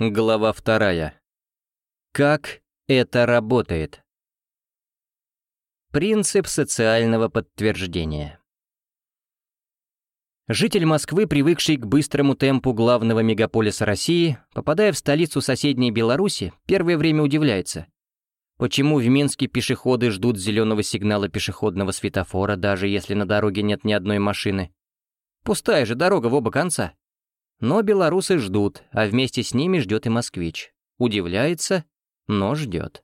Глава вторая. Как это работает? Принцип социального подтверждения. Житель Москвы, привыкший к быстрому темпу главного мегаполиса России, попадая в столицу соседней Беларуси, первое время удивляется. Почему в Минске пешеходы ждут зеленого сигнала пешеходного светофора, даже если на дороге нет ни одной машины? Пустая же дорога в оба конца. Но белорусы ждут, а вместе с ними ждет и москвич. Удивляется, но ждет.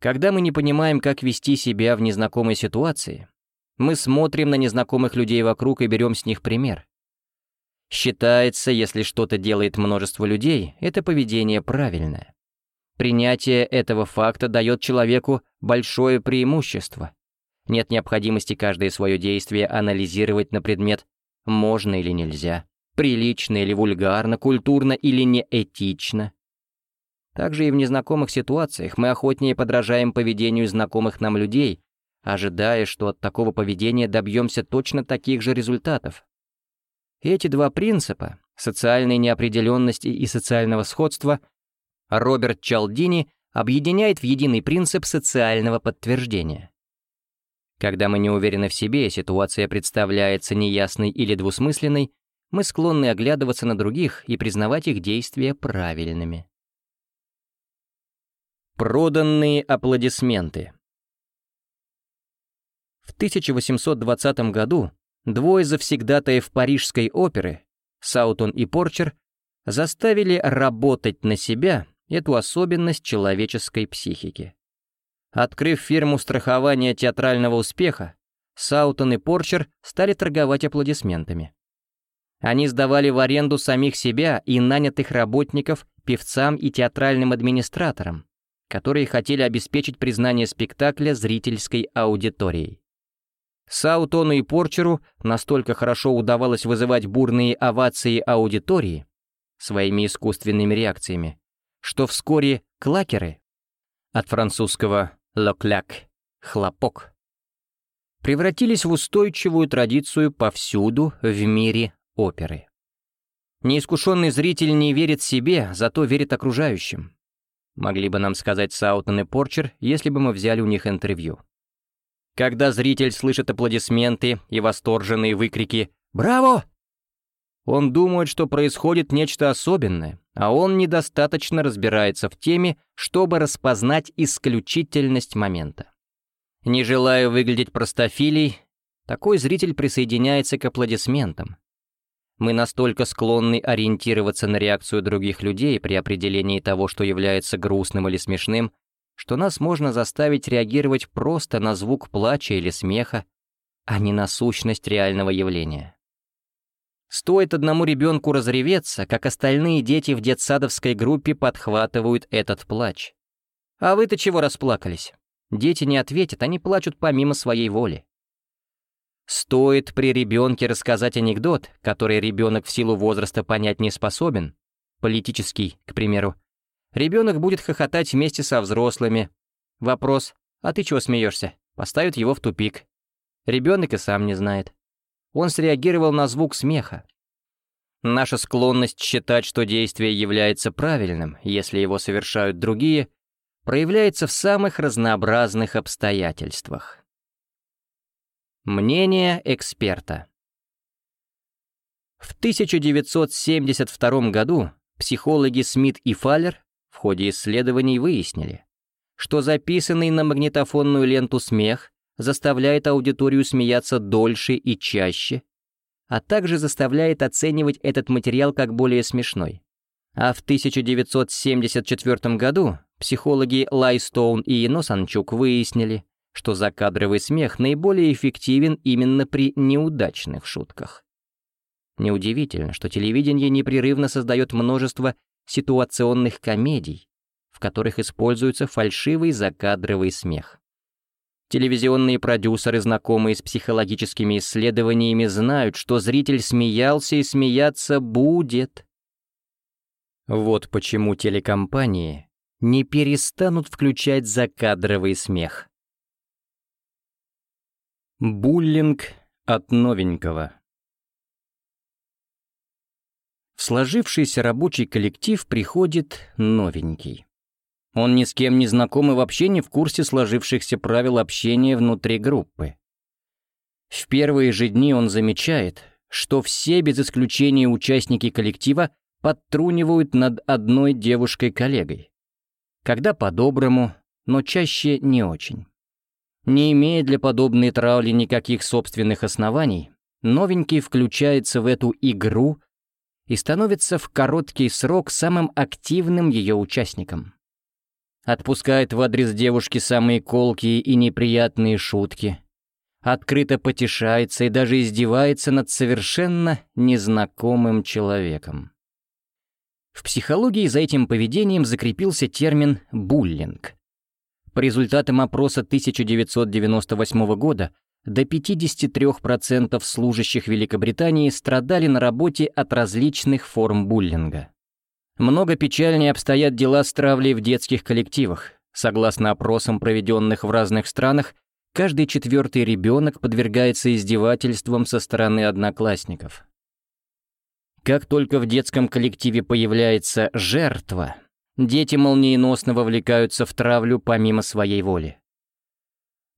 Когда мы не понимаем, как вести себя в незнакомой ситуации, мы смотрим на незнакомых людей вокруг и берем с них пример. Считается, если что-то делает множество людей, это поведение правильное. Принятие этого факта дает человеку большое преимущество. Нет необходимости каждое свое действие анализировать на предмет «можно или нельзя» прилично или вульгарно, культурно или неэтично. Также и в незнакомых ситуациях мы охотнее подражаем поведению знакомых нам людей, ожидая, что от такого поведения добьемся точно таких же результатов. Эти два принципа — социальной неопределенности и социального сходства — Роберт Чалдини объединяет в единый принцип социального подтверждения. Когда мы не уверены в себе, ситуация представляется неясной или двусмысленной, мы склонны оглядываться на других и признавать их действия правильными. Проданные аплодисменты В 1820 году двое завсегдатаев Парижской оперы, Саутон и Порчер, заставили работать на себя эту особенность человеческой психики. Открыв фирму страхования театрального успеха, Саутон и Порчер стали торговать аплодисментами. Они сдавали в аренду самих себя и нанятых работников певцам и театральным администраторам, которые хотели обеспечить признание спектакля зрительской аудиторией. Саутону и Порчеру настолько хорошо удавалось вызывать бурные овации аудитории своими искусственными реакциями, что вскоре клакеры, от французского «локляк» — «хлопок», превратились в устойчивую традицию повсюду в мире оперы. Неискушенный зритель не верит себе, зато верит окружающим. Могли бы нам сказать Саутон и Порчер, если бы мы взяли у них интервью. Когда зритель слышит аплодисменты и восторженные выкрики «Браво!», он думает, что происходит нечто особенное, а он недостаточно разбирается в теме, чтобы распознать исключительность момента. Не желая выглядеть простофилей, такой зритель присоединяется к аплодисментам, мы настолько склонны ориентироваться на реакцию других людей при определении того, что является грустным или смешным, что нас можно заставить реагировать просто на звук плача или смеха, а не на сущность реального явления. Стоит одному ребенку разреветься, как остальные дети в детсадовской группе подхватывают этот плач. А вы-то чего расплакались? Дети не ответят, они плачут помимо своей воли. Стоит при ребенке рассказать анекдот, который ребенок в силу возраста понять не способен, политический, к примеру, ребенок будет хохотать вместе со взрослыми. Вопрос «А ты чего смеешься?» поставит его в тупик. Ребенок и сам не знает. Он среагировал на звук смеха. Наша склонность считать, что действие является правильным, если его совершают другие, проявляется в самых разнообразных обстоятельствах. Мнение эксперта. В 1972 году психологи Смит и Фаллер в ходе исследований выяснили, что записанный на магнитофонную ленту смех заставляет аудиторию смеяться дольше и чаще, а также заставляет оценивать этот материал как более смешной. А в 1974 году психологи Лайстоун и Носанчук выяснили, что закадровый смех наиболее эффективен именно при неудачных шутках. Неудивительно, что телевидение непрерывно создает множество ситуационных комедий, в которых используется фальшивый закадровый смех. Телевизионные продюсеры, знакомые с психологическими исследованиями, знают, что зритель смеялся и смеяться будет. Вот почему телекомпании не перестанут включать закадровый смех. Буллинг от новенького. В сложившийся рабочий коллектив приходит новенький. Он ни с кем не знаком и вообще не в курсе сложившихся правил общения внутри группы. В первые же дни он замечает, что все без исключения участники коллектива подтрунивают над одной девушкой-коллегой. Когда по-доброму, но чаще не очень. Не имея для подобной траули никаких собственных оснований, новенький включается в эту игру и становится в короткий срок самым активным ее участником. Отпускает в адрес девушки самые колкие и неприятные шутки, открыто потешается и даже издевается над совершенно незнакомым человеком. В психологии за этим поведением закрепился термин «буллинг». По результатам опроса 1998 года до 53% служащих Великобритании страдали на работе от различных форм буллинга. Много печальнее обстоят дела с травлей в детских коллективах. Согласно опросам, проведенных в разных странах, каждый четвертый ребенок подвергается издевательствам со стороны одноклассников. Как только в детском коллективе появляется жертва, дети молниеносно вовлекаются в травлю помимо своей воли.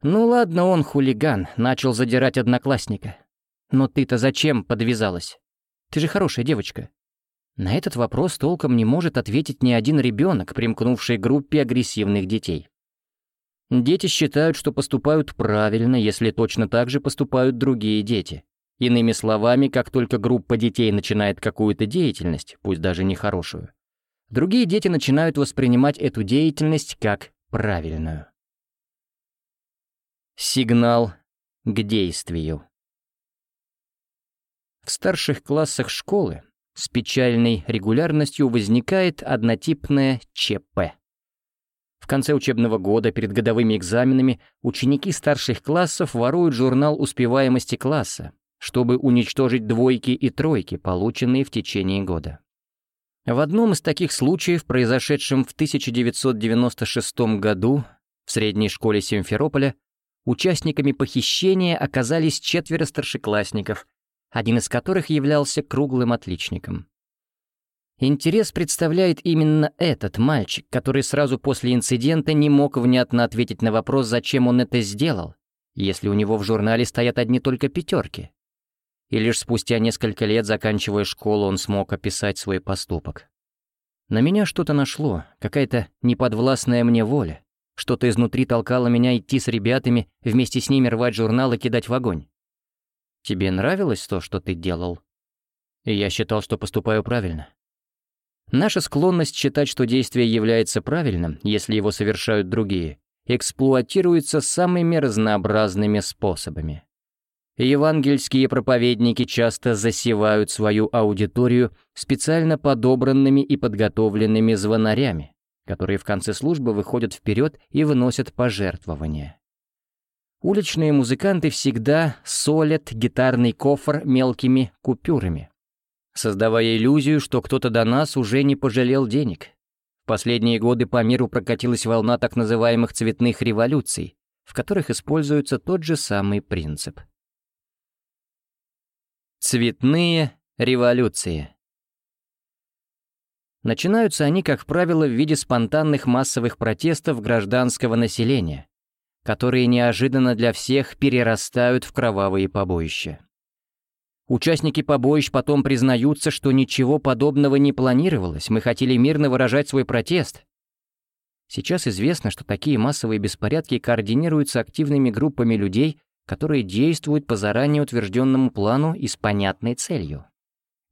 Ну ладно, он хулиган, начал задирать одноклассника. Но ты-то зачем подвязалась? Ты же хорошая девочка. На этот вопрос толком не может ответить ни один ребенок, примкнувший к группе агрессивных детей. Дети считают, что поступают правильно, если точно так же поступают другие дети. Иными словами, как только группа детей начинает какую-то деятельность, пусть даже нехорошую, другие дети начинают воспринимать эту деятельность как правильную. Сигнал к действию. В старших классах школы с печальной регулярностью возникает однотипное ЧП. В конце учебного года перед годовыми экзаменами ученики старших классов воруют журнал успеваемости класса, чтобы уничтожить двойки и тройки, полученные в течение года. В одном из таких случаев, произошедшем в 1996 году в средней школе Симферополя, участниками похищения оказались четверо старшеклассников, один из которых являлся круглым отличником. Интерес представляет именно этот мальчик, который сразу после инцидента не мог внятно ответить на вопрос, зачем он это сделал, если у него в журнале стоят одни только пятерки. И лишь спустя несколько лет, заканчивая школу, он смог описать свой поступок. На меня что-то нашло, какая-то неподвластная мне воля. Что-то изнутри толкало меня идти с ребятами, вместе с ними рвать журнал и кидать в огонь. Тебе нравилось то, что ты делал? И я считал, что поступаю правильно. Наша склонность считать, что действие является правильным, если его совершают другие, эксплуатируется самыми разнообразными способами. Евангельские проповедники часто засевают свою аудиторию специально подобранными и подготовленными звонарями, которые в конце службы выходят вперед и выносят пожертвования. Уличные музыканты всегда солят гитарный кофр мелкими купюрами, создавая иллюзию, что кто-то до нас уже не пожалел денег. В последние годы по миру прокатилась волна так называемых цветных революций, в которых используется тот же самый принцип. Цветные революции. Начинаются они, как правило, в виде спонтанных массовых протестов гражданского населения, которые неожиданно для всех перерастают в кровавые побоища. Участники побоищ потом признаются, что ничего подобного не планировалось, мы хотели мирно выражать свой протест. Сейчас известно, что такие массовые беспорядки координируются активными группами людей, которые действуют по заранее утвержденному плану и с понятной целью.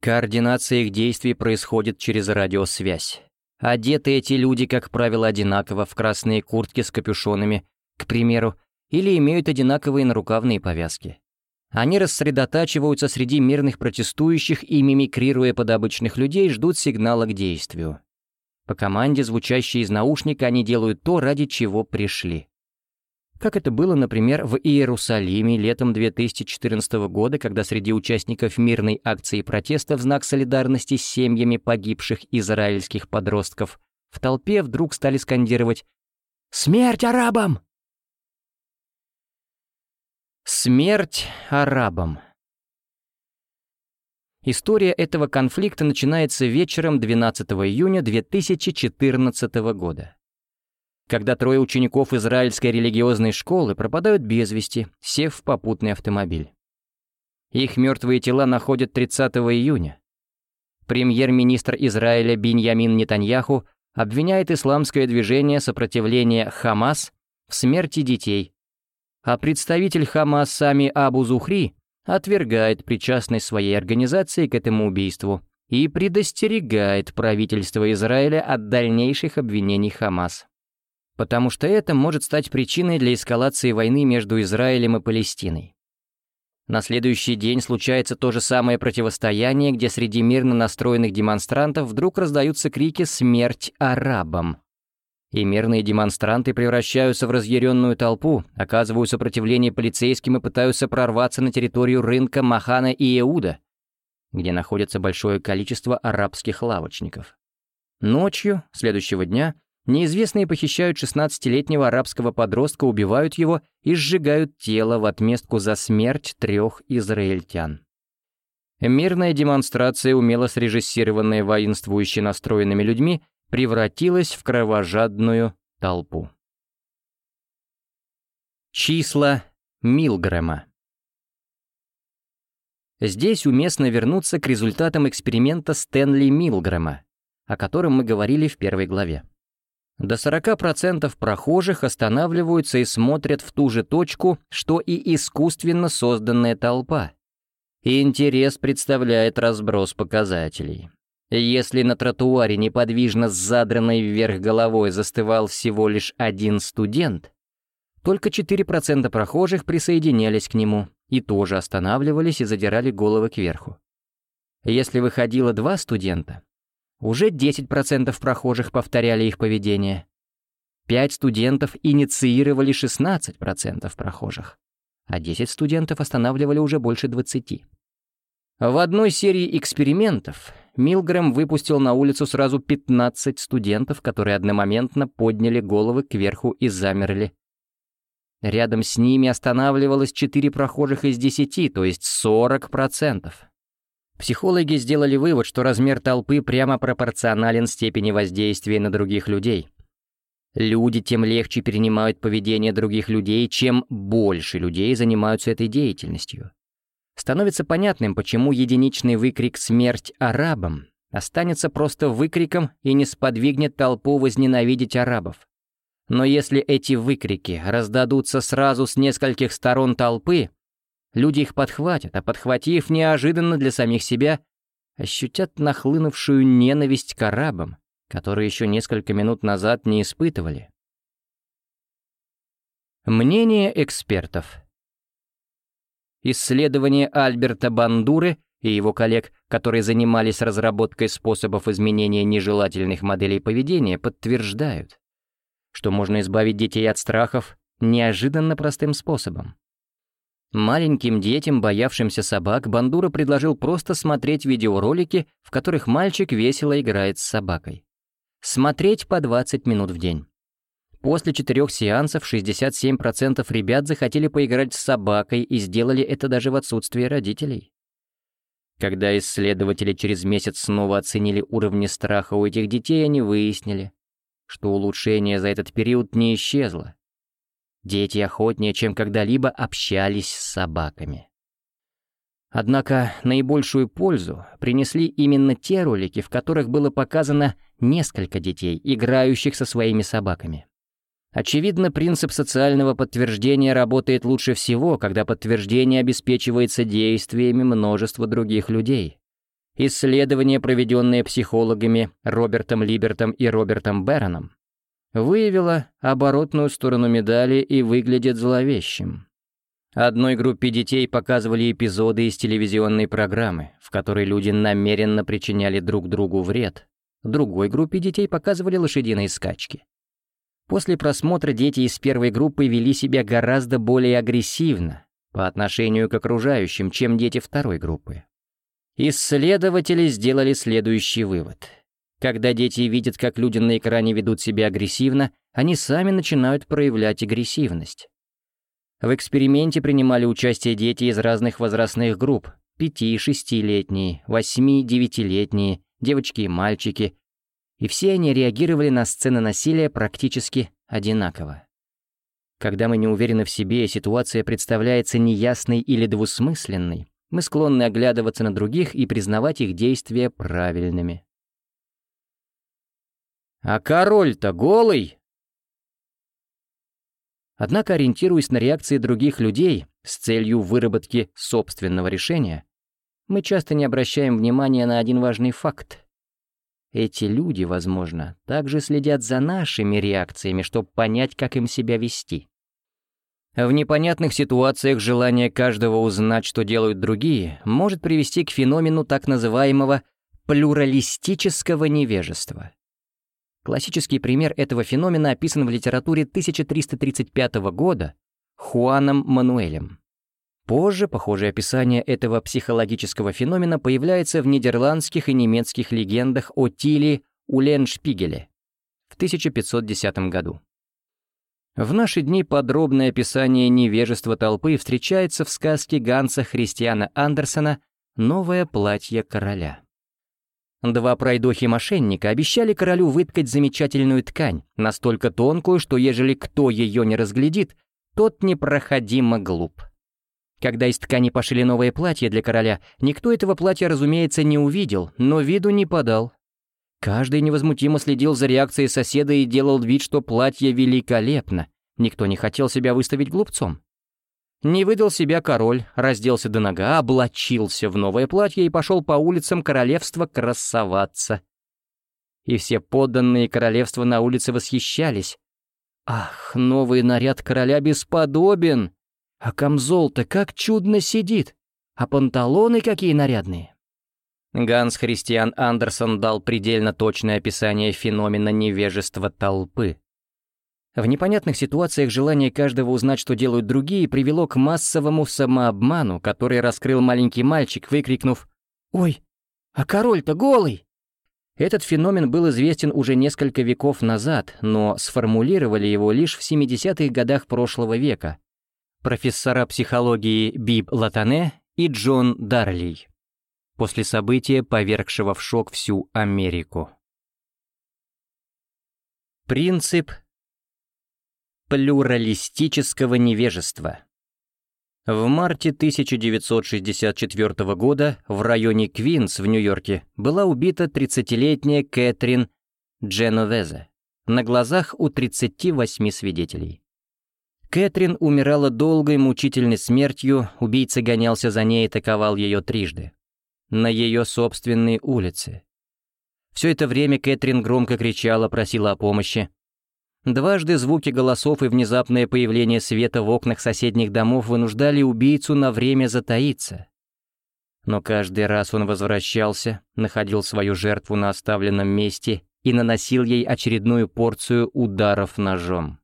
Координация их действий происходит через радиосвязь. Одеты эти люди, как правило, одинаково в красные куртки с капюшонами, к примеру, или имеют одинаковые нарукавные повязки. Они рассредотачиваются среди мирных протестующих и, мимикрируя под обычных людей, ждут сигнала к действию. По команде, звучащей из наушника, они делают то, ради чего пришли. Как это было, например, в Иерусалиме летом 2014 года, когда среди участников мирной акции протеста в знак солидарности с семьями погибших израильских подростков в толпе вдруг стали скандировать «Смерть арабам!» Смерть арабам. История этого конфликта начинается вечером 12 июня 2014 года, когда трое учеников израильской религиозной школы пропадают без вести, сев в попутный автомобиль. Их мертвые тела находят 30 июня. Премьер-министр Израиля Биньямин Нетаньяху обвиняет исламское движение сопротивления «Хамас» в смерти детей, а представитель Хамас Сами Абу Зухри отвергает причастность своей организации к этому убийству и предостерегает правительство Израиля от дальнейших обвинений Хамас. Потому что это может стать причиной для эскалации войны между Израилем и Палестиной. На следующий день случается то же самое противостояние, где среди мирно настроенных демонстрантов вдруг раздаются крики «Смерть арабам!». И мирные демонстранты превращаются в разъяренную толпу, оказывают сопротивление полицейским и пытаются прорваться на территорию рынка Махана и Иуда, где находится большое количество арабских лавочников. Ночью, следующего дня, неизвестные похищают 16-летнего арабского подростка, убивают его и сжигают тело в отместку за смерть трех израильтян. Мирная демонстрация, умело срежиссированная воинствующе настроенными людьми, превратилась в кровожадную толпу. Числа Милгрэма Здесь уместно вернуться к результатам эксперимента Стэнли Милгрэма, о котором мы говорили в первой главе. До 40% прохожих останавливаются и смотрят в ту же точку, что и искусственно созданная толпа. Интерес представляет разброс показателей. Если на тротуаре неподвижно с задранной вверх головой застывал всего лишь один студент, только 4% прохожих присоединялись к нему и тоже останавливались и задирали головы кверху. Если выходило два студента, уже 10% прохожих повторяли их поведение. Пять студентов инициировали 16% прохожих, а 10 студентов останавливали уже больше 20%. В одной серии экспериментов Милгрэм выпустил на улицу сразу 15 студентов, которые одномоментно подняли головы кверху и замерли. Рядом с ними останавливалось 4 прохожих из 10, то есть 40%. Психологи сделали вывод, что размер толпы прямо пропорционален степени воздействия на других людей. Люди тем легче перенимают поведение других людей, чем больше людей занимаются этой деятельностью становится понятным, почему единичный выкрик «Смерть арабам» останется просто выкриком и не сподвигнет толпу возненавидеть арабов. Но если эти выкрики раздадутся сразу с нескольких сторон толпы, люди их подхватят, а подхватив неожиданно для самих себя, ощутят нахлынувшую ненависть к арабам, которые еще несколько минут назад не испытывали. Мнение экспертов — Исследования Альберта Бандуры и его коллег, которые занимались разработкой способов изменения нежелательных моделей поведения, подтверждают, что можно избавить детей от страхов неожиданно простым способом. Маленьким детям, боявшимся собак, Бандура предложил просто смотреть видеоролики, в которых мальчик весело играет с собакой. Смотреть по 20 минут в день. После четырех сеансов 67% ребят захотели поиграть с собакой и сделали это даже в отсутствие родителей. Когда исследователи через месяц снова оценили уровни страха у этих детей, они выяснили, что улучшение за этот период не исчезло. Дети охотнее, чем когда-либо, общались с собаками. Однако наибольшую пользу принесли именно те ролики, в которых было показано несколько детей, играющих со своими собаками. Очевидно, принцип социального подтверждения работает лучше всего, когда подтверждение обеспечивается действиями множества других людей. Исследование, проведенное психологами Робертом Либертом и Робертом Берроном, выявило оборотную сторону медали и выглядит зловещим. Одной группе детей показывали эпизоды из телевизионной программы, в которой люди намеренно причиняли друг другу вред. Другой группе детей показывали лошадиные скачки. После просмотра дети из первой группы вели себя гораздо более агрессивно по отношению к окружающим, чем дети второй группы. Исследователи сделали следующий вывод. Когда дети видят, как люди на экране ведут себя агрессивно, они сами начинают проявлять агрессивность. В эксперименте принимали участие дети из разных возрастных групп, пяти-шестилетние, восьми-девятилетние, девочки и мальчики, и все они реагировали на сцены насилия практически одинаково. Когда мы не уверены в себе, и ситуация представляется неясной или двусмысленной, мы склонны оглядываться на других и признавать их действия правильными. «А король-то голый!» Однако, ориентируясь на реакции других людей с целью выработки собственного решения, мы часто не обращаем внимания на один важный факт. Эти люди, возможно, также следят за нашими реакциями, чтобы понять, как им себя вести. В непонятных ситуациях желание каждого узнать, что делают другие, может привести к феномену так называемого плюралистического невежества. Классический пример этого феномена описан в литературе 1335 года Хуаном Мануэлем. Позже похожее описание этого психологического феномена появляется в нидерландских и немецких легендах о Тиле Уленшпигеле в 1510 году. В наши дни подробное описание невежества толпы встречается в сказке Ганса Христиана Андерсона «Новое платье короля». Два пройдохи-мошенника обещали королю выткать замечательную ткань, настолько тонкую, что ежели кто ее не разглядит, тот непроходимо глуп. Когда из ткани пошили новое платье для короля, никто этого платья, разумеется, не увидел, но виду не подал. Каждый невозмутимо следил за реакцией соседа и делал вид, что платье великолепно. Никто не хотел себя выставить глупцом. Не выдал себя король, разделся до нога, облачился в новое платье и пошел по улицам королевства красоваться. И все подданные королевства на улице восхищались. Ах, новый наряд короля бесподобен! А камзол-то как чудно сидит! А панталоны какие нарядные! Ганс Христиан Андерсон дал предельно точное описание феномена невежества толпы. В непонятных ситуациях желание каждого узнать, что делают другие, привело к массовому самообману, который раскрыл маленький мальчик, выкрикнув «Ой, а король-то голый!» Этот феномен был известен уже несколько веков назад, но сформулировали его лишь в 70-х годах прошлого века. Профессора психологии Биб Латане и Джон Дарли. После события, повергшего в шок всю Америку. Принцип плюралистического невежества. В марте 1964 года в районе Квинс в Нью-Йорке была убита 30-летняя Кэтрин Дженовезе на глазах у 38 свидетелей. Кэтрин умирала долгой мучительной смертью, убийца гонялся за ней и атаковал ее трижды. На ее собственной улице. Все это время Кэтрин громко кричала, просила о помощи, Дважды звуки голосов и внезапное появление света в окнах соседних домов вынуждали убийцу на время затаиться. Но каждый раз он возвращался, находил свою жертву на оставленном месте и наносил ей очередную порцию ударов ножом.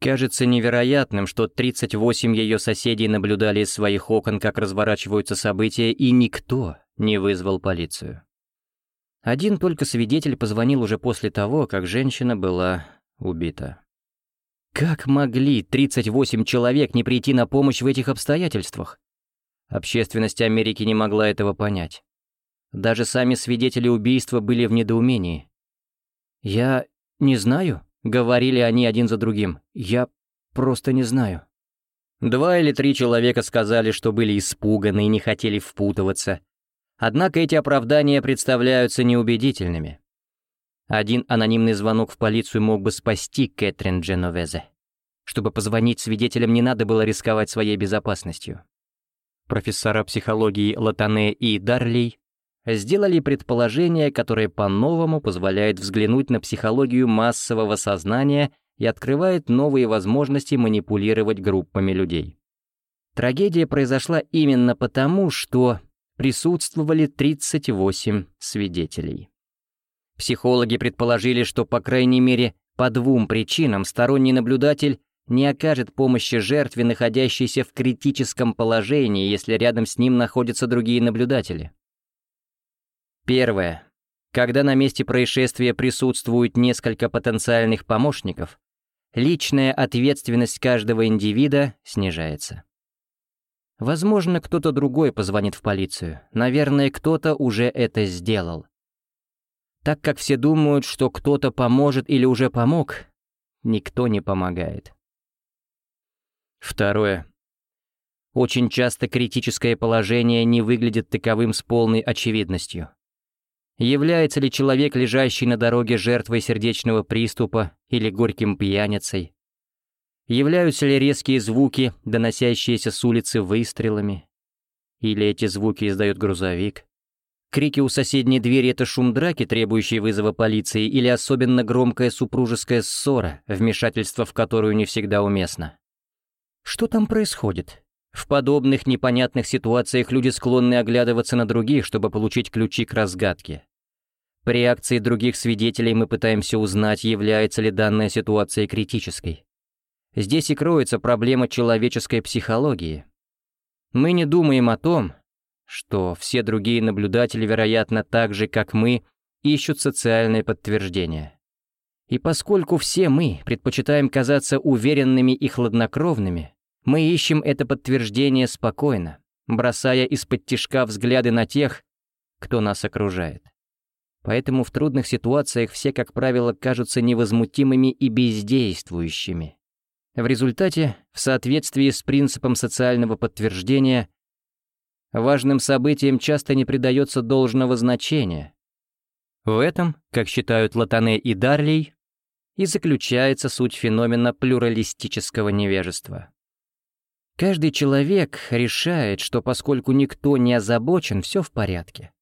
Кажется невероятным, что 38 ее соседей наблюдали из своих окон, как разворачиваются события, и никто не вызвал полицию. Один только свидетель позвонил уже после того, как женщина была убита. Как могли 38 человек не прийти на помощь в этих обстоятельствах? Общественность Америки не могла этого понять. Даже сами свидетели убийства были в недоумении. «Я не знаю», — говорили они один за другим. «Я просто не знаю». Два или три человека сказали, что были испуганы и не хотели впутываться. Однако эти оправдания представляются неубедительными. Один анонимный звонок в полицию мог бы спасти Кэтрин Дженовезе. Чтобы позвонить свидетелям, не надо было рисковать своей безопасностью. Профессора психологии Латане и Дарлей сделали предположение, которое по-новому позволяет взглянуть на психологию массового сознания и открывает новые возможности манипулировать группами людей. Трагедия произошла именно потому, что присутствовали 38 свидетелей. Психологи предположили, что по крайней мере по двум причинам сторонний наблюдатель не окажет помощи жертве, находящейся в критическом положении, если рядом с ним находятся другие наблюдатели. Первое. Когда на месте происшествия присутствует несколько потенциальных помощников, личная ответственность каждого индивида снижается. Возможно, кто-то другой позвонит в полицию. Наверное, кто-то уже это сделал. Так как все думают, что кто-то поможет или уже помог, никто не помогает. Второе. Очень часто критическое положение не выглядит таковым с полной очевидностью. Является ли человек, лежащий на дороге, жертвой сердечного приступа или горьким пьяницей? Являются ли резкие звуки, доносящиеся с улицы выстрелами? Или эти звуки издает грузовик? Крики у соседней двери — это шум драки, требующий вызова полиции, или особенно громкая супружеская ссора, вмешательство в которую не всегда уместно? Что там происходит? В подобных непонятных ситуациях люди склонны оглядываться на других, чтобы получить ключи к разгадке. По реакции других свидетелей мы пытаемся узнать, является ли данная ситуация критической. Здесь и кроется проблема человеческой психологии. Мы не думаем о том, что все другие наблюдатели, вероятно, так же, как мы, ищут социальное подтверждение. И поскольку все мы предпочитаем казаться уверенными и хладнокровными, мы ищем это подтверждение спокойно, бросая из-под тишка взгляды на тех, кто нас окружает. Поэтому в трудных ситуациях все, как правило, кажутся невозмутимыми и бездействующими. В результате, в соответствии с принципом социального подтверждения, важным событиям часто не придается должного значения. В этом, как считают Латане и Дарлей, и заключается суть феномена плюралистического невежества. Каждый человек решает, что поскольку никто не озабочен, все в порядке.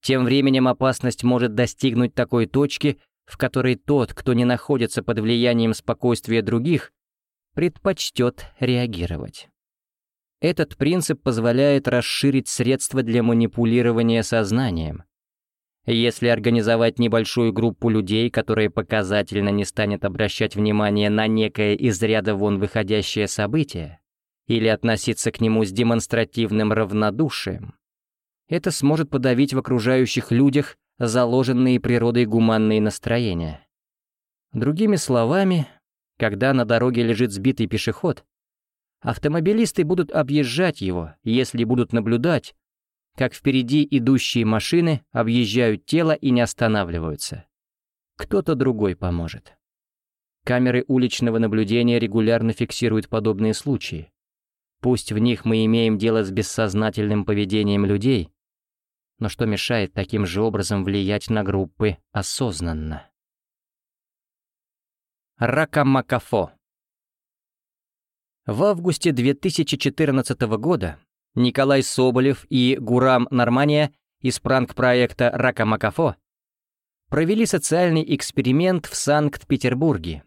Тем временем опасность может достигнуть такой точки, в которой тот, кто не находится под влиянием спокойствия других, предпочтет реагировать. Этот принцип позволяет расширить средства для манипулирования сознанием. Если организовать небольшую группу людей, которая показательно не станет обращать внимание на некое из ряда вон выходящее событие, или относиться к нему с демонстративным равнодушием, это сможет подавить в окружающих людях заложенные природой гуманные настроения. Другими словами, когда на дороге лежит сбитый пешеход, автомобилисты будут объезжать его, если будут наблюдать, как впереди идущие машины объезжают тело и не останавливаются. Кто-то другой поможет. Камеры уличного наблюдения регулярно фиксируют подобные случаи. Пусть в них мы имеем дело с бессознательным поведением людей, но что мешает таким же образом влиять на группы осознанно? Ракамакафо. В августе 2014 года Николай Соболев и Гурам Нормания из пранк-проекта Ракамакафо провели социальный эксперимент в Санкт-Петербурге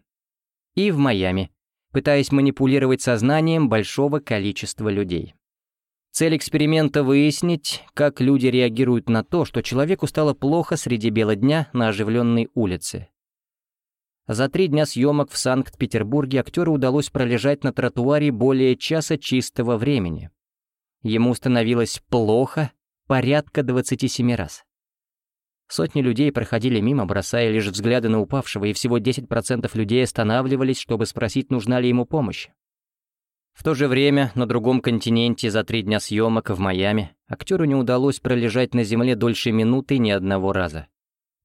и в Майами, пытаясь манипулировать сознанием большого количества людей. Цель эксперимента — выяснить, как люди реагируют на то, что человеку стало плохо среди бела дня на оживленной улице. За три дня съемок в Санкт-Петербурге актеру удалось пролежать на тротуаре более часа чистого времени. Ему становилось плохо порядка 27 раз. Сотни людей проходили мимо, бросая лишь взгляды на упавшего, и всего 10% людей останавливались, чтобы спросить, нужна ли ему помощь. В то же время на другом континенте за три дня съемок в Майами актеру не удалось пролежать на земле дольше минуты ни одного раза.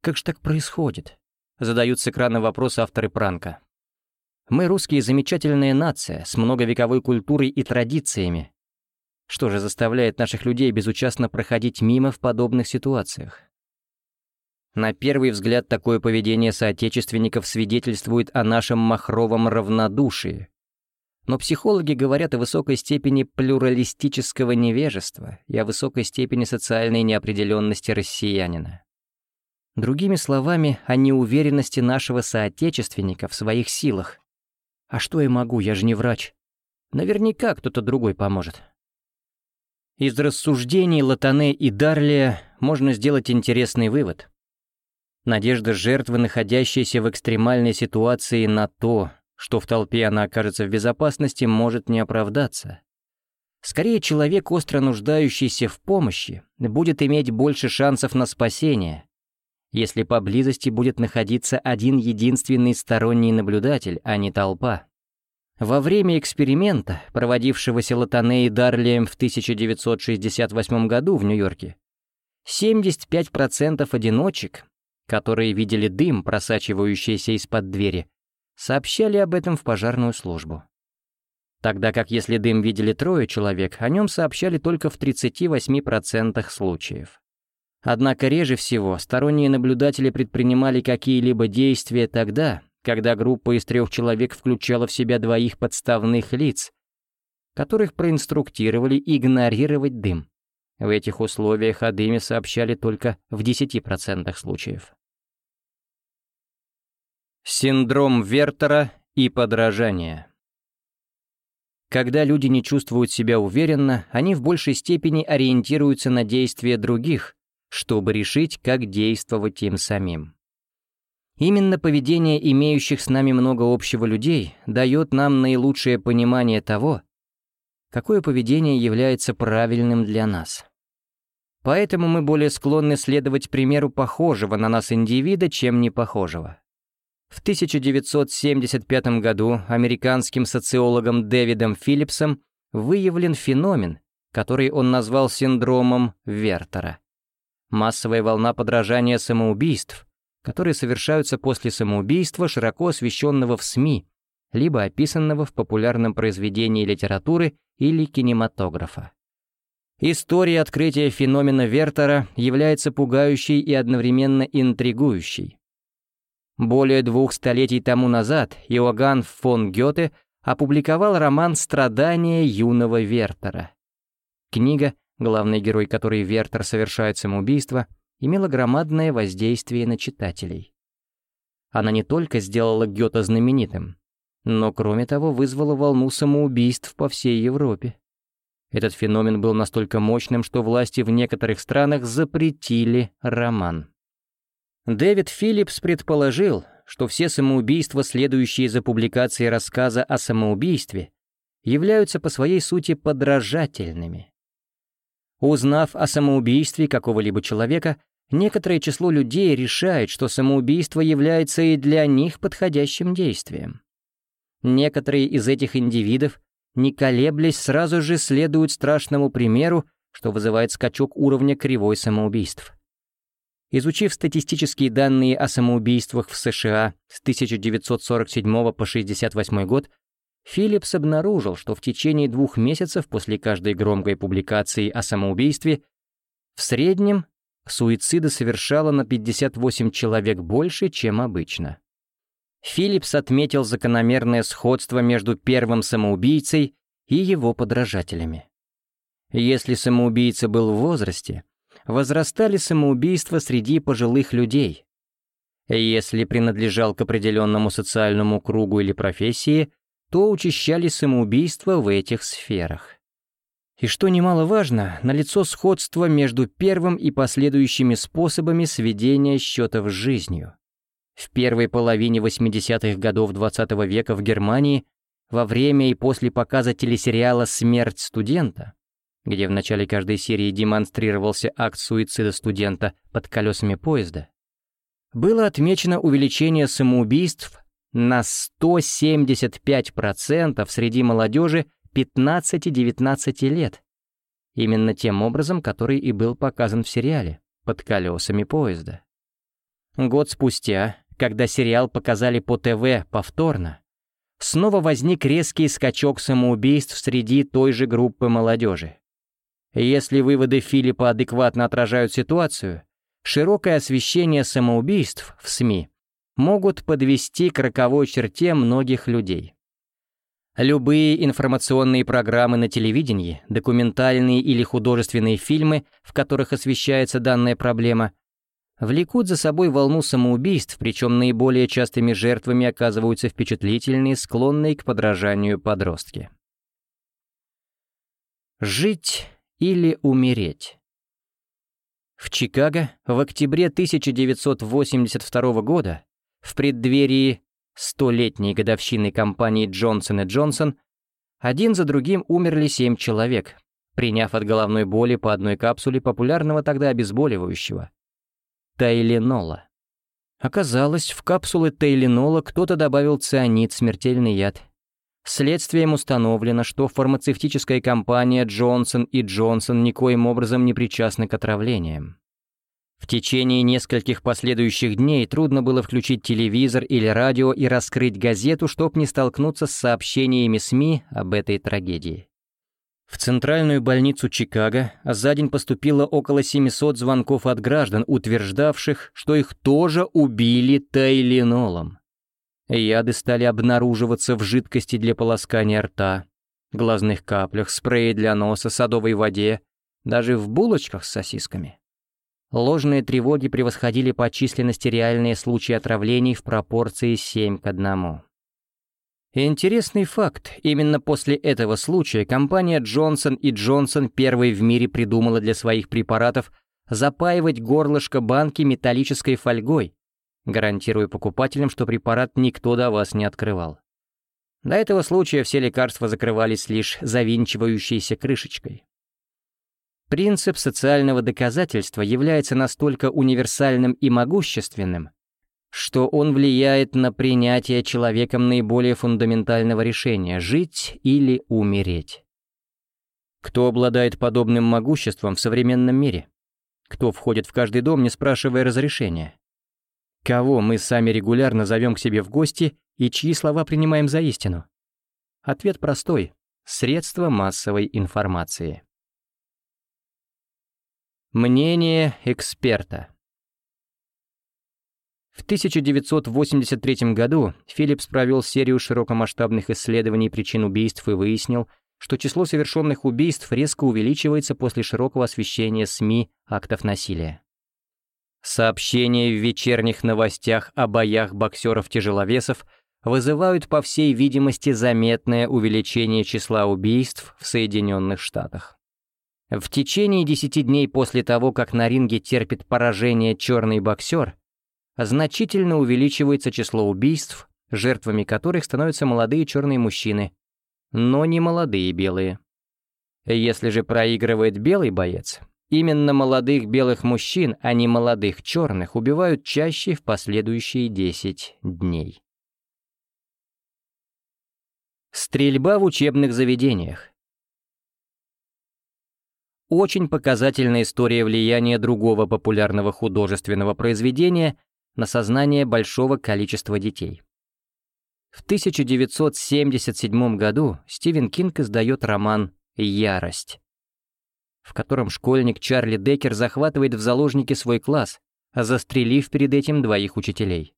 Как же так происходит? Задают с экрана вопрос авторы пранка. Мы, русские, замечательная нация, с многовековой культурой и традициями. Что же заставляет наших людей безучастно проходить мимо в подобных ситуациях? На первый взгляд такое поведение соотечественников свидетельствует о нашем махровом равнодушии. Но психологи говорят о высокой степени плюралистического невежества и о высокой степени социальной неопределенности россиянина. Другими словами, о неуверенности нашего соотечественника в своих силах. А что я могу, я же не врач. Наверняка кто-то другой поможет. Из рассуждений Латане и Дарлия можно сделать интересный вывод. Надежда жертвы, находящейся в экстремальной ситуации на то, что в толпе она окажется в безопасности, может не оправдаться. Скорее, человек, остро нуждающийся в помощи, будет иметь больше шансов на спасение, если поблизости будет находиться один единственный сторонний наблюдатель, а не толпа. Во время эксперимента, проводившегося Латанеей Дарлием в 1968 году в Нью-Йорке, 75% одиночек, которые видели дым, просачивающийся из-под двери, сообщали об этом в пожарную службу. Тогда как если дым видели трое человек, о нем сообщали только в 38% случаев. Однако реже всего сторонние наблюдатели предпринимали какие-либо действия тогда, когда группа из трех человек включала в себя двоих подставных лиц, которых проинструктировали игнорировать дым. В этих условиях о дыме сообщали только в 10% случаев. Синдром Вертера и подражание. Когда люди не чувствуют себя уверенно, они в большей степени ориентируются на действия других, чтобы решить, как действовать им самим. Именно поведение имеющих с нами много общего людей дает нам наилучшее понимание того, какое поведение является правильным для нас. Поэтому мы более склонны следовать примеру похожего на нас индивида, чем непохожего. В 1975 году американским социологом Дэвидом Филлипсом выявлен феномен, который он назвал синдромом Вертера. Массовая волна подражания самоубийств, которые совершаются после самоубийства, широко освещенного в СМИ, либо описанного в популярном произведении литературы или кинематографа. История открытия феномена Вертера является пугающей и одновременно интригующей. Более двух столетий тому назад Иоганн фон Гёте опубликовал роман «Страдания юного Вертера». Книга, главный герой которой Вертер совершает самоубийство, имела громадное воздействие на читателей. Она не только сделала Гёте знаменитым, но кроме того вызвала волну самоубийств по всей Европе. Этот феномен был настолько мощным, что власти в некоторых странах запретили роман. Дэвид Филлипс предположил, что все самоубийства, следующие за публикацией рассказа о самоубийстве, являются по своей сути подражательными. Узнав о самоубийстве какого-либо человека, некоторое число людей решает, что самоубийство является и для них подходящим действием. Некоторые из этих индивидов, не колеблясь, сразу же следуют страшному примеру, что вызывает скачок уровня кривой самоубийств. Изучив статистические данные о самоубийствах в США с 1947 по 1968 год, Филлипс обнаружил, что в течение двух месяцев после каждой громкой публикации о самоубийстве в среднем суициды совершало на 58 человек больше, чем обычно. Филлипс отметил закономерное сходство между первым самоубийцей и его подражателями. Если самоубийца был в возрасте, возрастали самоубийства среди пожилых людей. Если принадлежал к определенному социальному кругу или профессии, то учащались самоубийства в этих сферах. И что немаловажно, налицо сходство между первым и последующими способами сведения счетов с жизнью. В первой половине 80-х годов XX -го века в Германии во время и после показа телесериала «Смерть студента» где в начале каждой серии демонстрировался акт суицида студента под колесами поезда, было отмечено увеличение самоубийств на 175% среди молодежи 15-19 лет, именно тем образом, который и был показан в сериале «Под колесами поезда». Год спустя, когда сериал показали по ТВ повторно, снова возник резкий скачок самоубийств среди той же группы молодежи. Если выводы Филиппа адекватно отражают ситуацию, широкое освещение самоубийств в СМИ могут подвести к роковой черте многих людей. Любые информационные программы на телевидении, документальные или художественные фильмы, в которых освещается данная проблема, влекут за собой волну самоубийств, причем наиболее частыми жертвами оказываются впечатлительные, склонные к подражанию подростки. Жить или умереть. В Чикаго в октябре 1982 года, в преддверии столетней годовщины компании Джонсон и Джонсон, один за другим умерли семь человек, приняв от головной боли по одной капсуле популярного тогда обезболивающего — Тайленола. Оказалось, в капсулы Тайленола кто-то добавил цианид, смертельный яд. Следствием установлено, что фармацевтическая компания Джонсон и Джонсон никоим образом не причастна к отравлениям. В течение нескольких последующих дней трудно было включить телевизор или радио и раскрыть газету, чтобы не столкнуться с сообщениями СМИ об этой трагедии. В центральную больницу Чикаго за день поступило около 700 звонков от граждан, утверждавших, что их тоже убили тайленолом. Яды стали обнаруживаться в жидкости для полоскания рта, глазных каплях, спрее для носа, садовой воде, даже в булочках с сосисками. Ложные тревоги превосходили по численности реальные случаи отравлений в пропорции 7 к 1. Интересный факт. Именно после этого случая компания Джонсон и Джонсон первой в мире придумала для своих препаратов запаивать горлышко банки металлической фольгой, гарантируя покупателям, что препарат никто до вас не открывал. До этого случая все лекарства закрывались лишь завинчивающейся крышечкой. Принцип социального доказательства является настолько универсальным и могущественным, что он влияет на принятие человеком наиболее фундаментального решения – жить или умереть. Кто обладает подобным могуществом в современном мире? Кто входит в каждый дом, не спрашивая разрешения? Кого мы сами регулярно зовем к себе в гости и чьи слова принимаем за истину? Ответ простой – средства массовой информации. Мнение эксперта. В 1983 году Филлипс провел серию широкомасштабных исследований причин убийств и выяснил, что число совершенных убийств резко увеличивается после широкого освещения СМИ актов насилия. Сообщения в вечерних новостях о боях боксеров-тяжеловесов вызывают, по всей видимости, заметное увеличение числа убийств в Соединенных Штатах. В течение 10 дней после того, как на ринге терпит поражение черный боксер, значительно увеличивается число убийств, жертвами которых становятся молодые черные мужчины, но не молодые белые. Если же проигрывает белый боец, именно молодых белых мужчин, а не молодых черных, убивают чаще в последующие 10 дней. Стрельба в учебных заведениях. Очень показательная история влияния другого популярного художественного произведения на сознание большого количества детей. В 1977 году Стивен Кинг издает роман «Ярость», в котором школьник Чарли Деккер захватывает в заложники свой класс, застрелив перед этим двоих учителей.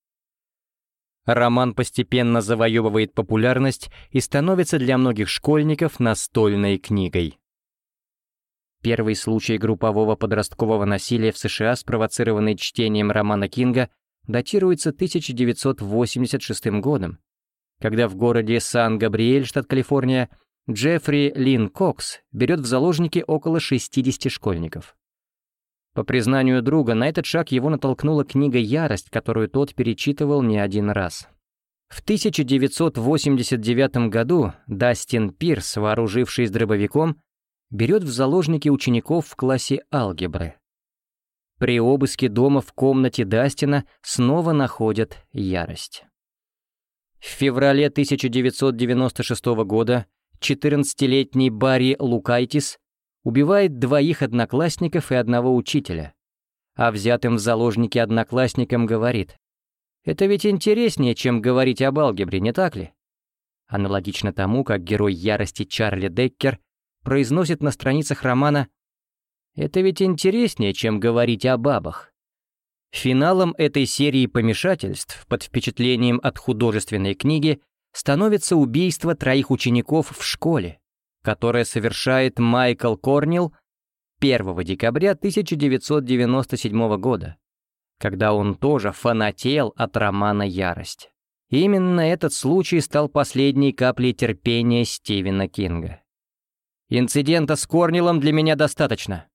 Роман постепенно завоевывает популярность и становится для многих школьников настольной книгой. Первый случай группового подросткового насилия в США, спровоцированный чтением романа Кинга, датируется 1986 годом, когда в городе Сан-Габриэль, штат Калифорния, Джеффри Лин Кокс берет в заложники около 60 школьников. По признанию друга, на этот шаг его натолкнула книга «Ярость», которую тот перечитывал не один раз. В 1989 году Дастин Пирс, вооружившись дробовиком, берет в заложники учеников в классе алгебры. При обыске дома в комнате Дастина снова находят ярость. В феврале 1996 года 14-летний Барри Лукайтис убивает двоих одноклассников и одного учителя, а взятым в заложники одноклассникам говорит «Это ведь интереснее, чем говорить об алгебре, не так ли?» Аналогично тому, как герой ярости Чарли Деккер произносит на страницах романа это ведь интереснее, чем говорить о бабах. Финалом этой серии помешательств под впечатлением от художественной книги становится убийство троих учеников в школе, которое совершает Майкл Корнилл 1 декабря 1997 года, когда он тоже фанател от романа «Ярость». Именно этот случай стал последней каплей терпения Стивена Кинга. «Инцидента с Корнилом для меня достаточно.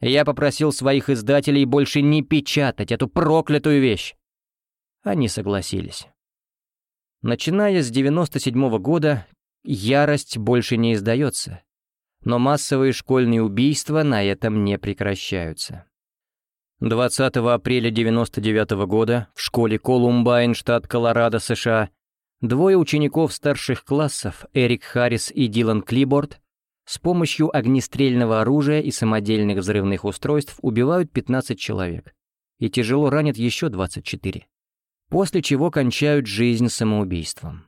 Я попросил своих издателей больше не печатать эту проклятую вещь. Они согласились. Начиная с 97 -го года, ярость больше не издается, но массовые школьные убийства на этом не прекращаются. 20 апреля 99 -го года в школе Колумбайн, штат Колорадо, США, двое учеников старших классов, Эрик Харрис и Дилан Клиборд, с помощью огнестрельного оружия и самодельных взрывных устройств убивают 15 человек и тяжело ранят еще 24, после чего кончают жизнь самоубийством.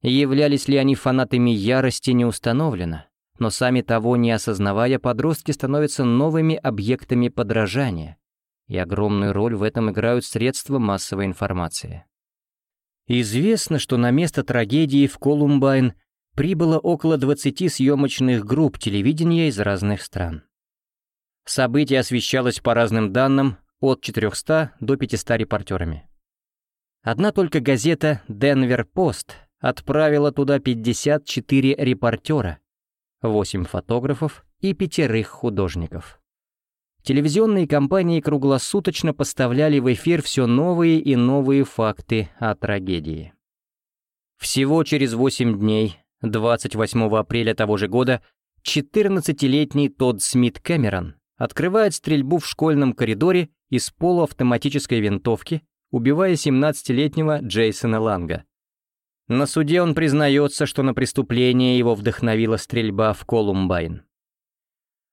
Являлись ли они фанатами ярости, не установлено, но сами того не осознавая, подростки становятся новыми объектами подражания, и огромную роль в этом играют средства массовой информации. Известно, что на место трагедии в Колумбайн прибыло около 20 съемочных групп телевидения из разных стран. Событие освещалось по разным данным от 400 до 500 репортерами. Одна только газета «Денвер Пост» отправила туда 54 репортера, 8 фотографов и пятерых художников. Телевизионные компании круглосуточно поставляли в эфир все новые и новые факты о трагедии. Всего через 8 дней, 28 апреля того же года, 14-летний Тодд Смит Кэмерон открывает стрельбу в школьном коридоре из полуавтоматической винтовки, убивая 17-летнего Джейсона Ланга. На суде он признается, что на преступление его вдохновила стрельба в Колумбайн.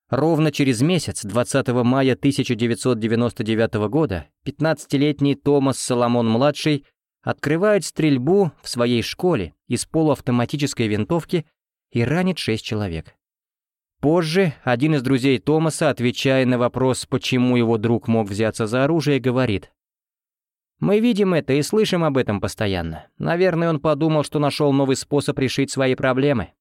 Ровно через месяц, 20 мая 1999 года, 15-летний Томас Соломон-младший открывает стрельбу в своей школе из полуавтоматической винтовки и ранит 6 человек. Позже один из друзей Томаса, отвечая на вопрос, почему его друг мог взяться за оружие, говорит, «Мы видим это и слышим об этом постоянно. Наверное, он подумал, что нашел новый способ решить свои проблемы».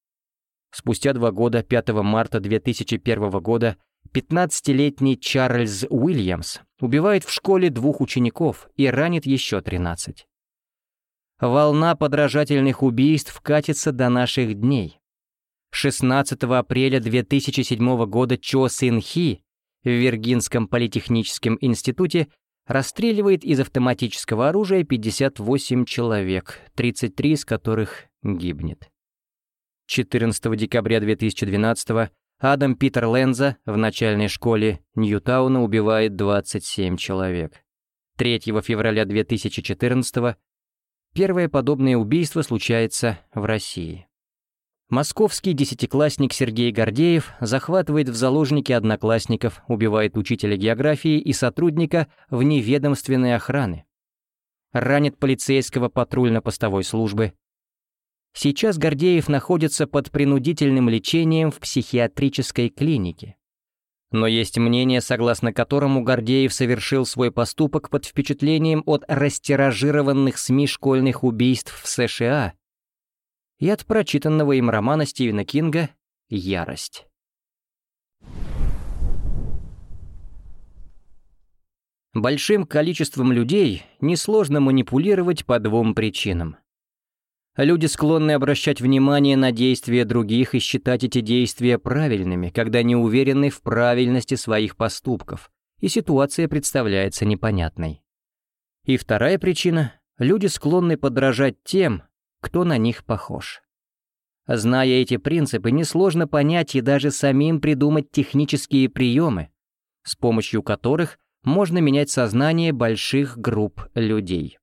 Спустя два года, 5 марта 2001 года, 15-летний Чарльз Уильямс убивает в школе двух учеников и ранит еще 13. Волна подражательных убийств катится до наших дней. 16 апреля 2007 года Чо Син Хи в Виргинском политехническом институте расстреливает из автоматического оружия 58 человек, 33 из которых гибнет. 14 декабря 2012 Адам Питер Ленза в начальной школе Ньютауна убивает 27 человек. 3 февраля 2014 первое подобное убийство случается в России. Московский десятиклассник Сергей Гордеев захватывает в заложники одноклассников, убивает учителя географии и сотрудника вневедомственной охраны. Ранит полицейского патрульно-постовой службы, Сейчас Гордеев находится под принудительным лечением в психиатрической клинике. Но есть мнение, согласно которому Гордеев совершил свой поступок под впечатлением от растиражированных СМИ школьных убийств в США и от прочитанного им романа Стивена Кинга «Ярость». Большим количеством людей несложно манипулировать по двум причинам. Люди склонны обращать внимание на действия других и считать эти действия правильными, когда не уверены в правильности своих поступков, и ситуация представляется непонятной. И вторая причина — люди склонны подражать тем, кто на них похож. Зная эти принципы, несложно понять и даже самим придумать технические приемы, с помощью которых можно менять сознание больших групп людей.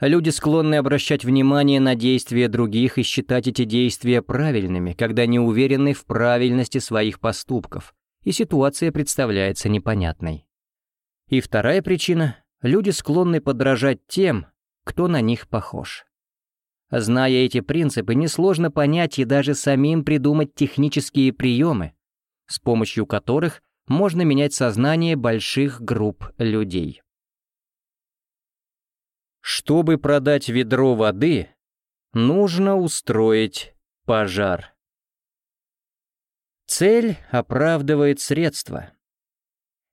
Люди склонны обращать внимание на действия других и считать эти действия правильными, когда не уверены в правильности своих поступков, и ситуация представляется непонятной. И вторая причина — люди склонны подражать тем, кто на них похож. Зная эти принципы, несложно понять и даже самим придумать технические приемы, с помощью которых можно менять сознание больших групп людей. Чтобы продать ведро воды, нужно устроить пожар. Цель оправдывает средства.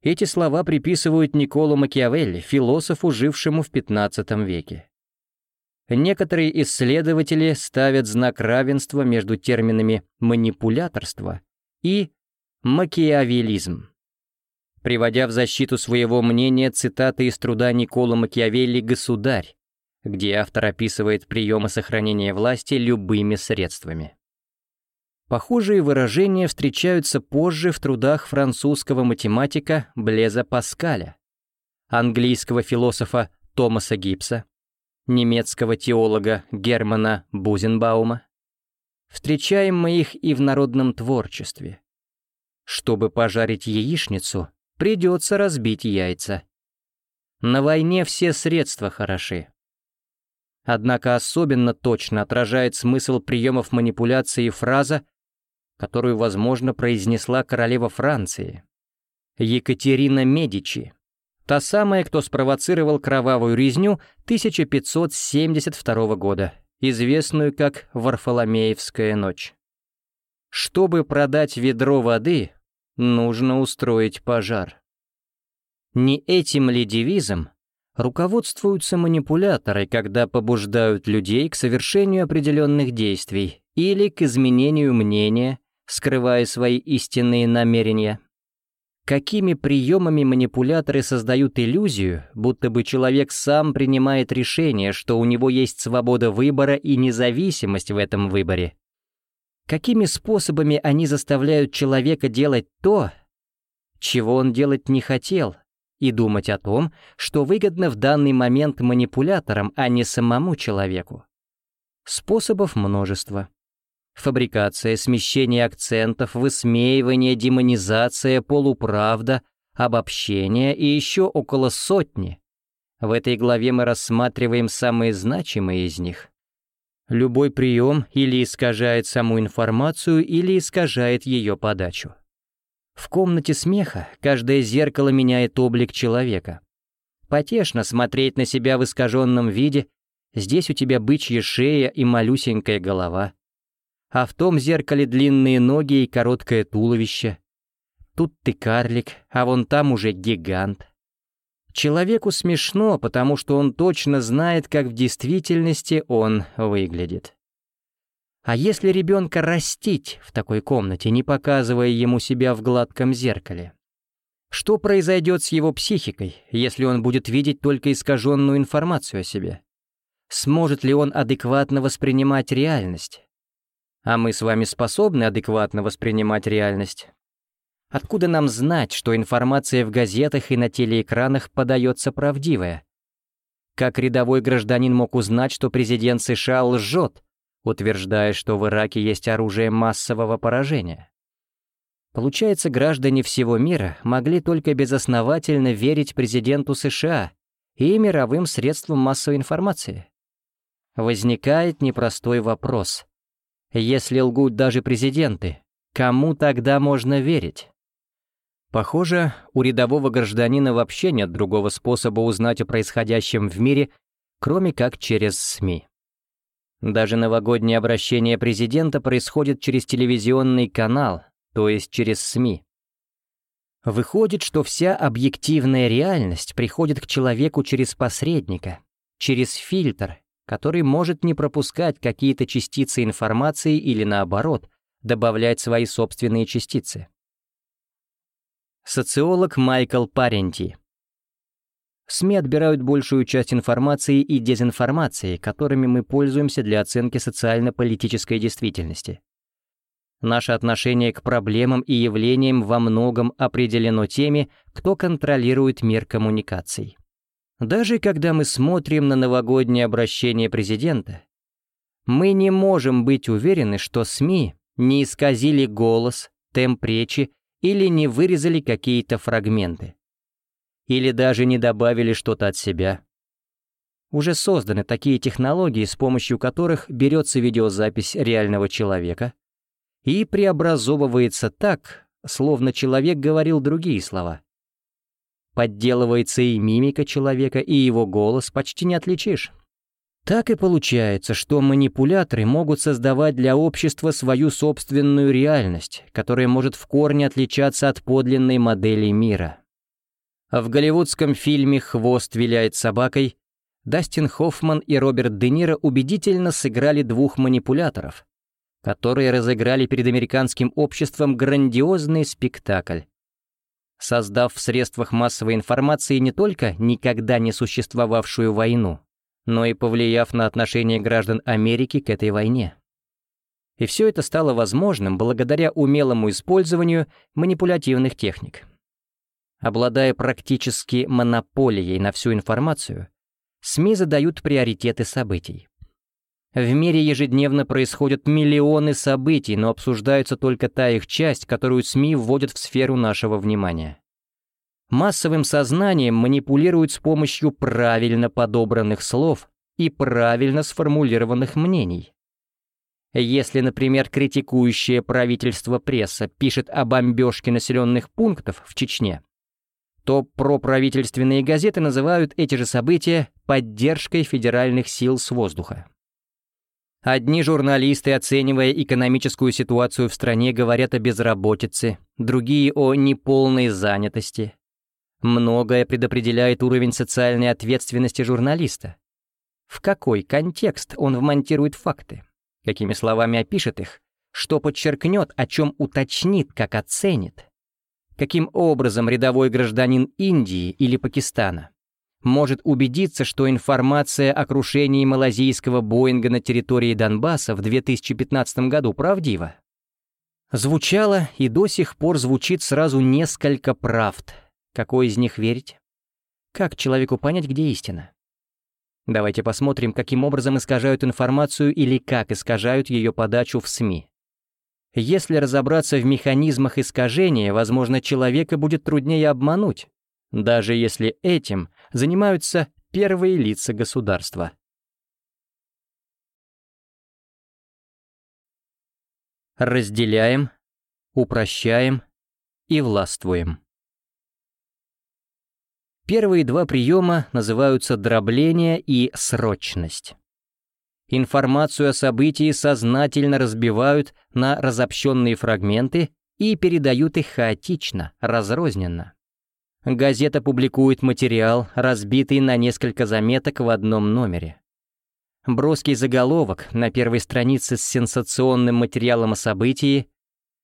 Эти слова приписывают Николу Макиавелли, философу, жившему в XV веке. Некоторые исследователи ставят знак равенства между терминами «манипуляторство» и «макиавелизм» приводя в защиту своего мнения цитаты из труда Никола Макиавелли «Государь», где автор описывает приемы сохранения власти любыми средствами. Похожие выражения встречаются позже в трудах французского математика Блеза Паскаля, английского философа Томаса Гибса, немецкого теолога Германа Бузенбаума. Встречаем мы их и в народном творчестве. Чтобы пожарить яичницу, придется разбить яйца. На войне все средства хороши. Однако особенно точно отражает смысл приемов манипуляции фраза, которую, возможно, произнесла королева Франции. Екатерина Медичи, та самая, кто спровоцировал кровавую резню 1572 года, известную как Варфоломеевская ночь. Чтобы продать ведро воды, нужно устроить пожар. Не этим ли девизом руководствуются манипуляторы, когда побуждают людей к совершению определенных действий или к изменению мнения, скрывая свои истинные намерения? Какими приемами манипуляторы создают иллюзию, будто бы человек сам принимает решение, что у него есть свобода выбора и независимость в этом выборе? Какими способами они заставляют человека делать то, чего он делать не хотел, и думать о том, что выгодно в данный момент манипуляторам, а не самому человеку. Способов множество. Фабрикация, смещение акцентов, высмеивание, демонизация, полуправда, обобщение и еще около сотни. В этой главе мы рассматриваем самые значимые из них. Любой прием или искажает саму информацию, или искажает ее подачу. В комнате смеха каждое зеркало меняет облик человека. Потешно смотреть на себя в искаженном виде, здесь у тебя бычья шея и малюсенькая голова. А в том зеркале длинные ноги и короткое туловище. Тут ты карлик, а вон там уже гигант. Человеку смешно, потому что он точно знает, как в действительности он выглядит. А если ребенка растить в такой комнате, не показывая ему себя в гладком зеркале? Что произойдет с его психикой, если он будет видеть только искаженную информацию о себе? Сможет ли он адекватно воспринимать реальность? А мы с вами способны адекватно воспринимать реальность? Откуда нам знать, что информация в газетах и на телеэкранах подается правдивая? Как рядовой гражданин мог узнать, что президент США лжет, утверждая, что в Ираке есть оружие массового поражения. Получается, граждане всего мира могли только безосновательно верить президенту США и мировым средствам массовой информации. Возникает непростой вопрос. Если лгут даже президенты, кому тогда можно верить? Похоже, у рядового гражданина вообще нет другого способа узнать о происходящем в мире, кроме как через СМИ. Даже новогоднее обращение президента происходит через телевизионный канал, то есть через СМИ. Выходит, что вся объективная реальность приходит к человеку через посредника, через фильтр, который может не пропускать какие-то частицы информации или наоборот, добавлять свои собственные частицы. Социолог Майкл Паренти СМИ отбирают большую часть информации и дезинформации, которыми мы пользуемся для оценки социально-политической действительности. Наше отношение к проблемам и явлениям во многом определено теми, кто контролирует мир коммуникаций. Даже когда мы смотрим на новогоднее обращение президента, мы не можем быть уверены, что СМИ не исказили голос, темп речи или не вырезали какие-то фрагменты или даже не добавили что-то от себя. Уже созданы такие технологии, с помощью которых берется видеозапись реального человека и преобразовывается так, словно человек говорил другие слова. Подделывается и мимика человека, и его голос почти не отличишь. Так и получается, что манипуляторы могут создавать для общества свою собственную реальность, которая может в корне отличаться от подлинной модели мира. В голливудском фильме «Хвост виляет собакой» Дастин Хоффман и Роберт Де Ниро убедительно сыграли двух манипуляторов, которые разыграли перед американским обществом грандиозный спектакль. Создав в средствах массовой информации не только никогда не существовавшую войну, но и повлияв на отношение граждан Америки к этой войне. И все это стало возможным благодаря умелому использованию манипулятивных техник. Обладая практически монополией на всю информацию, СМИ задают приоритеты событий. В мире ежедневно происходят миллионы событий, но обсуждается только та их часть, которую СМИ вводят в сферу нашего внимания. Массовым сознанием манипулируют с помощью правильно подобранных слов и правильно сформулированных мнений. Если, например, критикующая правительство пресса пишет о бомбежке населенных пунктов в Чечне, то проправительственные газеты называют эти же события поддержкой федеральных сил с воздуха. Одни журналисты, оценивая экономическую ситуацию в стране, говорят о безработице, другие — о неполной занятости. Многое предопределяет уровень социальной ответственности журналиста. В какой контекст он вмонтирует факты? какими словами опишет их, что подчеркнет, о чем уточнит, как оценит. Каким образом рядовой гражданин Индии или Пакистана может убедиться, что информация о крушении малазийского Боинга на территории Донбасса в 2015 году правдива? Звучало и до сих пор звучит сразу несколько правд. Какой из них верить? Как человеку понять, где истина? Давайте посмотрим, каким образом искажают информацию или как искажают ее подачу в СМИ. Если разобраться в механизмах искажения, возможно, человека будет труднее обмануть, даже если этим занимаются первые лица государства. Разделяем, упрощаем и властвуем. Первые два приема называются дробление и срочность. Информацию о событии сознательно разбивают на разобщенные фрагменты и передают их хаотично, разрозненно. Газета публикует материал, разбитый на несколько заметок в одном номере. Броский заголовок на первой странице с сенсационным материалом о событии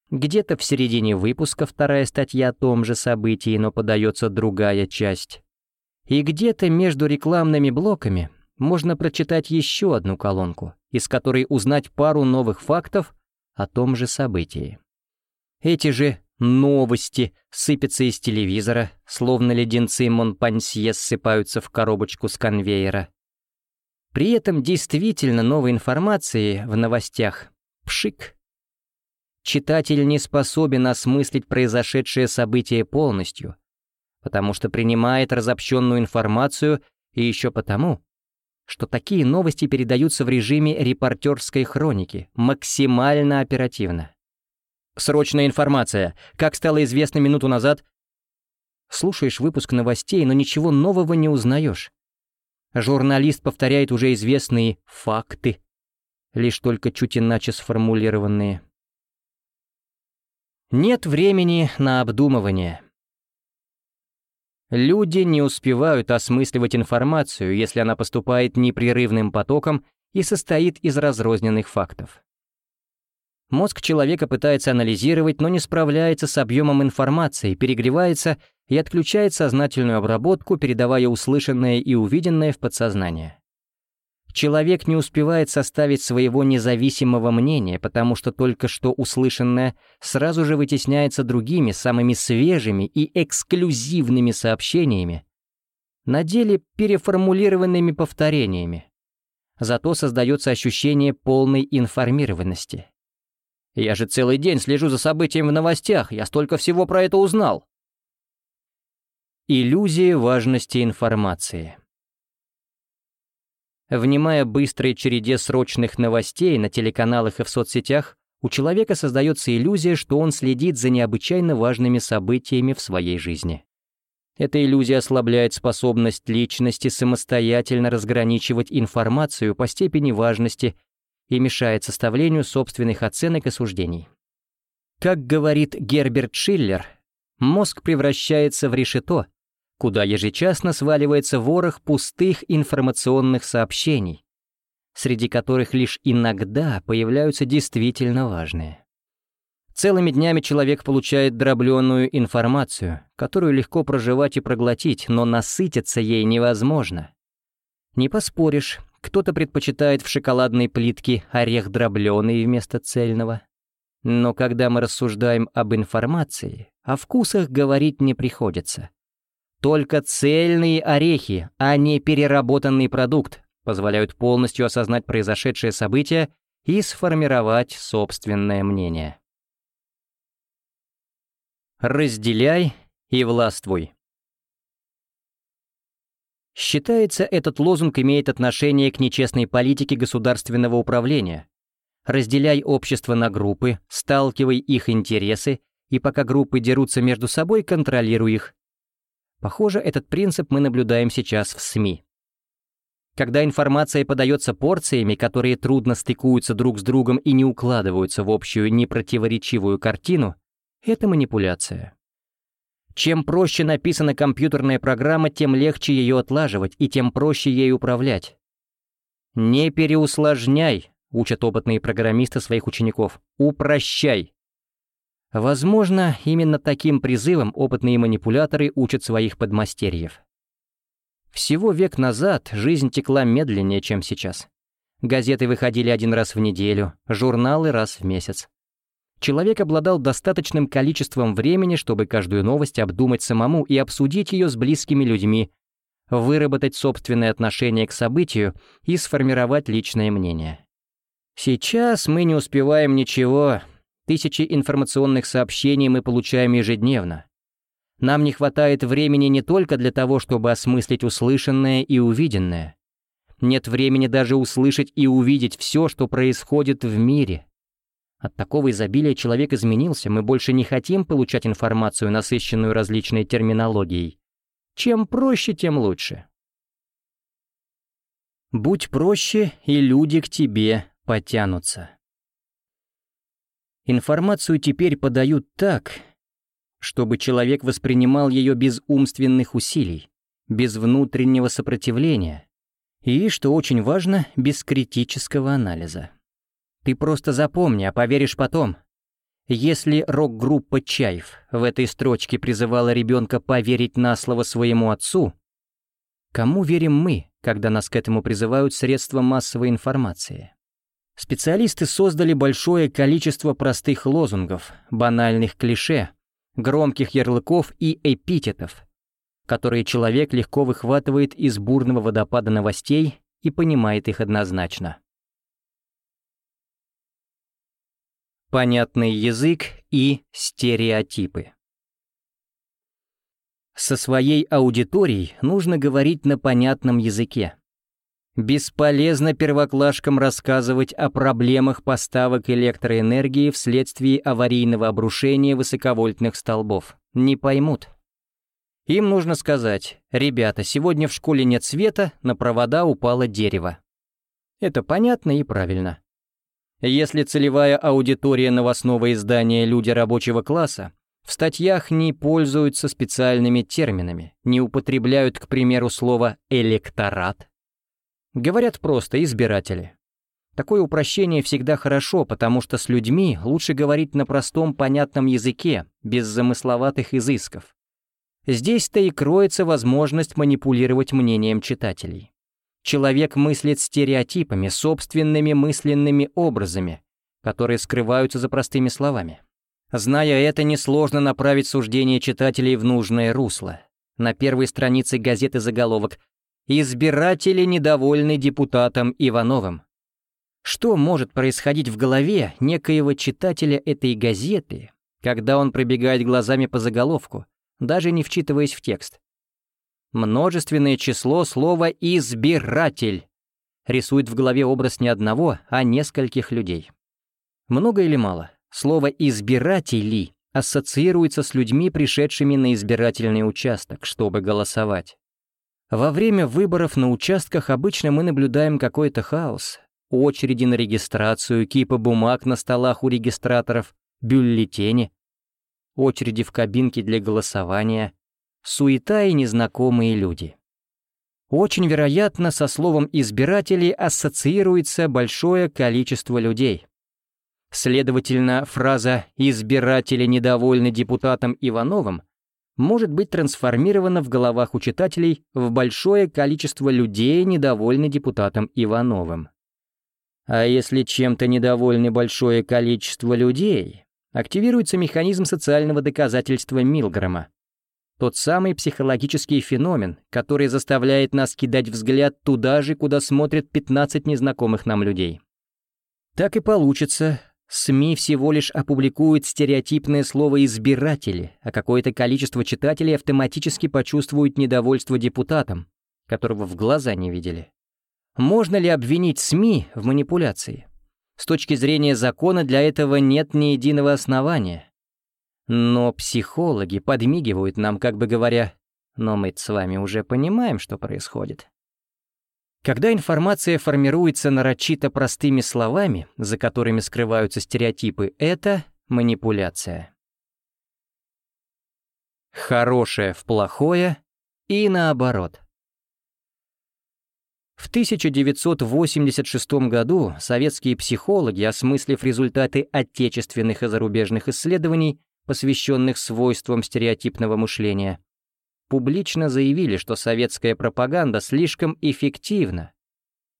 где-то в середине выпуска вторая статья о том же событии, но подается другая часть. И где-то между рекламными блоками можно прочитать еще одну колонку, из которой узнать пару новых фактов о том же событии. Эти же новости сыпятся из телевизора, словно леденцы Монпансье ссыпаются в коробочку с конвейера. При этом действительно новой информации в новостях пшик читатель не способен осмыслить произошедшее событие полностью, потому что принимает разобщенную информацию и еще потому, что такие новости передаются в режиме репортерской хроники, максимально оперативно. Срочная информация. Как стало известно минуту назад, слушаешь выпуск новостей, но ничего нового не узнаешь. Журналист повторяет уже известные факты, лишь только чуть иначе сформулированные. Нет времени на обдумывание. Люди не успевают осмысливать информацию, если она поступает непрерывным потоком и состоит из разрозненных фактов. Мозг человека пытается анализировать, но не справляется с объемом информации, перегревается и отключает сознательную обработку, передавая услышанное и увиденное в подсознание. Человек не успевает составить своего независимого мнения, потому что только что услышанное сразу же вытесняется другими, самыми свежими и эксклюзивными сообщениями, на деле переформулированными повторениями. Зато создается ощущение полной информированности. «Я же целый день слежу за событием в новостях, я столько всего про это узнал!» Иллюзия важности информации. Внимая быстрой череде срочных новостей на телеканалах и в соцсетях, у человека создается иллюзия, что он следит за необычайно важными событиями в своей жизни. Эта иллюзия ослабляет способность личности самостоятельно разграничивать информацию по степени важности и мешает составлению собственных оценок и суждений. Как говорит Герберт Шиллер, мозг превращается в решето, куда ежечасно сваливается ворох пустых информационных сообщений, среди которых лишь иногда появляются действительно важные. Целыми днями человек получает дробленную информацию, которую легко проживать и проглотить, но насытиться ей невозможно. Не поспоришь, кто-то предпочитает в шоколадной плитке орех дробленый вместо цельного. Но когда мы рассуждаем об информации, о вкусах говорить не приходится Только цельные орехи, а не переработанный продукт, позволяют полностью осознать произошедшее событие и сформировать собственное мнение. Разделяй и властвуй. Считается, этот лозунг имеет отношение к нечестной политике государственного управления. Разделяй общество на группы, сталкивай их интересы, и пока группы дерутся между собой, контролируй их. Похоже, этот принцип мы наблюдаем сейчас в СМИ. Когда информация подается порциями, которые трудно стыкуются друг с другом и не укладываются в общую непротиворечивую картину, это манипуляция. Чем проще написана компьютерная программа, тем легче ее отлаживать и тем проще ей управлять. «Не переусложняй», — учат опытные программисты своих учеников, «упрощай». Возможно, именно таким призывом опытные манипуляторы учат своих подмастерьев. Всего век назад жизнь текла медленнее, чем сейчас. Газеты выходили один раз в неделю, журналы раз в месяц. Человек обладал достаточным количеством времени, чтобы каждую новость обдумать самому и обсудить ее с близкими людьми, выработать собственное отношение к событию и сформировать личное мнение. Сейчас мы не успеваем ничего. Тысячи информационных сообщений мы получаем ежедневно. Нам не хватает времени не только для того, чтобы осмыслить услышанное и увиденное. Нет времени даже услышать и увидеть все, что происходит в мире. От такого изобилия человек изменился, мы больше не хотим получать информацию, насыщенную различной терминологией. Чем проще, тем лучше. Будь проще, и люди к тебе потянутся. Информацию теперь подают так, чтобы человек воспринимал ее без умственных усилий, без внутреннего сопротивления и, что очень важно, без критического анализа. Ты просто запомни, а поверишь потом. Если рок-группа «Чаев» в этой строчке призывала ребенка поверить на слово своему отцу, кому верим мы, когда нас к этому призывают средства массовой информации? Специалисты создали большое количество простых лозунгов, банальных клише, громких ярлыков и эпитетов, которые человек легко выхватывает из бурного водопада новостей и понимает их однозначно. Понятный язык и стереотипы. Со своей аудиторией нужно говорить на понятном языке. Бесполезно первоклашкам рассказывать о проблемах поставок электроэнергии вследствие аварийного обрушения высоковольтных столбов. Не поймут. Им нужно сказать, ребята, сегодня в школе нет света, на провода упало дерево. Это понятно и правильно. Если целевая аудитория новостного издания «Люди рабочего класса», в статьях не пользуются специальными терминами, не употребляют, к примеру, слово «электорат», Говорят просто «избиратели». Такое упрощение всегда хорошо, потому что с людьми лучше говорить на простом понятном языке, без замысловатых изысков. Здесь-то и кроется возможность манипулировать мнением читателей. Человек мыслит стереотипами, собственными мысленными образами, которые скрываются за простыми словами. Зная это, несложно направить суждение читателей в нужное русло. На первой странице газеты заголовок Избиратели недовольны депутатом Ивановым. Что может происходить в голове некоего читателя этой газеты, когда он пробегает глазами по заголовку, даже не вчитываясь в текст? Множественное число слова «избиратель» рисует в голове образ не одного, а нескольких людей. Много или мало? Слово «избиратели» ассоциируется с людьми, пришедшими на избирательный участок, чтобы голосовать. Во время выборов на участках обычно мы наблюдаем какой-то хаос. Очереди на регистрацию, кипы бумаг на столах у регистраторов, бюллетени, очереди в кабинке для голосования, суета и незнакомые люди. Очень вероятно, со словом «избиратели» ассоциируется большое количество людей. Следовательно, фраза «избиратели недовольны депутатом Ивановым» может быть трансформировано в головах у читателей в большое количество людей, недовольны депутатом Ивановым. А если чем-то недовольны большое количество людей, активируется механизм социального доказательства Милгрома. Тот самый психологический феномен, который заставляет нас кидать взгляд туда же, куда смотрят 15 незнакомых нам людей. Так и получится. СМИ всего лишь опубликуют стереотипное слово «избиратели», а какое-то количество читателей автоматически почувствуют недовольство депутатом, которого в глаза не видели. Можно ли обвинить СМИ в манипуляции? С точки зрения закона для этого нет ни единого основания. Но психологи подмигивают нам, как бы говоря, но мы с вами уже понимаем, что происходит. Когда информация формируется нарочито простыми словами, за которыми скрываются стереотипы, это манипуляция. Хорошее в плохое и наоборот. В 1986 году советские психологи, осмыслив результаты отечественных и зарубежных исследований, посвященных свойствам стереотипного мышления, публично заявили, что советская пропаганда слишком эффективна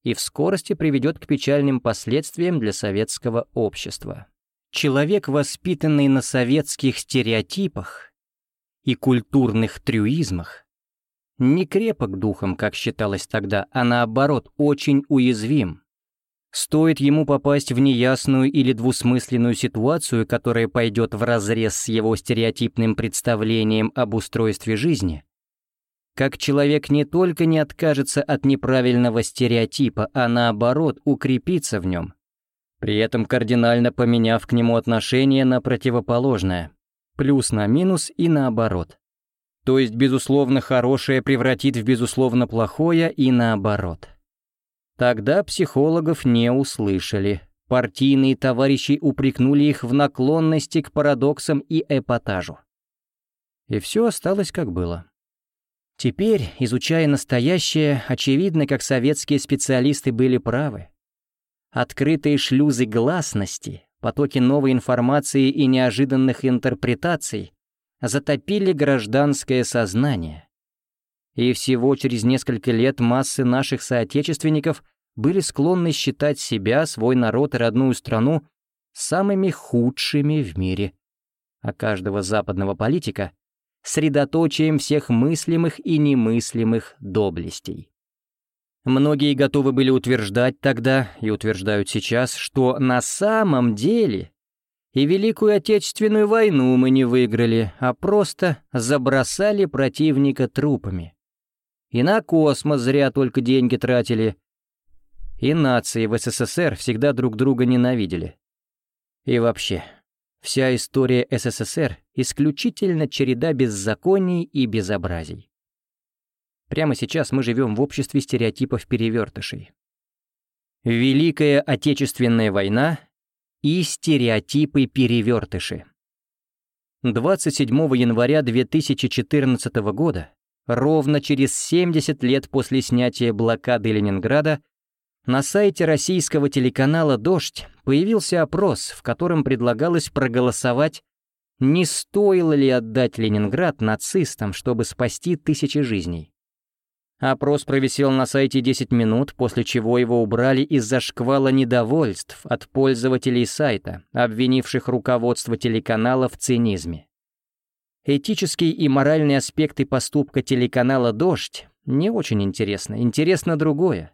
и в скорости приведет к печальным последствиям для советского общества. Человек, воспитанный на советских стереотипах и культурных трюизмах, не крепок духом, как считалось тогда, а наоборот, очень уязвим. Стоит ему попасть в неясную или двусмысленную ситуацию, которая пойдет вразрез с его стереотипным представлением об устройстве жизни, как человек не только не откажется от неправильного стереотипа, а наоборот укрепится в нем, при этом кардинально поменяв к нему отношение на противоположное, плюс на минус и наоборот. То есть, безусловно, хорошее превратит в безусловно плохое и наоборот. Тогда психологов не услышали. Партийные товарищи упрекнули их в наклонности к парадоксам и эпатажу. И все осталось как было. Теперь, изучая настоящее, очевидно, как советские специалисты были правы. Открытые шлюзы гласности, потоки новой информации и неожиданных интерпретаций затопили гражданское сознание, и всего через несколько лет массы наших соотечественников были склонны считать себя, свой народ и родную страну самыми худшими в мире, а каждого западного политика — средоточием всех мыслимых и немыслимых доблестей. Многие готовы были утверждать тогда и утверждают сейчас, что на самом деле и Великую Отечественную войну мы не выиграли, а просто забросали противника трупами. И на космос зря только деньги тратили. И нации в СССР всегда друг друга ненавидели. И вообще, вся история СССР исключительно череда беззаконий и безобразий. Прямо сейчас мы живем в обществе стереотипов перевертышей. Великая Отечественная война и стереотипы перевертыши. 27 января 2014 года ровно через 70 лет после снятия блокады Ленинграда, на сайте российского телеканала «Дождь» появился опрос, в котором предлагалось проголосовать, не стоило ли отдать Ленинград нацистам, чтобы спасти тысячи жизней. Опрос провисел на сайте 10 минут, после чего его убрали из-за шквала недовольств от пользователей сайта, обвинивших руководство телеканала в цинизме. Этические и моральные аспекты поступка телеканала «Дождь» не очень интересно, интересно другое.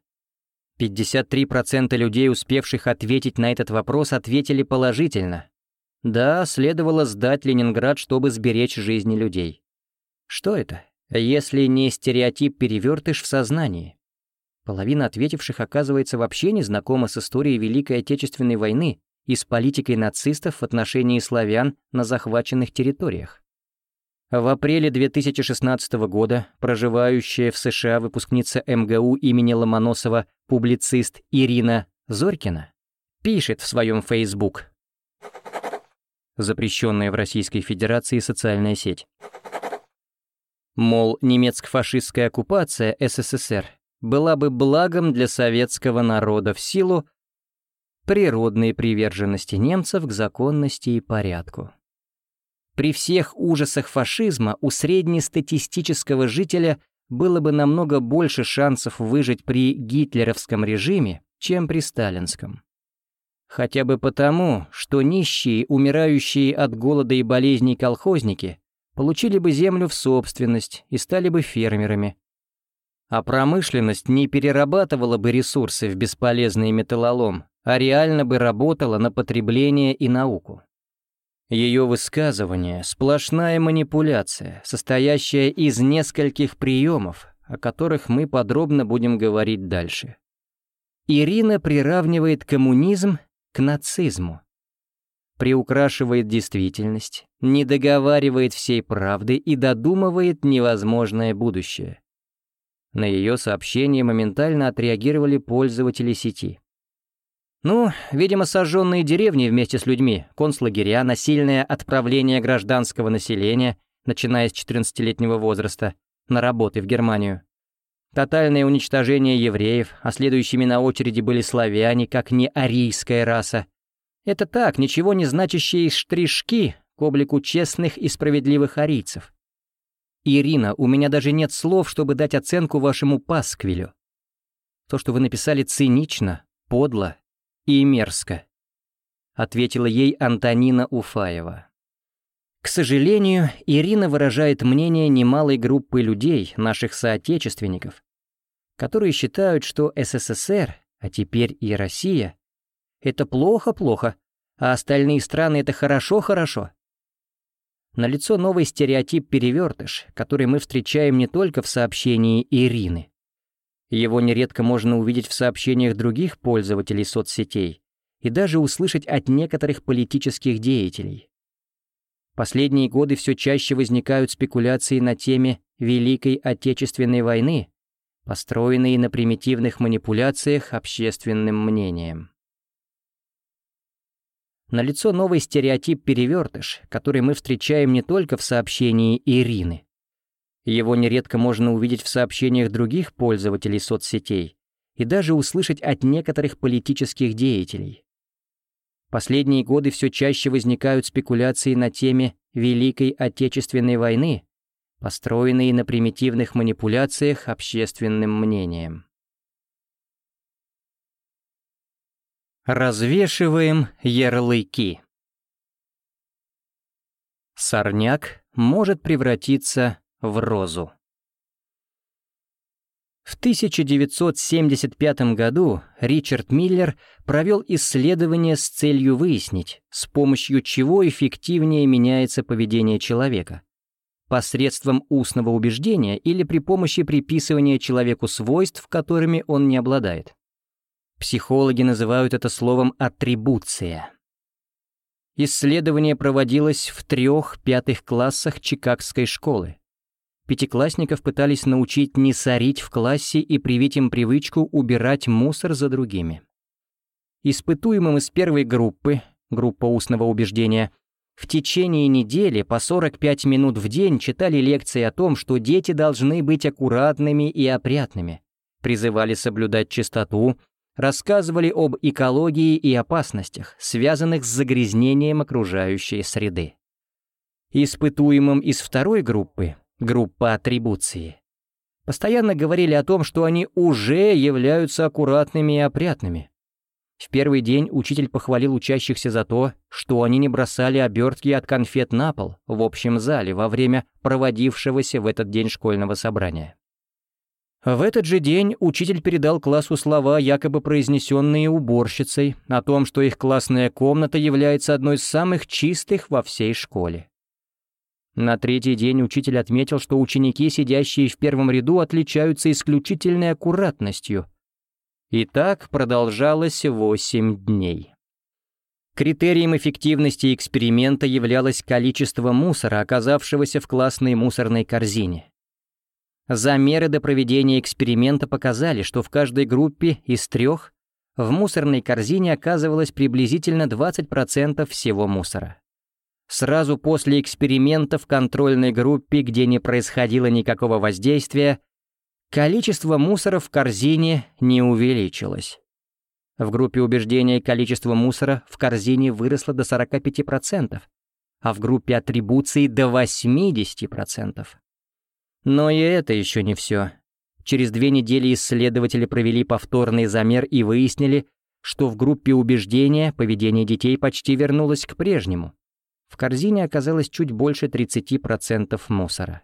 53% людей, успевших ответить на этот вопрос, ответили положительно. Да, следовало сдать Ленинград, чтобы сберечь жизни людей. Что это, если не стереотип-перевертыш в сознании? Половина ответивших, оказывается, вообще не знакома с историей Великой Отечественной войны и с политикой нацистов в отношении славян на захваченных территориях. В апреле 2016 года проживающая в США выпускница МГУ имени Ломоносова публицист Ирина Зорькина пишет в своем Facebook, запрещенная в Российской Федерации социальная сеть, мол, немецко-фашистская оккупация СССР была бы благом для советского народа в силу природной приверженности немцев к законности и порядку. При всех ужасах фашизма у среднестатистического жителя было бы намного больше шансов выжить при гитлеровском режиме, чем при сталинском. Хотя бы потому, что нищие, умирающие от голода и болезней колхозники получили бы землю в собственность и стали бы фермерами. А промышленность не перерабатывала бы ресурсы в бесполезный металлолом, а реально бы работала на потребление и науку. Ее высказывание — сплошная манипуляция, состоящая из нескольких приемов, о которых мы подробно будем говорить дальше. Ирина приравнивает коммунизм к нацизму. Приукрашивает действительность, не договаривает всей правды и додумывает невозможное будущее. На ее сообщение моментально отреагировали пользователи сети. Ну, видимо, сожженные деревни вместе с людьми, концлагеря, насильное отправление гражданского населения, начиная с 14-летнего возраста, на работы в Германию. Тотальное уничтожение евреев, а следующими на очереди были славяне, как не арийская раса. Это так, ничего не значащие штришки к облику честных и справедливых арийцев. Ирина, у меня даже нет слов, чтобы дать оценку вашему пасквилю. То, что вы написали цинично, подло и мерзко», — ответила ей Антонина Уфаева. К сожалению, Ирина выражает мнение немалой группы людей, наших соотечественников, которые считают, что СССР, а теперь и Россия, это плохо-плохо, а остальные страны это хорошо-хорошо. Налицо новый стереотип-перевертыш, который мы встречаем не только в сообщении Ирины, его нередко можно увидеть в сообщениях других пользователей соцсетей и даже услышать от некоторых политических деятелей. Последние годы все чаще возникают спекуляции на теме Великой Отечественной войны, построенные на примитивных манипуляциях общественным мнением. Налицо новый стереотип-перевертыш, который мы встречаем не только в сообщении Ирины, его нередко можно увидеть в сообщениях других пользователей соцсетей и даже услышать от некоторых политических деятелей. Последние годы все чаще возникают спекуляции на теме Великой Отечественной войны, построенные на примитивных манипуляциях общественным мнением. Развешиваем ярлыки. Сорняк может превратиться в розу. В 1975 году Ричард Миллер провел исследование с целью выяснить, с помощью чего эффективнее меняется поведение человека. Посредством устного убеждения или при помощи приписывания человеку свойств, которыми он не обладает. Психологи называют это словом «аттрибуция». Исследование проводилось в трех пятых классах Чикагской школы пятиклассников пытались научить не сорить в классе и привить им привычку убирать мусор за другими. Испытуемым из первой группы, группа устного убеждения, в течение недели по 45 минут в день читали лекции о том, что дети должны быть аккуратными и опрятными, призывали соблюдать чистоту, рассказывали об экологии и опасностях, связанных с загрязнением окружающей среды. Испытуемым из второй группы группа атрибуции. Постоянно говорили о том, что они уже являются аккуратными и опрятными. В первый день учитель похвалил учащихся за то, что они не бросали обертки от конфет на пол в общем зале во время проводившегося в этот день школьного собрания. В этот же день учитель передал классу слова, якобы произнесенные уборщицей, о том, что их классная комната является одной из самых чистых во всей школе. На третий день учитель отметил, что ученики, сидящие в первом ряду, отличаются исключительной аккуратностью. И так продолжалось восемь дней. Критерием эффективности эксперимента являлось количество мусора, оказавшегося в классной мусорной корзине. Замеры до проведения эксперимента показали, что в каждой группе из трех в мусорной корзине оказывалось приблизительно 20% всего мусора. Сразу после эксперимента в контрольной группе, где не происходило никакого воздействия, количество мусора в корзине не увеличилось. В группе убеждения количество мусора в корзине выросло до 45%, а в группе атрибуции до 80%. Но и это еще не все. Через две недели исследователи провели повторный замер и выяснили, что в группе убеждения поведение детей почти вернулось к прежнему. В корзине оказалось чуть больше 30% мусора.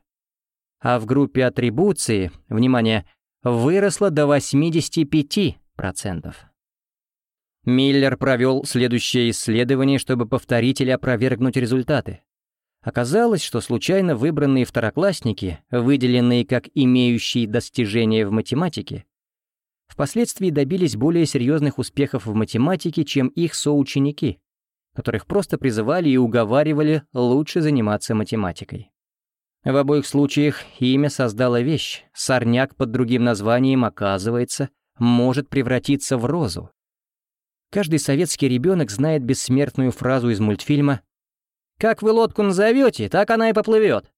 А в группе атрибуции, внимание, выросло до 85%. Миллер провел следующее исследование, чтобы повторить или опровергнуть результаты. Оказалось, что случайно выбранные второклассники, выделенные как имеющие достижения в математике, впоследствии добились более серьезных успехов в математике, чем их соученики, которых просто призывали и уговаривали лучше заниматься математикой. В обоих случаях имя создало вещь, сорняк под другим названием, оказывается, может превратиться в розу. Каждый советский ребенок знает бессмертную фразу из мультфильма «Как вы лодку назовете, так она и поплывет».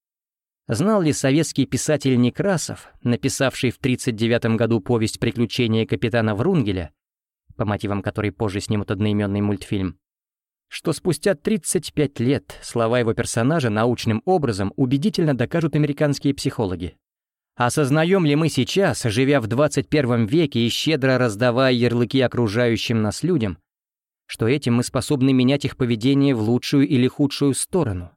Знал ли советский писатель Некрасов, написавший в 1939 году повесть «Приключения капитана Врунгеля», по мотивам которой позже снимут одноименный мультфильм, что спустя 35 лет слова его персонажа научным образом убедительно докажут американские психологи. Осознаем ли мы сейчас, живя в 21 веке и щедро раздавая ярлыки окружающим нас людям, что этим мы способны менять их поведение в лучшую или худшую сторону?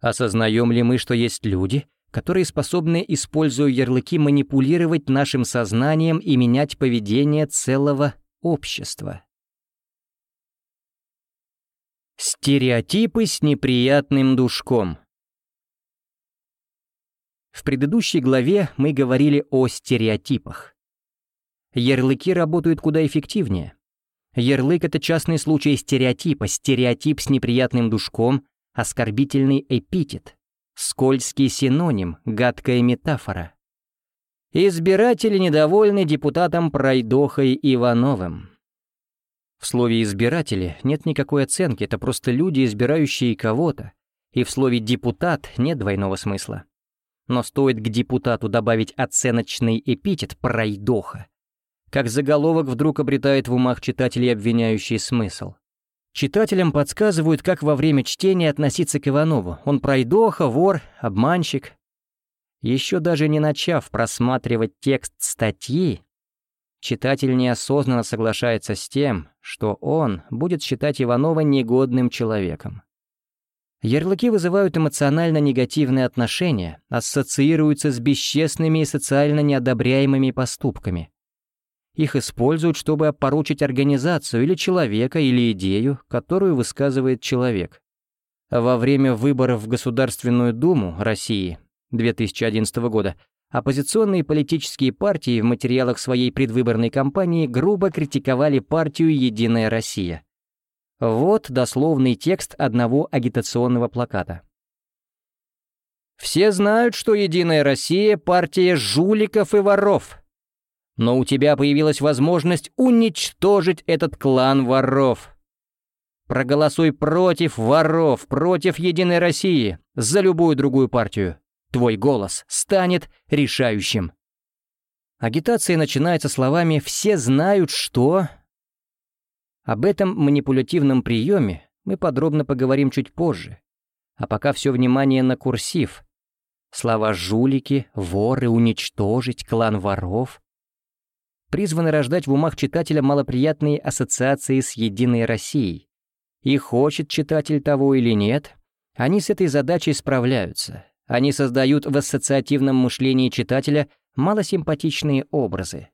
Осознаем ли мы, что есть люди, которые способны, используя ярлыки, манипулировать нашим сознанием и менять поведение целого общества? Стереотипы с неприятным душком. В предыдущей главе мы говорили о стереотипах. Ярлыки работают куда эффективнее. Ярлык — это частный случай стереотипа, стереотип с неприятным душком, оскорбительный эпитет, скользкий синоним, гадкая метафора. Избиратели недовольны депутатом Пройдохой Ивановым. В слове «избиратели» нет никакой оценки, это просто люди, избирающие кого-то. И в слове «депутат» нет двойного смысла. Но стоит к депутату добавить оценочный эпитет «пройдоха», как заголовок вдруг обретает в умах читателей обвиняющий смысл. Читателям подсказывают, как во время чтения относиться к Иванову. Он пройдоха, вор, обманщик. Еще даже не начав просматривать текст статьи, Читатель неосознанно соглашается с тем, что он будет считать Иванова негодным человеком. Ярлыки вызывают эмоционально негативные отношения, ассоциируются с бесчестными и социально неодобряемыми поступками. Их используют, чтобы опорочить организацию или человека, или идею, которую высказывает человек. Во время выборов в Государственную Думу России 2011 года Оппозиционные политические партии в материалах своей предвыборной кампании грубо критиковали партию «Единая Россия». Вот дословный текст одного агитационного плаката. «Все знают, что «Единая Россия» — партия жуликов и воров. Но у тебя появилась возможность уничтожить этот клан воров. Проголосуй против воров, против «Единой России», за любую другую партию. Твой голос станет решающим. Агитация начинается словами «все знают, что...» Об этом манипулятивном приеме мы подробно поговорим чуть позже. А пока все внимание на курсив. Слова «жулики», «воры», «уничтожить», «клан воров» призваны рождать в умах читателя малоприятные ассоциации с «Единой Россией». И хочет читатель того или нет, они с этой задачей справляются, они создают в ассоциативном мышлении читателя малосимпатичные образы.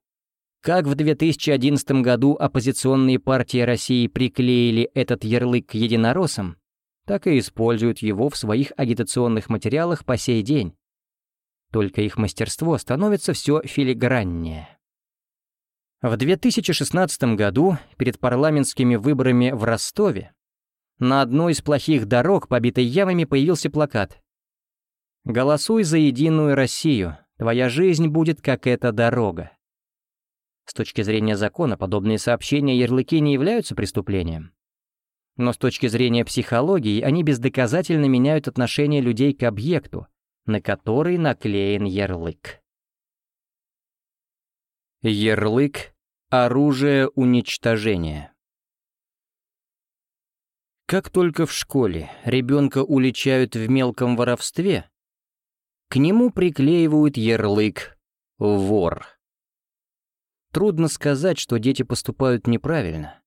Как в 2011 году оппозиционные партии России приклеили этот ярлык к единороссам, так и используют его в своих агитационных материалах по сей день. Только их мастерство становится все филиграннее. В 2016 году, перед парламентскими выборами в Ростове, на одной из плохих дорог, побитой ямами, появился плакат Голосуй за единую Россию, твоя жизнь будет как эта дорога. С точки зрения закона, подобные сообщения ярлыки не являются преступлением. Но с точки зрения психологии, они бездоказательно меняют отношение людей к объекту, на который наклеен ярлык. Ярлык — оружие уничтожения. Как только в школе ребенка уличают в мелком воровстве, к нему приклеивают ярлык «вор». Трудно сказать, что дети поступают неправильно.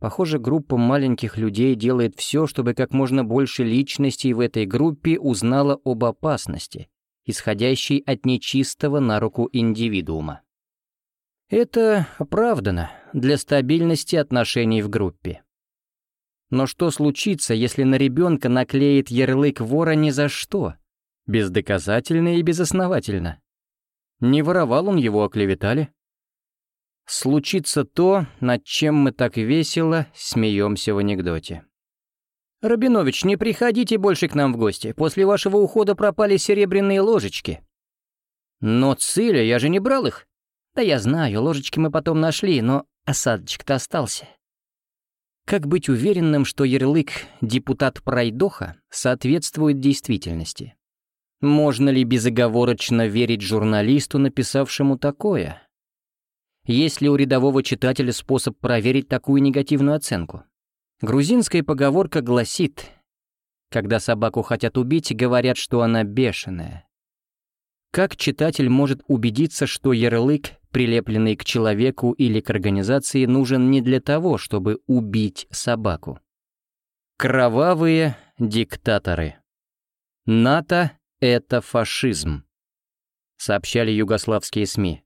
Похоже, группа маленьких людей делает все, чтобы как можно больше личностей в этой группе узнала об опасности, исходящей от нечистого на руку индивидуума. Это оправдано для стабильности отношений в группе. Но что случится, если на ребенка наклеит ярлык вора ни за что? Бездоказательно и безосновательно. Не воровал он его, оклеветали случится то, над чем мы так весело смеемся в анекдоте. «Рабинович, не приходите больше к нам в гости. После вашего ухода пропали серебряные ложечки». «Но, Циля, я же не брал их». «Да я знаю, ложечки мы потом нашли, но осадочек-то остался». Как быть уверенным, что ярлык «депутат Пройдоха» соответствует действительности? Можно ли безоговорочно верить журналисту, написавшему такое? Есть ли у рядового читателя способ проверить такую негативную оценку? Грузинская поговорка гласит, когда собаку хотят убить, говорят, что она бешеная. Как читатель может убедиться, что ярлык, прилепленный к человеку или к организации, нужен не для того, чтобы убить собаку? Кровавые диктаторы. НАТО — это фашизм, сообщали югославские СМИ.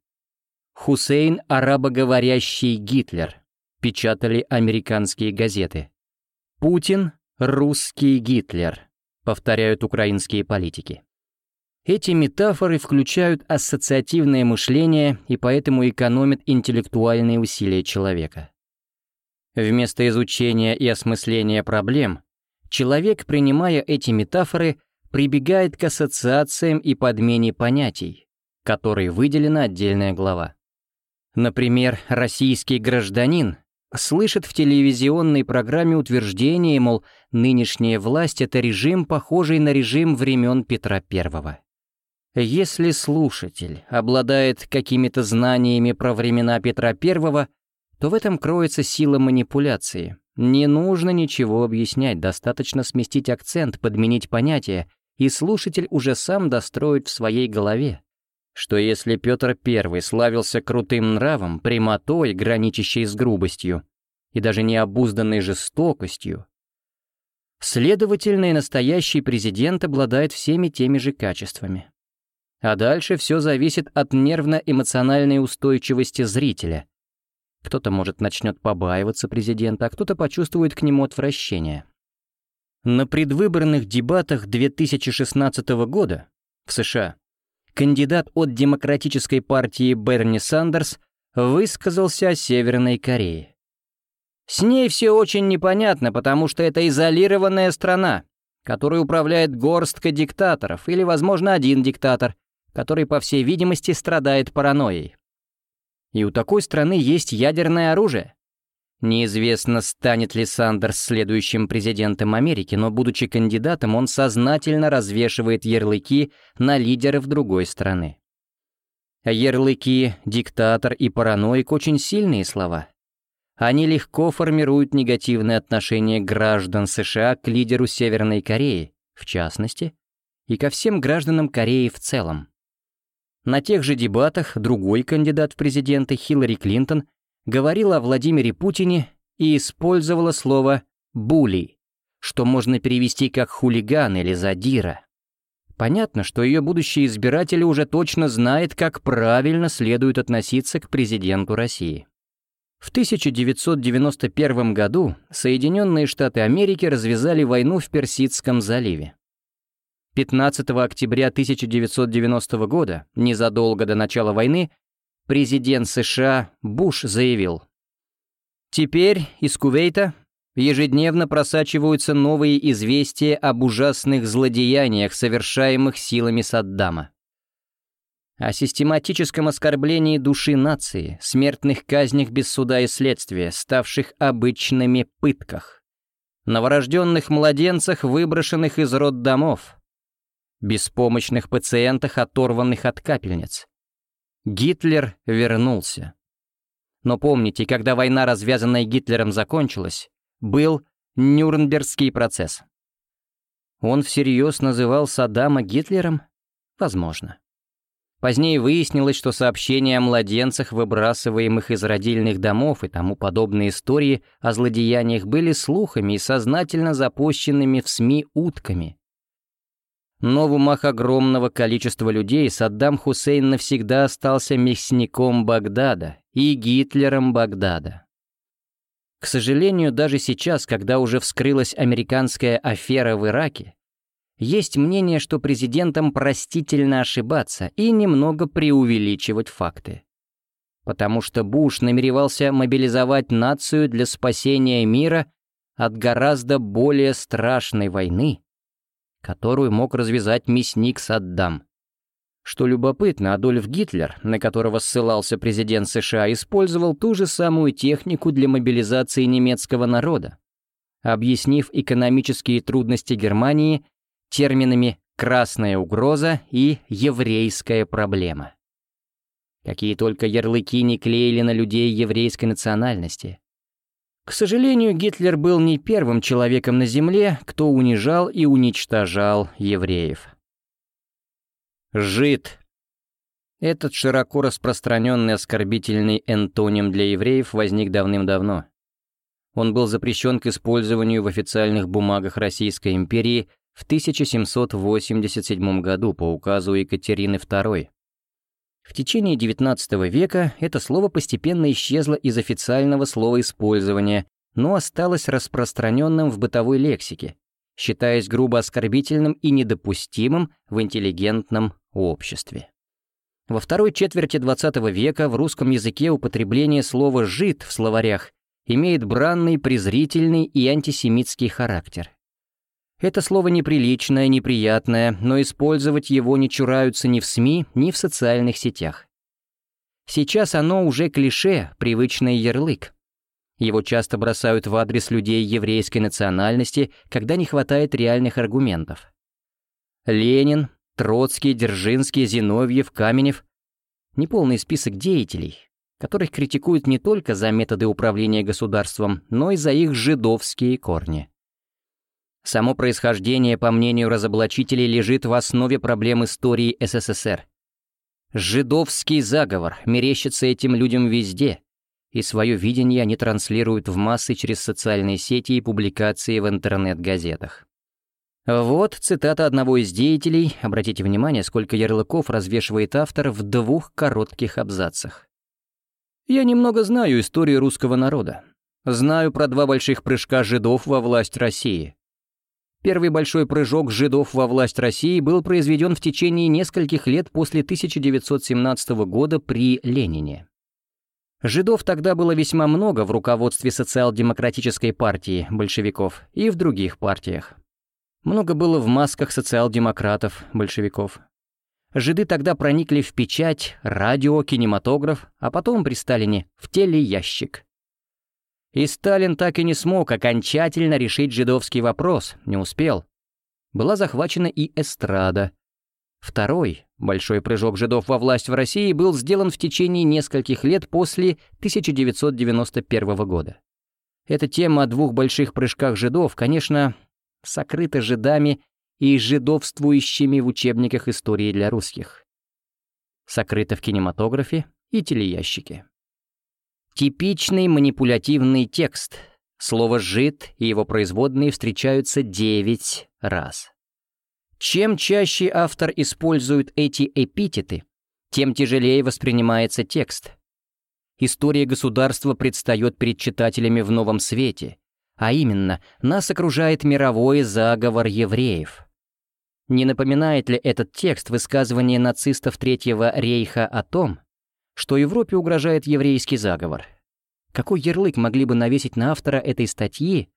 Хусейн – арабоговорящий Гитлер, печатали американские газеты. Путин – русский Гитлер, повторяют украинские политики. Эти метафоры включают ассоциативное мышление и поэтому экономят интеллектуальные усилия человека. Вместо изучения и осмысления проблем, человек, принимая эти метафоры, прибегает к ассоциациям и подмене понятий, которой выделена отдельная глава. Например, российский гражданин слышит в телевизионной программе утверждение, мол, нынешняя власть — это режим, похожий на режим времен Петра I. Если слушатель обладает какими-то знаниями про времена Петра I, то в этом кроется сила манипуляции. Не нужно ничего объяснять, достаточно сместить акцент, подменить понятие, и слушатель уже сам достроит в своей голове что если Петр I славился крутым нравом, прямотой, граничащей с грубостью, и даже необузданной жестокостью, следовательно, и настоящий президент обладает всеми теми же качествами. А дальше все зависит от нервно-эмоциональной устойчивости зрителя. Кто-то, может, начнет побаиваться президента, а кто-то почувствует к нему отвращение. На предвыборных дебатах 2016 года в США кандидат от Демократической партии Берни Сандерс высказался о Северной Корее. С ней все очень непонятно, потому что это изолированная страна, которой управляет горстка диктаторов, или, возможно, один диктатор, который, по всей видимости, страдает паранойей. И у такой страны есть ядерное оружие. Неизвестно, станет ли Сандерс следующим президентом Америки, но, будучи кандидатом, он сознательно развешивает ярлыки на лидеров другой страны. Ярлыки «диктатор» и «параноик» — очень сильные слова. Они легко формируют негативное отношение граждан США к лидеру Северной Кореи, в частности, и ко всем гражданам Кореи в целом. На тех же дебатах другой кандидат в президенты Хиллари Клинтон говорила о Владимире Путине и использовала слово «були», что можно перевести как «хулиган» или «задира». Понятно, что ее будущие избиратели уже точно знают, как правильно следует относиться к президенту России. В 1991 году Соединенные Штаты Америки развязали войну в Персидском заливе. 15 октября 1990 года, незадолго до начала войны, президент США Буш заявил, «Теперь из Кувейта ежедневно просачиваются новые известия об ужасных злодеяниях, совершаемых силами Саддама. О систематическом оскорблении души нации, смертных казнях без суда и следствия, ставших обычными пытках, новорожденных младенцах, выброшенных из роддомов, беспомощных пациентах, оторванных от капельниц, Гитлер вернулся. Но помните, когда война, развязанная Гитлером, закончилась, был Нюрнбергский процесс. Он всерьез называл Саддама Гитлером? Возможно. Позднее выяснилось, что сообщения о младенцах, выбрасываемых из родильных домов и тому подобные истории о злодеяниях были слухами и сознательно запущенными в СМИ утками. Но в умах огромного количества людей Саддам Хусейн навсегда остался мясником Багдада и Гитлером Багдада. К сожалению, даже сейчас, когда уже вскрылась американская афера в Ираке, есть мнение, что президентам простительно ошибаться и немного преувеличивать факты. Потому что Буш намеревался мобилизовать нацию для спасения мира от гораздо более страшной войны, которую мог развязать мясник Саддам. Что любопытно, Адольф Гитлер, на которого ссылался президент США, использовал ту же самую технику для мобилизации немецкого народа, объяснив экономические трудности Германии терминами «красная угроза» и «еврейская проблема». Какие только ярлыки не клеили на людей еврейской национальности. К сожалению, Гитлер был не первым человеком на Земле, кто унижал и уничтожал евреев. Жид. Этот широко распространенный оскорбительный энтоним для евреев возник давным-давно. Он был запрещен к использованию в официальных бумагах Российской империи в 1787 году по указу Екатерины II. В течение XIX века это слово постепенно исчезло из официального слова использования, но осталось распространенным в бытовой лексике, считаясь грубо оскорбительным и недопустимым в интеллигентном обществе. Во второй четверти XX века в русском языке употребление слова «жид» в словарях имеет бранный, презрительный и антисемитский характер. Это слово неприличное, неприятное, но использовать его не чураются ни в СМИ, ни в социальных сетях. Сейчас оно уже клише, привычный ярлык. Его часто бросают в адрес людей еврейской национальности, когда не хватает реальных аргументов. Ленин, Троцкий, Дзержинский, Зиновьев, Каменев — неполный список деятелей, которых критикуют не только за методы управления государством, но и за их жидовские корни. Само происхождение, по мнению разоблачителей, лежит в основе проблем истории СССР. Жидовский заговор мерещится этим людям везде, и свое видение они транслируют в массы через социальные сети и публикации в интернет-газетах. Вот цитата одного из деятелей, обратите внимание, сколько ярлыков развешивает автор в двух коротких абзацах. «Я немного знаю историю русского народа. Знаю про два больших прыжка жидов во власть России. Первый большой прыжок жидов во власть России был произведен в течение нескольких лет после 1917 года при Ленине. Жидов тогда было весьма много в руководстве социал-демократической партии большевиков и в других партиях. Много было в масках социал-демократов, большевиков. Жиды тогда проникли в печать, радио, кинематограф, а потом при Сталине в телеящик. И Сталин так и не смог окончательно решить жидовский вопрос, не успел. Была захвачена и эстрада. Второй большой прыжок жидов во власть в России был сделан в течение нескольких лет после 1991 года. Эта тема о двух больших прыжках жидов, конечно, сокрыта жидами и жидовствующими в учебниках истории для русских. Сокрыта в кинематографе и телеящике. Типичный манипулятивный текст. Слово «жид» и его производные встречаются 9 раз. Чем чаще автор использует эти эпитеты, тем тяжелее воспринимается текст. История государства предстает перед читателями в новом свете, а именно, нас окружает мировой заговор евреев. Не напоминает ли этот текст высказывание нацистов Третьего рейха о том, что Европе угрожает еврейский заговор. Какой ярлык могли бы навесить на автора этой статьи,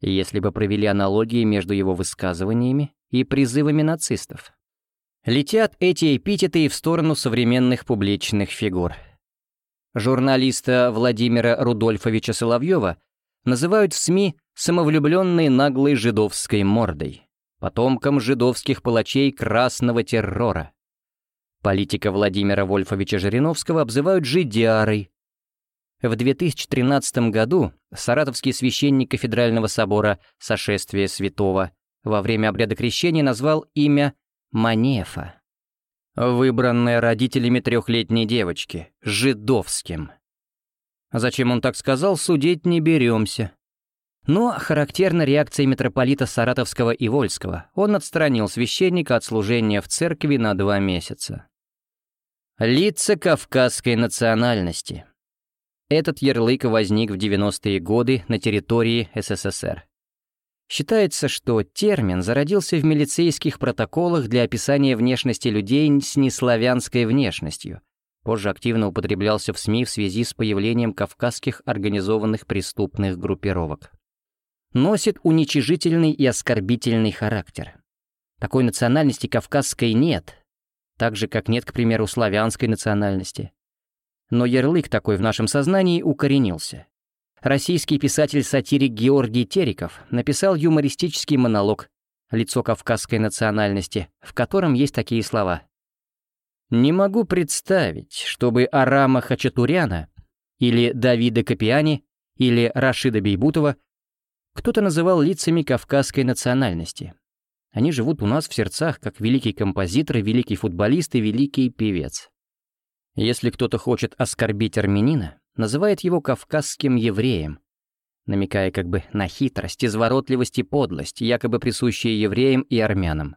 если бы провели аналогии между его высказываниями и призывами нацистов? Летят эти эпитеты в сторону современных публичных фигур. Журналиста Владимира Рудольфовича Соловьева называют в СМИ самовлюбленной наглой жидовской мордой, потомком жидовских палачей красного террора. Политика Владимира Вольфовича Жириновского обзывают «жидярой». В 2013 году саратовский священник кафедрального собора Сошествия Святого во время обряда крещения назвал имя Манефа. выбранное родителями трехлетней девочки, жидовским. Зачем он так сказал, судить не беремся. Но характерна реакция митрополита Саратовского и Вольского. Он отстранил священника от служения в церкви на два месяца. Лица кавказской национальности. Этот ярлык возник в 90-е годы на территории СССР. Считается, что термин зародился в милицейских протоколах для описания внешности людей с неславянской внешностью. Позже активно употреблялся в СМИ в связи с появлением кавказских организованных преступных группировок. Носит уничижительный и оскорбительный характер. Такой национальности кавказской нет, так же, как нет, к примеру, славянской национальности. Но ярлык такой в нашем сознании укоренился российский писатель-сатирик Георгий Териков написал юмористический монолог «Лицо кавказской национальности», в котором есть такие слова. «Не могу представить, чтобы Арама Хачатуряна или Давида Капиани или Рашида Бейбутова кто-то называл лицами кавказской национальности. Они живут у нас в сердцах, как великий композитор, великий футболист и великий певец. Если кто-то хочет оскорбить армянина, называет его кавказским евреем, намекая как бы на хитрость, изворотливость и подлость, якобы присущие евреям и армянам.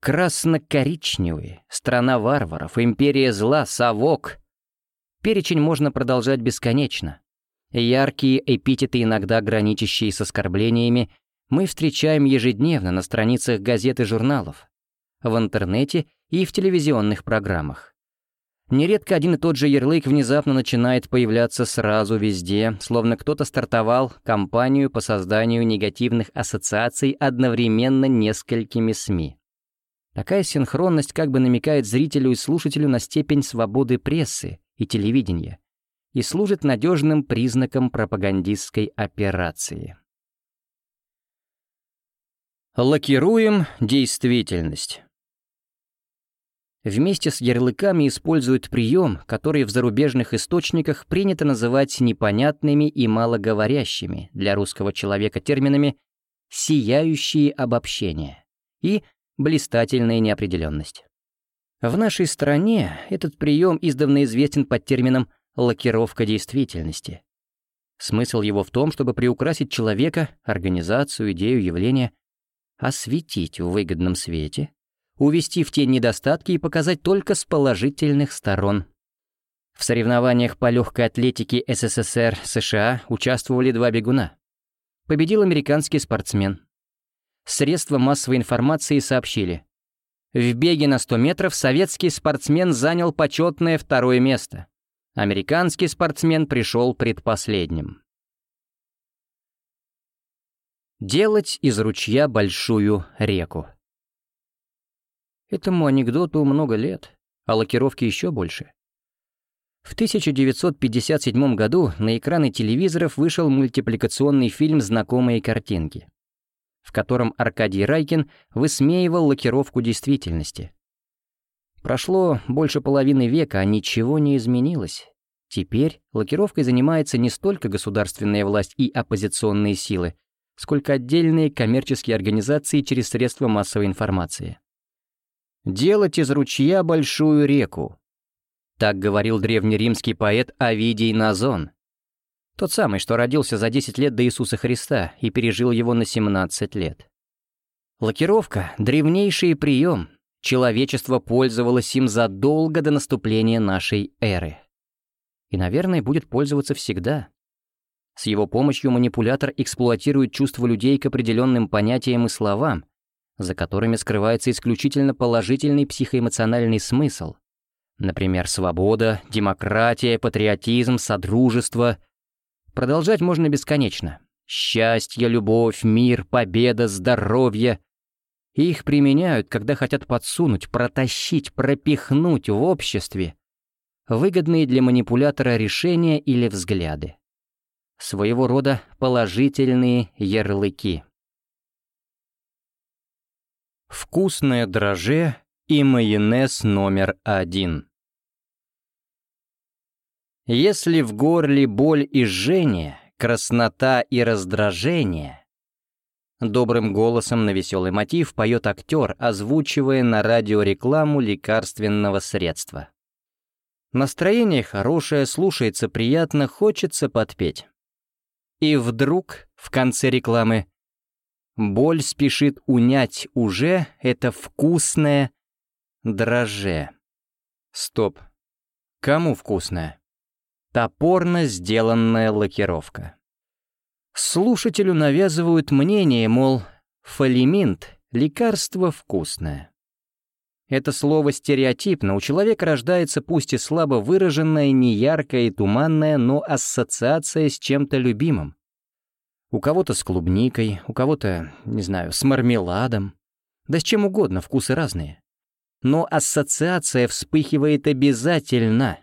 Красно-коричневый, страна варваров, империя зла, совок. Перечень можно продолжать бесконечно. Яркие эпитеты, иногда граничащие с оскорблениями, мы встречаем ежедневно на страницах газет и журналов, в интернете и в телевизионных программах. Нередко один и тот же ярлык внезапно начинает появляться сразу везде, словно кто-то стартовал кампанию по созданию негативных ассоциаций одновременно несколькими СМИ. Такая синхронность как бы намекает зрителю и слушателю на степень свободы прессы и телевидения и служит надежным признаком пропагандистской операции. Лакируем действительность. Вместе с ярлыками используют прием, который в зарубежных источниках принято называть непонятными и малоговорящими для русского человека терминами «сияющие обобщения» и «блистательная неопределенность». В нашей стране этот прием издавна известен под термином «лакировка действительности». Смысл его в том, чтобы приукрасить человека, организацию, идею, явление, осветить в выгодном свете, увести в те недостатки и показать только с положительных сторон. В соревнованиях по легкой атлетике СССР США участвовали два бегуна. Победил американский спортсмен. Средства массовой информации сообщили. В беге на 100 метров советский спортсмен занял почетное второе место. Американский спортсмен пришел предпоследним. Делать из ручья большую реку. Этому анекдоту много лет, а лакировки еще больше. В 1957 году на экраны телевизоров вышел мультипликационный фильм «Знакомые картинки», в котором Аркадий Райкин высмеивал лакировку действительности. Прошло больше половины века, а ничего не изменилось. Теперь лакировкой занимается не столько государственная власть и оппозиционные силы, сколько отдельные коммерческие организации через средства массовой информации делать из ручья большую реку. Так говорил древнеримский поэт Овидий Назон. Тот самый, что родился за 10 лет до Иисуса Христа и пережил его на 17 лет. Лакировка — древнейший прием. Человечество пользовалось им задолго до наступления нашей эры. И, наверное, будет пользоваться всегда. С его помощью манипулятор эксплуатирует чувства людей к определенным понятиям и словам, за которыми скрывается исключительно положительный психоэмоциональный смысл. Например, свобода, демократия, патриотизм, содружество. Продолжать можно бесконечно. Счастье, любовь, мир, победа, здоровье. Их применяют, когда хотят подсунуть, протащить, пропихнуть в обществе выгодные для манипулятора решения или взгляды. Своего рода положительные ярлыки вкусное драже и майонез номер один. Если в горле боль и жжение, краснота и раздражение, Добрым голосом на веселый мотив поет актер, озвучивая на радио рекламу лекарственного средства. Настроение хорошее, слушается приятно, хочется подпеть. И вдруг, в конце рекламы, боль спешит унять уже это вкусное дрожже. Стоп. Кому вкусное? Топорно сделанная лакировка. Слушателю навязывают мнение, мол, фолиминт — лекарство вкусное. Это слово стереотипно, у человека рождается пусть и слабо выраженная, неяркая и туманная, но ассоциация с чем-то любимым. У кого-то с клубникой, у кого-то, не знаю, с мармеладом. Да с чем угодно, вкусы разные. Но ассоциация вспыхивает обязательно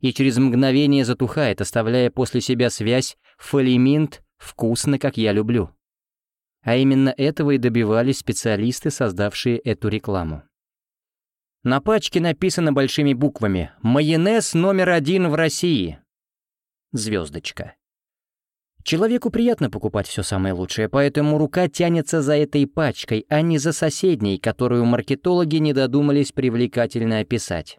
и через мгновение затухает, оставляя после себя связь фолиминт Вкусно, как я люблю. А именно этого и добивались специалисты, создавшие эту рекламу. На пачке написано большими буквами «Майонез номер один в России». Звездочка. Человеку приятно покупать все самое лучшее, поэтому рука тянется за этой пачкой, а не за соседней, которую маркетологи не додумались привлекательно описать.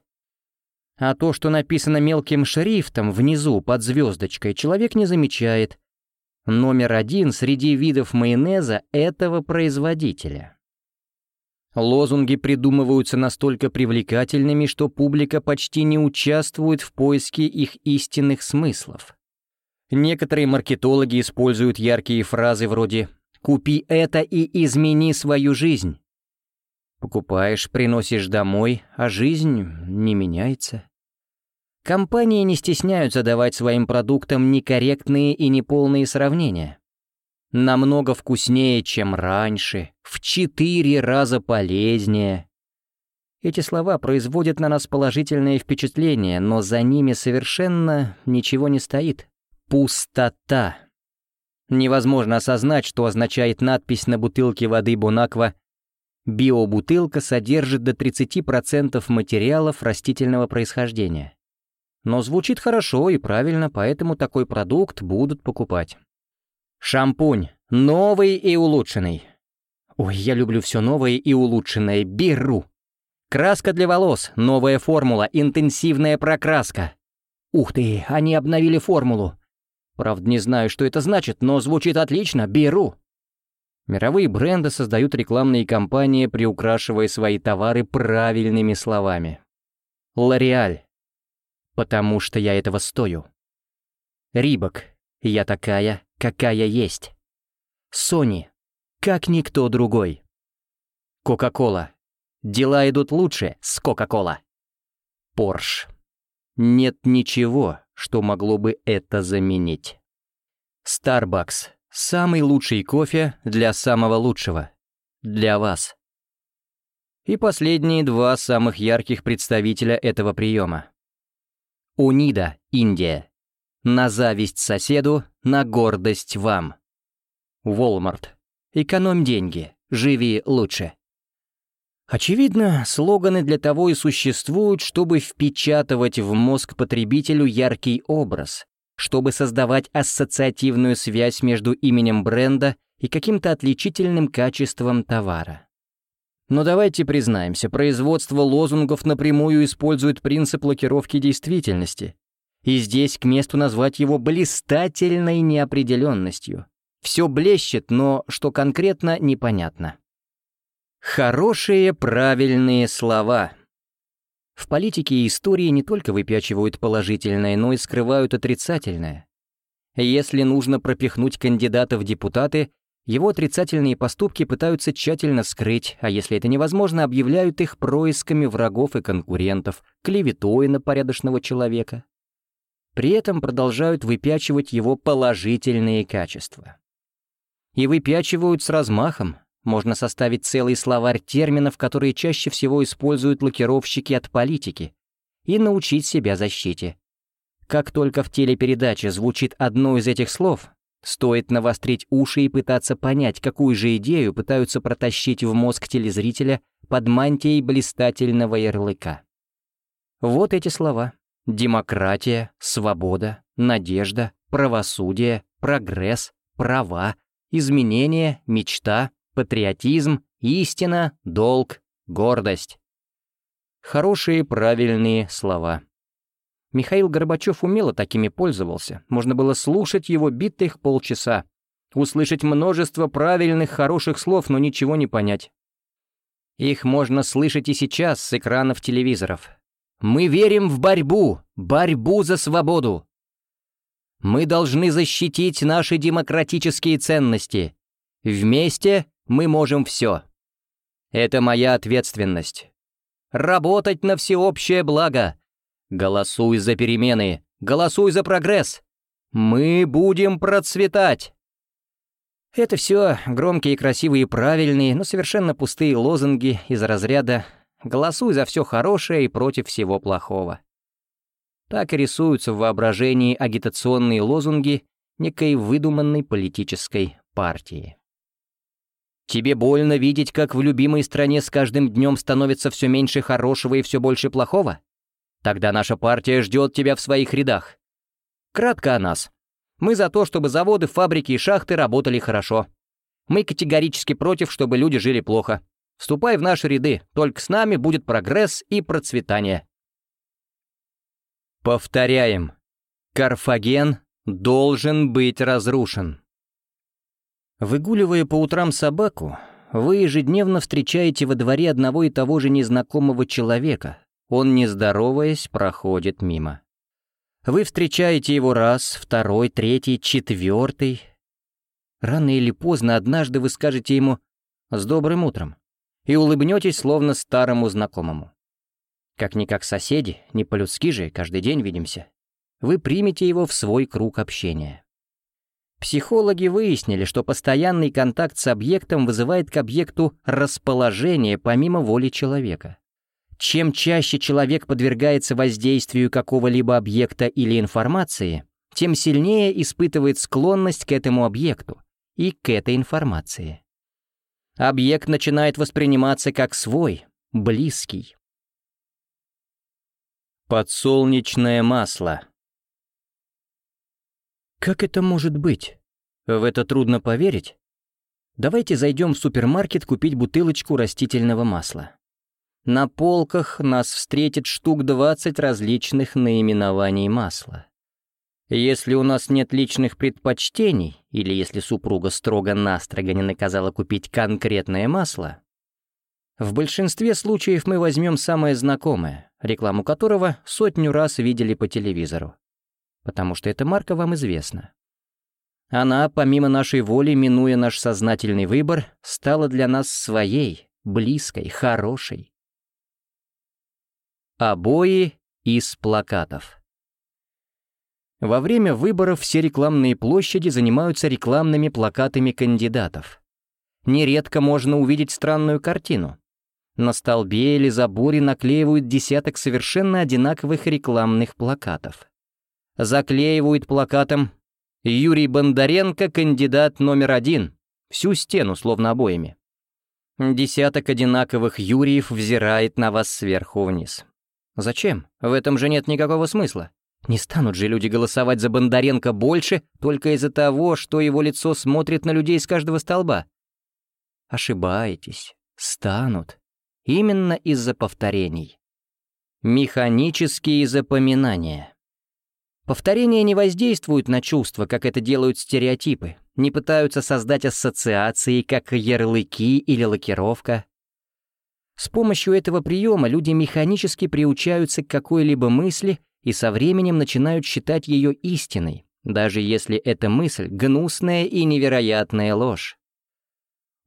А то, что написано мелким шрифтом внизу под звездочкой, человек не замечает, номер один среди видов майонеза этого производителя. Лозунги придумываются настолько привлекательными, что публика почти не участвует в поиске их истинных смыслов. Некоторые маркетологи используют яркие фразы вроде «Купи это и измени свою жизнь». Покупаешь, приносишь домой, а жизнь не меняется. Компании не стесняются давать своим продуктам некорректные и неполные сравнения. Намного вкуснее, чем раньше, в четыре раза полезнее. Эти слова производят на нас положительное впечатление, но за ними совершенно ничего не стоит. Пустота. Невозможно осознать, что означает надпись на бутылке воды Бонаква «Биобутылка содержит до 30% материалов растительного происхождения». Но звучит хорошо и правильно, поэтому такой продукт будут покупать. Шампунь. Новый и улучшенный. Ой, я люблю все новое и улучшенное. Беру. Краска для волос. Новая формула. Интенсивная прокраска. Ух ты, они обновили формулу. Правда, не знаю, что это значит, но звучит отлично. Беру. Мировые бренды создают рекламные кампании, приукрашивая свои товары правильными словами. Лореаль. Потому что я этого стою. Рибок. Я такая, какая есть. Сони. Как никто другой. Кока-кола. Дела идут лучше с Кока-кола. Порш. Нет ничего, что могло бы это заменить. Starbucks. Самый лучший кофе для самого лучшего. Для вас. И последние два самых ярких представителя этого приема. Унида, Индия. На зависть соседу, на гордость вам. Волмарт. Экономь деньги, живи лучше. Очевидно, слоганы для того и существуют, чтобы впечатывать в мозг потребителю яркий образ, чтобы создавать ассоциативную связь между именем бренда и каким-то отличительным качеством товара. Но давайте признаемся, производство лозунгов напрямую использует принцип лакировки действительности. И здесь к месту назвать его блистательной неопределенностью. Все блещет, но что конкретно, непонятно. Хорошие правильные слова. В политике и истории не только выпячивают положительное, но и скрывают отрицательное. Если нужно пропихнуть кандидата в депутаты, его отрицательные поступки пытаются тщательно скрыть, а если это невозможно, объявляют их происками врагов и конкурентов, клеветой на порядочного человека. При этом продолжают выпячивать его положительные качества. И выпячивают с размахом. Можно составить целый словарь терминов, которые чаще всего используют лакировщики от политики, и научить себя защите. Как только в телепередаче звучит одно из этих слов, Стоит навострить уши и пытаться понять, какую же идею пытаются протащить в мозг телезрителя под мантией блистательного ярлыка. Вот эти слова. Демократия, свобода, надежда, правосудие, прогресс, права изменение, мечта, патриотизм, истина, долг, гордость. Хорошие, правильные слова. Михаил Горбачев умело такими пользовался. Можно было слушать его битых полчаса. Услышать множество правильных, хороших слов, но ничего не понять. Их можно слышать и сейчас с экранов телевизоров. Мы верим в борьбу, борьбу за свободу. Мы должны защитить наши демократические ценности. Вместе мы можем все. Это моя ответственность. Работать на всеобщее благо. Голосуй за перемены, голосуй за прогресс. Мы будем процветать. Это все громкие, красивые правильные, но совершенно пустые лозунги из разряда «голосуй за все хорошее и против всего плохого». Так и рисуются в воображении агитационные лозунги некой выдуманной политической партии. Тебе больно видеть, как в любимой стране с каждым днем становится все меньше хорошего и все больше плохого? Тогда наша партия ждет тебя в своих рядах. Кратко о нас. Мы за то, чтобы заводы, фабрики и шахты работали хорошо. Мы категорически против, чтобы люди жили плохо. Вступай в наши ряды, только с нами будет прогресс и процветание. Повторяем. Карфаген должен быть разрушен. Выгуливая по утрам собаку, вы ежедневно встречаете во дворе одного и того же незнакомого человека. Он, не здороваясь, проходит мимо. Вы встречаете его раз, второй, третий, четвертый. Рано или поздно однажды вы скажете ему «с добрым утром» и улыбнетесь, словно старому знакомому. Как-никак соседи, не по-людски же, каждый день видимся. Вы примете его в свой круг общения. Психологи выяснили, что постоянный контакт с объектом вызывает к объекту расположение помимо воли человека. Чем чаще человек подвергается воздействию какого-либо объекта или информации, тем сильнее испытывает склонность к этому объекту и к этой информации. Объект начинает восприниматься как свой, близкий. Подсолнечное масло как это может быть? В это трудно поверить. Давайте зайдем в супермаркет купить бутылочку растительного масла. На полках нас встретит штук 20 различных наименований масла. Если у нас нет личных предпочтений, или если супруга строго-настрого не наказала купить конкретное масло, в большинстве случаев мы возьмем самое знакомое, рекламу которого сотню раз видели по телевизору потому что эта марка вам известна. Она, помимо нашей воли, минуя наш сознательный выбор, стала для нас своей, близкой, хорошей. Обои из плакатов. Во время выборов все рекламные площади занимаются рекламными плакатами кандидатов. Нередко можно увидеть странную картину. На столбе или заборе наклеивают десяток совершенно одинаковых рекламных плакатов заклеивают плакатом «Юрий Бондаренко, кандидат номер один», всю стену словно обоями. Десяток одинаковых Юриев взирает на вас сверху вниз. Зачем? В этом же нет никакого смысла. Не станут же люди голосовать за Бондаренко больше только из-за того, что его лицо смотрит на людей с каждого столба. Ошибаетесь. Станут. Именно из-за повторений. Механические запоминания. Повторения не воздействуют на чувства, как это делают стереотипы, не пытаются создать ассоциации, как ярлыки или лакировка. С помощью этого приема люди механически приучаются к какой-либо мысли и со временем начинают считать ее истиной, даже если эта мысль — гнусная и невероятная ложь.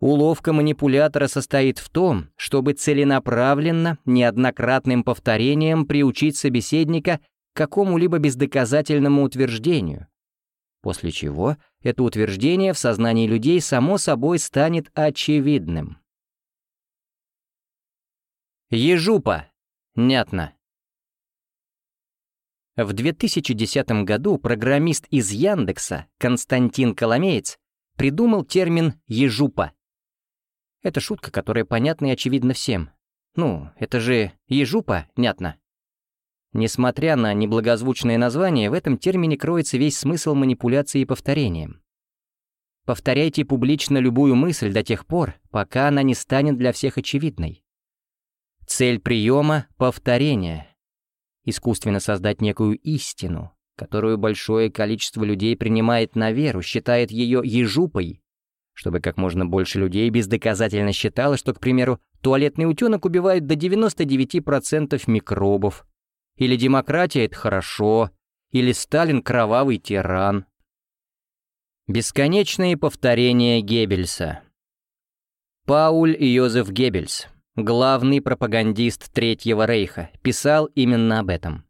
Уловка манипулятора состоит в том, чтобы целенаправленно, неоднократным повторением приучить собеседника какому-либо бездоказательному утверждению, после чего это утверждение в сознании людей само собой станет очевидным. Ежупа. Нятно. В 2010 году программист из Яндекса Константин Коломеец придумал термин «ежупа». Это шутка, которая понятна и очевидна всем. Ну, это же ежупа, нятно. Несмотря на неблагозвучное название, в этом термине кроется весь смысл манипуляции и повторения. Повторяйте публично любую мысль до тех пор, пока она не станет для всех очевидной. Цель приема — повторение. Искусственно создать некую истину, которую большое количество людей принимает на веру, считает ее ежупой, чтобы как можно больше людей бездоказательно считало, что, к примеру, туалетный утенок убивает до 99% микробов, или демократия — это хорошо, или Сталин — кровавый тиран. Бесконечные повторения Геббельса. Пауль Йозеф Геббельс, главный пропагандист Третьего Рейха, писал именно об этом.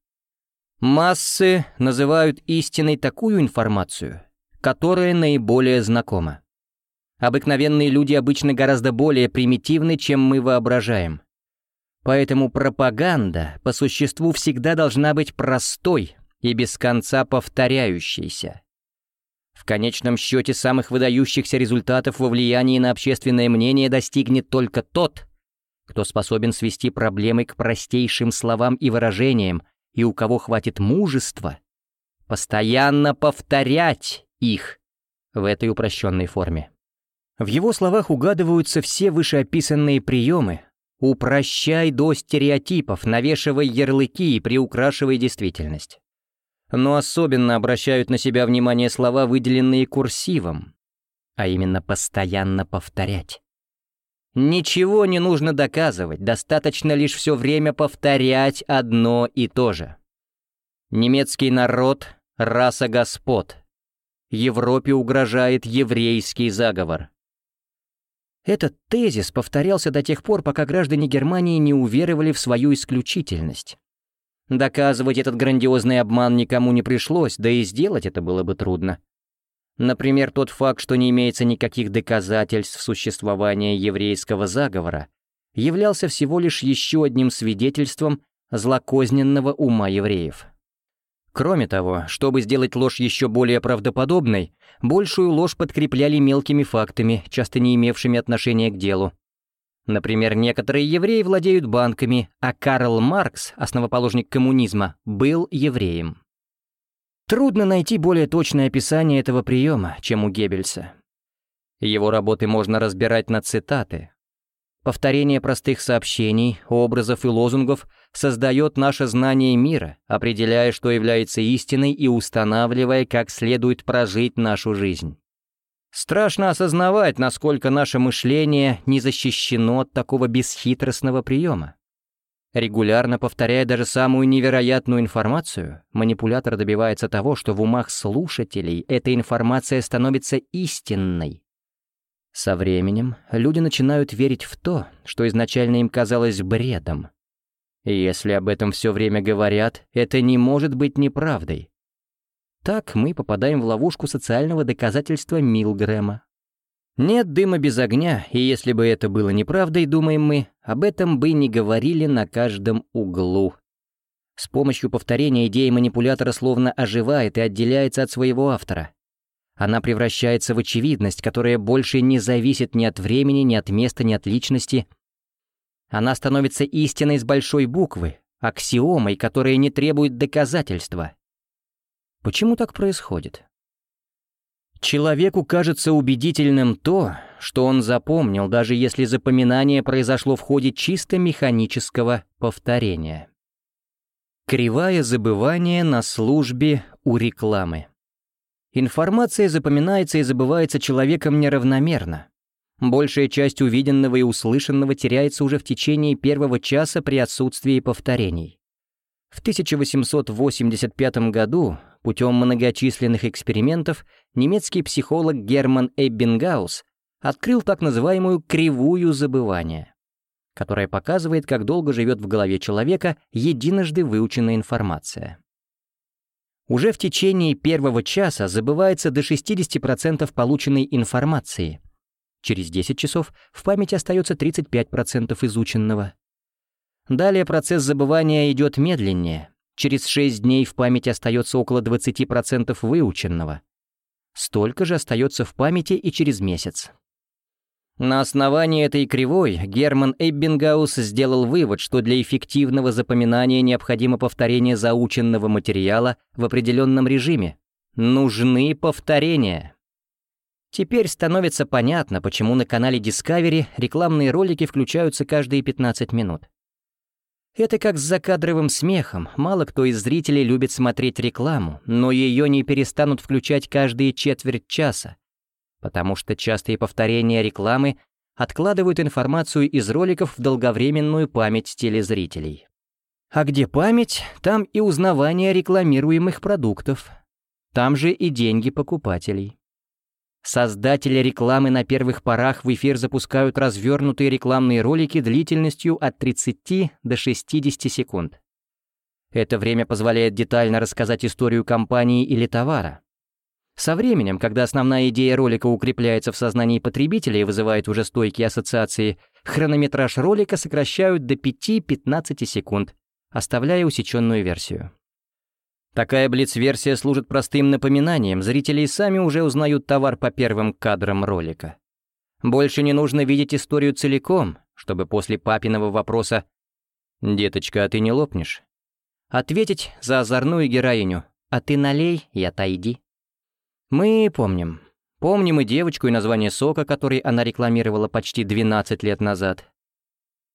Массы называют истиной такую информацию, которая наиболее знакома. Обыкновенные люди обычно гораздо более примитивны, чем мы воображаем. Поэтому пропаганда по существу всегда должна быть простой и без конца повторяющейся. В конечном счете самых выдающихся результатов во влиянии на общественное мнение достигнет только тот, кто способен свести проблемы к простейшим словам и выражениям, и у кого хватит мужества постоянно повторять их в этой упрощенной форме. В его словах угадываются все вышеописанные приемы «упрощай до стереотипов, навешивай ярлыки и приукрашивай действительность» но особенно обращают на себя внимание слова, выделенные курсивом, а именно постоянно повторять. Ничего не нужно доказывать, достаточно лишь все время повторять одно и то же. Немецкий народ — раса господ. Европе угрожает еврейский заговор. Этот тезис повторялся до тех пор, пока граждане Германии не уверовали в свою исключительность. Доказывать этот грандиозный обман никому не пришлось, да и сделать это было бы трудно. Например, тот факт, что не имеется никаких доказательств существования еврейского заговора, являлся всего лишь еще одним свидетельством злокозненного ума евреев. Кроме того, чтобы сделать ложь еще более правдоподобной, большую ложь подкрепляли мелкими фактами, часто не имевшими отношения к делу. Например, некоторые евреи владеют банками, а Карл Маркс, основоположник коммунизма, был евреем. Трудно найти более точное описание этого приема, чем у Геббельса. Его работы можно разбирать на цитаты. Повторение простых сообщений, образов и лозунгов создает наше знание мира, определяя, что является истиной и устанавливая, как следует прожить нашу жизнь. Страшно осознавать, насколько наше мышление не защищено от такого бесхитростного приема. Регулярно повторяя даже самую невероятную информацию, манипулятор добивается того, что в умах слушателей эта информация становится истинной. Со временем люди начинают верить в то, что изначально им казалось бредом. Если об этом все время говорят, это не может быть неправдой, так мы попадаем в ловушку социального доказательства Милгрэма. Нет дыма без огня, и если бы это было неправдой, думаем мы, об этом бы не говорили на каждом углу. С помощью повторения идея манипулятора словно оживает и отделяется от своего автора. Она превращается в очевидность, которая больше не зависит ни от времени, ни от места, ни от личности. Она становится истиной с большой буквы, аксиомой, которая не требует доказательства. Почему так происходит? Человеку кажется убедительным то, что он запомнил, даже если запоминание произошло в ходе чисто механического повторения. Кривая забывания на службе у рекламы. Информация запоминается и забывается человеком неравномерно. Большая часть увиденного и услышанного теряется уже в течение первого часа при отсутствии повторений. В 1885 году Путем многочисленных экспериментов немецкий психолог Герман Эббингаус открыл так называемую «кривую забывания», которая показывает, как долго живет в голове человека единожды выученная информация. Уже в течение первого часа забывается до 60% полученной информации. Через 10 часов в памяти остается 35% изученного. Далее процесс забывания идет медленнее, Через 6 дней в памяти остается около 20% выученного. Столько же остается в памяти и через месяц. На основании этой кривой Герман Эббингаус сделал вывод, что для эффективного запоминания необходимо повторение заученного материала в определенном режиме. Нужны повторения. Теперь становится понятно, почему на канале Discovery рекламные ролики включаются каждые 15 минут. Это как с закадровым смехом. Мало кто из зрителей любит смотреть рекламу, но ее не перестанут включать каждые четверть часа, потому что частые повторения рекламы откладывают информацию из роликов в долговременную память телезрителей. А где память, там и узнавание рекламируемых продуктов. Там же и деньги покупателей. Создатели рекламы на первых порах в эфир запускают развернутые рекламные ролики длительностью от 30 до 60 секунд. Это время позволяет детально рассказать историю компании или товара. Со временем, когда основная идея ролика укрепляется в сознании потребителя и вызывает уже стойкие ассоциации, хронометраж ролика сокращают до 5-15 секунд, оставляя усеченную версию. Такая блиц-версия служит простым напоминанием, зрители сами уже узнают товар по первым кадрам ролика. Больше не нужно видеть историю целиком, чтобы после папиного вопроса «Деточка, а ты не лопнешь?» ответить за озорную героиню «А ты налей, я отойди». Мы помним. Помним и девочку, и название сока, который она рекламировала почти 12 лет назад.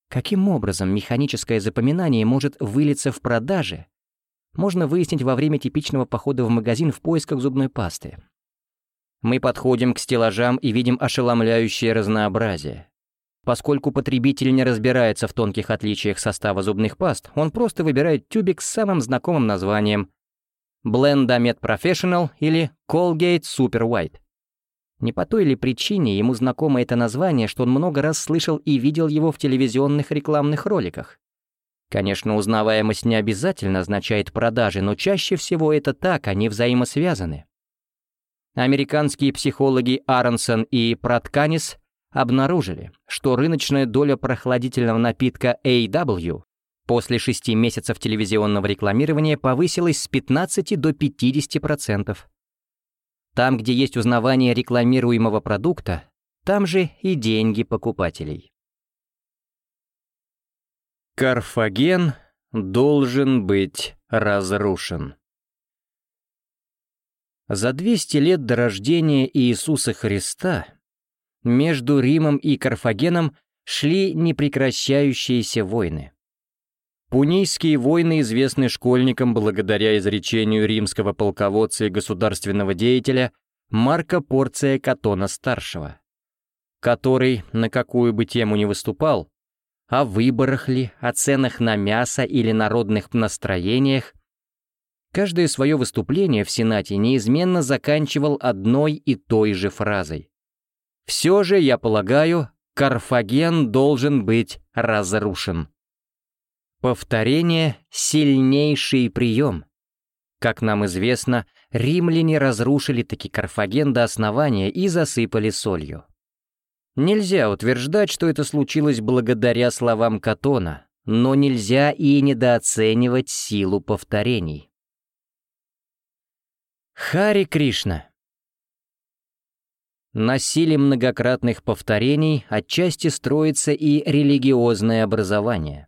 Каким образом механическое запоминание может вылиться в продаже, можно выяснить во время типичного похода в магазин в поисках зубной пасты. Мы подходим к стеллажам и видим ошеломляющее разнообразие. Поскольку потребитель не разбирается в тонких отличиях состава зубных паст, он просто выбирает тюбик с самым знакомым названием Blendamed Professional или Colgate Super White. Не по той ли причине ему знакомо это название, что он много раз слышал и видел его в телевизионных рекламных роликах. Конечно, узнаваемость не обязательно означает продажи, но чаще всего это так, они взаимосвязаны. Американские психологи Аронсон и Пратканис обнаружили, что рыночная доля прохладительного напитка AW после шести месяцев телевизионного рекламирования повысилась с 15 до 50%. Там, где есть узнавание рекламируемого продукта, там же и деньги покупателей. Карфаген должен быть разрушен. За 200 лет до рождения Иисуса Христа между Римом и Карфагеном шли непрекращающиеся войны. Пунийские войны известны школьникам благодаря изречению римского полководца и государственного деятеля Марка Порция Катона-старшего, который, на какую бы тему ни выступал, о выборах ли, о ценах на мясо или народных настроениях. Каждое свое выступление в Сенате неизменно заканчивал одной и той же фразой. «Все же, я полагаю, Карфаген должен быть разрушен». Повторение — сильнейший прием. Как нам известно, римляне разрушили таки Карфаген до основания и засыпали солью. Нельзя утверждать, что это случилось благодаря словам Катона, но нельзя и недооценивать силу повторений. Хари Кришна На силе многократных повторений отчасти строится и религиозное образование.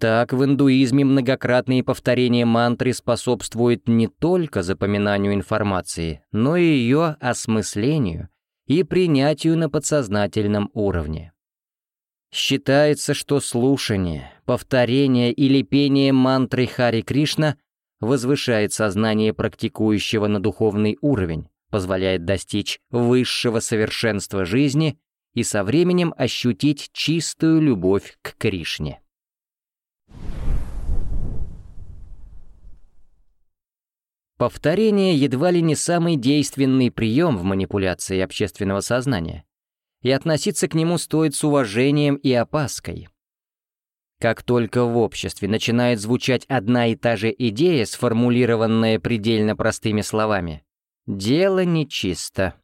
Так, в индуизме многократные повторения мантры способствуют не только запоминанию информации, но и ее осмыслению и принятию на подсознательном уровне. Считается, что слушание, повторение или пение мантры Хари Кришна возвышает сознание практикующего на духовный уровень, позволяет достичь высшего совершенства жизни и со временем ощутить чистую любовь к Кришне. Повторение едва ли не самый действенный прием в манипуляции общественного сознания, и относиться к нему стоит с уважением и опаской. Как только в обществе начинает звучать одна и та же идея, сформулированная предельно простыми словами, дело нечисто.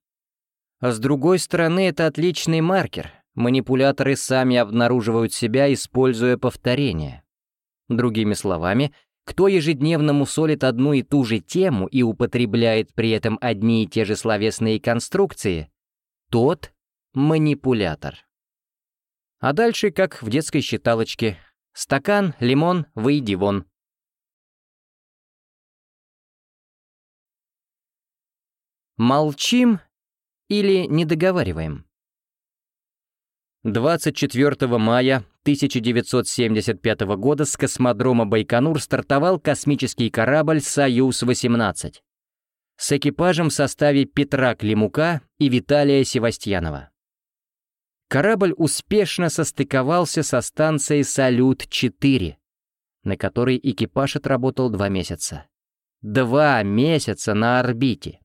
А с другой стороны, это отличный маркер. Манипуляторы сами обнаруживают себя, используя повторение. Другими словами, кто ежедневно мусолит одну и ту же тему и употребляет при этом одни и те же словесные конструкции, тот манипулятор. А дальше, как в детской считалочке, стакан, лимон, выйди вон. Молчим или не договариваем? 24 мая 1975 года с космодрома Байконур стартовал космический корабль «Союз-18» с экипажем в составе Петра Климука и Виталия Севастьянова. Корабль успешно состыковался со станцией «Салют-4», на которой экипаж отработал два месяца. Два месяца на орбите.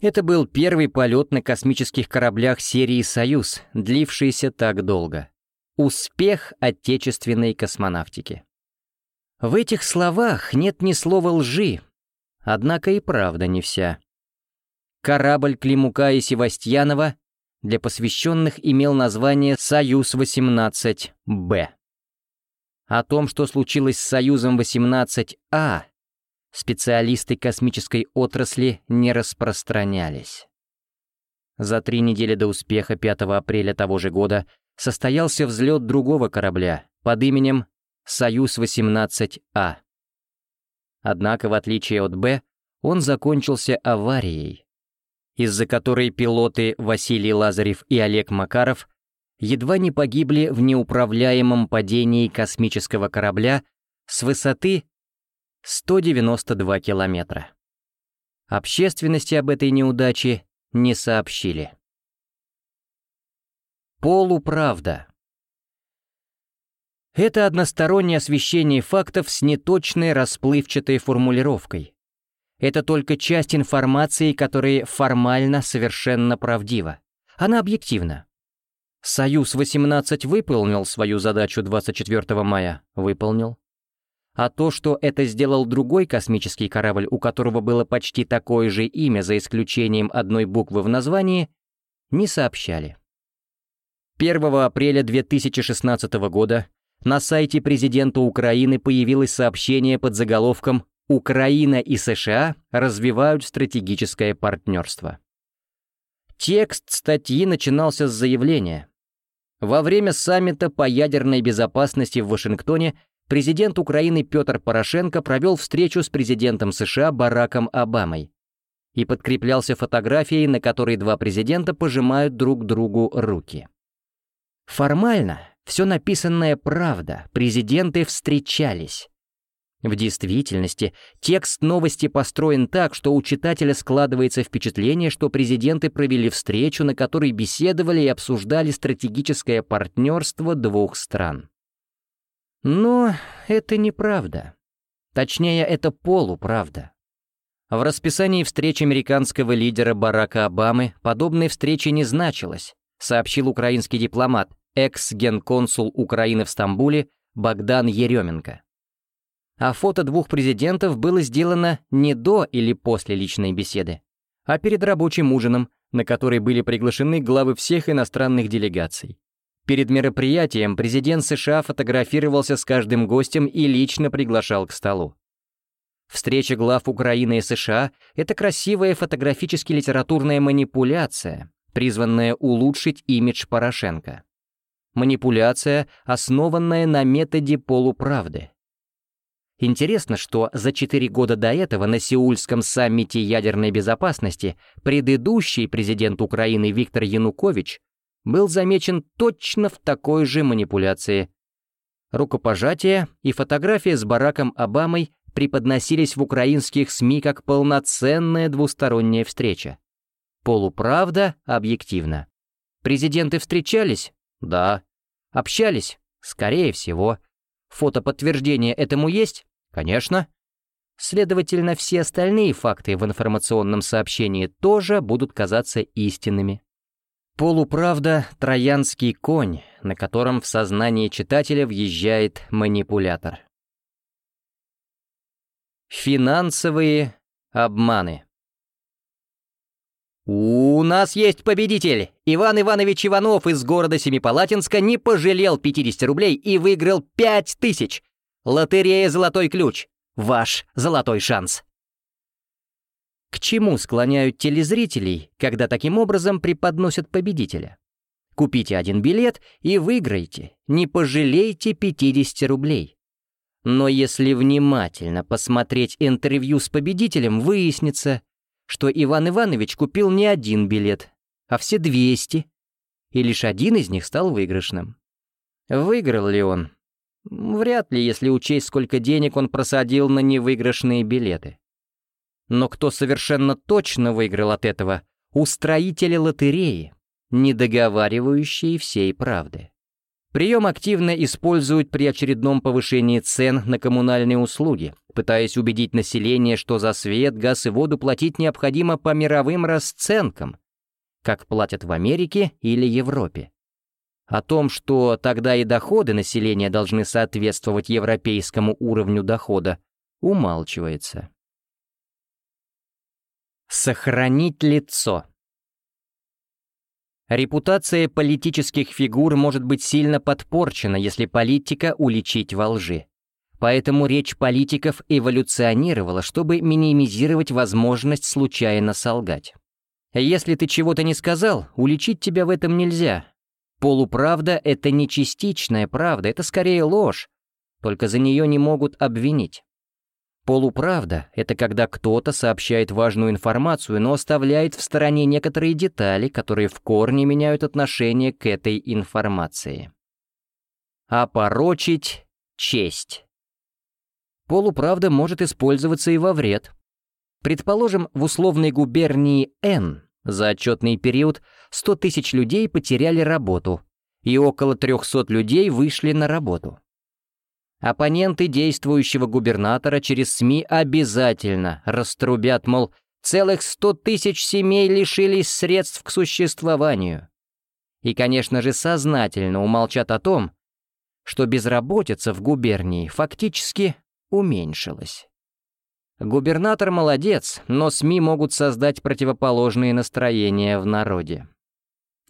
Это был первый полет на космических кораблях серии «Союз», длившийся так долго. Успех отечественной космонавтики. В этих словах нет ни слова лжи, однако и правда не вся. Корабль Климука и Севастьянова для посвященных имел название «Союз-18-Б». О том, что случилось с Союзом-18А, специалисты космической отрасли не распространялись. За три недели до успеха 5 апреля того же года состоялся взлет другого корабля под именем «Союз-18А». Однако, в отличие от «Б», он закончился аварией, из-за которой пилоты Василий Лазарев и Олег Макаров едва не погибли в неуправляемом падении космического корабля с высоты 192 километра. Общественности об этой неудаче не сообщили. Полуправда. Это одностороннее освещение фактов с неточной расплывчатой формулировкой. Это только часть информации, которая формально совершенно правдива. Она объективна. «Союз-18» выполнил свою задачу 24 мая? Выполнил. А то, что это сделал другой космический корабль, у которого было почти такое же имя, за исключением одной буквы в названии, не сообщали. 1 апреля 2016 года на сайте президента Украины появилось сообщение под заголовком «Украина и США развивают стратегическое партнерство». Текст статьи начинался с заявления. Во время саммита по ядерной безопасности в Вашингтоне президент Украины Петр Порошенко провел встречу с президентом США Бараком Обамой и подкреплялся фотографией, на которой два президента пожимают друг другу руки. Формально все написанное правда, президенты встречались. В действительности, текст новости построен так, что у читателя складывается впечатление, что президенты провели встречу, на которой беседовали и обсуждали стратегическое партнерство двух стран. Но это неправда. Точнее, это полуправда. В расписании встреч американского лидера Барака Обамы подобной встречи не значилось, сообщил украинский дипломат, экс-генконсул Украины в Стамбуле Богдан Еременко. А фото двух президентов было сделано не до или после личной беседы, а перед рабочим ужином, на который были приглашены главы всех иностранных делегаций. Перед мероприятием президент США фотографировался с каждым гостем и лично приглашал к столу. Встреча глав Украины и США — это красивая фотографически-литературная манипуляция, призванная улучшить имидж Порошенко. Манипуляция, основанная на методе полуправды. Интересно, что за четыре года до этого на Сеульском саммите ядерной безопасности предыдущий президент Украины Виктор Янукович был замечен точно в такой же манипуляции. Рукопожатие и фотография с Бараком Обамой преподносились в украинских СМИ как полноценная двусторонняя встреча. Полуправда объективно. Президенты встречались? Да. Общались? Скорее всего. Фотоподтверждение этому есть? Конечно. Следовательно, все остальные факты в информационном сообщении тоже будут казаться истинными. Полуправда — троянский конь, на котором в сознание читателя въезжает манипулятор. Финансовые обманы. «У нас есть победитель! Иван Иванович Иванов из города Семипалатинска не пожалел 50 рублей и выиграл 5000! Лотерея «Золотой ключ» — ваш золотой шанс!» К чему склоняют телезрителей, когда таким образом преподносят победителя? Купите один билет и выиграйте, не пожалейте 50 рублей. Но если внимательно посмотреть интервью с победителем, выяснится, что Иван Иванович купил не один билет, а все 200, и лишь один из них стал выигрышным. Выиграл ли он? Вряд ли, если учесть, сколько денег он просадил на невыигрышные билеты. Но кто совершенно точно выиграл от этого? Устроители лотереи, не договаривающие всей правды. Прием активно используют при очередном повышении цен на коммунальные услуги, пытаясь убедить население, что за свет, газ и воду платить необходимо по мировым расценкам, как платят в Америке или Европе. О том, что тогда и доходы населения должны соответствовать европейскому уровню дохода, умалчивается. Сохранить лицо. Репутация политических фигур может быть сильно подпорчена, если политика уличить во лжи. Поэтому речь политиков эволюционировала, чтобы минимизировать возможность случайно солгать. Если ты чего-то не сказал, уличить тебя в этом нельзя. Полуправда — это не частичная правда, это скорее ложь, только за нее не могут обвинить. Полуправда — это когда кто-то сообщает важную информацию, но оставляет в стороне некоторые детали, которые в корне меняют отношение к этой информации. Опорочить честь. Полуправда может использоваться и во вред. Предположим, в условной губернии Н за отчетный период 100 тысяч людей потеряли работу, и около 300 людей вышли на работу. Оппоненты действующего губернатора через СМИ обязательно раструбят, мол, целых сто тысяч семей лишились средств к существованию. И, конечно же, сознательно умолчат о том, что безработица в губернии фактически уменьшилась. Губернатор молодец, но СМИ могут создать противоположные настроения в народе.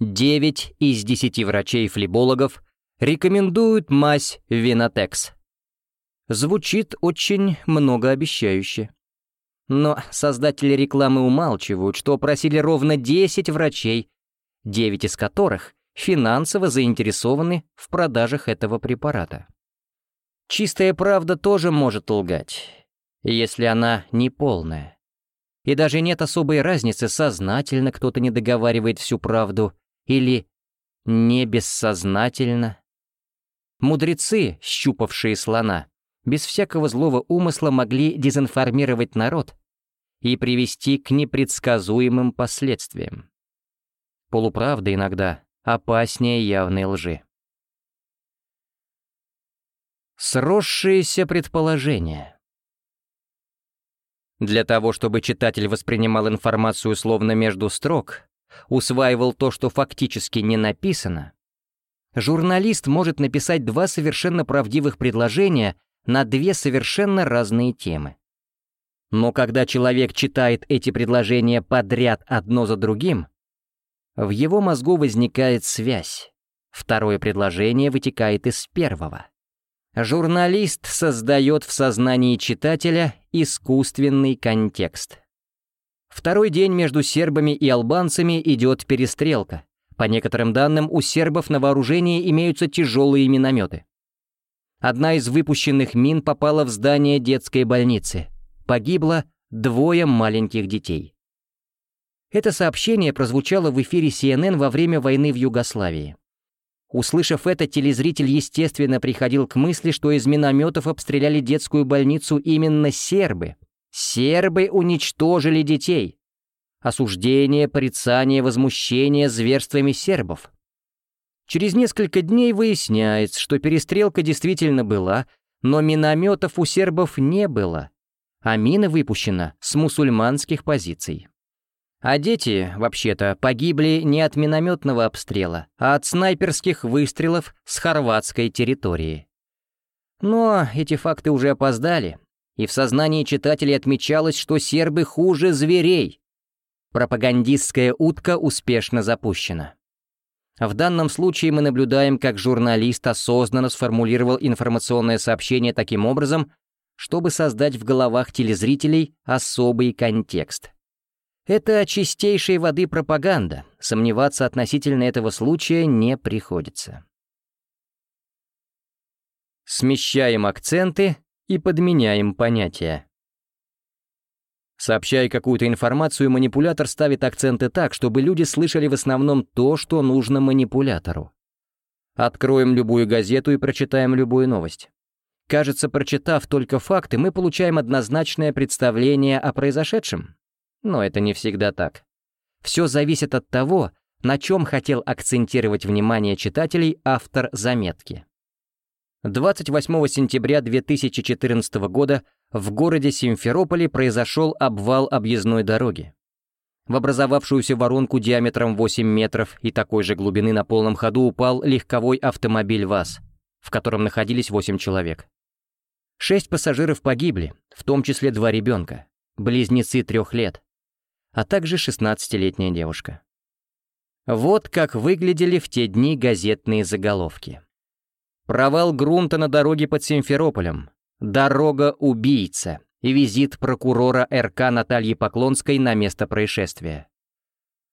Девять из десяти врачей-флебологов рекомендуют мазь Винотекс. Звучит очень многообещающе. Но создатели рекламы умалчивают, что просили ровно 10 врачей, 9 из которых финансово заинтересованы в продажах этого препарата. Чистая правда тоже может лгать, если она не полная. И даже нет особой разницы, сознательно кто-то не договаривает всю правду или не бессознательно. Мудрецы, щупавшие слона, без всякого злого умысла могли дезинформировать народ и привести к непредсказуемым последствиям. Полуправда иногда опаснее явной лжи. Сросшиеся предположения. Для того, чтобы читатель воспринимал информацию словно между строк, усваивал то, что фактически не написано, журналист может написать два совершенно правдивых предложения на две совершенно разные темы. Но когда человек читает эти предложения подряд одно за другим, в его мозгу возникает связь. Второе предложение вытекает из первого. Журналист создает в сознании читателя искусственный контекст. Второй день между сербами и албанцами идет перестрелка. По некоторым данным, у сербов на вооружении имеются тяжелые минометы. Одна из выпущенных мин попала в здание детской больницы. Погибло двое маленьких детей. Это сообщение прозвучало в эфире CNN во время войны в Югославии. Услышав это, телезритель естественно приходил к мысли, что из минометов обстреляли детскую больницу именно сербы. Сербы уничтожили детей. Осуждение, порицание, возмущение зверствами сербов. Через несколько дней выясняется, что перестрелка действительно была, но минометов у сербов не было, а мина выпущена с мусульманских позиций. А дети, вообще-то, погибли не от минометного обстрела, а от снайперских выстрелов с хорватской территории. Но эти факты уже опоздали, и в сознании читателей отмечалось, что сербы хуже зверей. Пропагандистская утка успешно запущена. В данном случае мы наблюдаем, как журналист осознанно сформулировал информационное сообщение таким образом, чтобы создать в головах телезрителей особый контекст. Это чистейшей воды пропаганда, сомневаться относительно этого случая не приходится. Смещаем акценты и подменяем понятия. Сообщая какую-то информацию, манипулятор ставит акценты так, чтобы люди слышали в основном то, что нужно манипулятору. Откроем любую газету и прочитаем любую новость. Кажется, прочитав только факты, мы получаем однозначное представление о произошедшем. Но это не всегда так. Все зависит от того, на чем хотел акцентировать внимание читателей автор заметки. 28 сентября 2014 года в городе Симферополе произошел обвал объездной дороги. В образовавшуюся воронку диаметром 8 метров и такой же глубины на полном ходу упал легковой автомобиль ВАЗ, в котором находились 8 человек. Шесть пассажиров погибли, в том числе два ребенка, близнецы трех лет, а также 16-летняя девушка. Вот как выглядели в те дни газетные заголовки. Провал грунта на дороге под Симферополем. Дорога-убийца. И визит прокурора РК Натальи Поклонской на место происшествия.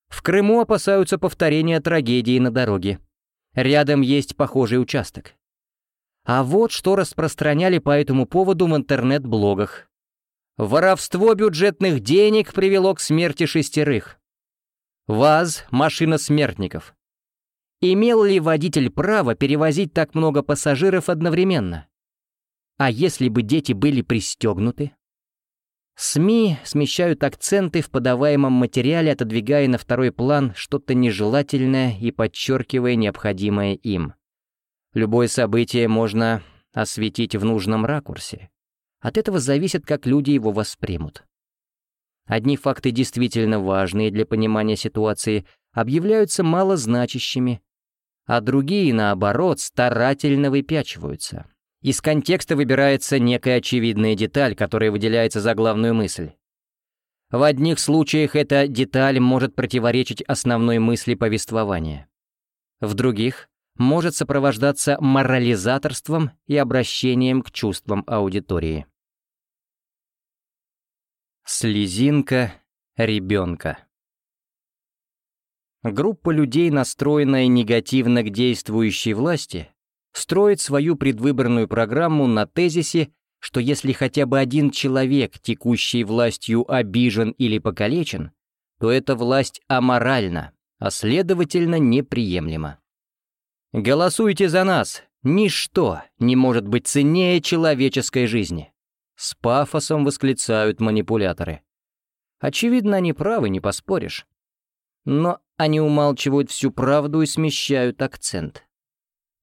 В Крыму опасаются повторения трагедии на дороге. Рядом есть похожий участок. А вот что распространяли по этому поводу в интернет-блогах. Воровство бюджетных денег привело к смерти шестерых. ВАЗ – машина смертников. Имел ли водитель право перевозить так много пассажиров одновременно? А если бы дети были пристегнуты? СМИ смещают акценты в подаваемом материале, отодвигая на второй план что-то нежелательное и подчеркивая необходимое им. Любое событие можно осветить в нужном ракурсе. От этого зависит, как люди его воспримут. Одни факты действительно важные для понимания ситуации объявляются малозначащими, а другие, наоборот, старательно выпячиваются. Из контекста выбирается некая очевидная деталь, которая выделяется за главную мысль. В одних случаях эта деталь может противоречить основной мысли повествования. В других может сопровождаться морализаторством и обращением к чувствам аудитории. Слезинка ребенка. Группа людей, настроенная негативно к действующей власти, строит свою предвыборную программу на тезисе, что если хотя бы один человек, текущей властью, обижен или покалечен, то эта власть аморальна, а следовательно неприемлема. «Голосуйте за нас! Ничто не может быть ценнее человеческой жизни!» С пафосом восклицают манипуляторы. Очевидно, они правы, не поспоришь. Но они умалчивают всю правду и смещают акцент.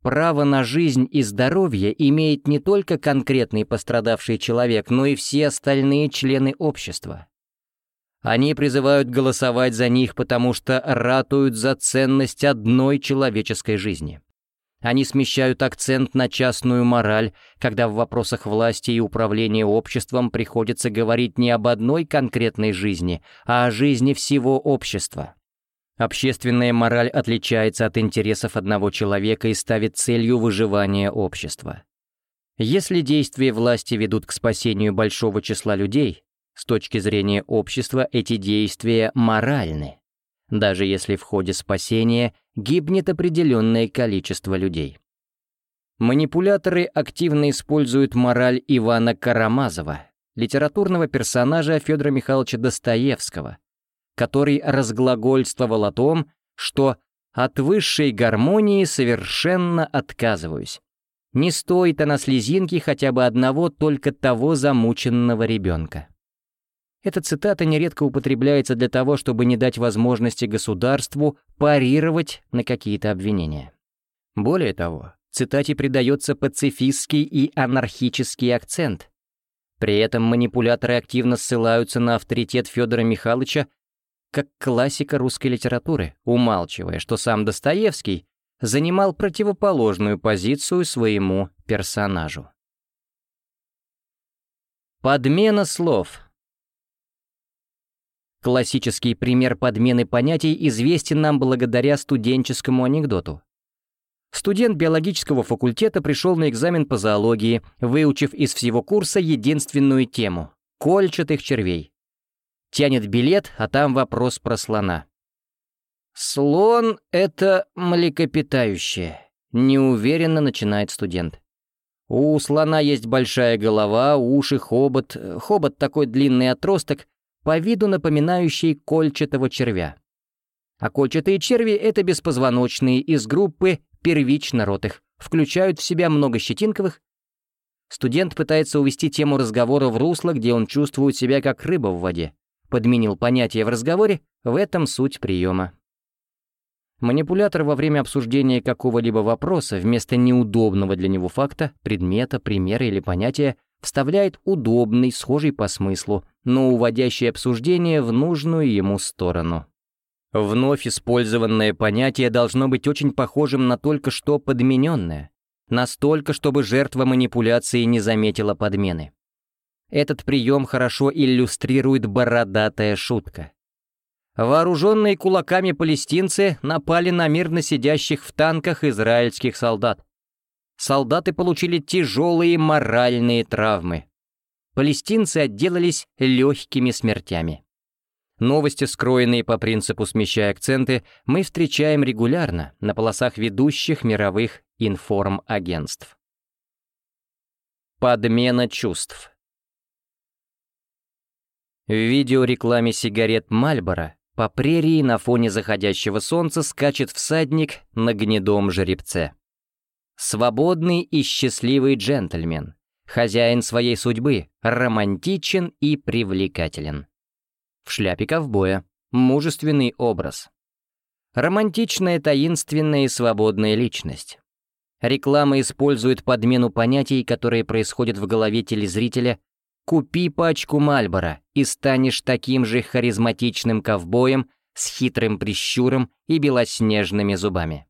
Право на жизнь и здоровье имеет не только конкретный пострадавший человек, но и все остальные члены общества. Они призывают голосовать за них, потому что ратуют за ценность одной человеческой жизни. Они смещают акцент на частную мораль, когда в вопросах власти и управления обществом приходится говорить не об одной конкретной жизни, а о жизни всего общества. Общественная мораль отличается от интересов одного человека и ставит целью выживания общества. Если действия власти ведут к спасению большого числа людей, с точки зрения общества эти действия моральны даже если в ходе спасения гибнет определенное количество людей. Манипуляторы активно используют мораль Ивана Карамазова, литературного персонажа Федора Михайловича Достоевского, который разглагольствовал о том, что «от высшей гармонии совершенно отказываюсь». Не стоит она слезинки хотя бы одного только того замученного ребенка. Эта цитата нередко употребляется для того, чтобы не дать возможности государству парировать на какие-то обвинения. Более того, цитате придается пацифистский и анархический акцент. При этом манипуляторы активно ссылаются на авторитет Федора Михайловича как классика русской литературы, умалчивая, что сам Достоевский занимал противоположную позицию своему персонажу. Подмена слов Классический пример подмены понятий известен нам благодаря студенческому анекдоту. Студент биологического факультета пришел на экзамен по зоологии, выучив из всего курса единственную тему — кольчатых червей. Тянет билет, а там вопрос про слона. «Слон — это млекопитающее», — неуверенно начинает студент. У слона есть большая голова, уши, хобот. Хобот такой длинный отросток, по виду напоминающий кольчатого червя. А кольчатые черви — это беспозвоночные из группы первично-ротых, включают в себя много щетинковых. Студент пытается увести тему разговора в русло, где он чувствует себя как рыба в воде. Подменил понятие в разговоре, в этом суть приема. Манипулятор во время обсуждения какого-либо вопроса вместо неудобного для него факта, предмета, примера или понятия вставляет удобный, схожий по смыслу, но уводящий обсуждение в нужную ему сторону. Вновь использованное понятие должно быть очень похожим на только что подмененное, настолько, чтобы жертва манипуляции не заметила подмены. Этот прием хорошо иллюстрирует бородатая шутка. Вооруженные кулаками палестинцы напали на мирно сидящих в танках израильских солдат. Солдаты получили тяжелые моральные травмы. Палестинцы отделались легкими смертями. Новости, скроенные по принципу «смещая акценты», мы встречаем регулярно на полосах ведущих мировых информагентств. Подмена чувств. В видеорекламе сигарет Мальборо по прерии на фоне заходящего солнца скачет всадник на гнедом жеребце. Свободный и счастливый джентльмен, хозяин своей судьбы, романтичен и привлекателен в шляпе ковбоя, мужественный образ. Романтичная, таинственная и свободная личность. Реклама использует подмену понятий, которые происходят в голове телезрителя «Купи пачку Мальбора и станешь таким же харизматичным ковбоем с хитрым прищуром и белоснежными зубами».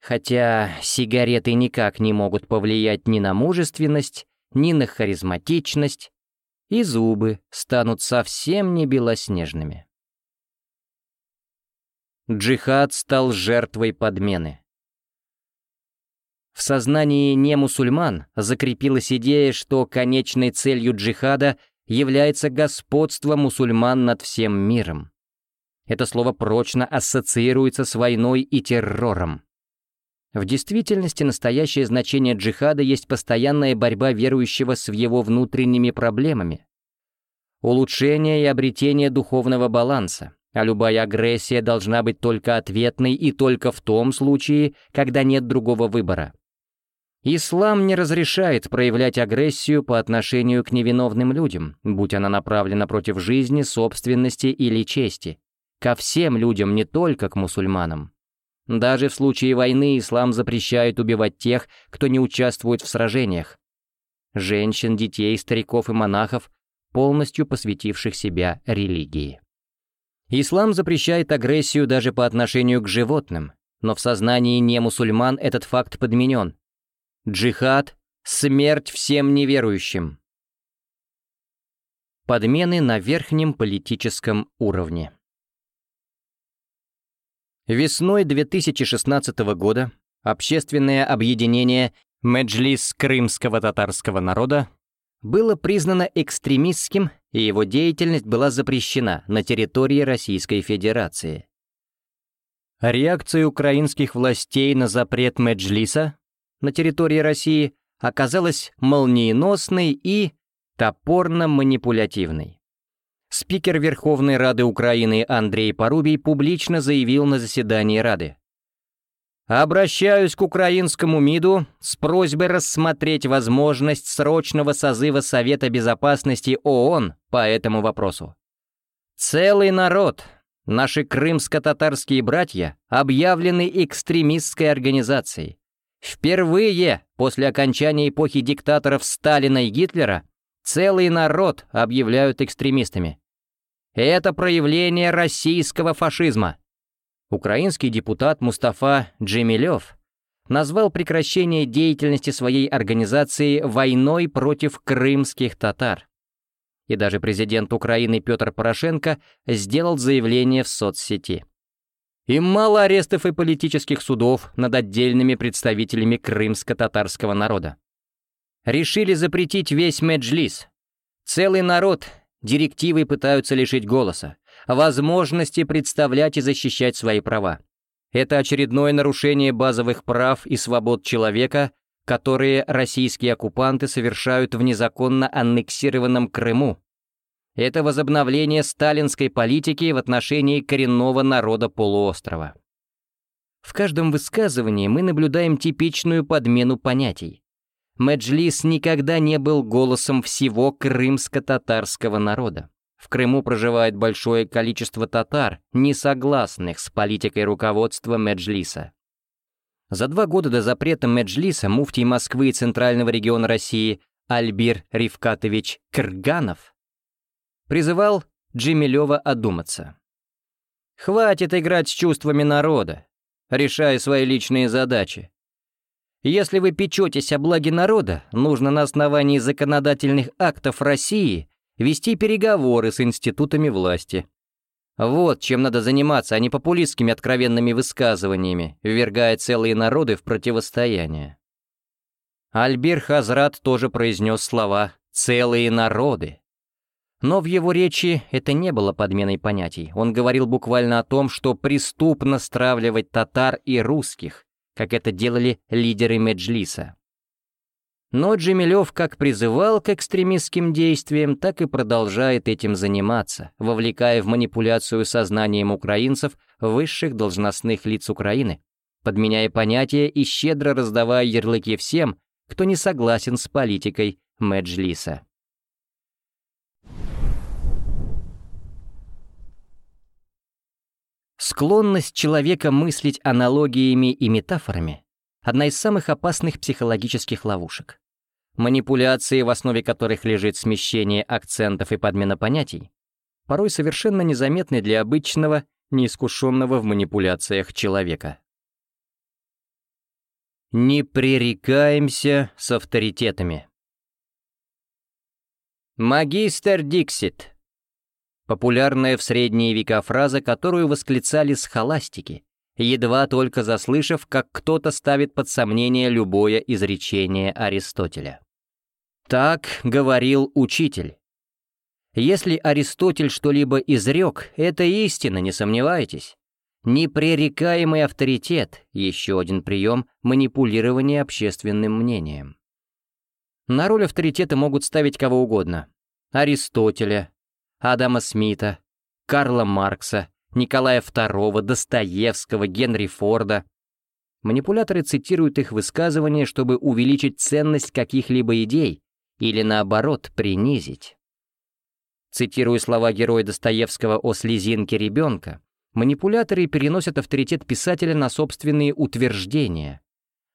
Хотя сигареты никак не могут повлиять ни на мужественность, ни на харизматичность, и зубы станут совсем не белоснежными. Джихад стал жертвой подмены. В сознании немусульман закрепилась идея, что конечной целью джихада является господство мусульман над всем миром. Это слово прочно ассоциируется с войной и террором. В действительности настоящее значение джихада есть постоянная борьба верующего с его внутренними проблемами. Улучшение и обретение духовного баланса, а любая агрессия должна быть только ответной и только в том случае, когда нет другого выбора. Ислам не разрешает проявлять агрессию по отношению к невиновным людям, будь она направлена против жизни, собственности или чести, ко всем людям, не только к мусульманам. Даже в случае войны ислам запрещает убивать тех, кто не участвует в сражениях. Женщин, детей, стариков и монахов, полностью посвятивших себя религии. Ислам запрещает агрессию даже по отношению к животным, но в сознании немусульман этот факт подменен. Джихад — смерть всем неверующим. Подмены на верхнем политическом уровне. Весной 2016 года общественное объединение Меджлис крымского татарского народа было признано экстремистским, и его деятельность была запрещена на территории Российской Федерации. Реакция украинских властей на запрет Меджлиса на территории России оказалась молниеносной и топорно-манипулятивной. Спикер Верховной Рады Украины Андрей Порубий публично заявил на заседании Рады. «Обращаюсь к украинскому МИДу с просьбой рассмотреть возможность срочного созыва Совета Безопасности ООН по этому вопросу. Целый народ, наши крымско-татарские братья, объявлены экстремистской организацией. Впервые после окончания эпохи диктаторов Сталина и Гитлера целый народ объявляют экстремистами. Это проявление российского фашизма. Украинский депутат Мустафа Джемилев назвал прекращение деятельности своей организации войной против крымских татар. И даже президент Украины Петр Порошенко сделал заявление в соцсети. Им мало арестов и политических судов над отдельными представителями крымско-татарского народа. Решили запретить весь меджлис. Целый народ Директивы пытаются лишить голоса, возможности представлять и защищать свои права. Это очередное нарушение базовых прав и свобод человека, которые российские оккупанты совершают в незаконно аннексированном Крыму. Это возобновление сталинской политики в отношении коренного народа полуострова. В каждом высказывании мы наблюдаем типичную подмену понятий. Меджлис никогда не был голосом всего крымско-татарского народа. В Крыму проживает большое количество татар, не согласных с политикой руководства Меджлиса. За два года до запрета Меджлиса муфтий Москвы и Центрального региона России Альбир Ривкатович Кырганов призывал Джемилева одуматься. «Хватит играть с чувствами народа, решая свои личные задачи. Если вы печетесь о благе народа, нужно на основании законодательных актов России вести переговоры с институтами власти. Вот чем надо заниматься, а не популистскими откровенными высказываниями, ввергая целые народы в противостояние. Альбир Хазрат тоже произнес слова «целые народы». Но в его речи это не было подменой понятий. Он говорил буквально о том, что преступно стравливать татар и русских, как это делали лидеры Меджлиса. Но Джемилев как призывал к экстремистским действиям, так и продолжает этим заниматься, вовлекая в манипуляцию сознанием украинцев высших должностных лиц Украины, подменяя понятия и щедро раздавая ярлыки всем, кто не согласен с политикой Меджлиса. Склонность человека мыслить аналогиями и метафорами — одна из самых опасных психологических ловушек. Манипуляции, в основе которых лежит смещение акцентов и подмена понятий, порой совершенно незаметны для обычного, неискушенного в манипуляциях человека. Не пререкаемся с авторитетами. Магистр Диксит Популярная в средние века фраза, которую восклицали схоластики, едва только заслышав, как кто-то ставит под сомнение любое изречение Аристотеля. Так говорил учитель. Если Аристотель что-либо изрек, это истина, не сомневайтесь. Непререкаемый авторитет — еще один прием манипулирования общественным мнением. На роль авторитета могут ставить кого угодно. Аристотеля, Адама Смита, Карла Маркса, Николая II, Достоевского, Генри Форда. Манипуляторы цитируют их высказывания, чтобы увеличить ценность каких-либо идей или, наоборот, принизить. Цитируя слова героя Достоевского о слезинке ребенка, манипуляторы переносят авторитет писателя на собственные утверждения.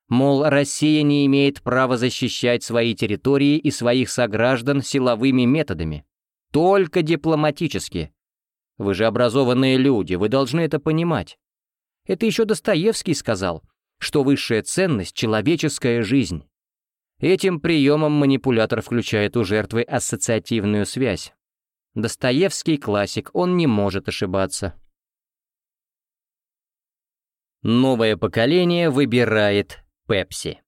Мол, Россия не имеет права защищать свои территории и своих сограждан силовыми методами только дипломатически. Вы же образованные люди, вы должны это понимать. Это еще Достоевский сказал, что высшая ценность — человеческая жизнь. Этим приемом манипулятор включает у жертвы ассоциативную связь. Достоевский классик, он не может ошибаться. Новое поколение выбирает Пепси.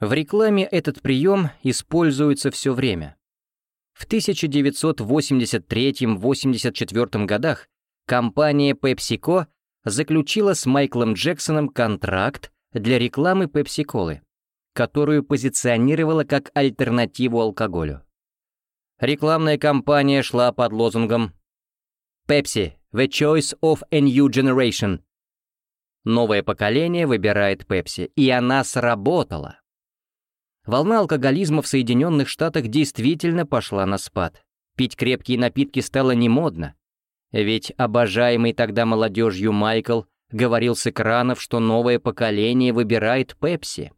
В рекламе этот прием используется все время. В 1983-84 годах компания PepsiCo заключила с Майклом Джексоном контракт для рекламы Пепси-колы, которую позиционировала как альтернативу алкоголю. Рекламная кампания шла под лозунгом «Pepsi – the choice of a new generation». Новое поколение выбирает Pepsi, и она сработала. Волна алкоголизма в Соединенных Штатах действительно пошла на спад. Пить крепкие напитки стало немодно. Ведь обожаемый тогда молодежью Майкл говорил с экранов, что новое поколение выбирает Пепси.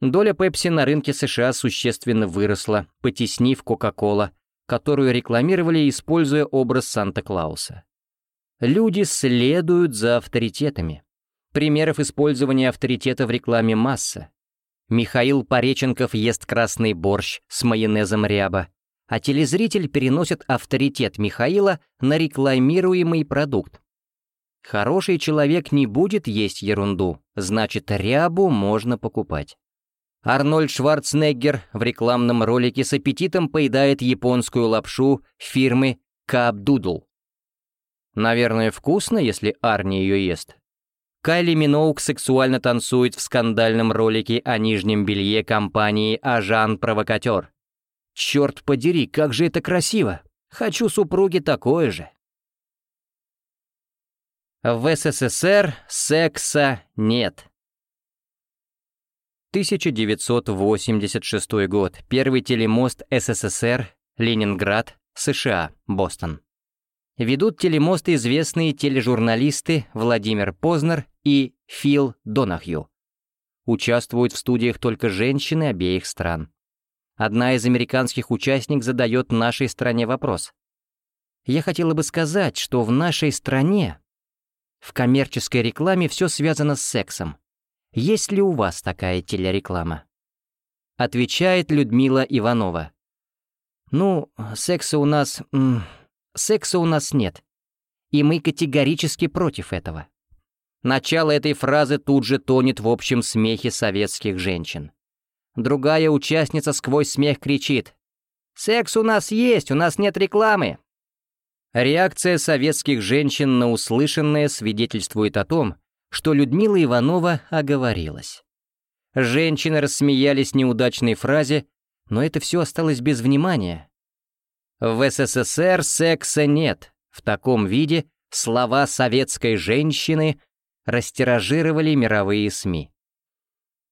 Доля Пепси на рынке США существенно выросла, потеснив Кока-Кола, которую рекламировали, используя образ Санта-Клауса. Люди следуют за авторитетами. Примеров использования авторитета в рекламе масса. Михаил Пореченков ест красный борщ с майонезом ряба, а телезритель переносит авторитет Михаила на рекламируемый продукт. Хороший человек не будет есть ерунду, значит, рябу можно покупать. Арнольд Шварценеггер в рекламном ролике с аппетитом поедает японскую лапшу фирмы Капдудл. Наверное, вкусно, если Арни ее ест. Кайли Миноук сексуально танцует в скандальном ролике о нижнем белье компании «Ажан Провокатер». Черт подери, как же это красиво! Хочу супруги такое же. В СССР секса нет. 1986 год. Первый телемост СССР, Ленинград, США, Бостон. Ведут телемост известные тележурналисты Владимир Познер и Фил Донахью. Участвуют в студиях только женщины обеих стран. Одна из американских участник задает нашей стране вопрос. Я хотела бы сказать, что в нашей стране в коммерческой рекламе все связано с сексом. Есть ли у вас такая телереклама? Отвечает Людмила Иванова. Ну, секса у нас... секса у нас нет. И мы категорически против этого. Начало этой фразы тут же тонет в общем смехе советских женщин. Другая участница сквозь смех кричит. «Секс у нас есть, у нас нет рекламы!» Реакция советских женщин на услышанное свидетельствует о том, что Людмила Иванова оговорилась. Женщины рассмеялись неудачной фразе, но это все осталось без внимания. В СССР секса нет. В таком виде слова советской женщины растиражировали мировые СМИ.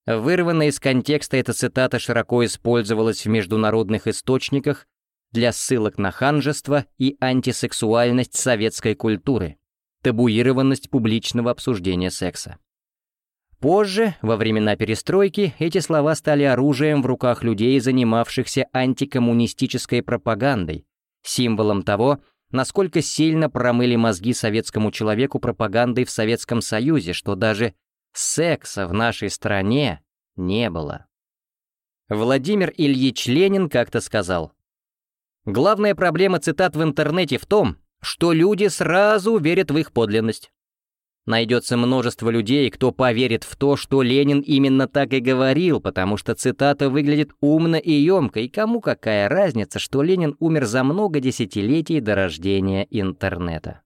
Вырванная из контекста эта цитата широко использовалась в международных источниках для ссылок на ханжество и антисексуальность советской культуры табуированность публичного обсуждения секса. Позже, во времена перестройки, эти слова стали оружием в руках людей, занимавшихся антикоммунистической пропагандой, символом того, насколько сильно промыли мозги советскому человеку пропагандой в Советском Союзе, что даже секса в нашей стране не было. Владимир Ильич Ленин как-то сказал, «Главная проблема цитат в интернете в том, что люди сразу верят в их подлинность. Найдется множество людей, кто поверит в то, что Ленин именно так и говорил, потому что цитата выглядит умно и емко, и кому какая разница, что Ленин умер за много десятилетий до рождения интернета.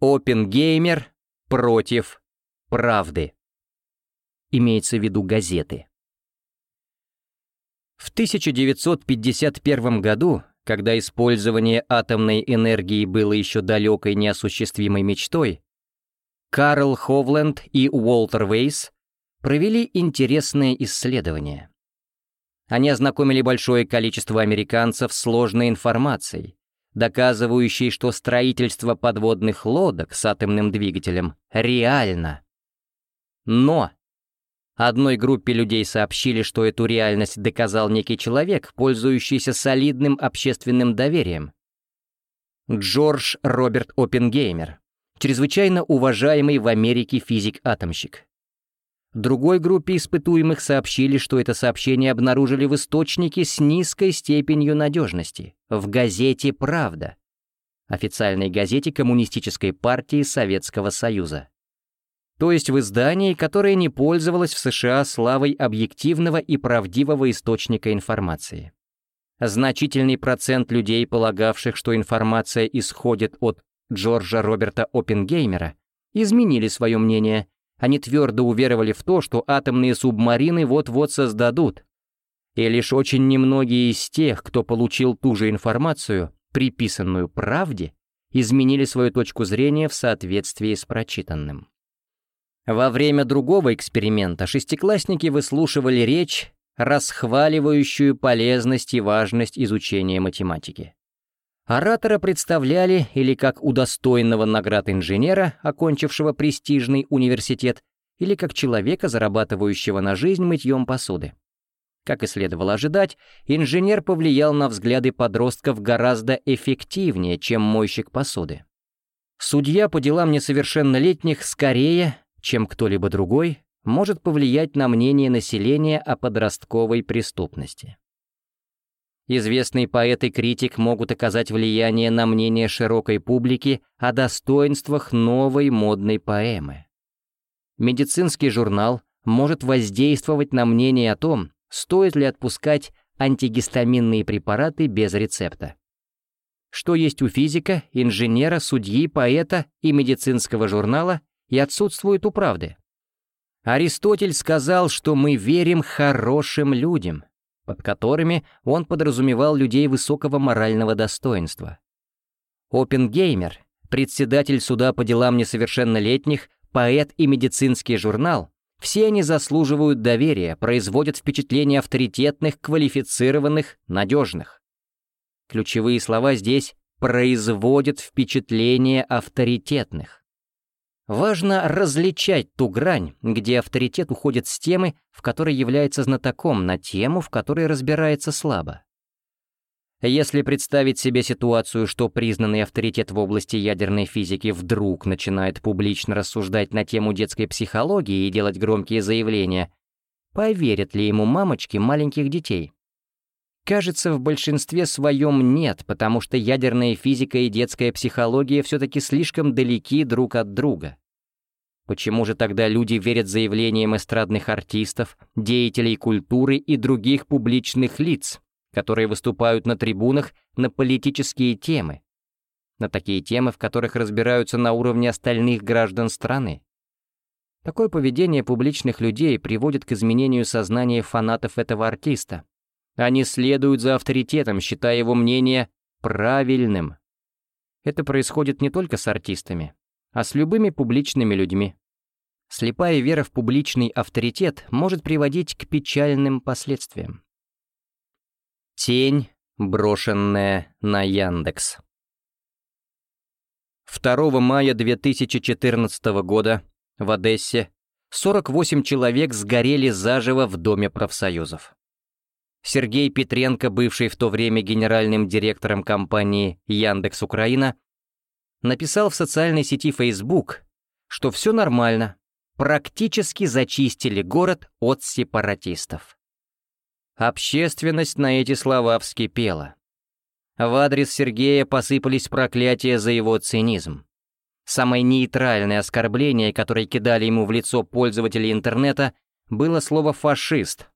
Опенгеймер против правды. Имеется в виду газеты. В 1951 году когда использование атомной энергии было еще далекой неосуществимой мечтой, Карл Ховленд и Уолтер Вейс провели интересные исследования. Они ознакомили большое количество американцев с сложной информацией, доказывающей, что строительство подводных лодок с атомным двигателем реально. Но Одной группе людей сообщили, что эту реальность доказал некий человек, пользующийся солидным общественным доверием. Джордж Роберт Оппенгеймер, чрезвычайно уважаемый в Америке физик-атомщик. Другой группе испытуемых сообщили, что это сообщение обнаружили в источнике с низкой степенью надежности, в газете «Правда», официальной газете Коммунистической партии Советского Союза то есть в издании, которое не пользовалось в США славой объективного и правдивого источника информации. Значительный процент людей, полагавших, что информация исходит от Джорджа Роберта Оппенгеймера, изменили свое мнение. Они твердо уверовали в то, что атомные субмарины вот-вот создадут. И лишь очень немногие из тех, кто получил ту же информацию, приписанную правде, изменили свою точку зрения в соответствии с прочитанным. Во время другого эксперимента шестиклассники выслушивали речь, расхваливающую полезность и важность изучения математики. Оратора представляли или как удостоенного наград инженера, окончившего престижный университет, или как человека, зарабатывающего на жизнь мытьем посуды. Как и следовало ожидать, инженер повлиял на взгляды подростков гораздо эффективнее, чем мойщик посуды. Судья по делам несовершеннолетних скорее чем кто-либо другой, может повлиять на мнение населения о подростковой преступности. Известный поэт и критик могут оказать влияние на мнение широкой публики о достоинствах новой модной поэмы. Медицинский журнал может воздействовать на мнение о том, стоит ли отпускать антигистаминные препараты без рецепта. Что есть у физика, инженера, судьи, поэта и медицинского журнала и отсутствует у правды. Аристотель сказал, что мы верим хорошим людям, под которыми он подразумевал людей высокого морального достоинства. Опенгеймер, председатель суда по делам несовершеннолетних, поэт и медицинский журнал — все они заслуживают доверия, производят впечатление авторитетных, квалифицированных, надежных. Ключевые слова здесь «производят впечатление авторитетных». Важно различать ту грань, где авторитет уходит с темы, в которой является знатоком, на тему, в которой разбирается слабо. Если представить себе ситуацию, что признанный авторитет в области ядерной физики вдруг начинает публично рассуждать на тему детской психологии и делать громкие заявления, поверят ли ему мамочки маленьких детей? Кажется, в большинстве своем нет, потому что ядерная физика и детская психология все-таки слишком далеки друг от друга. Почему же тогда люди верят заявлениям эстрадных артистов, деятелей культуры и других публичных лиц, которые выступают на трибунах на политические темы? На такие темы, в которых разбираются на уровне остальных граждан страны. Такое поведение публичных людей приводит к изменению сознания фанатов этого артиста, они следуют за авторитетом, считая его мнение правильным. Это происходит не только с артистами, а с любыми публичными людьми. Слепая вера в публичный авторитет может приводить к печальным последствиям. Тень, брошенная на Яндекс. 2 мая 2014 года в Одессе 48 человек сгорели заживо в Доме профсоюзов. Сергей Петренко, бывший в то время генеральным директором компании Яндекс Украина, написал в социальной сети Facebook, что все нормально, практически зачистили город от сепаратистов. Общественность на эти слова вскипела. В адрес Сергея посыпались проклятия за его цинизм. Самое нейтральное оскорбление, которое кидали ему в лицо пользователи интернета, было слово «фашист»,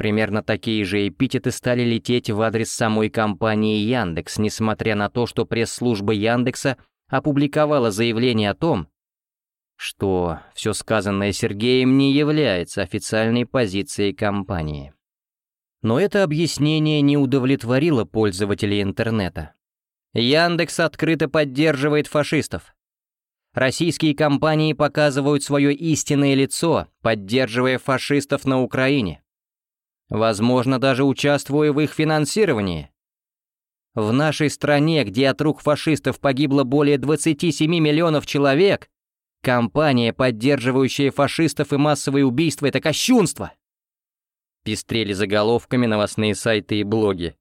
Примерно такие же эпитеты стали лететь в адрес самой компании Яндекс, несмотря на то, что пресс-служба Яндекса опубликовала заявление о том, что все сказанное Сергеем не является официальной позицией компании. Но это объяснение не удовлетворило пользователей интернета. Яндекс открыто поддерживает фашистов. Российские компании показывают свое истинное лицо, поддерживая фашистов на Украине возможно, даже участвуя в их финансировании. В нашей стране, где от рук фашистов погибло более 27 миллионов человек, компания, поддерживающая фашистов и массовые убийства, это кощунство. Пестрели заголовками новостные сайты и блоги.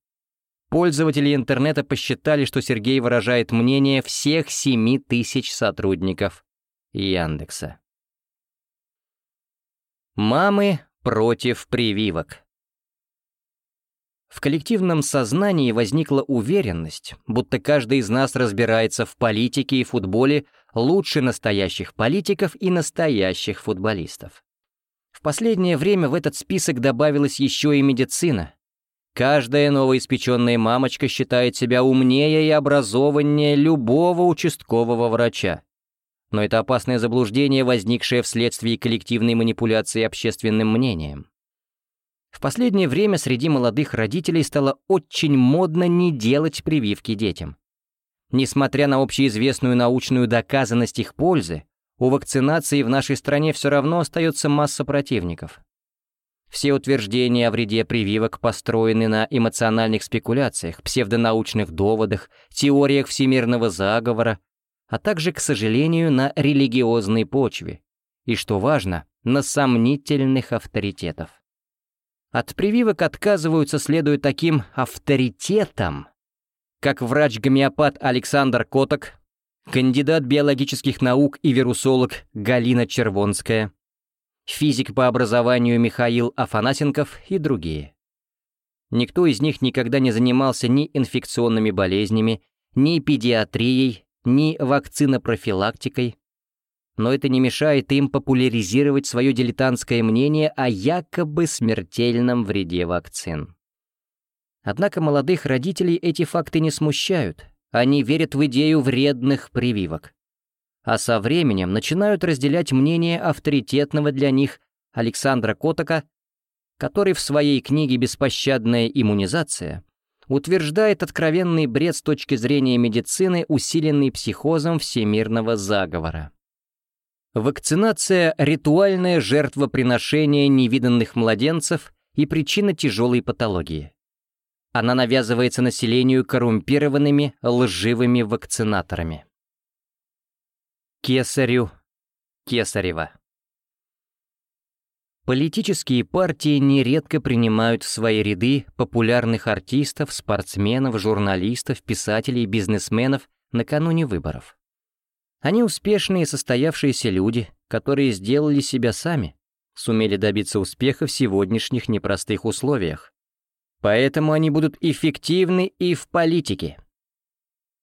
Пользователи интернета посчитали, что Сергей выражает мнение всех 7 тысяч сотрудников Яндекса. Мамы против прививок. В коллективном сознании возникла уверенность, будто каждый из нас разбирается в политике и футболе лучше настоящих политиков и настоящих футболистов. В последнее время в этот список добавилась еще и медицина. Каждая новоиспеченная мамочка считает себя умнее и образованнее любого участкового врача. Но это опасное заблуждение, возникшее вследствие коллективной манипуляции общественным мнением. В последнее время среди молодых родителей стало очень модно не делать прививки детям. Несмотря на общеизвестную научную доказанность их пользы, у вакцинации в нашей стране все равно остается масса противников. Все утверждения о вреде прививок построены на эмоциональных спекуляциях, псевдонаучных доводах, теориях всемирного заговора, а также, к сожалению, на религиозной почве. И, что важно, на сомнительных авторитетов. От прививок отказываются следуя таким авторитетам, как врач-гомеопат Александр Коток, кандидат биологических наук и вирусолог Галина Червонская, физик по образованию Михаил Афанасенков и другие. Никто из них никогда не занимался ни инфекционными болезнями, ни педиатрией, ни вакцинопрофилактикой, но это не мешает им популяризировать свое дилетантское мнение о якобы смертельном вреде вакцин. Однако молодых родителей эти факты не смущают, они верят в идею вредных прививок. А со временем начинают разделять мнение авторитетного для них Александра Котока, который в своей книге «Беспощадная иммунизация» утверждает откровенный бред с точки зрения медицины, усиленный психозом всемирного заговора. Вакцинация – ритуальное жертвоприношение невиданных младенцев и причина тяжелой патологии. Она навязывается населению коррумпированными, лживыми вакцинаторами. Кесарю Кесарева Политические партии нередко принимают в свои ряды популярных артистов, спортсменов, журналистов, писателей, бизнесменов накануне выборов. Они успешные состоявшиеся люди, которые сделали себя сами, сумели добиться успеха в сегодняшних непростых условиях. Поэтому они будут эффективны и в политике.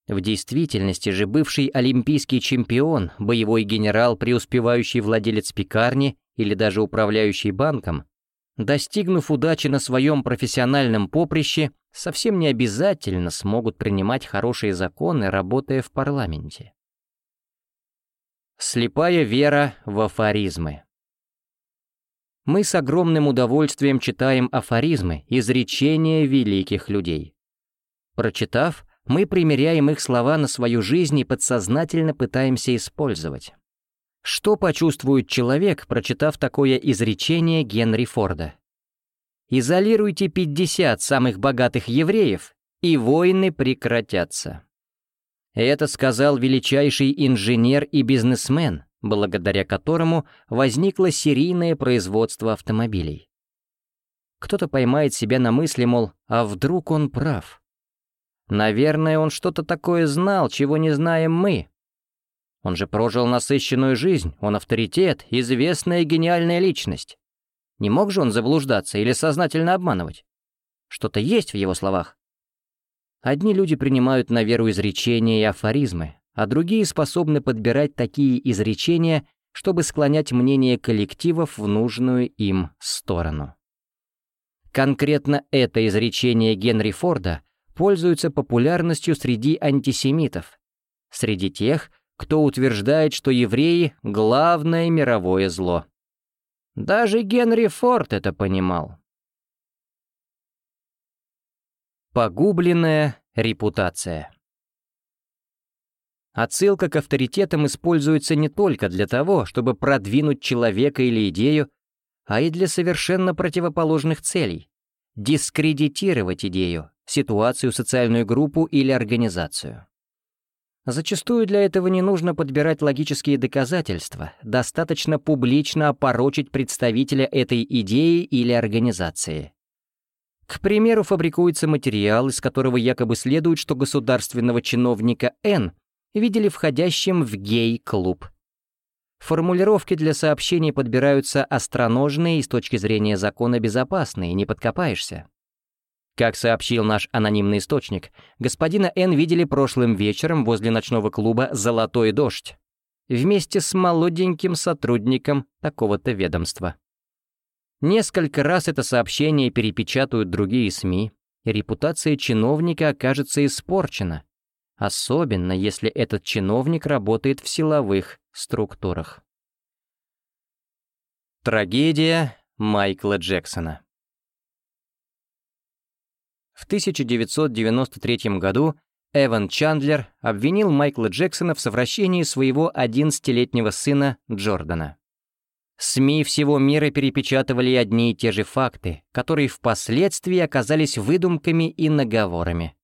В действительности же бывший олимпийский чемпион, боевой генерал, преуспевающий владелец пекарни или даже управляющий банком, достигнув удачи на своем профессиональном поприще, совсем не обязательно смогут принимать хорошие законы, работая в парламенте. Слепая вера в афоризмы. Мы с огромным удовольствием читаем афоризмы, изречения великих людей. Прочитав, мы примеряем их слова на свою жизнь и подсознательно пытаемся использовать. Что почувствует человек, прочитав такое изречение Генри Форда? Изолируйте 50 самых богатых евреев, и войны прекратятся. Это сказал величайший инженер и бизнесмен, благодаря которому возникло серийное производство автомобилей. Кто-то поймает себя на мысли, мол, а вдруг он прав? Наверное, он что-то такое знал, чего не знаем мы. Он же прожил насыщенную жизнь, он авторитет, известная гениальная личность. Не мог же он заблуждаться или сознательно обманывать? Что-то есть в его словах. Одни люди принимают на веру изречения и афоризмы, а другие способны подбирать такие изречения, чтобы склонять мнение коллективов в нужную им сторону. Конкретно это изречение Генри Форда пользуется популярностью среди антисемитов, среди тех, кто утверждает, что евреи — главное мировое зло. Даже Генри Форд это понимал. Погубленная репутация. Отсылка к авторитетам используется не только для того, чтобы продвинуть человека или идею, а и для совершенно противоположных целей — дискредитировать идею, ситуацию, социальную группу или организацию. Зачастую для этого не нужно подбирать логические доказательства, достаточно публично опорочить представителя этой идеи или организации. К примеру, фабрикуется материал, из которого якобы следует, что государственного чиновника Н видели входящим в гей-клуб. Формулировки для сообщений подбираются остроножные и с точки зрения закона безопасные, не подкопаешься. Как сообщил наш анонимный источник, господина Н видели прошлым вечером возле ночного клуба «Золотой дождь» вместе с молоденьким сотрудником такого-то ведомства. Несколько раз это сообщение перепечатают другие СМИ, и репутация чиновника окажется испорчена, особенно если этот чиновник работает в силовых структурах. Трагедия Майкла Джексона В 1993 году Эван Чандлер обвинил Майкла Джексона в совращении своего 11-летнего сына Джордана. СМИ всего мира перепечатывали одни и те же факты, которые впоследствии оказались выдумками и наговорами.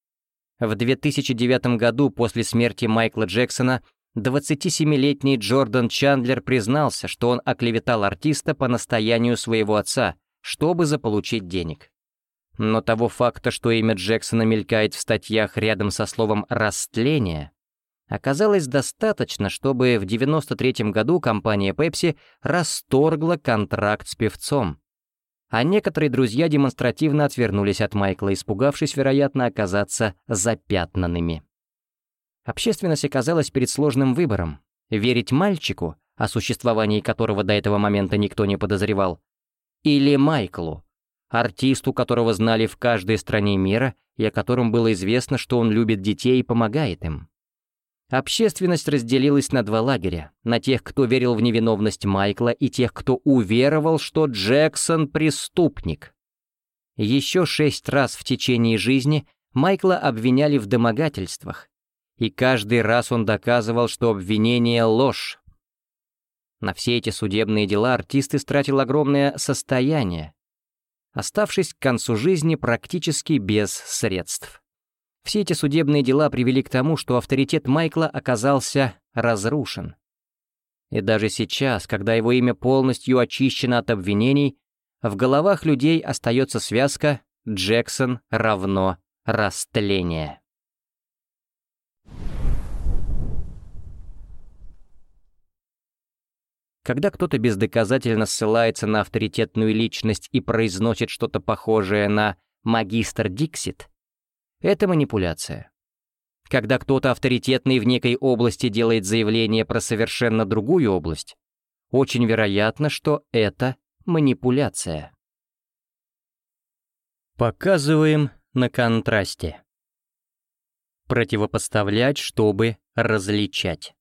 В 2009 году после смерти Майкла Джексона 27-летний Джордан Чандлер признался, что он оклеветал артиста по настоянию своего отца, чтобы заполучить денег. Но того факта, что имя Джексона мелькает в статьях рядом со словом «растление», оказалось достаточно, чтобы в 93 году компания Pepsi расторгла контракт с певцом. А некоторые друзья демонстративно отвернулись от Майкла, испугавшись, вероятно, оказаться запятнанными. Общественность оказалась перед сложным выбором — верить мальчику, о существовании которого до этого момента никто не подозревал, или Майклу, артисту, которого знали в каждой стране мира и о котором было известно, что он любит детей и помогает им. Общественность разделилась на два лагеря, на тех, кто верил в невиновность Майкла, и тех, кто уверовал, что Джексон — преступник. Еще шесть раз в течение жизни Майкла обвиняли в домогательствах, и каждый раз он доказывал, что обвинение — ложь. На все эти судебные дела артист истратил огромное состояние, оставшись к концу жизни практически без средств. Все эти судебные дела привели к тому, что авторитет Майкла оказался разрушен. И даже сейчас, когда его имя полностью очищено от обвинений, в головах людей остается связка «Джексон равно растление». Когда кто-то бездоказательно ссылается на авторитетную личность и произносит что-то похожее на «магистр Диксит», это манипуляция. Когда кто-то авторитетный в некой области делает заявление про совершенно другую область, очень вероятно, что это манипуляция. Показываем на контрасте. Противопоставлять, чтобы различать.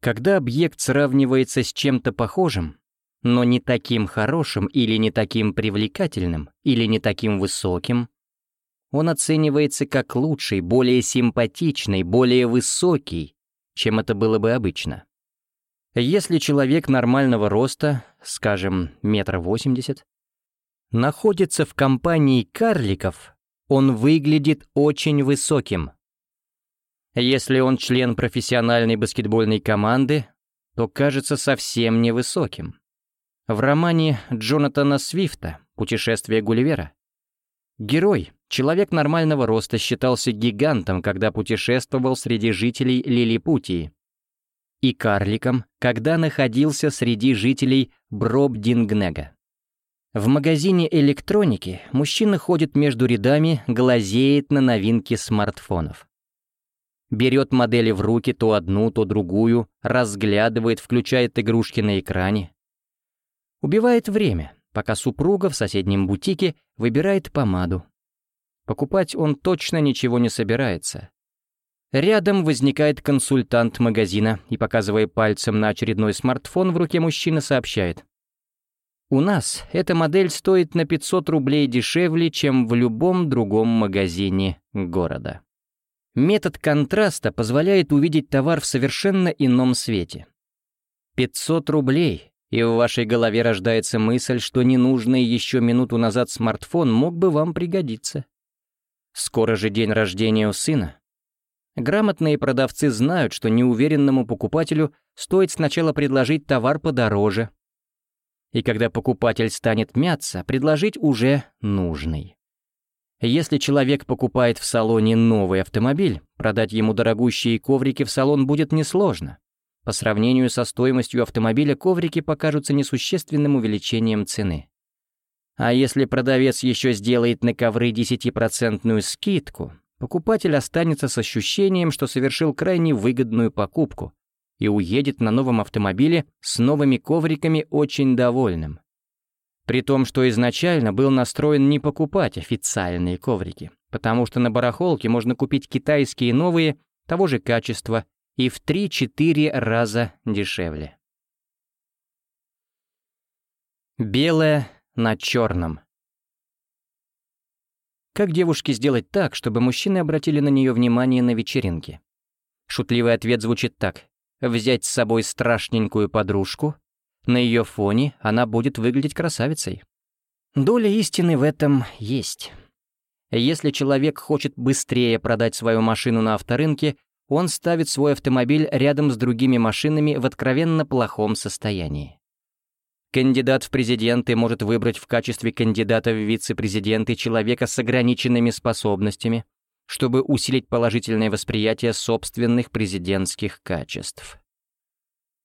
Когда объект сравнивается с чем-то похожим, но не таким хорошим или не таким привлекательным или не таким высоким, он оценивается как лучший, более симпатичный, более высокий, чем это было бы обычно. Если человек нормального роста, скажем, метр восемьдесят, находится в компании карликов, он выглядит очень высоким. Если он член профессиональной баскетбольной команды, то кажется совсем невысоким. В романе Джонатана Свифта «Путешествие Гулливера» герой, человек нормального роста, считался гигантом, когда путешествовал среди жителей Лилипутии, и карликом, когда находился среди жителей Бробдингнега. В магазине электроники мужчина ходит между рядами, глазеет на новинки смартфонов. Берет модели в руки то одну, то другую, разглядывает, включает игрушки на экране. Убивает время, пока супруга в соседнем бутике выбирает помаду. Покупать он точно ничего не собирается. Рядом возникает консультант магазина и, показывая пальцем на очередной смартфон в руке мужчины, сообщает. «У нас эта модель стоит на 500 рублей дешевле, чем в любом другом магазине города». Метод контраста позволяет увидеть товар в совершенно ином свете. 500 рублей, и в вашей голове рождается мысль, что ненужный еще минуту назад смартфон мог бы вам пригодиться. Скоро же день рождения у сына. Грамотные продавцы знают, что неуверенному покупателю стоит сначала предложить товар подороже. И когда покупатель станет мяться, предложить уже нужный. Если человек покупает в салоне новый автомобиль, продать ему дорогущие коврики в салон будет несложно. По сравнению со стоимостью автомобиля коврики покажутся несущественным увеличением цены. А если продавец еще сделает на ковры 10% скидку, покупатель останется с ощущением, что совершил крайне выгодную покупку и уедет на новом автомобиле с новыми ковриками очень довольным. При том, что изначально был настроен не покупать официальные коврики, потому что на барахолке можно купить китайские новые, того же качества, и в 3-4 раза дешевле. Белое на черном. Как девушке сделать так, чтобы мужчины обратили на нее внимание на вечеринке? Шутливый ответ звучит так. Взять с собой страшненькую подружку, на ее фоне она будет выглядеть красавицей. Доля истины в этом есть. Если человек хочет быстрее продать свою машину на авторынке, он ставит свой автомобиль рядом с другими машинами в откровенно плохом состоянии. Кандидат в президенты может выбрать в качестве кандидата в вице-президенты человека с ограниченными способностями, чтобы усилить положительное восприятие собственных президентских качеств.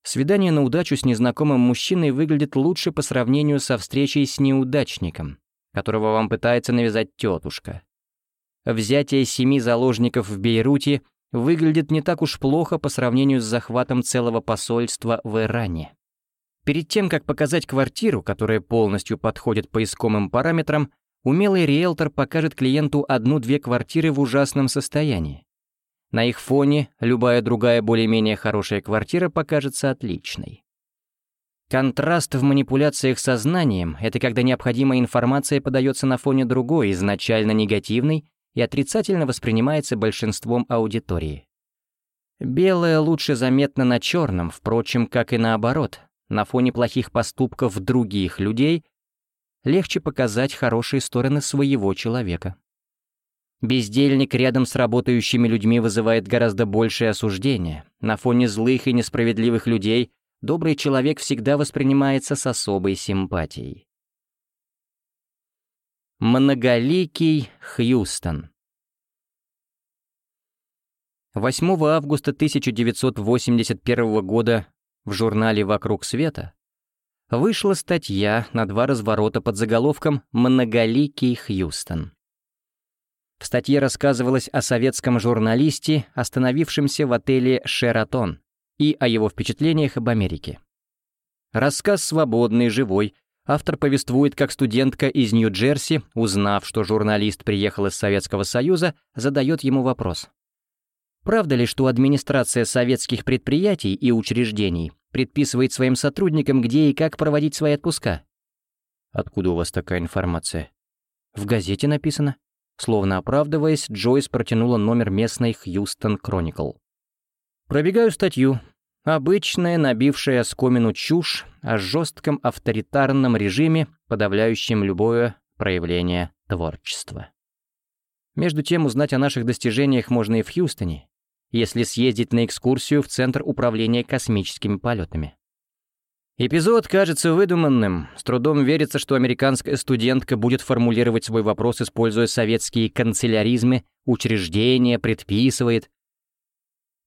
Свидание на удачу с незнакомым мужчиной выглядит лучше по сравнению со встречей с неудачником, которого вам пытается навязать тетушка. Взятие семи заложников в Бейруте выглядит не так уж плохо по сравнению с захватом целого посольства в Иране. Перед тем, как показать квартиру, которая полностью подходит по искомым параметрам, умелый риэлтор покажет клиенту одну-две квартиры в ужасном состоянии, На их фоне любая другая более-менее хорошая квартира покажется отличной. Контраст в манипуляциях сознанием — это когда необходимая информация подается на фоне другой, изначально негативной, и отрицательно воспринимается большинством аудитории. Белое лучше заметно на черном, впрочем, как и наоборот. На фоне плохих поступков других людей легче показать хорошие стороны своего человека. Бездельник рядом с работающими людьми вызывает гораздо большее осуждение. На фоне злых и несправедливых людей добрый человек всегда воспринимается с особой симпатией. Многоликий Хьюстон 8 августа 1981 года в журнале «Вокруг света» вышла статья на два разворота под заголовком «Многоликий Хьюстон». В статье рассказывалось о советском журналисте, остановившемся в отеле «Шератон», и о его впечатлениях об Америке. Рассказ свободный, живой. Автор повествует, как студентка из Нью-Джерси, узнав, что журналист приехал из Советского Союза, задает ему вопрос. Правда ли, что администрация советских предприятий и учреждений предписывает своим сотрудникам, где и как проводить свои отпуска? Откуда у вас такая информация? В газете написано. Словно оправдываясь, Джойс протянула номер местной Хьюстон Кроникл. Пробегаю статью. Обычная, набившая скомину чушь о жестком авторитарном режиме, подавляющем любое проявление творчества. Между тем, узнать о наших достижениях можно и в Хьюстоне, если съездить на экскурсию в Центр управления космическими полетами. Эпизод кажется выдуманным. С трудом верится, что американская студентка будет формулировать свой вопрос, используя советские канцеляризмы, учреждения, предписывает.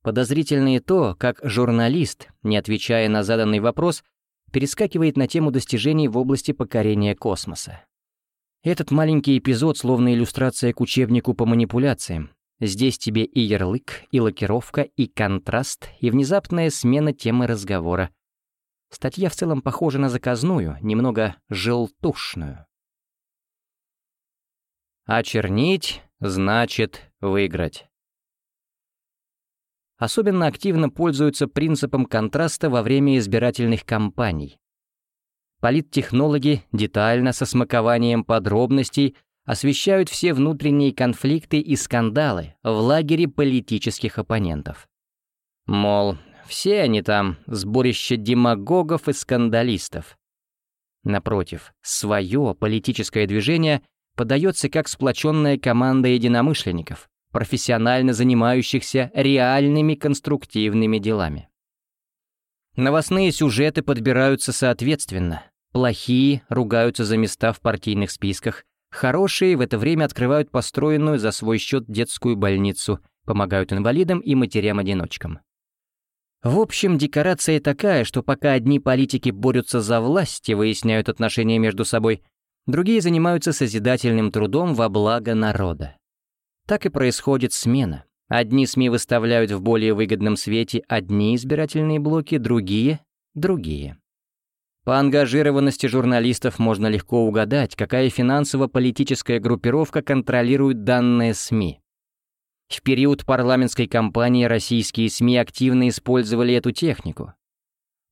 Подозрительно и то, как журналист, не отвечая на заданный вопрос, перескакивает на тему достижений в области покорения космоса. Этот маленький эпизод словно иллюстрация к учебнику по манипуляциям. Здесь тебе и ярлык, и лакировка, и контраст, и внезапная смена темы разговора. Статья в целом похожа на заказную, немного желтушную. Очернить значит выиграть особенно активно пользуются принципом контраста во время избирательных кампаний. Политтехнологи детально, со смакованием подробностей, освещают все внутренние конфликты и скандалы в лагере политических оппонентов. Мол, все они там сборище демагогов и скандалистов. Напротив, свое политическое движение подается как сплоченная команда единомышленников, профессионально занимающихся реальными конструктивными делами. Новостные сюжеты подбираются соответственно. Плохие ругаются за места в партийных списках, хорошие в это время открывают построенную за свой счет детскую больницу, помогают инвалидам и матерям-одиночкам. В общем, декорация такая, что пока одни политики борются за власть и выясняют отношения между собой, другие занимаются созидательным трудом во благо народа. Так и происходит смена. Одни СМИ выставляют в более выгодном свете одни избирательные блоки, другие — другие. По ангажированности журналистов можно легко угадать, какая финансово-политическая группировка контролирует данные СМИ. В период парламентской кампании российские СМИ активно использовали эту технику.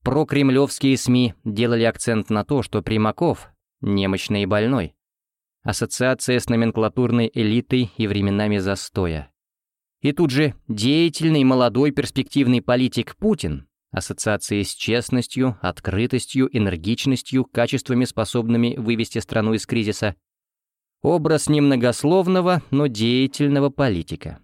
Прокремлевские СМИ делали акцент на то, что Примаков — немощный и больной, ассоциация с номенклатурной элитой и временами застоя. И тут же деятельный молодой перспективный политик Путин, ассоциации с честностью, открытостью, энергичностью, качествами, способными вывести страну из кризиса. Образ немногословного, но деятельного политика.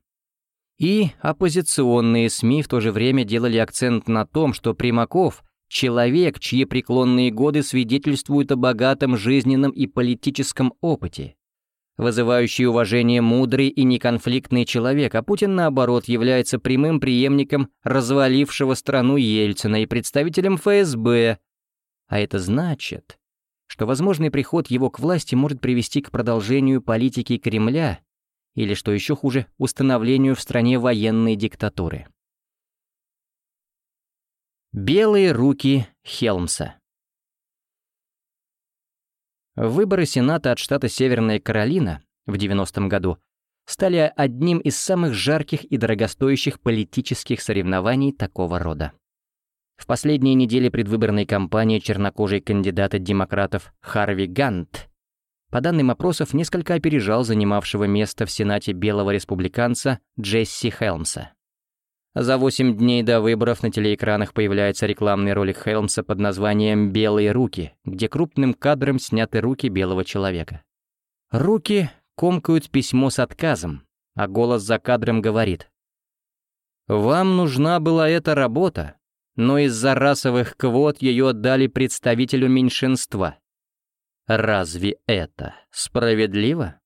И оппозиционные СМИ в то же время делали акцент на том, что Примаков Человек, чьи преклонные годы свидетельствуют о богатом жизненном и политическом опыте. Вызывающий уважение мудрый и неконфликтный человек, а Путин, наоборот, является прямым преемником развалившего страну Ельцина и представителем ФСБ. А это значит, что возможный приход его к власти может привести к продолжению политики Кремля или, что еще хуже, установлению в стране военной диктатуры. Белые руки Хелмса Выборы Сената от штата Северная Каролина в 90-м году стали одним из самых жарких и дорогостоящих политических соревнований такого рода. В последние недели предвыборной кампании чернокожий кандидат от демократов Харви Гант по данным опросов несколько опережал занимавшего место в Сенате белого республиканца Джесси Хелмса. За 8 дней до выборов на телеэкранах появляется рекламный ролик Хелмса под названием «Белые руки», где крупным кадром сняты руки белого человека. Руки комкают письмо с отказом, а голос за кадром говорит «Вам нужна была эта работа, но из-за расовых квот ее отдали представителю меньшинства. Разве это справедливо?»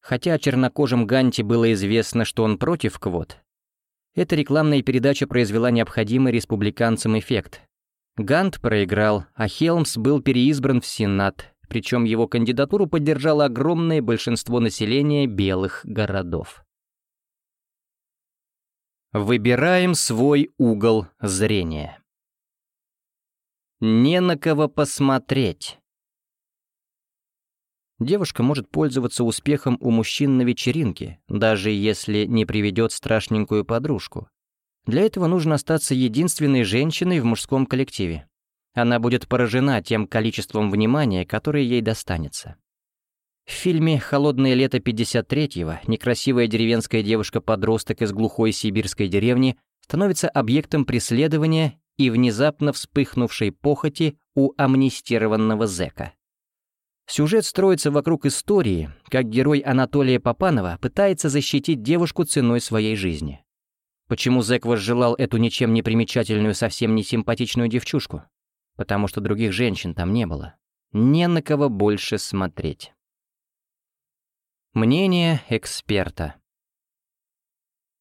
Хотя чернокожим Ганти было известно, что он против квот, эта рекламная передача произвела необходимый республиканцам эффект. Гант проиграл, а Хелмс был переизбран в Сенат, причем его кандидатуру поддержало огромное большинство населения белых городов. Выбираем свой угол зрения. Не на кого посмотреть. Девушка может пользоваться успехом у мужчин на вечеринке, даже если не приведет страшненькую подружку. Для этого нужно остаться единственной женщиной в мужском коллективе. Она будет поражена тем количеством внимания, которое ей достанется. В фильме «Холодное лето 53-го» некрасивая деревенская девушка-подросток из глухой сибирской деревни становится объектом преследования и внезапно вспыхнувшей похоти у амнистированного зэка. Сюжет строится вокруг истории, как герой Анатолия Попанова пытается защитить девушку ценой своей жизни. Почему Зэк возжелал эту ничем не примечательную, совсем не симпатичную девчушку? Потому что других женщин там не было. Не на кого больше смотреть. Мнение эксперта.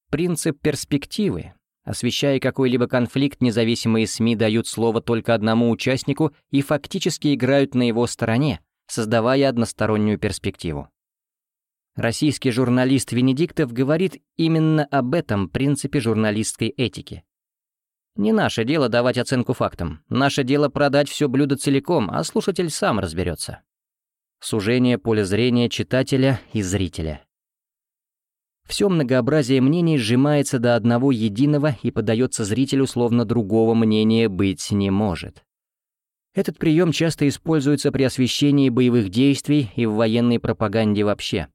Принцип перспективы. Освещая какой-либо конфликт, независимые СМИ дают слово только одному участнику и фактически играют на его стороне, создавая одностороннюю перспективу. Российский журналист Венедиктов говорит именно об этом принципе журналистской этики. Не наше дело давать оценку фактам. Наше дело продать все блюдо целиком, а слушатель сам разберется. Сужение поля зрения читателя и зрителя. Все многообразие мнений сжимается до одного единого и подается зрителю, словно другого мнения быть не может. Этот прием часто используется при освещении боевых действий и в военной пропаганде вообще.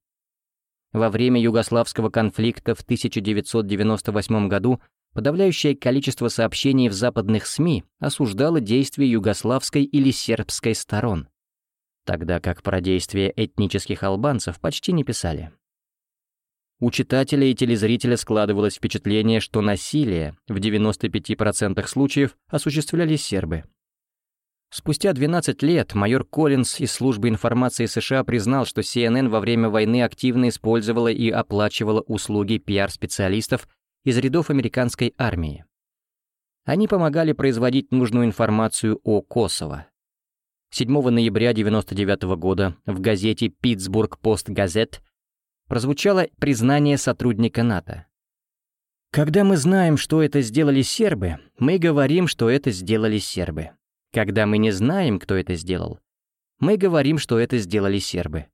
Во время югославского конфликта в 1998 году подавляющее количество сообщений в западных СМИ осуждало действия югославской или сербской сторон, тогда как про действия этнических албанцев почти не писали. У читателя и телезрителя складывалось впечатление, что насилие в 95% случаев осуществляли сербы, Спустя 12 лет майор Коллинз из службы информации США признал, что CNN во время войны активно использовала и оплачивала услуги пиар-специалистов из рядов американской армии. Они помогали производить нужную информацию о Косово. 7 ноября 1999 года в газете «Питтсбург Пост Газет» прозвучало признание сотрудника НАТО. «Когда мы знаем, что это сделали сербы, мы говорим, что это сделали сербы. Когда мы не знаем, кто это сделал, мы говорим, что это сделали сербы.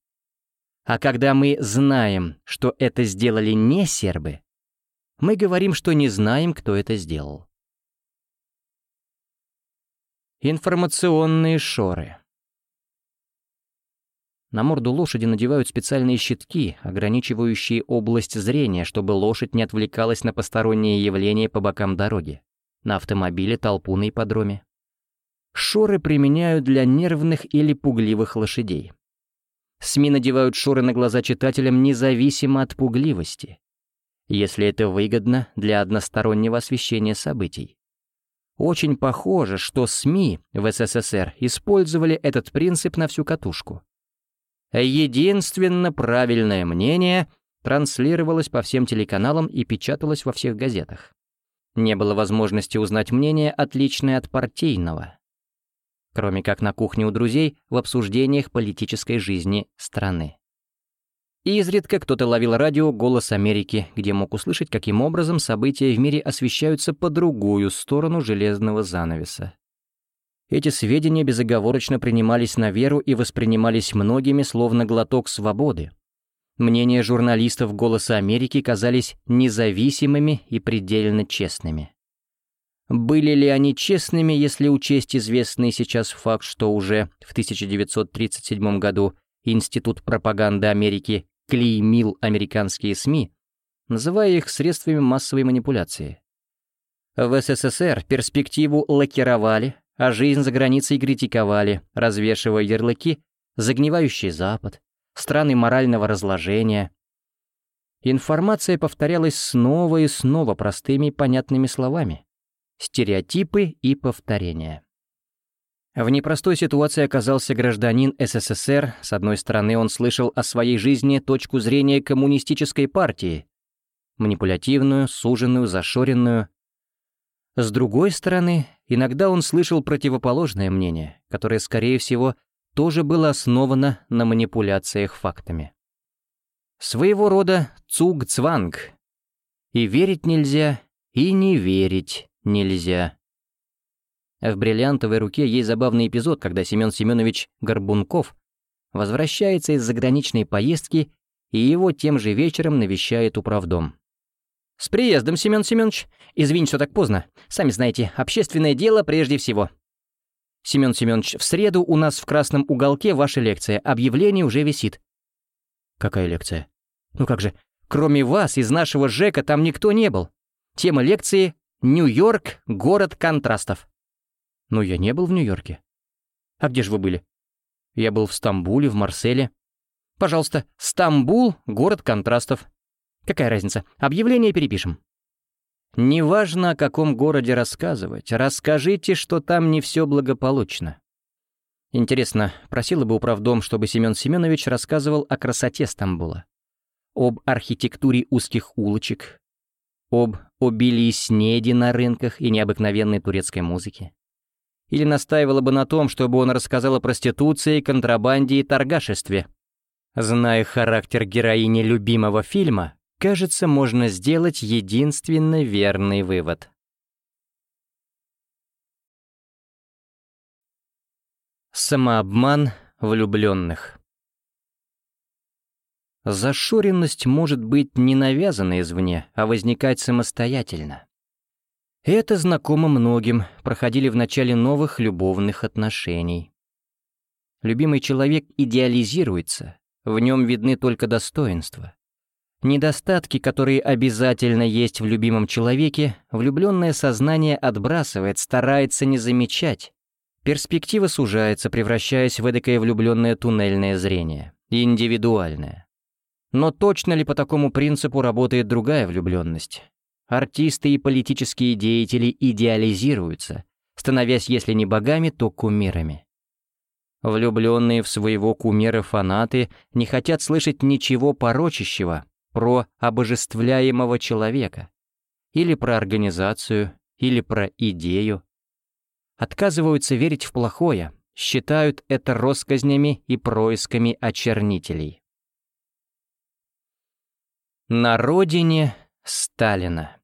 А когда мы знаем, что это сделали не сербы, мы говорим, что не знаем, кто это сделал. Информационные шоры. На морду лошади надевают специальные щитки, ограничивающие область зрения, чтобы лошадь не отвлекалась на посторонние явления по бокам дороги, на автомобиле, толпу на ипподроме. Шоры применяют для нервных или пугливых лошадей. СМИ надевают шоры на глаза читателям независимо от пугливости, если это выгодно для одностороннего освещения событий. Очень похоже, что СМИ в СССР использовали этот принцип на всю катушку. Единственно правильное мнение транслировалось по всем телеканалам и печаталось во всех газетах. Не было возможности узнать мнение, отличное от партийного, кроме как на кухне у друзей в обсуждениях политической жизни страны. И изредка кто-то ловил радио «Голос Америки», где мог услышать, каким образом события в мире освещаются по другую сторону железного занавеса. Эти сведения безоговорочно принимались на веру и воспринимались многими словно глоток свободы. Мнения журналистов «Голоса Америки» казались независимыми и предельно честными. Были ли они честными, если учесть известный сейчас факт, что уже в 1937 году Институт пропаганды Америки клеймил американские СМИ, называя их средствами массовой манипуляции? В СССР перспективу лакировали, а жизнь за границей критиковали, развешивая ярлыки «загнивающий Запад», страны морального разложения. Информация повторялась снова и снова простыми и понятными словами. Стереотипы и повторения. В непростой ситуации оказался гражданин СССР. С одной стороны, он слышал о своей жизни точку зрения коммунистической партии, манипулятивную, суженную, зашоренную. С другой стороны, иногда он слышал противоположное мнение, которое, скорее всего, тоже было основано на манипуляциях фактами. Своего рода цуг-цванг. И верить нельзя, и не верить нельзя. В бриллиантовой руке есть забавный эпизод, когда Семен Семенович Горбунков возвращается из заграничной поездки, и его тем же вечером навещает управдом. «С приездом, Семен Семенович! Извините, что так поздно. Сами знаете, общественное дело прежде всего. Семен Семенович, в среду у нас в красном уголке ваша лекция. Объявление уже висит. Какая лекция? Ну как же, кроме вас из нашего ЖЭКа там никто не был. Тема лекции «Нью-Йорк. Город контрастов». Ну, я не был в Нью-Йорке. А где же вы были? Я был в Стамбуле, в Марселе. Пожалуйста, Стамбул — город контрастов. Какая разница? Объявление перепишем. Неважно, о каком городе рассказывать, расскажите, что там не все благополучно. Интересно, просила бы управдом, чтобы Семен Семенович рассказывал о красоте Стамбула, об архитектуре узких улочек, об обилии снеди на рынках и необыкновенной турецкой музыке. Или настаивала бы на том, чтобы он рассказал о проституции, контрабанде и торгашестве. Зная характер героини любимого фильма, кажется, можно сделать единственно верный вывод. Самообман влюбленных. Зашоренность может быть не навязана извне, а возникать самостоятельно. Это знакомо многим, проходили в начале новых любовных отношений. Любимый человек идеализируется, в нем видны только достоинства. Недостатки, которые обязательно есть в любимом человеке, влюбленное сознание отбрасывает, старается не замечать. Перспектива сужается, превращаясь в эдакое влюбленное туннельное зрение, индивидуальное. Но точно ли по такому принципу работает другая влюбленность? Артисты и политические деятели идеализируются, становясь, если не богами, то кумирами. Влюбленные в своего кумира фанаты не хотят слышать ничего порочащего, про обожествляемого человека, или про организацию, или про идею. Отказываются верить в плохое, считают это россказнями и происками очернителей. На родине Сталина.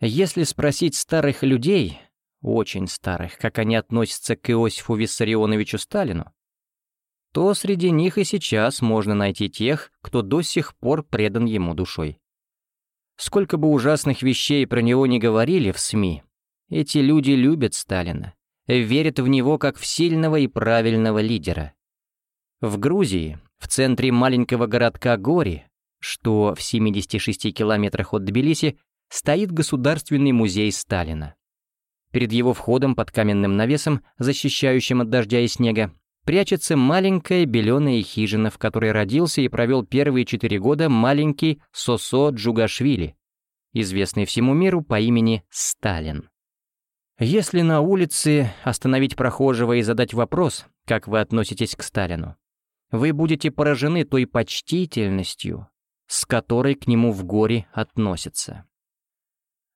Если спросить старых людей, очень старых, как они относятся к Иосифу Виссарионовичу Сталину, то среди них и сейчас можно найти тех, кто до сих пор предан ему душой. Сколько бы ужасных вещей про него не говорили в СМИ, эти люди любят Сталина, верят в него как в сильного и правильного лидера. В Грузии, в центре маленького городка Гори, что в 76 километрах от Тбилиси, стоит Государственный музей Сталина. Перед его входом под каменным навесом, защищающим от дождя и снега, прячется маленькая беленая хижина, в которой родился и провел первые четыре года маленький Сосо Джугашвили, известный всему миру по имени Сталин. Если на улице остановить прохожего и задать вопрос, как вы относитесь к Сталину, вы будете поражены той почтительностью, с которой к нему в горе относятся.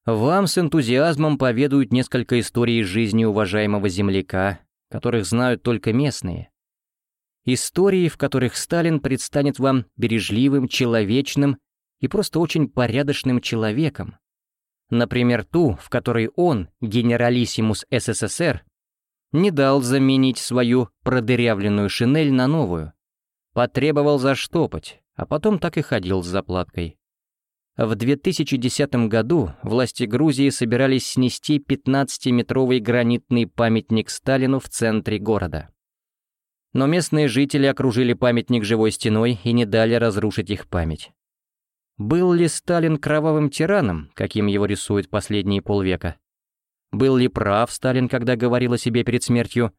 Вам с энтузиазмом поведают несколько историй жизни уважаемого земляка, которых знают только местные. Истории, в которых Сталин предстанет вам бережливым, человечным и просто очень порядочным человеком. Например, ту, в которой он, генералиссимус СССР, не дал заменить свою продырявленную шинель на новую, потребовал заштопать, а потом так и ходил с заплаткой. В 2010 году власти Грузии собирались снести 15-метровый гранитный памятник Сталину в центре города. Но местные жители окружили памятник живой стеной и не дали разрушить их память. Был ли Сталин кровавым тираном, каким его рисуют последние полвека? Был ли прав Сталин, когда говорил о себе перед смертью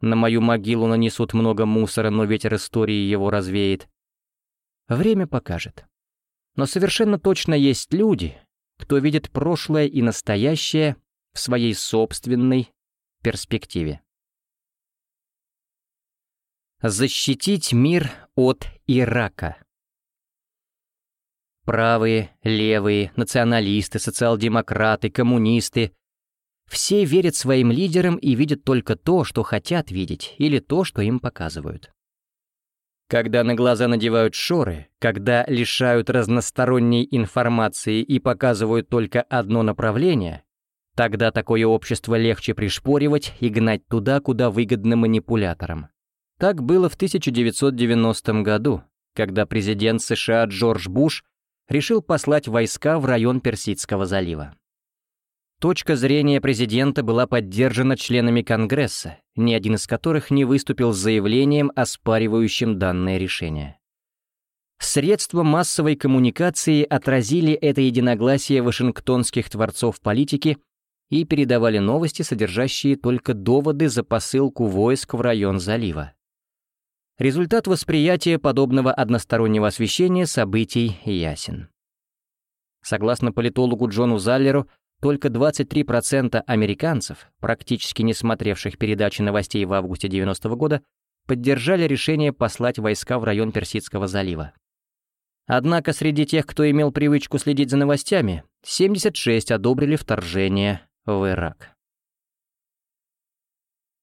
«На мою могилу нанесут много мусора, но ветер истории его развеет»? Время покажет. Но совершенно точно есть люди, кто видит прошлое и настоящее в своей собственной перспективе. Защитить мир от Ирака. Правые, левые, националисты, социал-демократы, коммунисты — все верят своим лидерам и видят только то, что хотят видеть, или то, что им показывают. Когда на глаза надевают шоры, когда лишают разносторонней информации и показывают только одно направление, тогда такое общество легче пришпоривать и гнать туда, куда выгодно манипуляторам. Так было в 1990 году, когда президент США Джордж Буш решил послать войска в район Персидского залива. Точка зрения президента была поддержана членами Конгресса, ни один из которых не выступил с заявлением, оспаривающим данное решение. Средства массовой коммуникации отразили это единогласие вашингтонских творцов политики и передавали новости, содержащие только доводы за посылку войск в район залива. Результат восприятия подобного одностороннего освещения событий ясен. Согласно политологу Джону Заллеру, только 23% американцев, практически не смотревших передачи новостей в августе 90 -го года, поддержали решение послать войска в район Персидского залива. Однако среди тех, кто имел привычку следить за новостями, 76 одобрили вторжение в Ирак.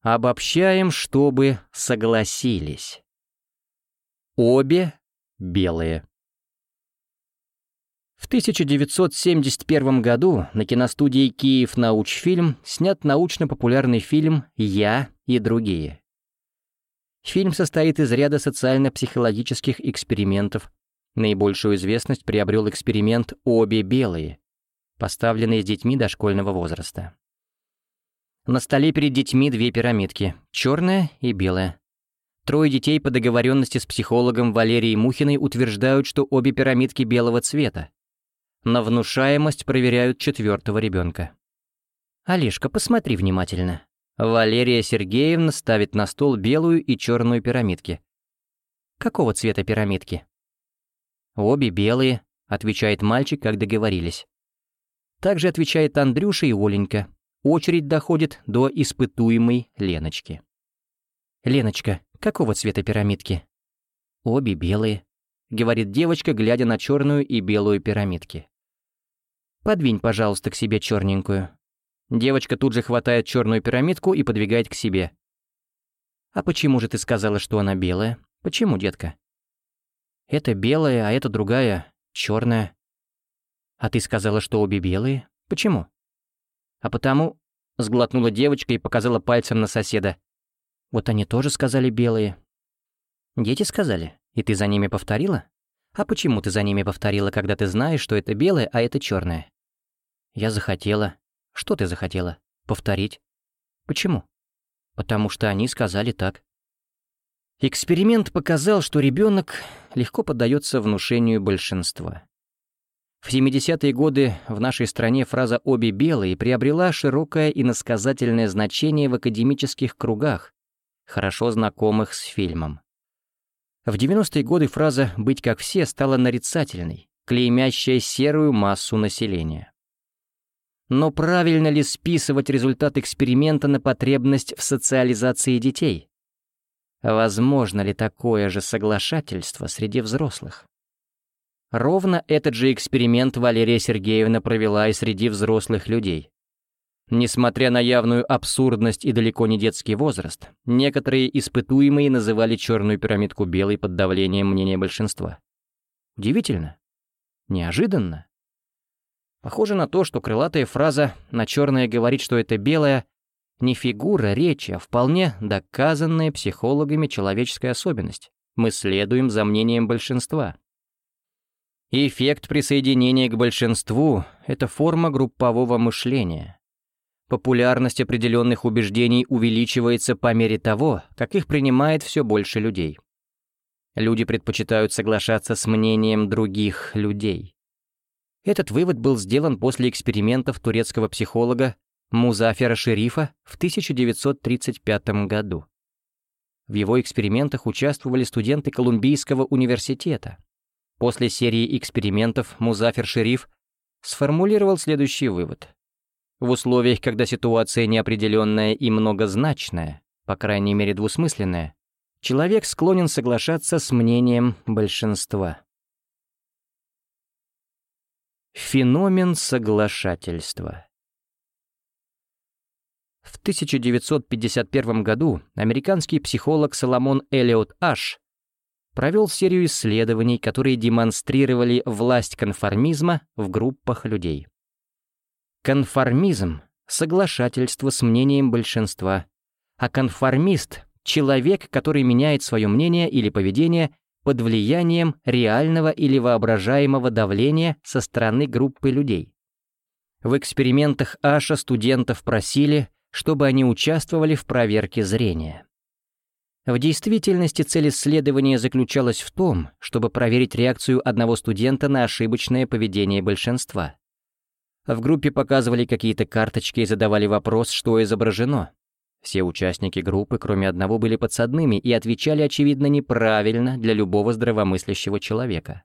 Обобщаем, чтобы согласились. Обе белые. В 1971 году на киностудии «Киев Научфильм» снят научно-популярный фильм «Я и другие». Фильм состоит из ряда социально-психологических экспериментов. Наибольшую известность приобрел эксперимент «Обе белые», поставленный с детьми дошкольного возраста. На столе перед детьми две пирамидки — черная и белая. Трое детей по договоренности с психологом Валерией Мухиной утверждают, что обе пирамидки белого цвета, на внушаемость проверяют четвертого ребенка. «Олежка, посмотри внимательно». Валерия Сергеевна ставит на стол белую и черную пирамидки. «Какого цвета пирамидки?» «Обе белые», — отвечает мальчик, как договорились. Также отвечает Андрюша и Оленька. Очередь доходит до испытуемой Леночки. «Леночка, какого цвета пирамидки?» «Обе белые», — говорит девочка, глядя на черную и белую пирамидки. Подвинь, пожалуйста, к себе черненькую». Девочка тут же хватает черную пирамидку и подвигает к себе. «А почему же ты сказала, что она белая? Почему, детка?» «Это белая, а это другая, черная. «А ты сказала, что обе белые? Почему?» «А потому...» — сглотнула девочка и показала пальцем на соседа. «Вот они тоже сказали белые». «Дети сказали? И ты за ними повторила?» «А почему ты за ними повторила, когда ты знаешь, что это белое, а это черное?» Я захотела. Что ты захотела? Повторить. Почему? Потому что они сказали так. Эксперимент показал, что ребенок легко поддается внушению большинства. В 70-е годы в нашей стране фраза «обе белые» приобрела широкое и насказательное значение в академических кругах, хорошо знакомых с фильмом. В 90-е годы фраза «быть как все» стала нарицательной, клеймящая серую массу населения. Но правильно ли списывать результат эксперимента на потребность в социализации детей? Возможно ли такое же соглашательство среди взрослых? Ровно этот же эксперимент Валерия Сергеевна провела и среди взрослых людей. Несмотря на явную абсурдность и далеко не детский возраст, некоторые испытуемые называли черную пирамидку белой под давлением мнения большинства. Удивительно? Неожиданно? Похоже на то, что крылатая фраза «на черное говорит, что это белое» не фигура речи, а вполне доказанная психологами человеческая особенность, Мы следуем за мнением большинства. Эффект присоединения к большинству — это форма группового мышления. Популярность определенных убеждений увеличивается по мере того, как их принимает все больше людей. Люди предпочитают соглашаться с мнением других людей. Этот вывод был сделан после экспериментов турецкого психолога Музафера Шерифа в 1935 году. В его экспериментах участвовали студенты Колумбийского университета. После серии экспериментов Музафер Шериф сформулировал следующий вывод. В условиях, когда ситуация неопределенная и многозначная, по крайней мере двусмысленная, человек склонен соглашаться с мнением большинства. Феномен соглашательства. В 1951 году американский психолог Соломон Эллиот Аш провел серию исследований, которые демонстрировали власть конформизма в группах людей. Конформизм — соглашательство с мнением большинства, а конформист — человек, который меняет свое мнение или поведение под влиянием реального или воображаемого давления со стороны группы людей. В экспериментах Аша студентов просили, чтобы они участвовали в проверке зрения. В действительности цель исследования заключалась в том, чтобы проверить реакцию одного студента на ошибочное поведение большинства. В группе показывали какие-то карточки и задавали вопрос, что изображено. Все участники группы, кроме одного, были подсадными и отвечали, очевидно, неправильно для любого здравомыслящего человека.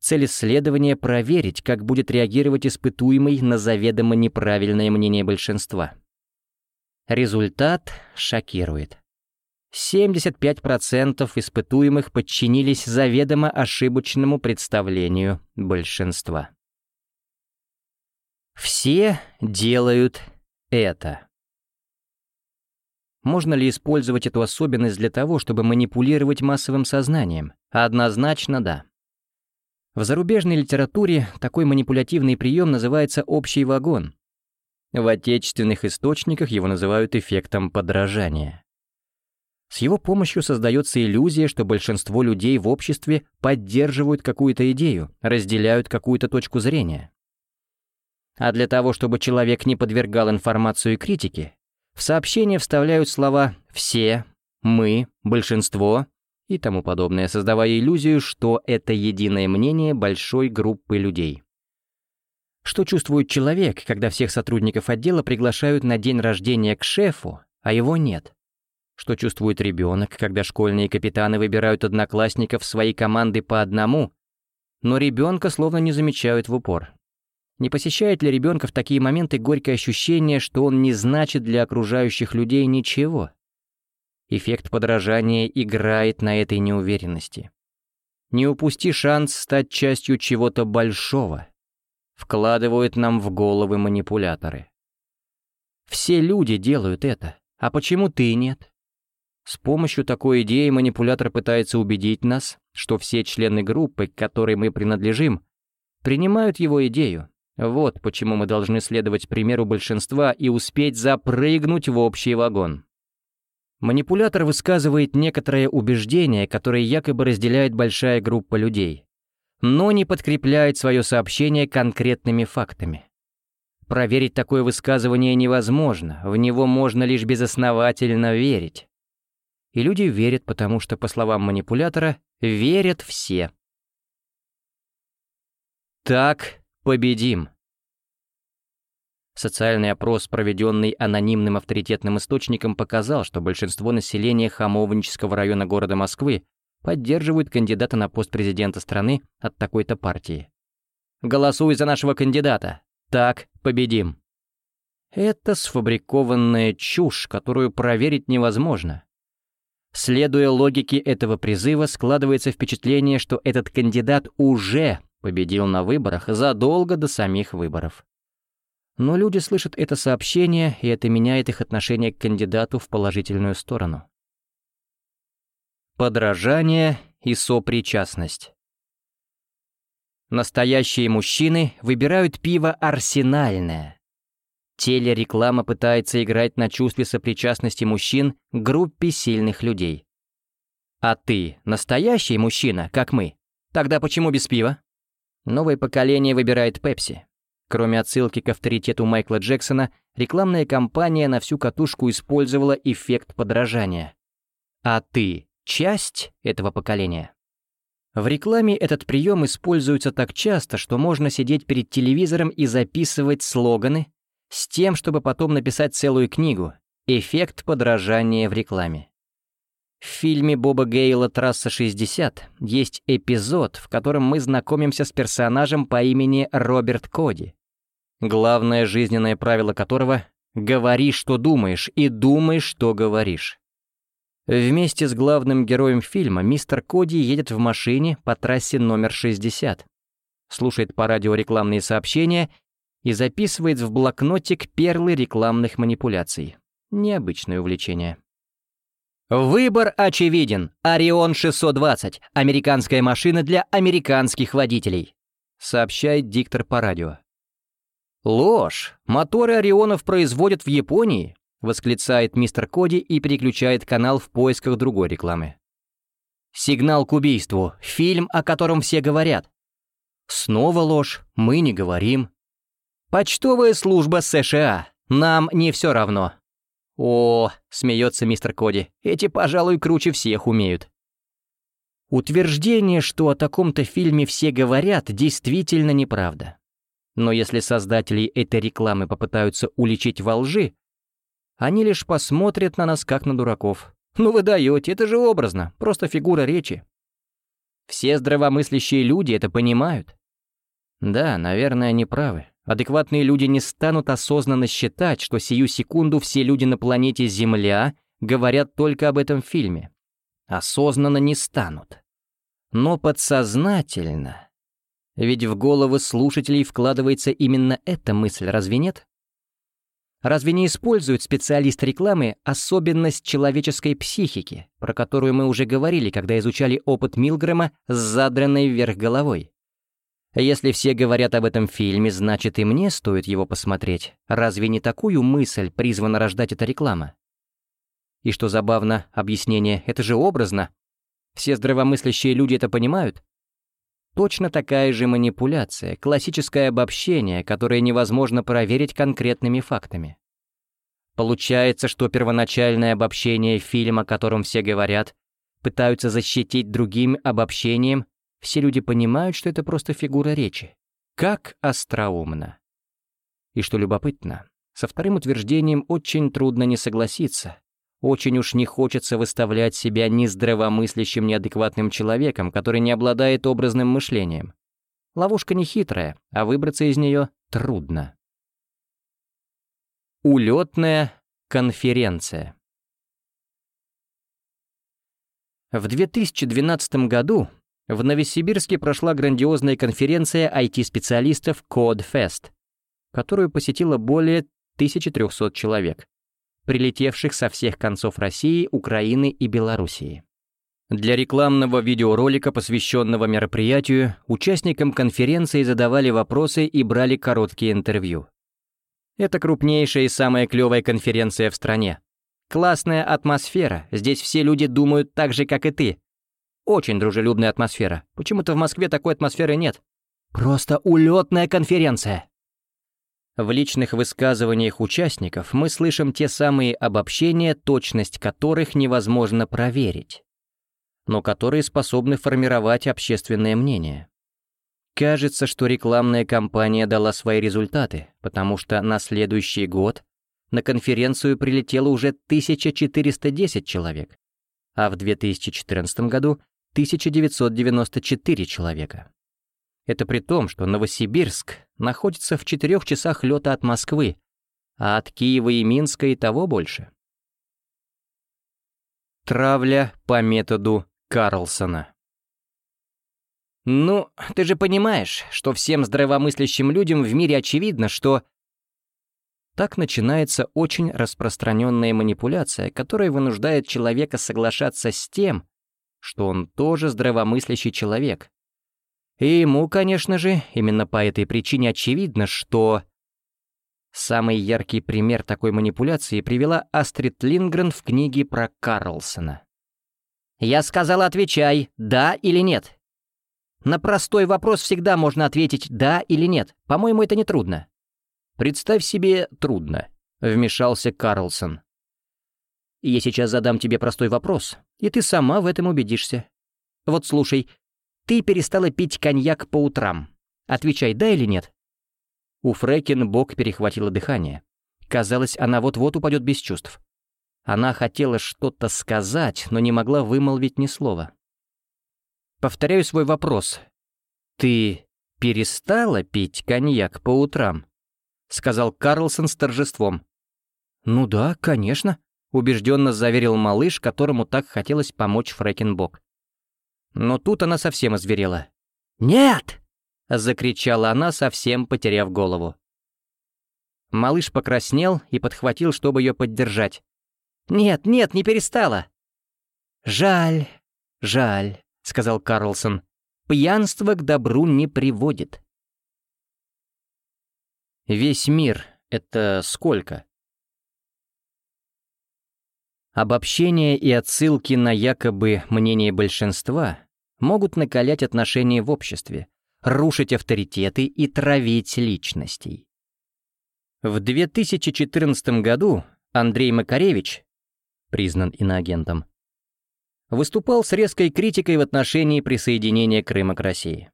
Цель исследования — проверить, как будет реагировать испытуемый на заведомо неправильное мнение большинства. Результат шокирует. 75% испытуемых подчинились заведомо ошибочному представлению большинства. Все делают это. Можно ли использовать эту особенность для того, чтобы манипулировать массовым сознанием? Однозначно да. В зарубежной литературе такой манипулятивный прием называется «общий вагон». В отечественных источниках его называют эффектом подражания. С его помощью создается иллюзия, что большинство людей в обществе поддерживают какую-то идею, разделяют какую-то точку зрения. А для того, чтобы человек не подвергал информацию критике, в сообщение вставляют слова «все», «мы», «большинство» и тому подобное, создавая иллюзию, что это единое мнение большой группы людей. Что чувствует человек, когда всех сотрудников отдела приглашают на день рождения к шефу, а его нет? Что чувствует ребенок, когда школьные капитаны выбирают одноклассников своей команды по одному, но ребенка словно не замечают в упор? Не посещает ли ребенка в такие моменты горькое ощущение, что он не значит для окружающих людей ничего? Эффект подражания играет на этой неуверенности. Не упусти шанс стать частью чего-то большого. Вкладывают нам в головы манипуляторы. Все люди делают это, а почему ты нет? С помощью такой идеи манипулятор пытается убедить нас, что все члены группы, к которой мы принадлежим, принимают его идею, вот почему мы должны следовать примеру большинства и успеть запрыгнуть в общий вагон. Манипулятор высказывает некоторое убеждение, которое якобы разделяет большая группа людей, но не подкрепляет свое сообщение конкретными фактами. Проверить такое высказывание невозможно, в него можно лишь безосновательно верить. И люди верят, потому что, по словам манипулятора, верят все. Так Победим! Социальный опрос, проведенный анонимным авторитетным источником, показал, что большинство населения Хамовнического района города Москвы поддерживают кандидата на пост президента страны от такой-то партии. «Голосуй за нашего кандидата! Так победим!» Это сфабрикованная чушь, которую проверить невозможно. Следуя логике этого призыва, складывается впечатление, что этот кандидат уже победил на выборах задолго до самих выборов. Но люди слышат это сообщение, и это меняет их отношение к кандидату в положительную сторону. Подражание и сопричастность. Настоящие мужчины выбирают пиво арсенальное. Телереклама пытается играть на чувстве сопричастности мужчин к группе сильных людей. А ты настоящий мужчина, как мы? Тогда почему без пива? Новое поколение выбирает Пепси. Кроме отсылки к авторитету Майкла Джексона, рекламная кампания на всю катушку использовала эффект подражания. А ты часть этого поколения? В рекламе этот прием используется так часто, что можно сидеть перед телевизором и записывать слоганы с тем, чтобы потом написать целую книгу «Эффект подражания в рекламе». В фильме Боба Гейла «Трасса-60» есть эпизод, в котором мы знакомимся с персонажем по имени Роберт Коди, главное жизненное правило которого — «говори, что думаешь, и думай, что говоришь». Вместе с главным героем фильма мистер Коди едет в машине по трассе номер 60, слушает по радио рекламные сообщения и записывает в блокнотик перлы рекламных манипуляций. Необычное увлечение. Выбор очевиден. Орион 620. Американская машина для американских водителей. Сообщает диктор по радио. Ложь. Моторы Орионов производят в Японии. Восклицает мистер Коди и переключает канал в поисках другой рекламы. Сигнал к убийству. Фильм, о котором все говорят. Снова ложь. Мы не говорим. Почтовая служба США. Нам не все равно. «О, — смеется мистер Коди, — эти, пожалуй, круче всех умеют». Утверждение, что о таком-то фильме все говорят, действительно неправда. Но если создатели этой рекламы попытаются уличить во лжи, они лишь посмотрят на нас как на дураков. Ну вы даете, это же образно, просто фигура речи. Все здравомыслящие люди это понимают. Да, наверное, они правы. Адекватные люди не станут осознанно считать, что сию секунду все люди на планете Земля говорят только об этом фильме. Осознанно не станут. Но подсознательно. Ведь в головы слушателей вкладывается именно эта мысль, разве нет? Разве не использует специалист рекламы особенность человеческой психики, про которую мы уже говорили, когда изучали опыт Милгрэма с задранной вверх головой? Если все говорят об этом фильме, значит и мне стоит его посмотреть. Разве не такую мысль призвана рождать эта реклама? И что забавно, объяснение, это же образно. Все здравомыслящие люди это понимают? Точно такая же манипуляция, классическое обобщение, которое невозможно проверить конкретными фактами. Получается, что первоначальное обобщение фильма, о котором все говорят, пытаются защитить другим обобщением все люди понимают, что это просто фигура речи. Как остроумно. И что любопытно, со вторым утверждением очень трудно не согласиться. Очень уж не хочется выставлять себя нездравомыслящим, неадекватным человеком, который не обладает образным мышлением. Ловушка не хитрая, а выбраться из нее трудно. Улетная конференция. В 2012 году в Новосибирске прошла грандиозная конференция IT-специалистов CodeFest, которую посетило более 1300 человек, прилетевших со всех концов России, Украины и Белоруссии. Для рекламного видеоролика, посвященного мероприятию, участникам конференции задавали вопросы и брали короткие интервью. Это крупнейшая и самая клевая конференция в стране. Классная атмосфера, здесь все люди думают так же, как и ты, очень дружелюбная атмосфера. Почему-то в Москве такой атмосферы нет. Просто улетная конференция. В личных высказываниях участников мы слышим те самые обобщения, точность которых невозможно проверить, но которые способны формировать общественное мнение. Кажется, что рекламная кампания дала свои результаты, потому что на следующий год на конференцию прилетело уже 1410 человек, а в 2014 году 1994 человека. Это при том, что Новосибирск находится в четырех часах лета от Москвы, а от Киева и Минска и того больше. Травля по методу Карлсона. Ну, ты же понимаешь, что всем здравомыслящим людям в мире очевидно, что... Так начинается очень распространенная манипуляция, которая вынуждает человека соглашаться с тем, что он тоже здравомыслящий человек. И ему, конечно же, именно по этой причине очевидно, что... Самый яркий пример такой манипуляции привела Астрид Лингрен в книге про Карлсона. «Я сказала, отвечай, да или нет». На простой вопрос всегда можно ответить «да» или «нет». По-моему, это нетрудно. «Представь себе, трудно», — вмешался Карлсон. «Я сейчас задам тебе простой вопрос, и ты сама в этом убедишься. Вот слушай, ты перестала пить коньяк по утрам. Отвечай, да или нет?» У Фрэкин бок перехватило дыхание. Казалось, она вот-вот упадет без чувств. Она хотела что-то сказать, но не могла вымолвить ни слова. Повторяю свой вопрос. «Ты перестала пить коньяк по утрам?» — сказал Карлсон с торжеством. «Ну да, конечно», — убежденно заверил малыш, которому так хотелось помочь Фрэкенбок. Но тут она совсем озверела. «Нет!» — закричала она, совсем потеряв голову. Малыш покраснел и подхватил, чтобы ее поддержать. «Нет, нет, не перестала!» «Жаль, жаль», — сказал Карлсон. «Пьянство к добру не приводит». Весь мир — это сколько? Обобщения и отсылки на якобы мнение большинства могут накалять отношения в обществе, рушить авторитеты и травить личностей. В 2014 году Андрей Макаревич, признан иноагентом, выступал с резкой критикой в отношении присоединения Крыма к России.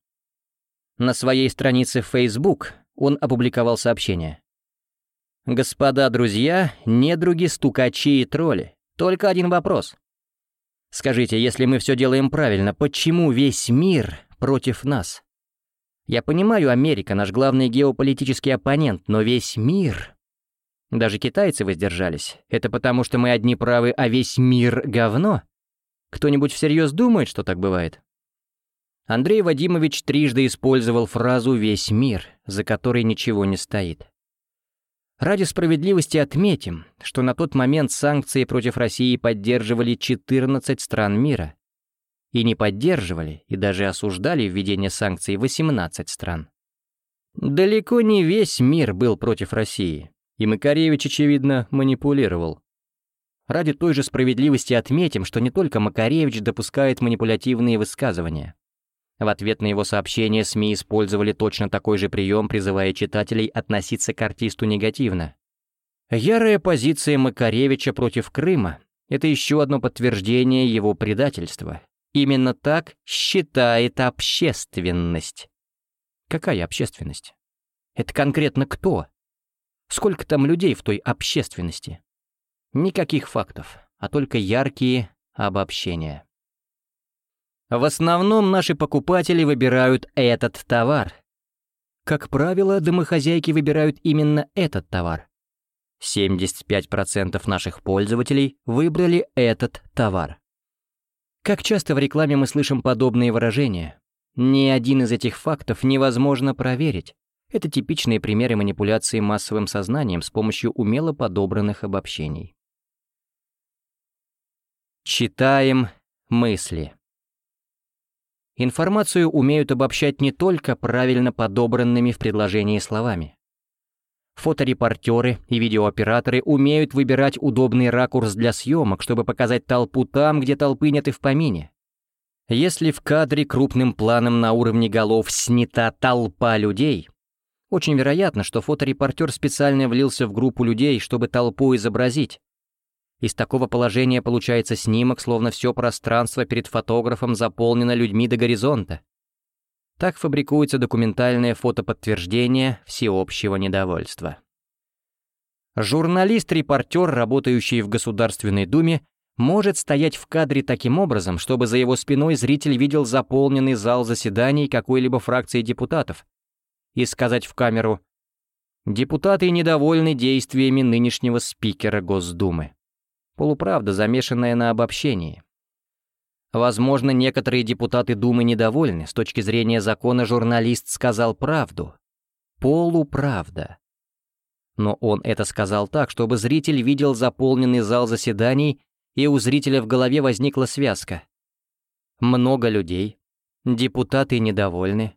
На своей странице в Facebook он опубликовал сообщение. «Господа друзья, недруги, стукачи и тролли. Только один вопрос. Скажите, если мы все делаем правильно, почему весь мир против нас? Я понимаю, Америка — наш главный геополитический оппонент, но весь мир... Даже китайцы воздержались. Это потому, что мы одни правы, а весь мир — говно? Кто-нибудь всерьез думает, что так бывает? Андрей Вадимович трижды использовал фразу «весь мир», за которой ничего не стоит. Ради справедливости отметим, что на тот момент санкции против России поддерживали 14 стран мира. И не поддерживали, и даже осуждали введение санкций 18 стран. Далеко не весь мир был против России, и Макаревич, очевидно, манипулировал. Ради той же справедливости отметим, что не только Макаревич допускает манипулятивные высказывания. В ответ на его сообщение СМИ использовали точно такой же прием, призывая читателей относиться к артисту негативно. Ярая позиция Макаревича против Крыма — это еще одно подтверждение его предательства. Именно так считает общественность. Какая общественность? Это конкретно кто? Сколько там людей в той общественности? Никаких фактов, а только яркие обобщения. В основном наши покупатели выбирают этот товар. Как правило, домохозяйки выбирают именно этот товар. 75% наших пользователей выбрали этот товар. Как часто в рекламе мы слышим подобные выражения? Ни один из этих фактов невозможно проверить. Это типичные примеры манипуляции массовым сознанием с помощью умело подобранных обобщений. Читаем мысли. Информацию умеют обобщать не только правильно подобранными в предложении словами. Фоторепортеры и видеооператоры умеют выбирать удобный ракурс для съемок, чтобы показать толпу там, где толпы нет и в помине. Если в кадре крупным планом на уровне голов снята толпа людей, очень вероятно, что фоторепортер специально влился в группу людей, чтобы толпу изобразить, из такого положения получается снимок, словно все пространство перед фотографом заполнено людьми до горизонта. Так фабрикуется документальное фотоподтверждение всеобщего недовольства. Журналист-репортер, работающий в Государственной Думе, может стоять в кадре таким образом, чтобы за его спиной зритель видел заполненный зал заседаний какой-либо фракции депутатов, и сказать в камеру «Депутаты недовольны действиями нынешнего спикера Госдумы». Полуправда, замешанная на обобщении. Возможно, некоторые депутаты Думы недовольны. С точки зрения закона журналист сказал правду. Полуправда. Но он это сказал так, чтобы зритель видел заполненный зал заседаний, и у зрителя в голове возникла связка. Много людей. Депутаты недовольны.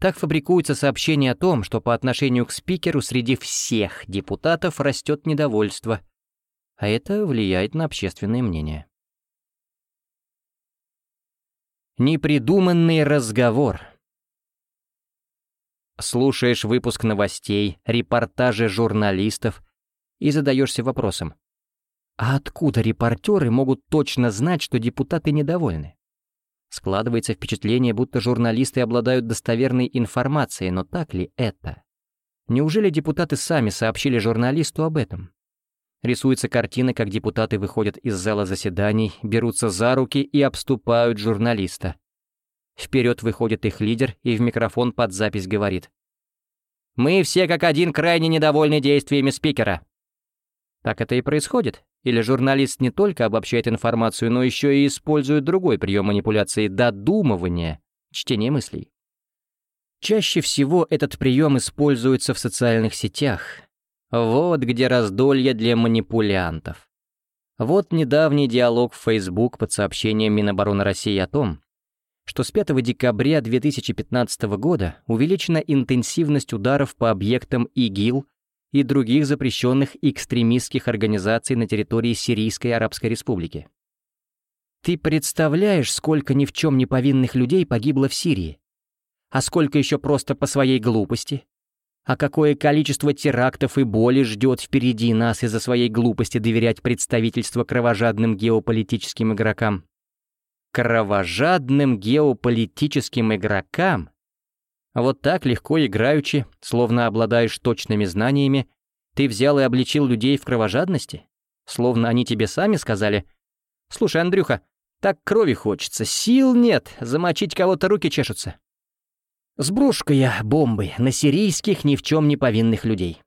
Так фабрикуется сообщение о том, что по отношению к спикеру среди всех депутатов растет недовольство, а это влияет на общественное мнение. Непридуманный разговор. Слушаешь выпуск новостей, репортажи журналистов и задаешься вопросом, а откуда репортеры могут точно знать, что депутаты недовольны? Складывается впечатление, будто журналисты обладают достоверной информацией, но так ли это? Неужели депутаты сами сообщили журналисту об этом? Рисуется картина, как депутаты выходят из зала заседаний, берутся за руки и обступают журналиста. Вперед выходит их лидер и в микрофон под запись говорит. «Мы все как один крайне недовольны действиями спикера». Так это и происходит? Или журналист не только обобщает информацию, но еще и использует другой прием манипуляции — додумывания, чтение мыслей? Чаще всего этот прием используется в социальных сетях, вот где раздолье для манипулянтов. Вот недавний диалог в Facebook под сообщением Минобороны России о том, что с 5 декабря 2015 года увеличена интенсивность ударов по объектам ИГИЛ и других запрещенных экстремистских организаций на территории Сирийской Арабской Республики. Ты представляешь, сколько ни в чем не повинных людей погибло в Сирии? А сколько еще просто по своей глупости, а какое количество терактов и боли ждет впереди нас из-за своей глупости доверять представительство кровожадным геополитическим игрокам. Кровожадным геополитическим игрокам? Вот так легко играючи, словно обладаешь точными знаниями, ты взял и обличил людей в кровожадности? Словно они тебе сами сказали, «Слушай, Андрюха, так крови хочется, сил нет, замочить кого-то руки чешутся». Сброшу-ка я бомбы на сирийских ни в чем не повинных людей.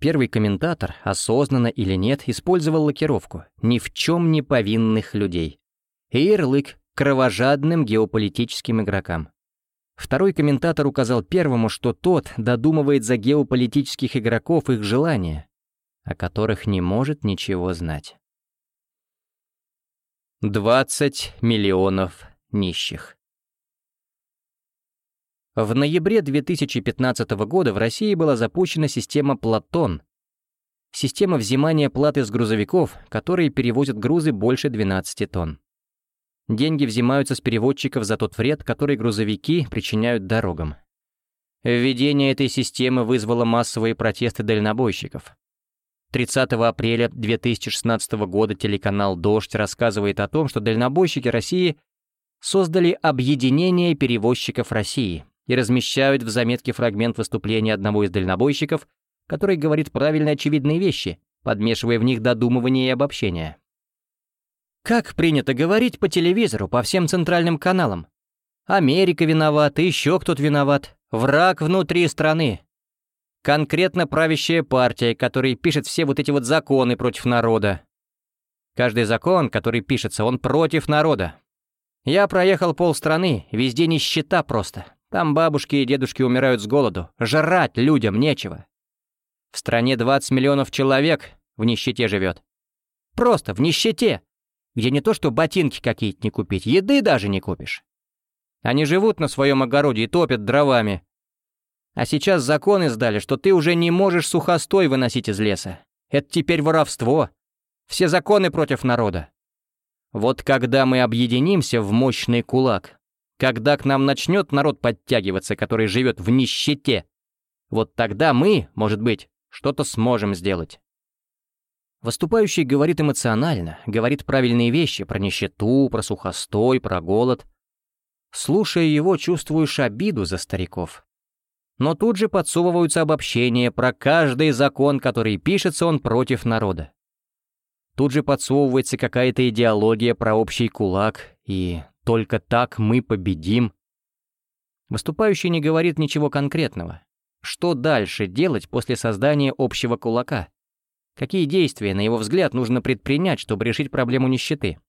Первый комментатор, осознанно или нет, использовал лакировку «ни в чем не повинных людей» и ярлык кровожадным геополитическим игрокам. Второй комментатор указал первому, что тот додумывает за геополитических игроков их желания, о которых не может ничего знать. 20 миллионов нищих. В ноябре 2015 года в России была запущена система «Платон», система взимания платы с грузовиков, которые перевозят грузы больше 12 тонн. Деньги взимаются с перевозчиков за тот вред, который грузовики причиняют дорогам. Введение этой системы вызвало массовые протесты дальнобойщиков. 30 апреля 2016 года телеканал «Дождь» рассказывает о том, что дальнобойщики России создали Объединение перевозчиков России, и размещают в заметке фрагмент выступления одного из дальнобойщиков, который говорит правильно очевидные вещи, подмешивая в них додумывание и обобщение. Как принято говорить по телевизору, по всем центральным каналам? Америка виновата, еще кто-то виноват. Враг внутри страны. Конкретно правящая партия, которая пишет все вот эти вот законы против народа. Каждый закон, который пишется, он против народа. Я проехал полстраны, везде нищета просто. Там бабушки и дедушки умирают с голоду. Жрать людям нечего. В стране 20 миллионов человек в нищете живет. Просто в нищете, где не то что ботинки какие-то не купить, еды даже не купишь. Они живут на своем огороде и топят дровами. А сейчас законы сдали, что ты уже не можешь сухостой выносить из леса. Это теперь воровство. Все законы против народа. Вот когда мы объединимся в мощный кулак, когда к нам начнет народ подтягиваться, который живет в нищете, вот тогда мы, может быть, что-то сможем сделать. Выступающий говорит эмоционально, говорит правильные вещи про нищету, про сухостой, про голод. Слушая его, чувствуешь обиду за стариков. Но тут же подсовываются обобщения про каждый закон, который пишется он против народа. Тут же подсовывается какая-то идеология про общий кулак и только так мы победим. Выступающий не говорит ничего конкретного. Что дальше делать после создания общего кулака? Какие действия, на его взгляд, нужно предпринять, чтобы решить проблему нищеты?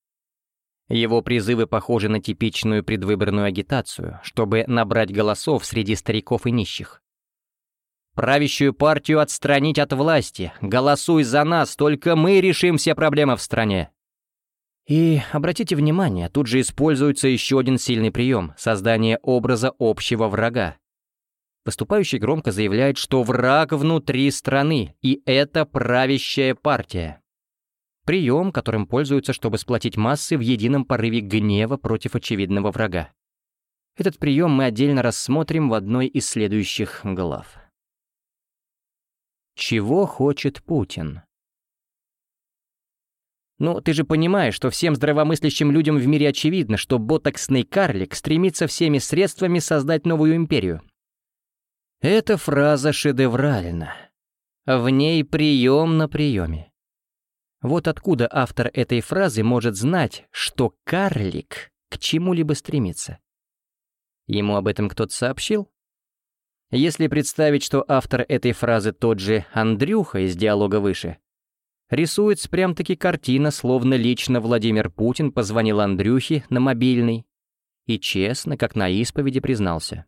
Его призывы похожи на типичную предвыборную агитацию, чтобы набрать голосов среди стариков и нищих. Правящую партию отстранить от власти. Голосуй за нас, только мы решим все проблемы в стране. И обратите внимание, тут же используется еще один сильный прием — создание образа общего врага. Поступающий громко заявляет, что враг внутри страны, и это правящая партия. Прием, которым пользуются, чтобы сплотить массы в едином порыве гнева против очевидного врага. Этот прием мы отдельно рассмотрим в одной из следующих глав. Чего хочет Путин? Ну, ты же понимаешь, что всем здравомыслящим людям в мире очевидно, что ботоксный карлик стремится всеми средствами создать новую империю. Эта фраза шедевральна. В ней прием на приеме. Вот откуда автор этой фразы может знать, что карлик к чему-либо стремится. Ему об этом кто-то сообщил? Если представить, что автор этой фразы тот же Андрюха из диалога выше, рисуется прям-таки картина, словно лично Владимир Путин позвонил Андрюхе на мобильный и честно, как на исповеди, признался.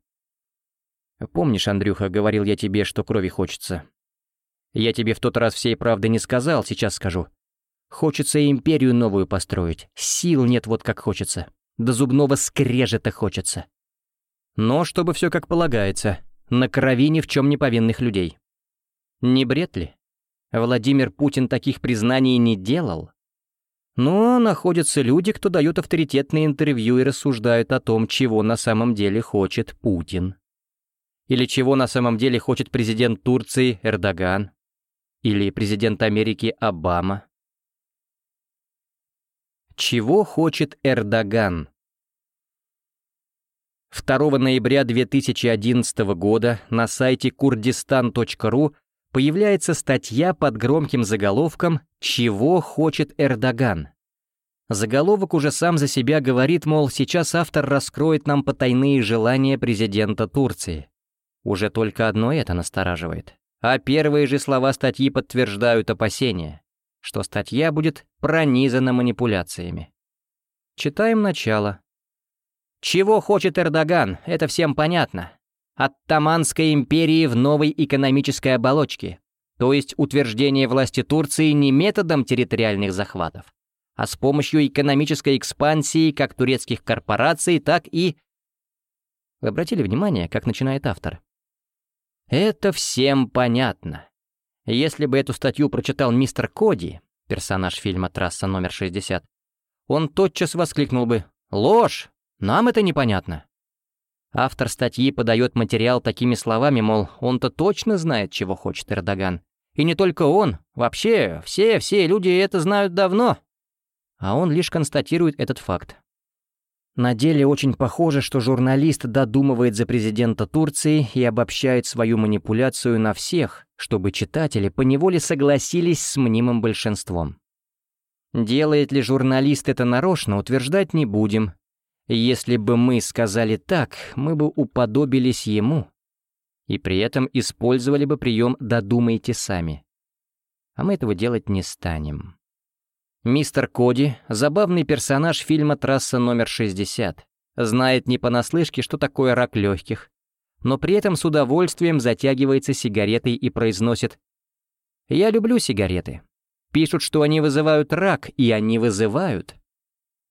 «Помнишь, Андрюха, говорил я тебе, что крови хочется? Я тебе в тот раз всей правды не сказал, сейчас скажу. Хочется империю новую построить, сил нет вот как хочется, до зубного скрежета хочется. Но чтобы все как полагается, на крови ни в чем не повинных людей. Не бред ли? Владимир Путин таких признаний не делал. Но находятся люди, кто дают авторитетные интервью и рассуждают о том, чего на самом деле хочет Путин. Или чего на самом деле хочет президент Турции Эрдоган. Или президент Америки Обама. Чего хочет Эрдоган? 2 ноября 2011 года на сайте kurdistan.ru появляется статья под громким заголовком «Чего хочет Эрдоган?». Заголовок уже сам за себя говорит, мол, сейчас автор раскроет нам потайные желания президента Турции. Уже только одно это настораживает. А первые же слова статьи подтверждают опасения, что статья будет пронизана манипуляциями. Читаем начало. Чего хочет Эрдоган, это всем понятно. От Таманской империи в новой экономической оболочке, то есть утверждение власти Турции не методом территориальных захватов, а с помощью экономической экспансии как турецких корпораций, так и... Вы обратили внимание, как начинает автор? Это всем понятно. Если бы эту статью прочитал мистер Коди, персонаж фильма «Трасса номер 60», он тотчас воскликнул бы «Ложь! Нам это непонятно. Автор статьи подает материал такими словами, мол, он-то точно знает, чего хочет Эрдоган. И не только он, вообще, все-все люди это знают давно. А он лишь констатирует этот факт. На деле очень похоже, что журналист додумывает за президента Турции и обобщает свою манипуляцию на всех, чтобы читатели поневоле согласились с мнимым большинством. Делает ли журналист это нарочно, утверждать не будем, если бы мы сказали так, мы бы уподобились ему. И при этом использовали бы прием «додумайте сами». А мы этого делать не станем. Мистер Коди, забавный персонаж фильма «Трасса номер 60», знает не понаслышке, что такое рак легких, но при этом с удовольствием затягивается сигаретой и произносит «Я люблю сигареты. Пишут, что они вызывают рак, и они вызывают.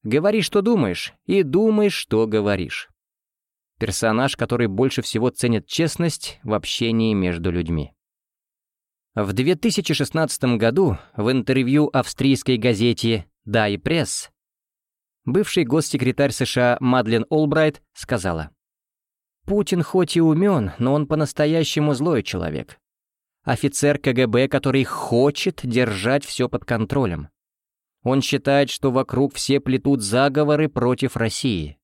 Говори, что думаешь, и думай, что говоришь. Персонаж, который больше всего ценит честность в общении между людьми. В 2016 году в интервью австрийской газете «Die Press» бывший госсекретарь США Мадлен Олбрайт сказала, «Путин хоть и умен, но он по-настоящему злой человек. Офицер КГБ, который хочет держать все под контролем. Он считает, что вокруг все плетут заговоры против России.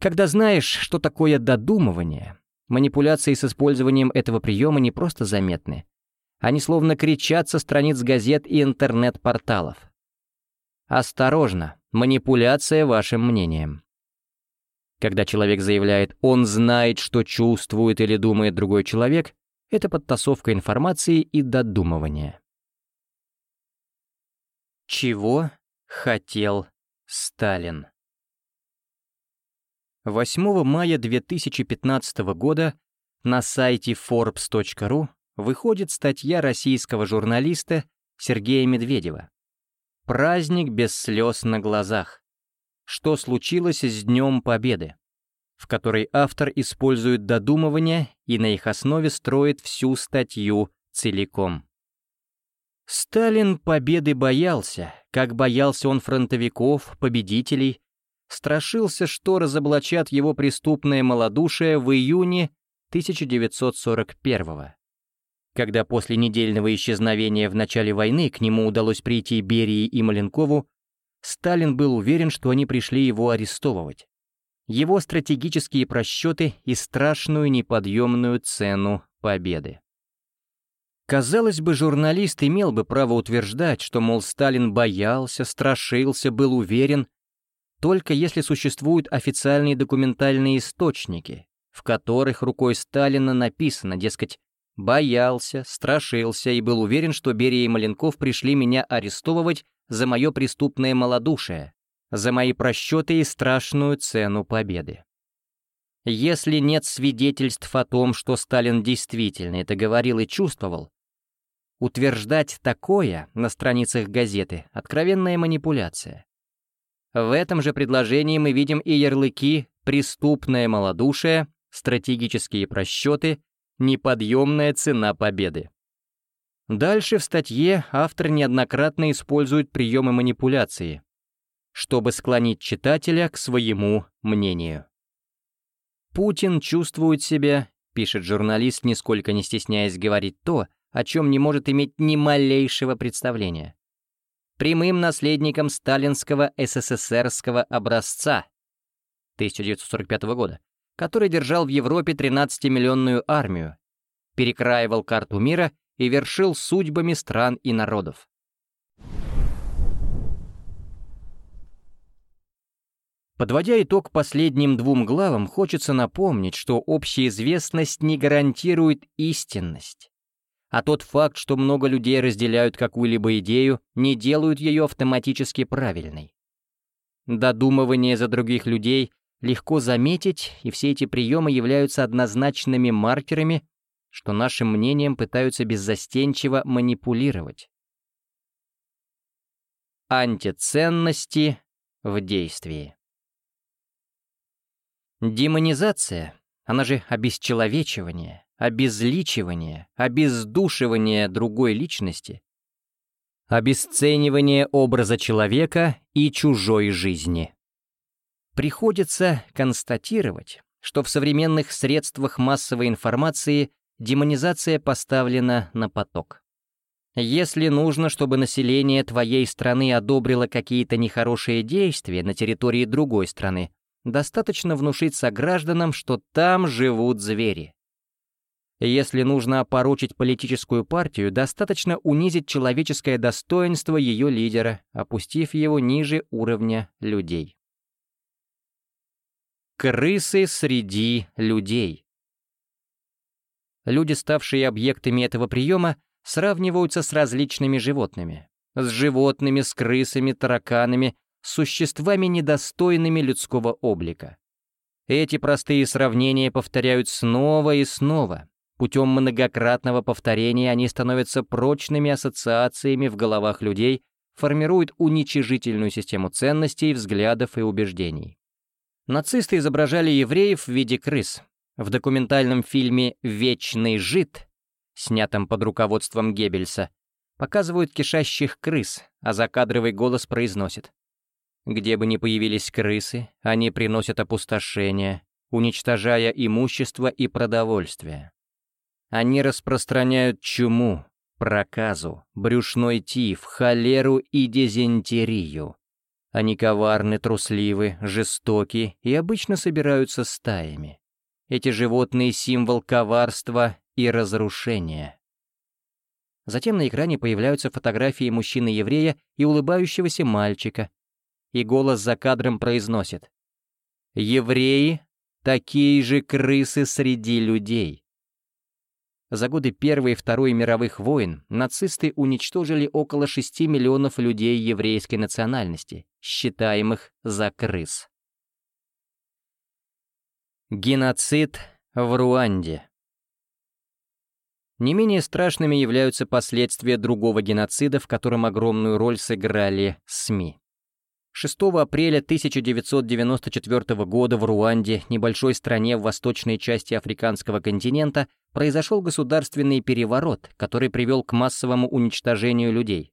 Когда знаешь, что такое додумывание, манипуляции с использованием этого приема не просто заметны. Они словно кричат со страниц газет и интернет-порталов. Осторожно, манипуляция вашим мнением. Когда человек заявляет «он знает, что чувствует или думает другой человек», это подтасовка информации и додумывание. Чего хотел Сталин? 8 мая 2015 года на сайте forbes.ru выходит статья российского журналиста Сергея Медведева «Праздник без слез на глазах. Что случилось с Днем Победы?» в которой автор использует додумывания и на их основе строит всю статью целиком. Сталин победы боялся, как боялся он фронтовиков, победителей, страшился, что разоблачат его преступное малодушие в июне 1941 -го. Когда после недельного исчезновения в начале войны к нему удалось прийти Берии и Маленкову, Сталин был уверен, что они пришли его арестовывать. Его стратегические просчеты и страшную неподъемную цену победы. Казалось бы, журналист имел бы право утверждать, что, мол, Сталин боялся, страшился, был уверен, только если существуют официальные документальные источники, в которых рукой Сталина написано, дескать, боялся, страшился и был уверен, что Берия и Маленков пришли меня арестовывать за мое преступное малодушие, за мои просчеты и страшную цену победы. Если нет свидетельств о том, что Сталин действительно это говорил и чувствовал, утверждать такое на страницах газеты — откровенная манипуляция. В этом же предложении мы видим и ярлыки «преступное малодушие», «стратегические просчеты», «неподъемная цена победы». Дальше в статье автор неоднократно использует приемы манипуляции, чтобы склонить читателя к своему мнению. Путин чувствует себя, пишет журналист, нисколько не стесняясь говорить то, о чем не может иметь ни малейшего представления. Прямым наследником сталинского СССРского образца 1945 года, который держал в Европе 13-миллионную армию, перекраивал карту мира и вершил судьбами стран и народов. Подводя итог последним двум главам, хочется напомнить, что общеизвестность не гарантирует истинность. А тот факт, что много людей разделяют какую-либо идею, не делают ее автоматически правильной. Додумывание за других людей легко заметить, и все эти приемы являются однозначными маркерами, что нашим мнением пытаются беззастенчиво манипулировать. Антиценности в действии. Демонизация, она же обесчеловечивание, обезличивание, обездушивание другой личности, обесценивание образа человека и чужой жизни. Приходится констатировать, что в современных средствах массовой информации демонизация поставлена на поток. Если нужно, чтобы население твоей страны одобрило какие-то нехорошие действия на территории другой страны, достаточно внушить согражданам, что там живут звери. Если нужно опорочить политическую партию, достаточно унизить человеческое достоинство ее лидера, опустив его ниже уровня людей. Крысы среди людей. Люди, ставшие объектами этого приема, сравниваются с различными животными. С животными, с крысами, тараканами, существами, недостойными людского облика. Эти простые сравнения повторяют снова и снова. Путем многократного повторения они становятся прочными ассоциациями в головах людей, формируют уничижительную систему ценностей, взглядов и убеждений. Нацисты изображали евреев в виде крыс. В документальном фильме «Вечный жид», снятом под руководством Геббельса, показывают кишащих крыс, а закадровый голос произносит где бы ни появились крысы, они приносят опустошение, уничтожая имущество и продовольствие. Они распространяют чуму, проказу, брюшной тиф, холеру и дизентерию. Они коварны, трусливы, жестоки и обычно собираются стаями. Эти животные — символ коварства и разрушения. Затем на экране появляются фотографии мужчины-еврея и улыбающегося мальчика, и голос за кадром произносит. «Евреи — такие же крысы среди людей». За годы Первой и Второй мировых войн нацисты уничтожили около 6 миллионов людей еврейской национальности, считаемых за крыс. Геноцид в Руанде Не менее страшными являются последствия другого геноцида, в котором огромную роль сыграли СМИ. 6 апреля 1994 года в Руанде, небольшой стране в восточной части африканского континента, произошел государственный переворот, который привел к массовому уничтожению людей.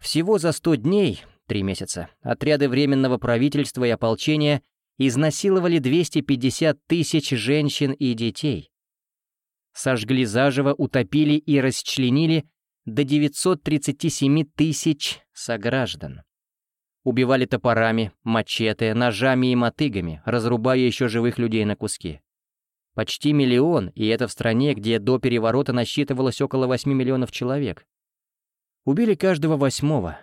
Всего за 100 дней, 3 месяца, отряды Временного правительства и ополчения изнасиловали 250 тысяч женщин и детей. Сожгли заживо, утопили и расчленили до 937 тысяч сограждан. Убивали топорами, мачете, ножами и мотыгами, разрубая еще живых людей на куски. Почти миллион, и это в стране, где до переворота насчитывалось около 8 миллионов человек. Убили каждого восьмого.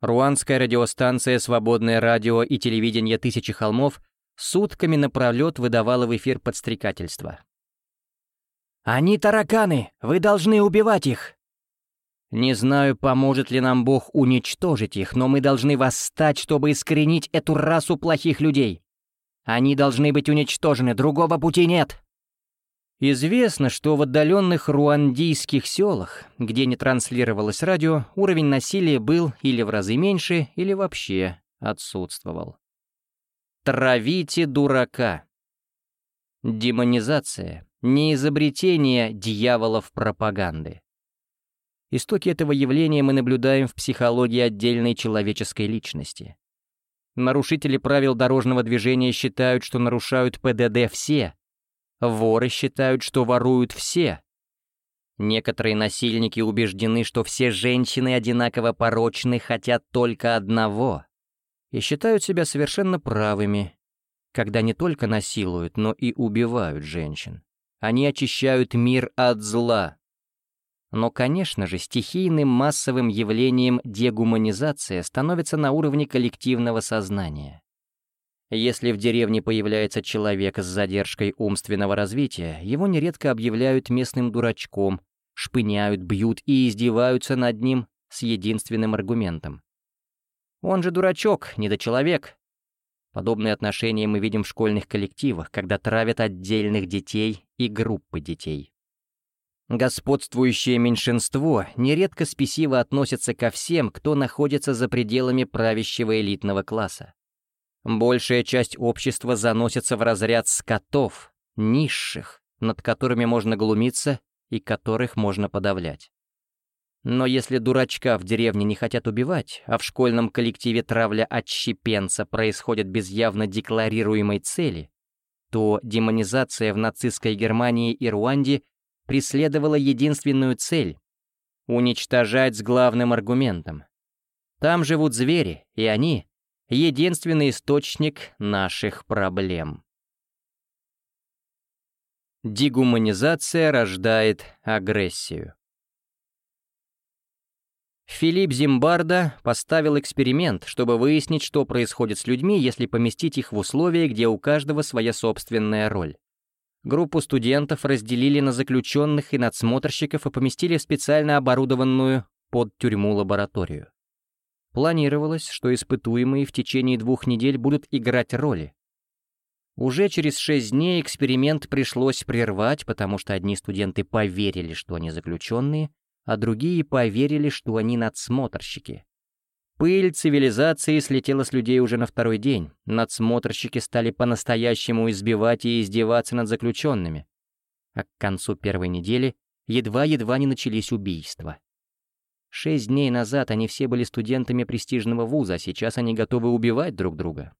Руанская радиостанция «Свободное радио» и телевидение «Тысячи холмов» сутками напролет выдавала в эфир подстрекательства. «Они тараканы! Вы должны убивать их!» Не знаю, поможет ли нам Бог уничтожить их, но мы должны восстать, чтобы искоренить эту расу плохих людей. Они должны быть уничтожены, другого пути нет. Известно, что в отдаленных руандийских селах, где не транслировалось радио, уровень насилия был или в разы меньше, или вообще отсутствовал. Травите дурака. Демонизация — не изобретение дьяволов пропаганды. Истоки этого явления мы наблюдаем в психологии отдельной человеческой личности. Нарушители правил дорожного движения считают, что нарушают ПДД все. Воры считают, что воруют все. Некоторые насильники убеждены, что все женщины одинаково порочны, хотят только одного. И считают себя совершенно правыми, когда не только насилуют, но и убивают женщин. Они очищают мир от зла, но, конечно же, стихийным массовым явлением дегуманизация становится на уровне коллективного сознания. Если в деревне появляется человек с задержкой умственного развития, его нередко объявляют местным дурачком, шпыняют, бьют и издеваются над ним с единственным аргументом. Он же дурачок, недочеловек. Подобные отношения мы видим в школьных коллективах, когда травят отдельных детей и группы детей. Господствующее меньшинство нередко спесиво относится ко всем, кто находится за пределами правящего элитного класса. Большая часть общества заносится в разряд скотов, низших, над которыми можно глумиться и которых можно подавлять. Но если дурачка в деревне не хотят убивать, а в школьном коллективе травля отщепенца происходит без явно декларируемой цели, то демонизация в нацистской Германии и Руанде преследовала единственную цель — уничтожать с главным аргументом. Там живут звери, и они — единственный источник наших проблем. Дегуманизация рождает агрессию. Филипп Зимбарда поставил эксперимент, чтобы выяснить, что происходит с людьми, если поместить их в условия, где у каждого своя собственная роль. Группу студентов разделили на заключенных и надсмотрщиков и поместили в специально оборудованную под тюрьму лабораторию. Планировалось, что испытуемые в течение двух недель будут играть роли. Уже через шесть дней эксперимент пришлось прервать, потому что одни студенты поверили, что они заключенные, а другие поверили, что они надсмотрщики. Пыль цивилизации слетела с людей уже на второй день. Надсмотрщики стали по-настоящему избивать и издеваться над заключенными. А к концу первой недели едва-едва не начались убийства. Шесть дней назад они все были студентами престижного вуза, а сейчас они готовы убивать друг друга.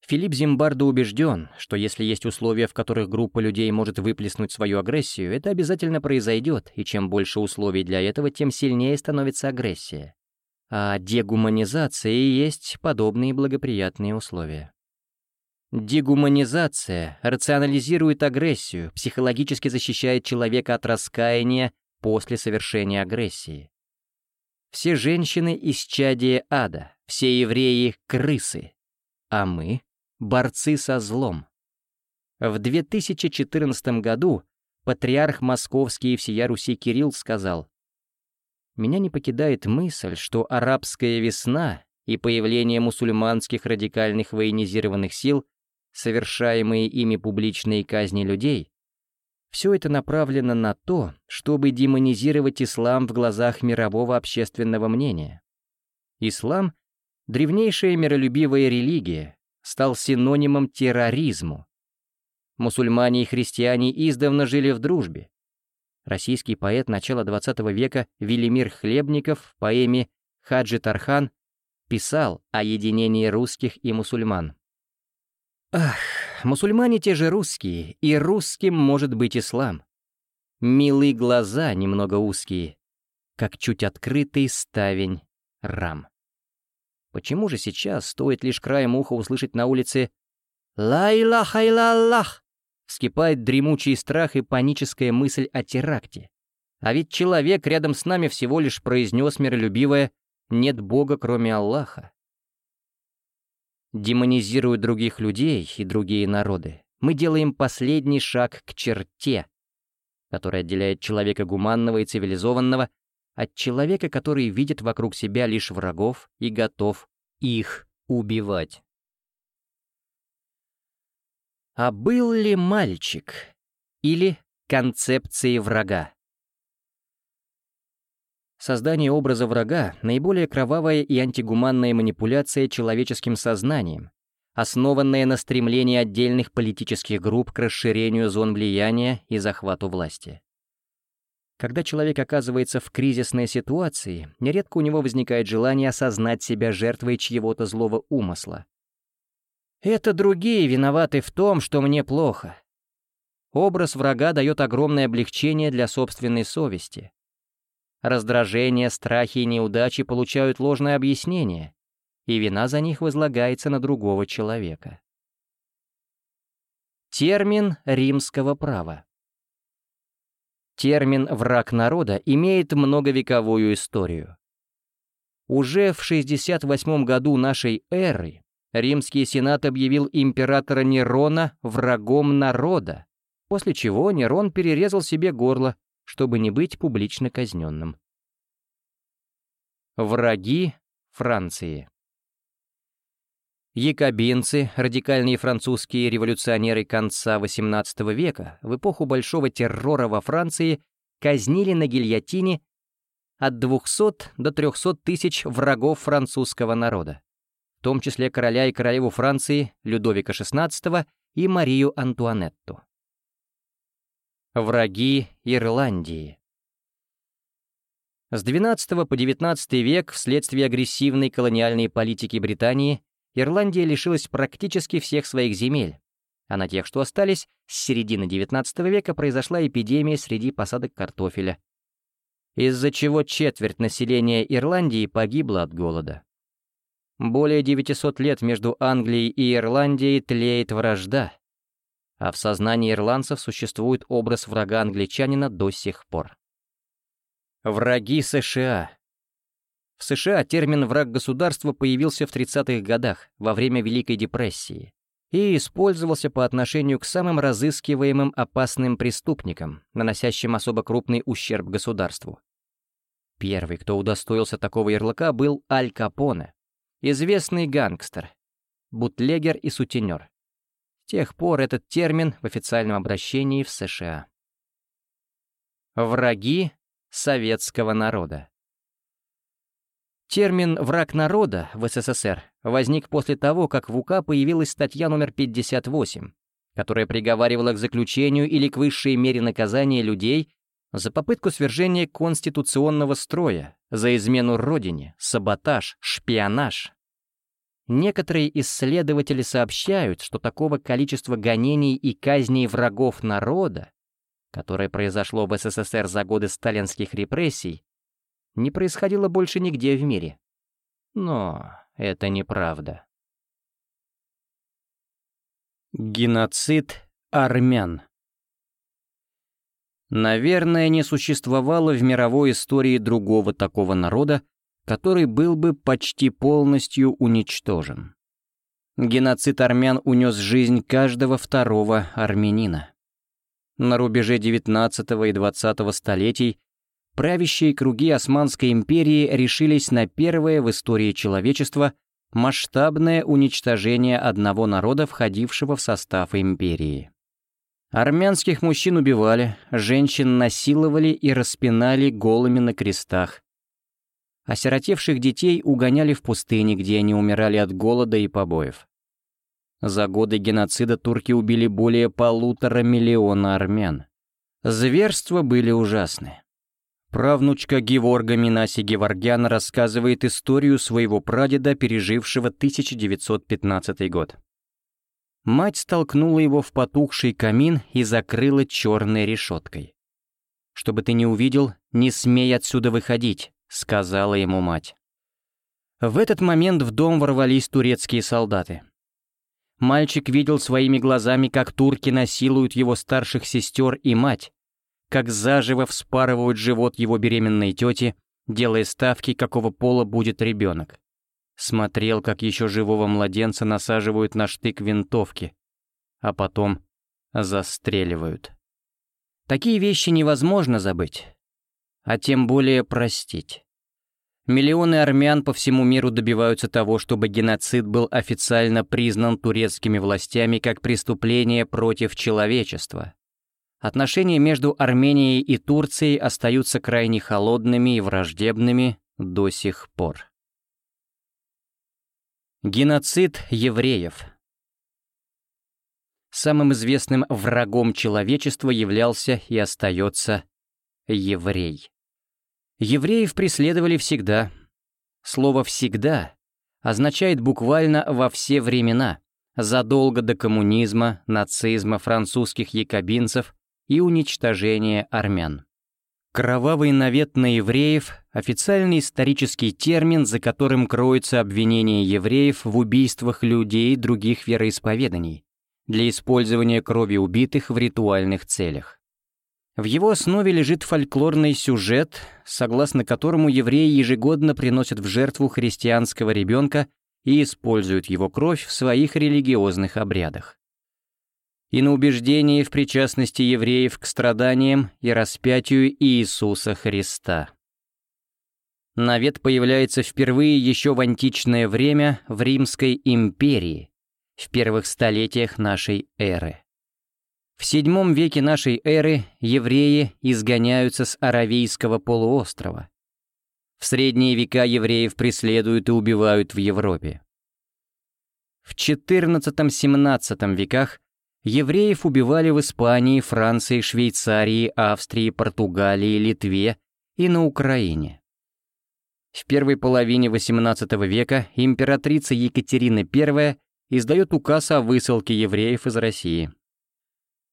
Филипп Зимбардо убежден, что если есть условия, в которых группа людей может выплеснуть свою агрессию, это обязательно произойдет, и чем больше условий для этого, тем сильнее становится агрессия а дегуманизация и есть подобные благоприятные условия. Дегуманизация рационализирует агрессию, психологически защищает человека от раскаяния после совершения агрессии. Все женщины из чадия ада, все евреи — крысы, а мы — борцы со злом. В 2014 году патриарх Московский и всея Руси Кирилл сказал, меня не покидает мысль, что арабская весна и появление мусульманских радикальных военизированных сил, совершаемые ими публичные казни людей, все это направлено на то, чтобы демонизировать ислам в глазах мирового общественного мнения. Ислам древнейшая миролюбивая религия, стал синонимом терроризму. Мусульмане и христиане издавна жили в дружбе. Российский поэт начала XX века Велимир Хлебников в поэме «Хаджи Тархан» писал о единении русских и мусульман. Ах, мусульмане те же русские, и русским может быть ислам. Милые глаза немного узкие, как чуть открытый ставень рам. Почему же сейчас стоит лишь краем уха услышать на улице «Ла илаха илlallah» вскипает дремучий страх и паническая мысль о теракте. А ведь человек рядом с нами всего лишь произнес миролюбивое «нет Бога, кроме Аллаха» демонизируя других людей и другие народы, мы делаем последний шаг к черте, которая отделяет человека гуманного и цивилизованного от человека, который видит вокруг себя лишь врагов и готов их убивать. А был ли мальчик или концепции врага? Создание образа врага — наиболее кровавая и антигуманная манипуляция человеческим сознанием, основанная на стремлении отдельных политических групп к расширению зон влияния и захвату власти. Когда человек оказывается в кризисной ситуации, нередко у него возникает желание осознать себя жертвой чьего-то злого умысла. «Это другие виноваты в том, что мне плохо». Образ врага дает огромное облегчение для собственной совести, Раздражение, страхи и неудачи получают ложное объяснение, и вина за них возлагается на другого человека. Термин римского права. Термин «враг народа» имеет многовековую историю. Уже в 68 году нашей эры римский сенат объявил императора Нерона врагом народа, после чего Нерон перерезал себе горло чтобы не быть публично казненным. Враги Франции Якобинцы, радикальные французские революционеры конца XVIII века, в эпоху Большого террора во Франции казнили на гильотине от 200 до 300 тысяч врагов французского народа, в том числе короля и королеву Франции Людовика XVI и Марию Антуанетту. Враги Ирландии. С XII по XIX век вследствие агрессивной колониальной политики Британии Ирландия лишилась практически всех своих земель, а на тех, что остались, с середины XIX века произошла эпидемия среди посадок картофеля, из-за чего четверть населения Ирландии погибла от голода. Более 900 лет между Англией и Ирландией тлеет вражда, а в сознании ирландцев существует образ врага-англичанина до сих пор. Враги США. В США термин «враг государства» появился в 30-х годах, во время Великой депрессии, и использовался по отношению к самым разыскиваемым опасным преступникам, наносящим особо крупный ущерб государству. Первый, кто удостоился такого ярлыка, был Аль Капоне, известный гангстер, бутлегер и сутенер тех пор этот термин в официальном обращении в США. Враги советского народа. Термин «враг народа» в СССР возник после того, как в УК появилась статья номер 58, которая приговаривала к заключению или к высшей мере наказания людей за попытку свержения конституционного строя, за измену родине, саботаж, шпионаж, Некоторые исследователи сообщают, что такого количества гонений и казней врагов народа, которое произошло в СССР за годы сталинских репрессий, не происходило больше нигде в мире. Но это неправда. Геноцид армян Наверное, не существовало в мировой истории другого такого народа, который был бы почти полностью уничтожен. Геноцид армян унес жизнь каждого второго армянина. На рубеже XIX и XX столетий правящие круги Османской империи решились на первое в истории человечества масштабное уничтожение одного народа, входившего в состав империи. Армянских мужчин убивали, женщин насиловали и распинали голыми на крестах, Осиротевших детей угоняли в пустыни, где они умирали от голода и побоев. За годы геноцида турки убили более полутора миллиона армян. Зверства были ужасны. Правнучка Геворга Минаси Геворгян рассказывает историю своего прадеда, пережившего 1915 год. Мать столкнула его в потухший камин и закрыла черной решеткой. «Чтобы ты не увидел, не смей отсюда выходить», — сказала ему мать. В этот момент в дом ворвались турецкие солдаты. Мальчик видел своими глазами, как турки насилуют его старших сестер и мать, как заживо вспарывают живот его беременной тети, делая ставки, какого пола будет ребенок. Смотрел, как еще живого младенца насаживают на штык винтовки, а потом застреливают. Такие вещи невозможно забыть, а тем более простить. Миллионы армян по всему миру добиваются того, чтобы геноцид был официально признан турецкими властями как преступление против человечества. Отношения между Арменией и Турцией остаются крайне холодными и враждебными до сих пор. Геноцид евреев Самым известным врагом человечества являлся и остается еврей. Евреев преследовали всегда. Слово «всегда» означает буквально во все времена, задолго до коммунизма, нацизма, французских якобинцев и уничтожения армян. Кровавый навет на евреев – официальный исторический термин, за которым кроется обвинение евреев в убийствах людей других вероисповеданий для использования крови убитых в ритуальных целях. В его основе лежит фольклорный сюжет, согласно которому евреи ежегодно приносят в жертву христианского ребенка и используют его кровь в своих религиозных обрядах. И на убеждение в причастности евреев к страданиям и распятию Иисуса Христа. Навет появляется впервые еще в античное время в Римской империи, в первых столетиях нашей эры. В VII веке нашей эры евреи изгоняются с Аравийского полуострова. В средние века евреев преследуют и убивают в Европе. В XIV-XVII веках евреев убивали в Испании, Франции, Швейцарии, Австрии, Португалии, Литве и на Украине. В первой половине XVIII века императрица Екатерина I издает указ о высылке евреев из России.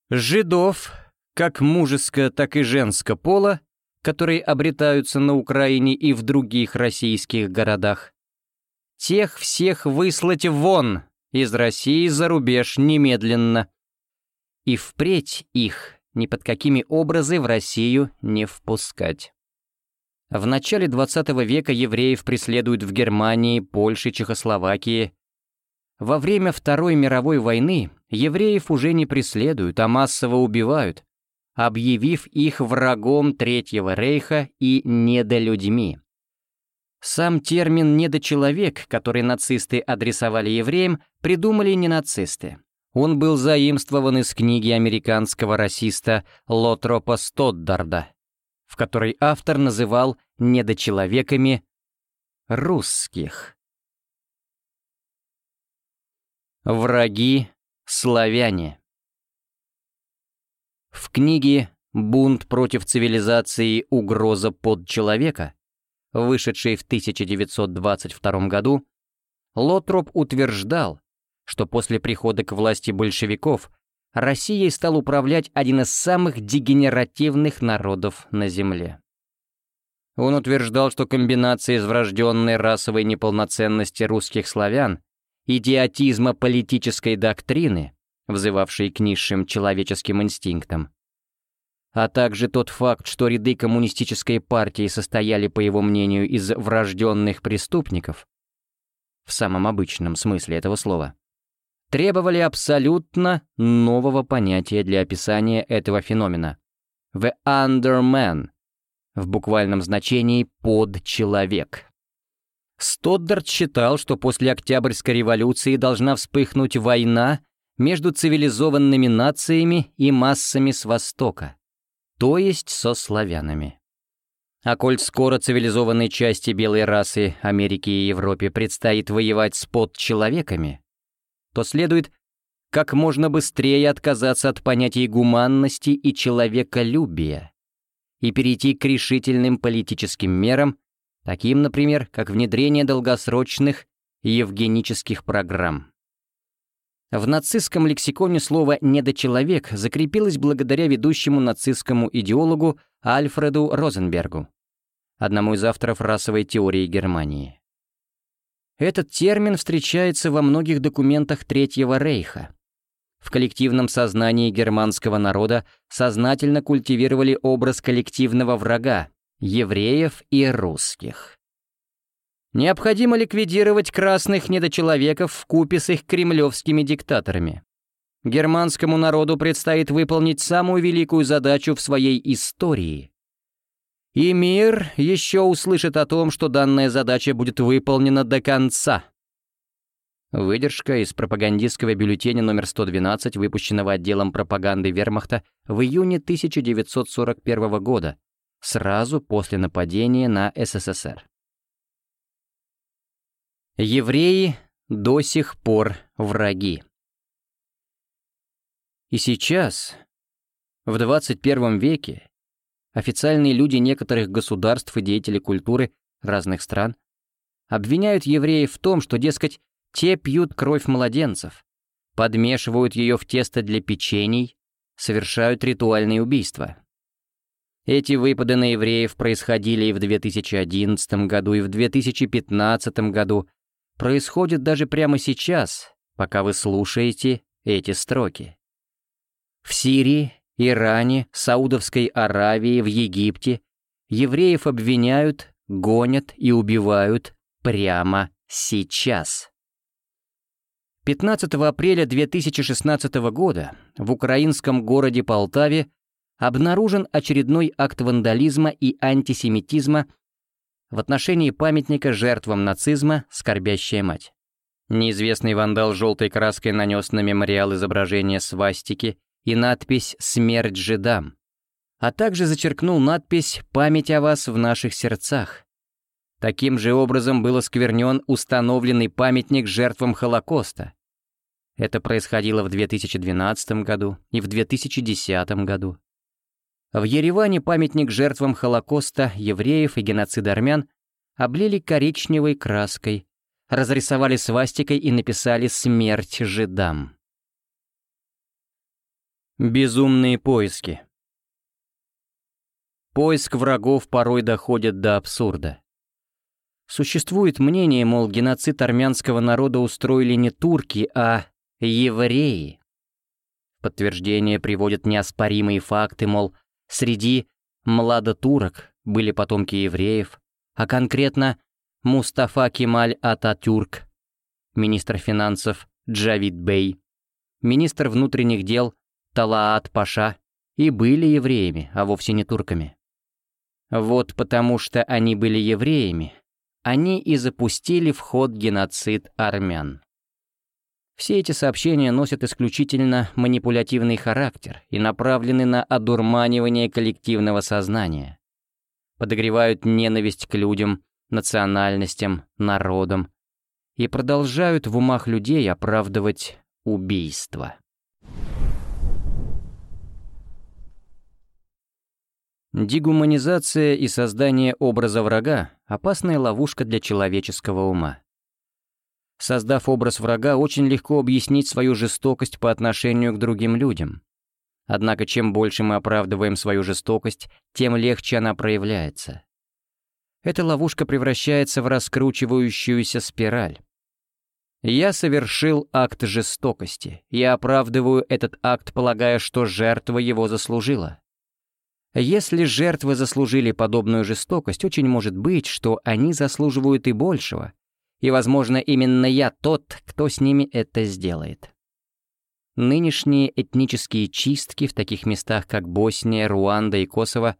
Жидов, как мужеско, так и женского пола, которые обретаются на Украине и в других российских городах, тех всех выслать вон из России за рубеж немедленно. И впредь их ни под какими образы в Россию не впускать. В начале XX века евреев преследуют в Германии, Польше, Чехословакии. Во время Второй мировой войны евреев уже не преследуют, а массово убивают, объявив их врагом Третьего Рейха и недолюдьми. Сам термин «недочеловек», который нацисты адресовали евреям, придумали не нацисты. Он был заимствован из книги американского расиста Лотропа Стоддарда, в которой автор называл недочеловеками русских. Враги Славяне. В книге «Бунт против цивилизации. Угроза под человека», вышедшей в 1922 году, Лотроп утверждал, что после прихода к власти большевиков Россией стал управлять один из самых дегенеративных народов на Земле. Он утверждал, что комбинация из врожденной расовой неполноценности русских славян идиотизма политической доктрины, взывавшей к низшим человеческим инстинктам, а также тот факт, что ряды коммунистической партии состояли, по его мнению, из врожденных преступников, в самом обычном смысле этого слова, требовали абсолютно нового понятия для описания этого феномена. «The Underman» в буквальном значении «подчеловек». Стоддарт считал, что после Октябрьской революции должна вспыхнуть война между цивилизованными нациями и массами с Востока, то есть со славянами. А коль скоро цивилизованной части белой расы Америки и Европе предстоит воевать с подчеловеками, то следует как можно быстрее отказаться от понятий гуманности и человеколюбия и перейти к решительным политическим мерам, таким, например, как внедрение долгосрочных евгенических программ. В нацистском лексиконе слово «недочеловек» закрепилось благодаря ведущему нацистскому идеологу Альфреду Розенбергу, одному из авторов расовой теории Германии. Этот термин встречается во многих документах Третьего Рейха. В коллективном сознании германского народа сознательно культивировали образ коллективного врага — евреев и русских. Необходимо ликвидировать красных недочеловеков в купе с их кремлевскими диктаторами. Германскому народу предстоит выполнить самую великую задачу в своей истории. И мир еще услышит о том, что данная задача будет выполнена до конца. Выдержка из пропагандистского бюллетеня номер 112, выпущенного отделом пропаганды вермахта в июне 1941 года, сразу после нападения на СССР. Евреи до сих пор враги. И сейчас, в 21 веке, официальные люди некоторых государств и деятели культуры разных стран обвиняют евреев в том, что, дескать, те пьют кровь младенцев, подмешивают ее в тесто для печений, совершают ритуальные убийства. Эти выпады на евреев происходили и в 2011 году, и в 2015 году, происходит даже прямо сейчас, пока вы слушаете эти строки. В Сирии, Иране, Саудовской Аравии, в Египте евреев обвиняют, гонят и убивают прямо сейчас. 15 апреля 2016 года в украинском городе Полтаве обнаружен очередной акт вандализма и антисемитизма в отношении памятника жертвам нацизма «Скорбящая мать». Неизвестный вандал желтой краской нанес на мемориал изображение свастики и надпись «Смерть жидам», а также зачеркнул надпись «Память о вас в наших сердцах». Таким же образом был осквернен установленный памятник жертвам Холокоста. Это происходило в 2012 году и в 2010 году. В Ереване памятник жертвам Холокоста, евреев и геноцида армян облили коричневой краской, разрисовали свастикой и написали «Смерть жидам». Безумные поиски Поиск врагов порой доходит до абсурда. Существует мнение, мол, геноцид армянского народа устроили не турки, а евреи. Подтверждение приводят неоспоримые факты, мол, Среди младотурок были потомки евреев, а конкретно Мустафа Кемаль Ататюрк, министр финансов Джавид Бей, министр внутренних дел Талаат Паша и были евреями, а вовсе не турками. Вот потому что они были евреями, они и запустили в ход геноцид армян. Все эти сообщения носят исключительно манипулятивный характер и направлены на одурманивание коллективного сознания. Подогревают ненависть к людям, национальностям, народам и продолжают в умах людей оправдывать убийство. Дегуманизация и создание образа врага — опасная ловушка для человеческого ума. Создав образ врага, очень легко объяснить свою жестокость по отношению к другим людям. Однако чем больше мы оправдываем свою жестокость, тем легче она проявляется. Эта ловушка превращается в раскручивающуюся спираль. Я совершил акт жестокости. Я оправдываю этот акт, полагая, что жертва его заслужила. Если жертвы заслужили подобную жестокость, очень может быть, что они заслуживают и большего, и, возможно, именно я тот, кто с ними это сделает. Нынешние этнические чистки в таких местах, как Босния, Руанда и Косово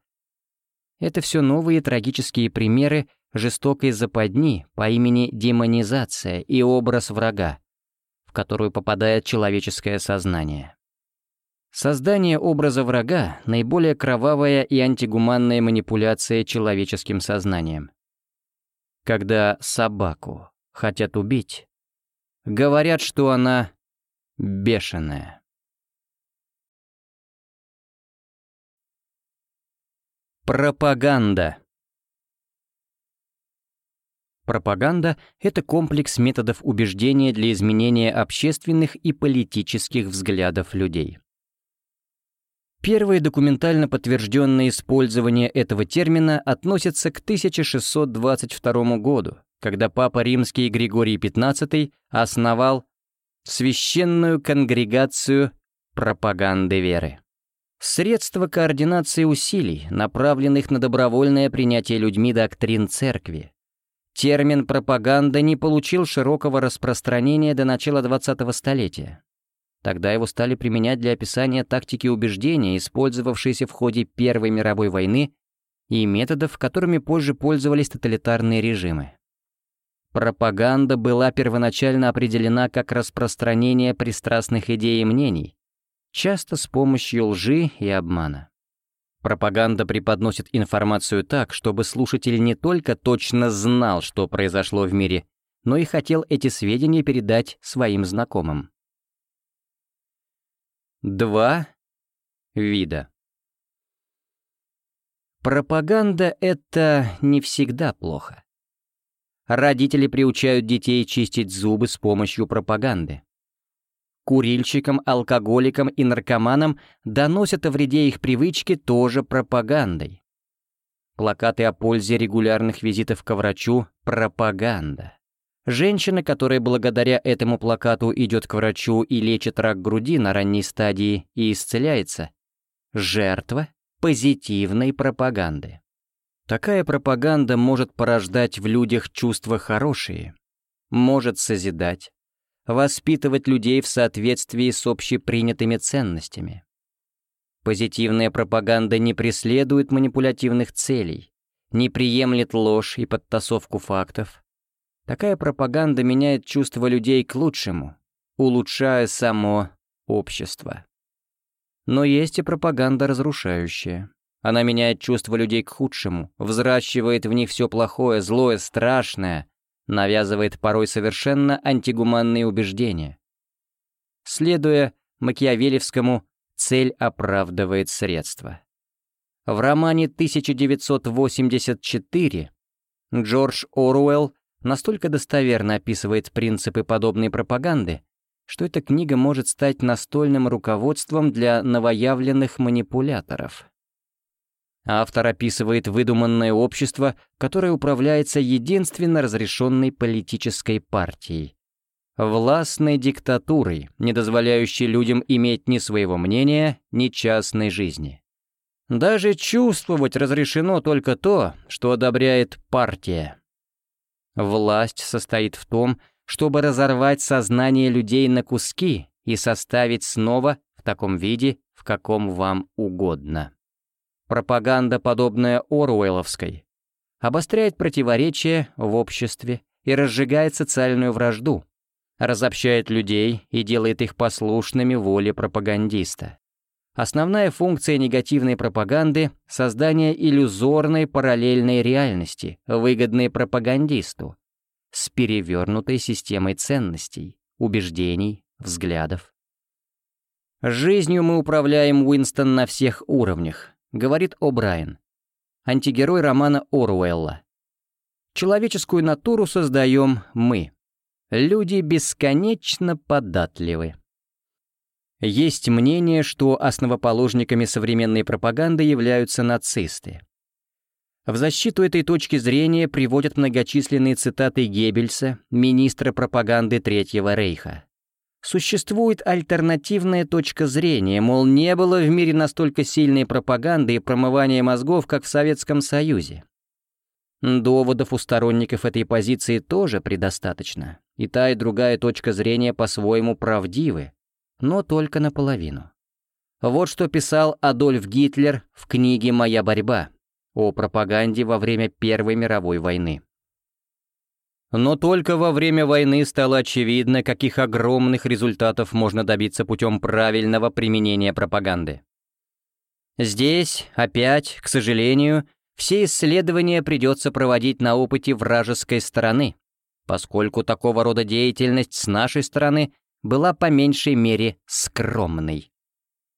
— это все новые трагические примеры жестокой западни по имени демонизация и образ врага, в которую попадает человеческое сознание. Создание образа врага – наиболее кровавая и антигуманная манипуляция человеческим сознанием. Когда собаку хотят убить, говорят, что она бешеная. Пропаганда Пропаганда — это комплекс методов убеждения для изменения общественных и политических взглядов людей. Первое документально подтвержденное использование этого термина относится к 1622 году, когда Папа Римский Григорий XV основал Священную конгрегацию пропаганды веры. Средства координации усилий, направленных на добровольное принятие людьми доктрин церкви, Термин «пропаганда» не получил широкого распространения до начала 20-го столетия. Тогда его стали применять для описания тактики убеждения, использовавшейся в ходе Первой мировой войны, и методов, которыми позже пользовались тоталитарные режимы. Пропаганда была первоначально определена как распространение пристрастных идей и мнений, часто с помощью лжи и обмана. Пропаганда преподносит информацию так, чтобы слушатель не только точно знал, что произошло в мире, но и хотел эти сведения передать своим знакомым. Два вида. Пропаганда — это не всегда плохо. Родители приучают детей чистить зубы с помощью пропаганды курильщикам, алкоголикам и наркоманам доносят о вреде их привычки тоже пропагандой. Плакаты о пользе регулярных визитов к врачу – пропаганда. Женщина, которая благодаря этому плакату идет к врачу и лечит рак груди на ранней стадии и исцеляется – жертва позитивной пропаганды. Такая пропаганда может порождать в людях чувства хорошие, может созидать, воспитывать людей в соответствии с общепринятыми ценностями. Позитивная пропаганда не преследует манипулятивных целей, не приемлет ложь и подтасовку фактов. Такая пропаганда меняет чувства людей к лучшему, улучшая само общество. Но есть и пропаганда разрушающая. Она меняет чувства людей к худшему, взращивает в них все плохое, злое, страшное, навязывает порой совершенно антигуманные убеждения. Следуя Макиавелевскому «цель оправдывает средства». В романе 1984 Джордж Оруэлл настолько достоверно описывает принципы подобной пропаганды, что эта книга может стать настольным руководством для новоявленных манипуляторов. Автор описывает выдуманное общество, которое управляется единственно разрешенной политической партией. Властной диктатурой, не дозволяющей людям иметь ни своего мнения, ни частной жизни. Даже чувствовать разрешено только то, что одобряет партия. Власть состоит в том, чтобы разорвать сознание людей на куски и составить снова в таком виде, в каком вам угодно. Пропаганда, подобная Оруэлловской, обостряет противоречия в обществе и разжигает социальную вражду, разобщает людей и делает их послушными воле пропагандиста. Основная функция негативной пропаганды — создание иллюзорной параллельной реальности, выгодной пропагандисту, с перевернутой системой ценностей, убеждений, взглядов. Жизнью мы управляем Уинстон на всех уровнях, говорит О'Брайен, антигерой романа Оруэлла. Человеческую натуру создаем мы. Люди бесконечно податливы. Есть мнение, что основоположниками современной пропаганды являются нацисты. В защиту этой точки зрения приводят многочисленные цитаты Геббельса, министра пропаганды Третьего Рейха. Существует альтернативная точка зрения, мол, не было в мире настолько сильной пропаганды и промывания мозгов, как в Советском Союзе. Доводов у сторонников этой позиции тоже предостаточно, и та и другая точка зрения по-своему правдивы, но только наполовину. Вот что писал Адольф Гитлер в книге «Моя борьба» о пропаганде во время Первой мировой войны. Но только во время войны стало очевидно, каких огромных результатов можно добиться путем правильного применения пропаганды. Здесь, опять, к сожалению, все исследования придется проводить на опыте вражеской стороны, поскольку такого рода деятельность с нашей стороны была по меньшей мере скромной.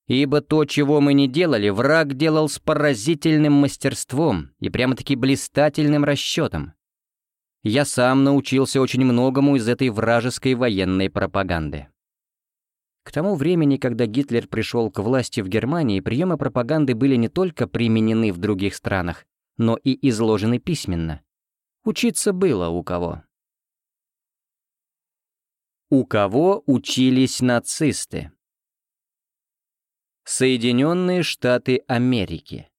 Ибо то, чего мы не делали, враг делал с поразительным мастерством и прямо-таки блистательным расчетом. Я сам научился очень многому из этой вражеской военной пропаганды. К тому времени, когда Гитлер пришел к власти в Германии, приемы пропаганды были не только применены в других странах, но и изложены письменно. Учиться было у кого. У кого учились нацисты? Соединенные Штаты Америки.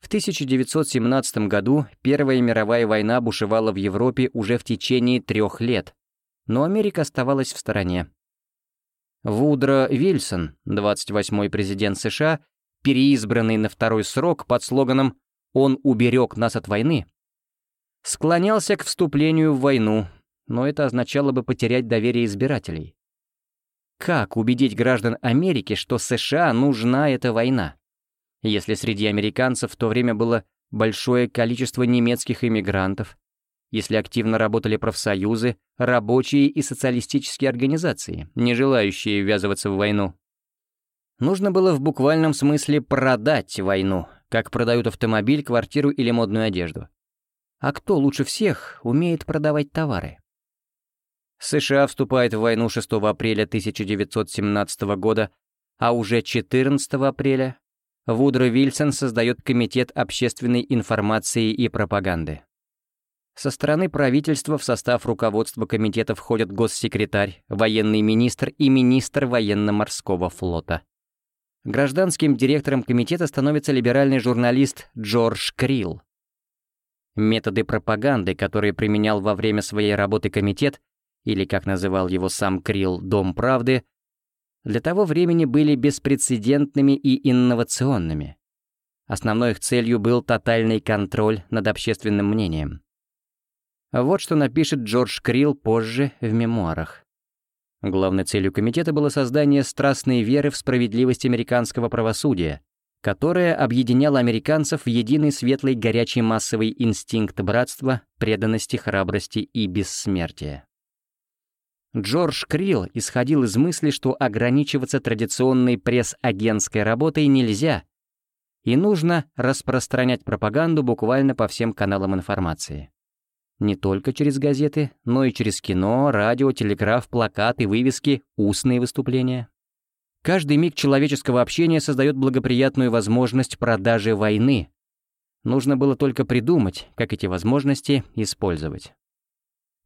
В 1917 году Первая мировая война бушевала в Европе уже в течение трех лет, но Америка оставалась в стороне. Вудро Вильсон, 28-й президент США, переизбранный на второй срок под слоганом «Он уберег нас от войны», склонялся к вступлению в войну, но это означало бы потерять доверие избирателей. Как убедить граждан Америки, что США нужна эта война? Если среди американцев в то время было большое количество немецких иммигрантов, если активно работали профсоюзы, рабочие и социалистические организации, не желающие ввязываться в войну. Нужно было в буквальном смысле продать войну, как продают автомобиль, квартиру или модную одежду. А кто лучше всех умеет продавать товары? США вступает в войну 6 апреля 1917 года, а уже 14 апреля Вудро Вильсон создает Комитет общественной информации и пропаганды. Со стороны правительства в состав руководства комитета входят госсекретарь, военный министр и министр военно-морского флота. Гражданским директором комитета становится либеральный журналист Джордж Крилл. Методы пропаганды, которые применял во время своей работы комитет, или, как называл его сам Крилл, «Дом правды», для того времени были беспрецедентными и инновационными. Основной их целью был тотальный контроль над общественным мнением. Вот что напишет Джордж Крилл позже в мемуарах. Главной целью комитета было создание страстной веры в справедливость американского правосудия, которая объединяла американцев в единый светлый горячий массовый инстинкт братства, преданности, храбрости и бессмертия. Джордж Крилл исходил из мысли, что ограничиваться традиционной пресс-агентской работой нельзя, и нужно распространять пропаганду буквально по всем каналам информации. Не только через газеты, но и через кино, радио, телеграф, плакаты, вывески, устные выступления. Каждый миг человеческого общения создает благоприятную возможность продажи войны. Нужно было только придумать, как эти возможности использовать.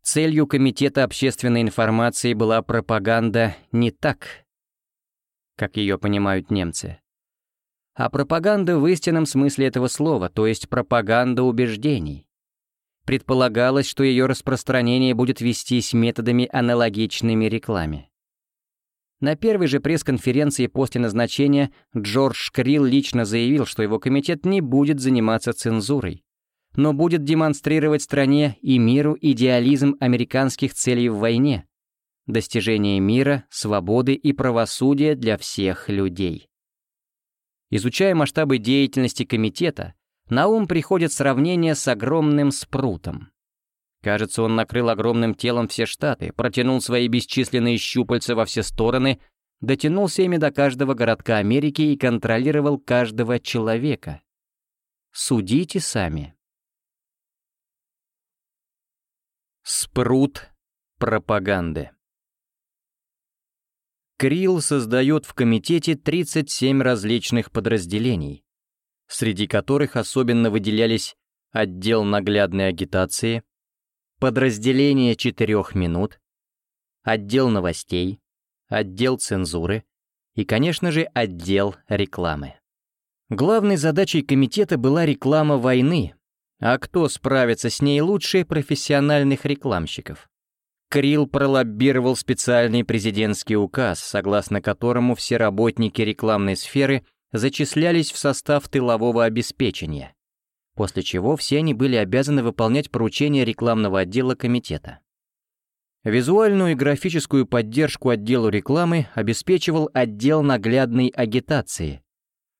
Целью Комитета общественной информации была пропаганда не так, как ее понимают немцы, а пропаганда в истинном смысле этого слова, то есть пропаганда убеждений. Предполагалось, что ее распространение будет вестись методами, аналогичными рекламе. На первой же пресс-конференции после назначения Джордж Крилл лично заявил, что его комитет не будет заниматься цензурой, но будет демонстрировать стране и миру идеализм американских целей в войне, достижение мира, свободы и правосудия для всех людей. Изучая масштабы деятельности комитета, на ум приходит сравнение с огромным спрутом. Кажется, он накрыл огромным телом все штаты, протянул свои бесчисленные щупальца во все стороны, дотянулся ими до каждого городка Америки и контролировал каждого человека. Судите сами. Спрут пропаганды. Крилл создает в комитете 37 различных подразделений, среди которых особенно выделялись отдел наглядной агитации, подразделение четырех минут, отдел новостей, отдел цензуры и, конечно же, отдел рекламы. Главной задачей комитета была реклама войны, а кто справится с ней лучше профессиональных рекламщиков? Крилл пролоббировал специальный президентский указ, согласно которому все работники рекламной сферы зачислялись в состав тылового обеспечения. после чего все они были обязаны выполнять поручения рекламного отдела комитета. Визуальную и графическую поддержку отделу рекламы обеспечивал отдел наглядной агитации,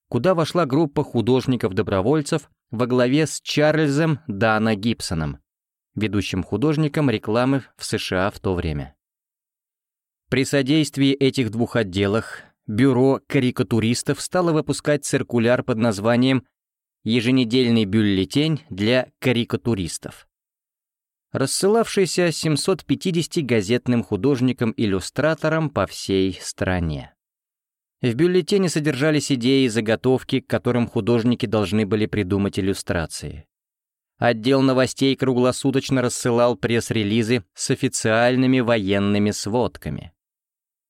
куда вошла группа художников-добровольцев во главе с Чарльзом Дана Гибсоном, ведущим художником рекламы в США в то время. При содействии этих двух отделах бюро карикатуристов стало выпускать циркуляр под названием «Еженедельный бюллетень для карикатуристов», рассылавшийся 750 газетным художникам-иллюстраторам по всей стране. В бюллетене содержались идеи и заготовки, к которым художники должны были придумать иллюстрации. Отдел новостей круглосуточно рассылал пресс-релизы с официальными военными сводками.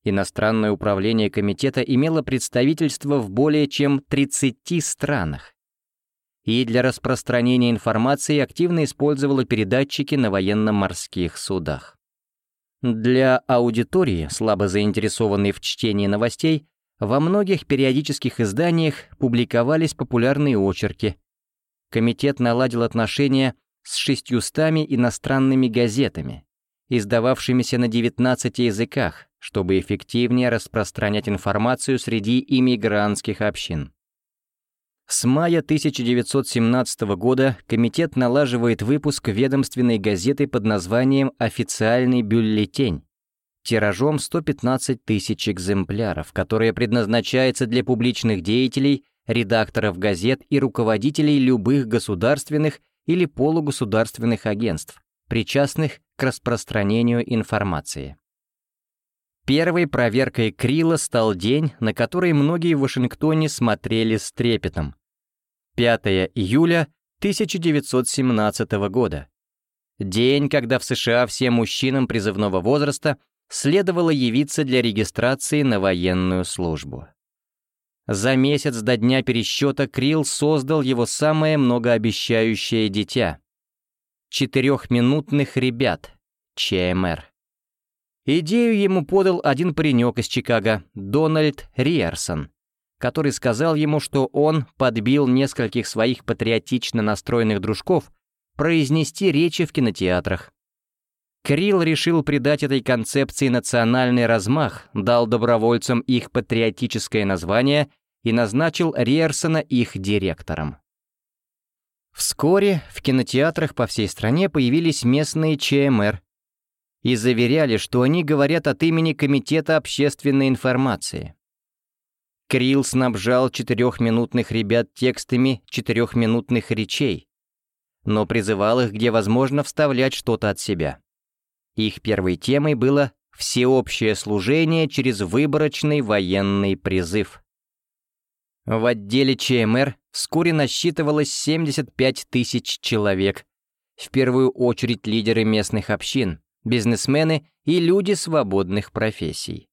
Иностранное управление комитета имело представительство в более чем 30 странах. И для распространения информации активно использовало передатчики на военно-морских судах. Для аудитории, слабо заинтересованной в чтении новостей, во многих периодических изданиях публиковались популярные очерки. Комитет наладил отношения с шестьюстами иностранными газетами, издававшимися на 19 языках, чтобы эффективнее распространять информацию среди иммигрантских общин. С мая 1917 года комитет налаживает выпуск ведомственной газеты под названием «Официальный бюллетень», тиражом 115 тысяч экземпляров, которая предназначается для публичных деятелей, редакторов газет и руководителей любых государственных или полугосударственных агентств, причастных к распространению информации. Первой проверкой Крила стал день, на который многие в Вашингтоне смотрели с трепетом. 5 июля 1917 года. День, когда в США всем мужчинам призывного возраста следовало явиться для регистрации на военную службу. За месяц до дня пересчета Крилл создал его самое многообещающее дитя — четырехминутных ребят, ЧМР. Идею ему подал один паренек из Чикаго, Дональд Риерсон, который сказал ему, что он подбил нескольких своих патриотично настроенных дружков произнести речи в кинотеатрах. Крилл решил придать этой концепции национальный размах, дал добровольцам их патриотическое название и назначил Риерсона их директором. Вскоре в кинотеатрах по всей стране появились местные ЧМР и заверяли, что они говорят от имени Комитета общественной информации. Крилл снабжал четырехминутных ребят текстами четырехминутных речей, но призывал их, где возможно, вставлять что-то от себя. Их первой темой было всеобщее служение через выборочный военный призыв. В отделе ЧМР вскоре насчитывалось 75 тысяч человек, в первую очередь лидеры местных общин, бизнесмены и люди свободных профессий.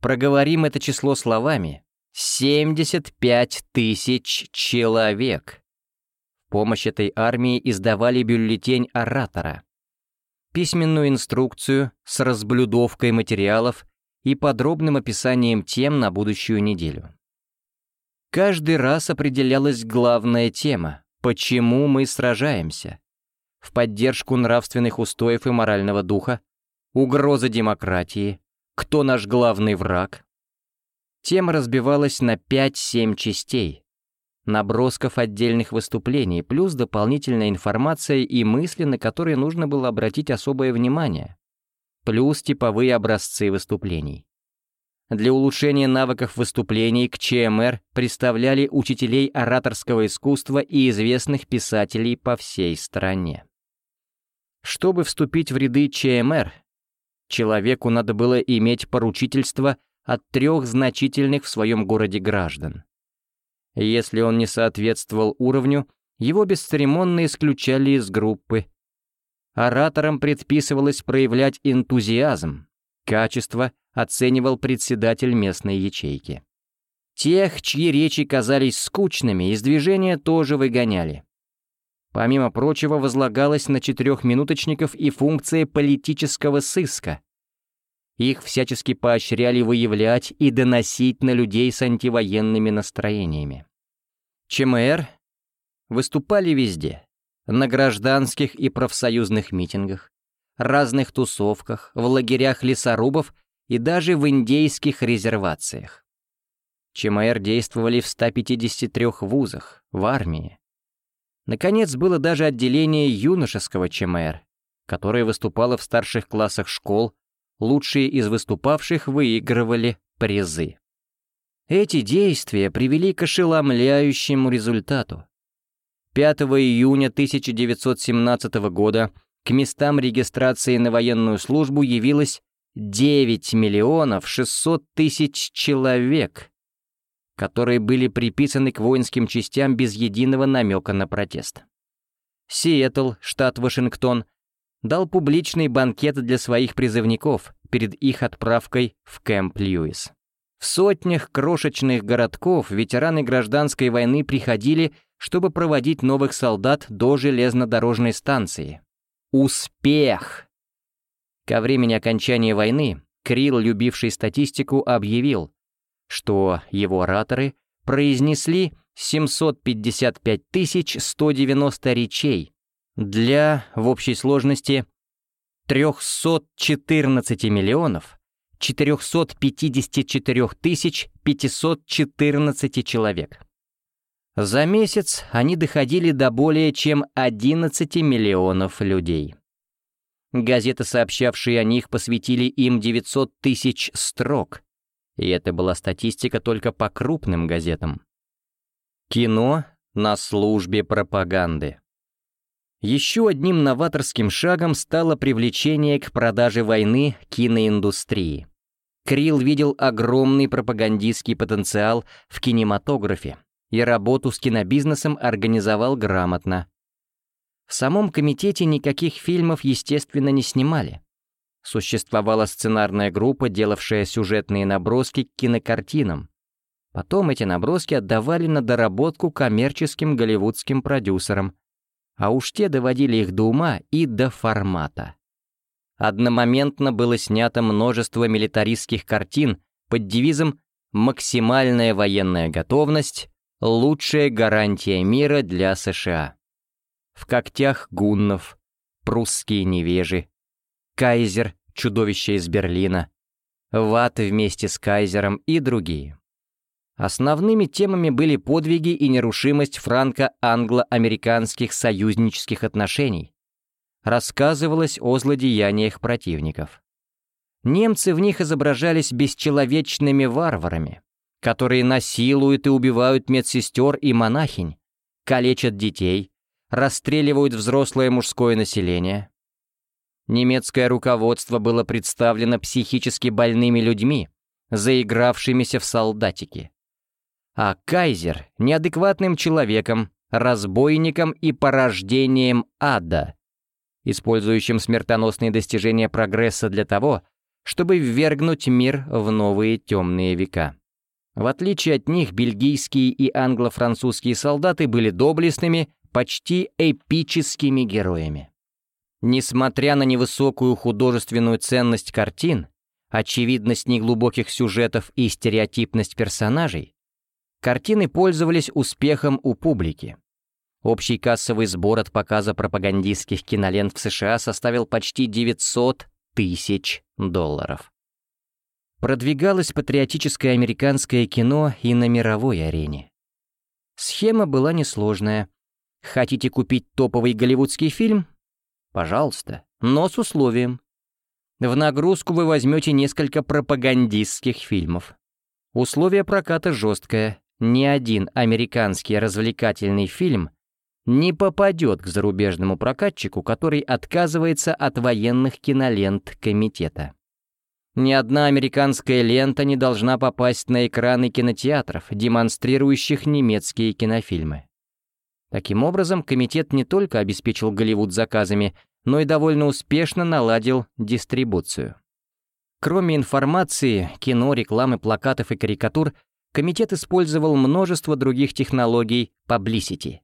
Проговорим это число словами. 75 тысяч человек. В помощь этой армии издавали бюллетень оратора письменную инструкцию с разблюдовкой материалов и подробным описанием тем на будущую неделю. Каждый раз определялась главная тема «Почему мы сражаемся?» в поддержку нравственных устоев и морального духа, угроза демократии, кто наш главный враг. Тема разбивалась на 5-7 частей, набросков отдельных выступлений, плюс дополнительная информация и мысли, на которые нужно было обратить особое внимание, плюс типовые образцы выступлений. Для улучшения навыков выступлений к ЧМР представляли учителей ораторского искусства и известных писателей по всей стране. Чтобы вступить в ряды ЧМР, человеку надо было иметь поручительство от трех значительных в своем городе граждан. Если он не соответствовал уровню, его бесцеремонно исключали из группы. Ораторам предписывалось проявлять энтузиазм. Качество оценивал председатель местной ячейки. Тех, чьи речи казались скучными, из движения тоже выгоняли. Помимо прочего, возлагалась на четырехминуточников и функция политического сыска. Их всячески поощряли выявлять и доносить на людей с антивоенными настроениями. ЧМР выступали везде. На гражданских и профсоюзных митингах, разных тусовках, в лагерях лесорубов и даже в индейских резервациях. ЧМР действовали в 153 вузах, в армии. Наконец, было даже отделение юношеского ЧМР, которое выступало в старших классах школ, лучшие из выступавших выигрывали призы. Эти действия привели к ошеломляющему результату. 5 июня 1917 года к местам регистрации на военную службу явилось 9 миллионов 600 тысяч человек, которые были приписаны к воинским частям без единого намека на протест. Сиэтл, штат Вашингтон, дал публичный банкет для своих призывников перед их отправкой в Кэмп Льюис. В сотнях крошечных городков ветераны гражданской войны приходили, чтобы проводить новых солдат до железнодорожной станции. Успех! Ко времени окончания войны Крилл, любивший статистику, объявил, что его ораторы произнесли 755 190 речей для, в общей сложности, 314 миллионов 454 514 человек. За месяц они доходили до более чем 11 миллионов людей. Газеты, сообщавшие о них, посвятили им 900 тысяч строк, и это была статистика только по крупным газетам. Кино на службе пропаганды. Еще одним новаторским шагом стало привлечение к продаже войны киноиндустрии. Крилл видел огромный пропагандистский потенциал в кинематографе и работу с кинобизнесом организовал грамотно. В самом комитете никаких фильмов, естественно, не снимали. Существовала сценарная группа, делавшая сюжетные наброски к кинокартинам. Потом эти наброски отдавали на доработку коммерческим голливудским продюсерам, а уж те доводили их до ума и до формата. Одномоментно было снято множество милитаристских картин под девизом «Максимальная военная готовность — лучшая гарантия мира для США». В когтях гуннов, прусские невежи, Кайзер, чудовище из Берлина, Ват вместе с Кайзером и другие. Основными темами были подвиги и нерушимость франко-англо-американских союзнических отношений. Рассказывалось о злодеяниях противников. Немцы в них изображались бесчеловечными варварами, которые насилуют и убивают медсестер и монахинь, калечат детей, расстреливают взрослое мужское население, Немецкое руководство было представлено психически больными людьми, заигравшимися в солдатики. А кайзер — неадекватным человеком, разбойником и порождением ада, использующим смертоносные достижения прогресса для того, чтобы ввергнуть мир в новые темные века. В отличие от них, бельгийские и англо-французские солдаты были доблестными, почти эпическими героями. Несмотря на невысокую художественную ценность картин, очевидность неглубоких сюжетов и стереотипность персонажей, картины пользовались успехом у публики. Общий кассовый сбор от показа пропагандистских кинолент в США составил почти 900 тысяч долларов. Продвигалось патриотическое американское кино и на мировой арене. Схема была несложная. Хотите купить топовый голливудский фильм? Пожалуйста, но с условием. В нагрузку вы возьмете несколько пропагандистских фильмов. Условие проката жесткое. Ни один американский развлекательный фильм не попадет к зарубежному прокатчику, который отказывается от военных кинолент комитета. Ни одна американская лента не должна попасть на экраны кинотеатров, демонстрирующих немецкие кинофильмы. Таким образом, комитет не только обеспечил Голливуд заказами, но и довольно успешно наладил дистрибуцию. Кроме информации, кино, рекламы, плакатов и карикатур, комитет использовал множество других технологий publicity.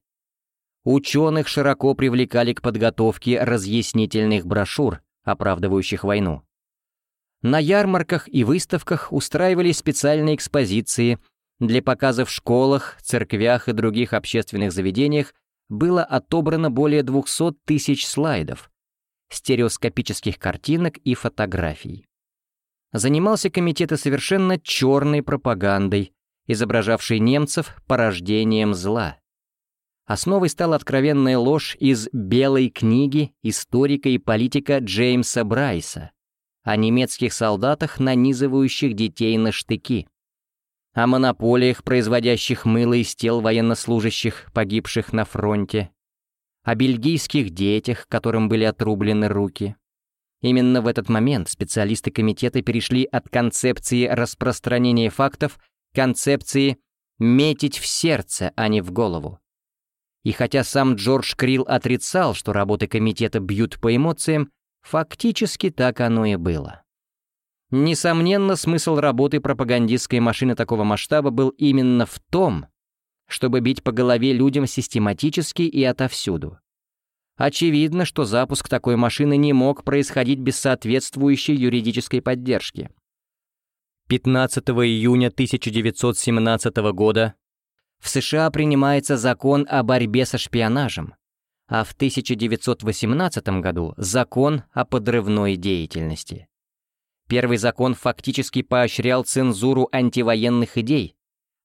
Ученых широко привлекали к подготовке разъяснительных брошюр, оправдывающих войну. На ярмарках и выставках устраивали специальные экспозиции, для показа в школах, церквях и других общественных заведениях было отобрано более 200 тысяч слайдов, стереоскопических картинок и фотографий. Занимался комитет и совершенно черной пропагандой, изображавшей немцев порождением зла. Основой стала откровенная ложь из «Белой книги» историка и политика Джеймса Брайса о немецких солдатах, нанизывающих детей на штыки, о монополиях, производящих мыло из тел военнослужащих, погибших на фронте, о бельгийских детях, которым были отрублены руки. Именно в этот момент специалисты комитета перешли от концепции распространения фактов концепции «метить в сердце, а не в голову». И хотя сам Джордж Крилл отрицал, что работы комитета бьют по эмоциям, фактически так оно и было. Несомненно, смысл работы пропагандистской машины такого масштаба был именно в том, чтобы бить по голове людям систематически и отовсюду. Очевидно, что запуск такой машины не мог происходить без соответствующей юридической поддержки. 15 июня 1917 года в США принимается закон о борьбе со шпионажем, а в 1918 году закон о подрывной деятельности. Первый закон фактически поощрял цензуру антивоенных идей,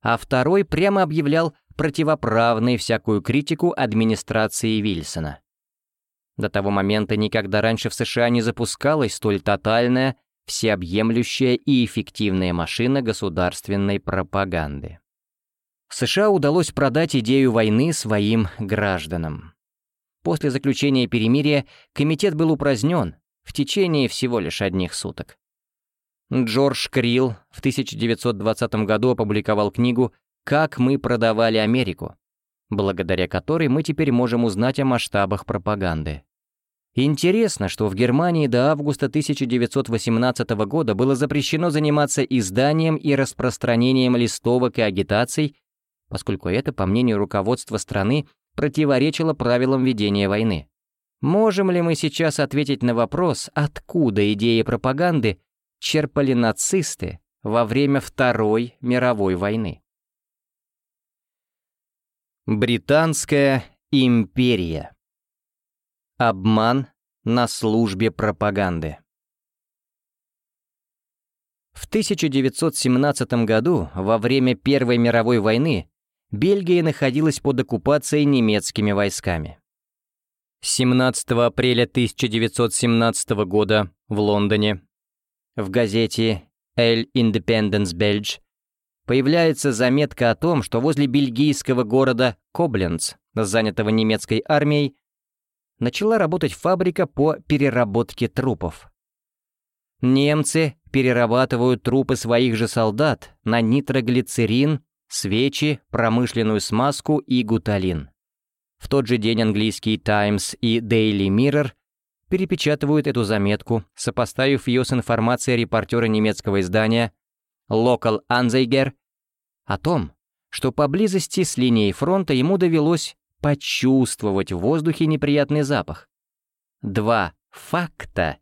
а второй прямо объявлял противоправной всякую критику администрации Вильсона. До того момента никогда раньше в США не запускалась столь тотальная, всеобъемлющая и эффективная машина государственной пропаганды. США удалось продать идею войны своим гражданам. После заключения перемирия комитет был упразднен в течение всего лишь одних суток. Джордж Крилл в 1920 году опубликовал книгу «Как мы продавали Америку», благодаря которой мы теперь можем узнать о масштабах пропаганды. Интересно, что в Германии до августа 1918 года было запрещено заниматься изданием и распространением листовок и агитаций поскольку это, по мнению руководства страны, противоречило правилам ведения войны. Можем ли мы сейчас ответить на вопрос, откуда идеи пропаганды черпали нацисты во время Второй мировой войны? Британская империя. Обман на службе пропаганды. В 1917 году, во время Первой мировой войны, Бельгия находилась под оккупацией немецкими войсками. 17 апреля 1917 года в Лондоне в газете «El Independence Belge» появляется заметка о том, что возле бельгийского города Кобленц, занятого немецкой армией, начала работать фабрика по переработке трупов. Немцы перерабатывают трупы своих же солдат на нитроглицерин свечи, промышленную смазку и гуталин. В тот же день английский Times и Daily Mirror перепечатывают эту заметку, сопоставив ее с информацией репортера немецкого издания Local Anzeiger о том, что поблизости с линией фронта ему довелось почувствовать в воздухе неприятный запах. Два факта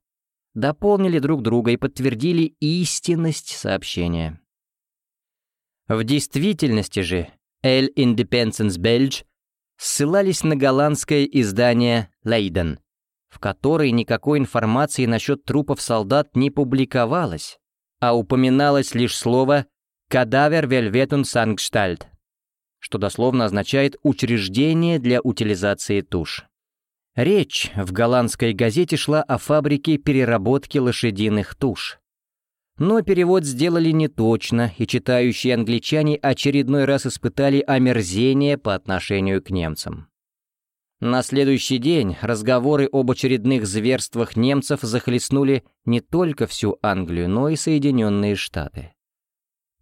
дополнили друг друга и подтвердили истинность сообщения. В действительности же «El Independence Belge» ссылались на голландское издание «Лейден», в которой никакой информации насчет трупов солдат не публиковалось, а упоминалось лишь слово «Кадавер Вельветун Сангштальт», что дословно означает «учреждение для утилизации туш». Речь в голландской газете шла о фабрике переработки лошадиных туш. Но перевод сделали не точно, и читающие англичане очередной раз испытали омерзение по отношению к немцам. На следующий день разговоры об очередных зверствах немцев захлестнули не только всю Англию, но и Соединенные Штаты.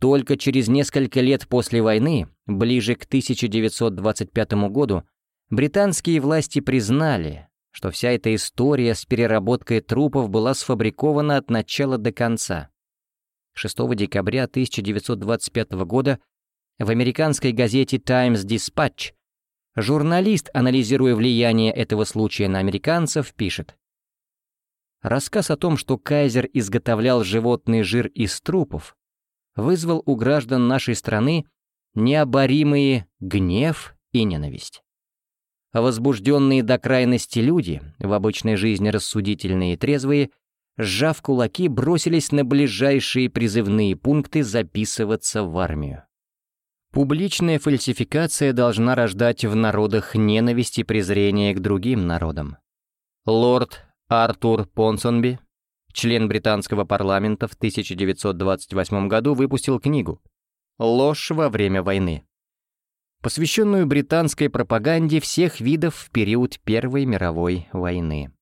Только через несколько лет после войны, ближе к 1925 году, британские власти признали, что вся эта история с переработкой трупов была сфабрикована от начала до конца. 6 декабря 1925 года в американской газете Times Dispatch журналист, анализируя влияние этого случая на американцев, пишет. Рассказ о том, что Кайзер изготовлял животный жир из трупов, вызвал у граждан нашей страны необоримые гнев и ненависть. Возбужденные до крайности люди, в обычной жизни рассудительные и трезвые, сжав кулаки, бросились на ближайшие призывные пункты записываться в армию. Публичная фальсификация должна рождать в народах ненависть и презрение к другим народам. Лорд Артур Понсонби, член британского парламента в 1928 году выпустил книгу «Ложь во время войны», посвященную британской пропаганде всех видов в период Первой мировой войны.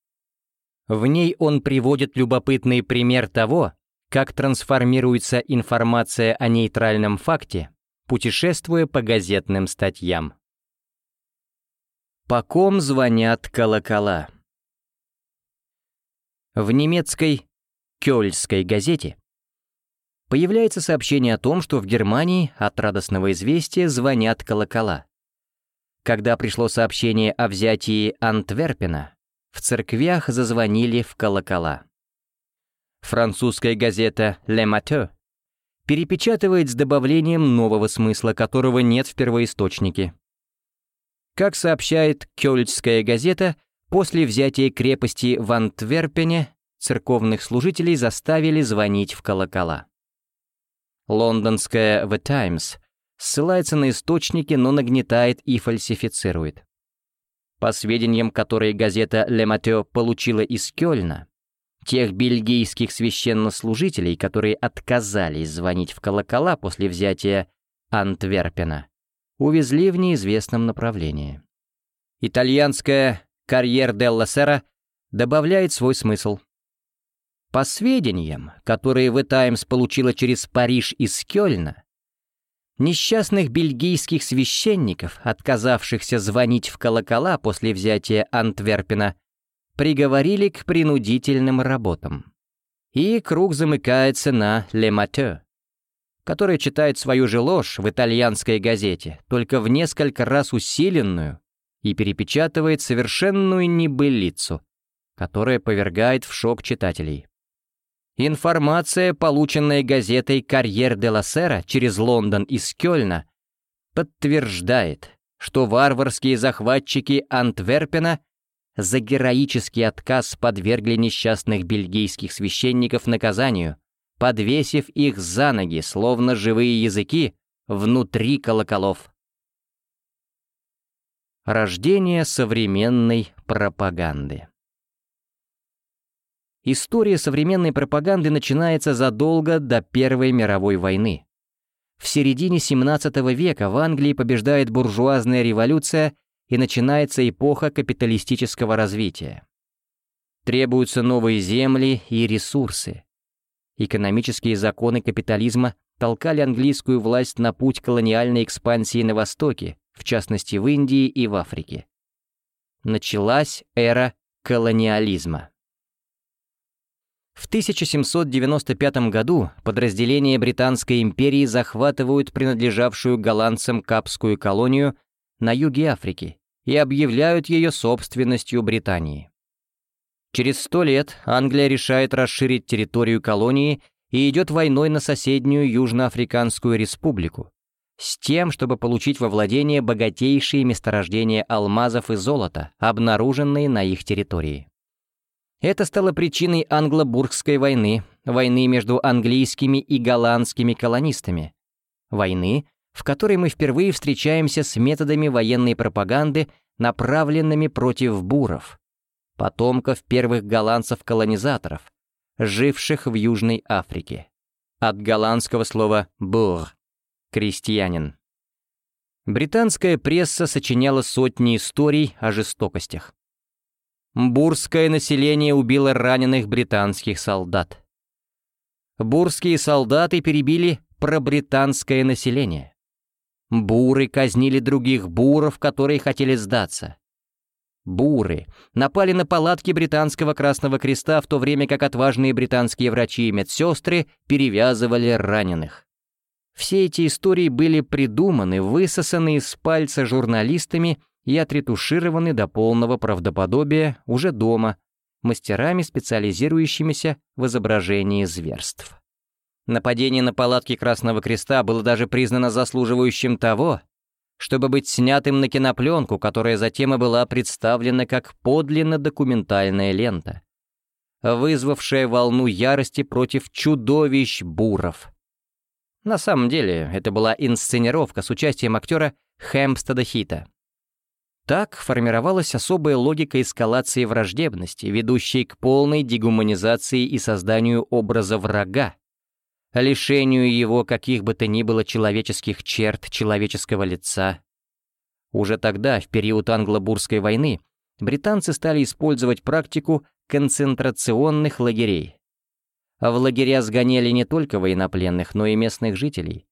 В ней он приводит любопытный пример того, как трансформируется информация о нейтральном факте, путешествуя по газетным статьям. По ком звонят колокола? В немецкой «Кёльской газете» появляется сообщение о том, что в Германии от радостного известия звонят колокола. Когда пришло сообщение о взятии Антверпена, в церквях зазвонили в колокола. Французская газета «Le Matin» перепечатывает с добавлением нового смысла, которого нет в первоисточнике. Как сообщает Кёльчская газета, после взятия крепости в Антверпене церковных служителей заставили звонить в колокола. Лондонская The Times ссылается на источники, но нагнетает и фальсифицирует. По сведениям, которые газета Le Matin получила из Кёльна, тех бельгийских священнослужителей, которые отказались звонить в колокола после взятия Антверпена, увезли в неизвестном направлении. Итальянская «Карьер делла Сера» добавляет свой смысл. По сведениям, которые The Times получила через Париж из Кёльна, несчастных бельгийских священников, отказавшихся звонить в колокола после взятия Антверпена, приговорили к принудительным работам. И круг замыкается на «Le Matin», который читает свою же ложь в итальянской газете, только в несколько раз усиленную, и перепечатывает совершенную небылицу, которая повергает в шок читателей. Информация, полученная газетой «Карьер де ла Сера» через Лондон из Кёльна, подтверждает, что варварские захватчики Антверпена за героический отказ подвергли несчастных бельгийских священников наказанию, подвесив их за ноги, словно живые языки, внутри колоколов. Рождение современной пропаганды История современной пропаганды начинается задолго до Первой мировой войны. В середине 17 века в Англии побеждает буржуазная революция и начинается эпоха капиталистического развития. Требуются новые земли и ресурсы. Экономические законы капитализма толкали английскую власть на путь колониальной экспансии на Востоке, в частности в Индии и в Африке. Началась эра колониализма. В 1795 году подразделения Британской империи захватывают принадлежавшую голландцам Капскую колонию на юге Африки и объявляют ее собственностью Британии. Через сто лет Англия решает расширить территорию колонии и идет войной на соседнюю Южноафриканскую республику, с тем, чтобы получить во владение богатейшие месторождения алмазов и золота, обнаруженные на их территории. Это стало причиной англо-бургской войны, войны между английскими и голландскими колонистами. Войны, в которой мы впервые встречаемся с методами военной пропаганды, направленными против буров, потомков первых голландцев-колонизаторов, живших в Южной Африке. От голландского слова «бур» — крестьянин. Британская пресса сочиняла сотни историй о жестокостях. Бурское население убило раненых британских солдат. Бурские солдаты перебили пробританское население. Буры казнили других буров, которые хотели сдаться. Буры напали на палатки британского Красного Креста, в то время как отважные британские врачи и медсестры перевязывали раненых. Все эти истории были придуманы, высосаны из пальца журналистами и отретушированы до полного правдоподобия уже дома, мастерами, специализирующимися в изображении зверств. Нападение на палатки Красного Креста было даже признано заслуживающим того, чтобы быть снятым на кинопленку, которая затем и была представлена как подлинно документальная лента, вызвавшая волну ярости против чудовищ буров. На самом деле, это была инсценировка с участием актера Хэмпстеда Хита. Так формировалась особая логика эскалации враждебности, ведущей к полной дегуманизации и созданию образа врага, лишению его каких бы то ни было человеческих черт человеческого лица. Уже тогда, в период Англо-Бурской войны, британцы стали использовать практику концентрационных лагерей. А в лагеря сгоняли не только военнопленных, но и местных жителей,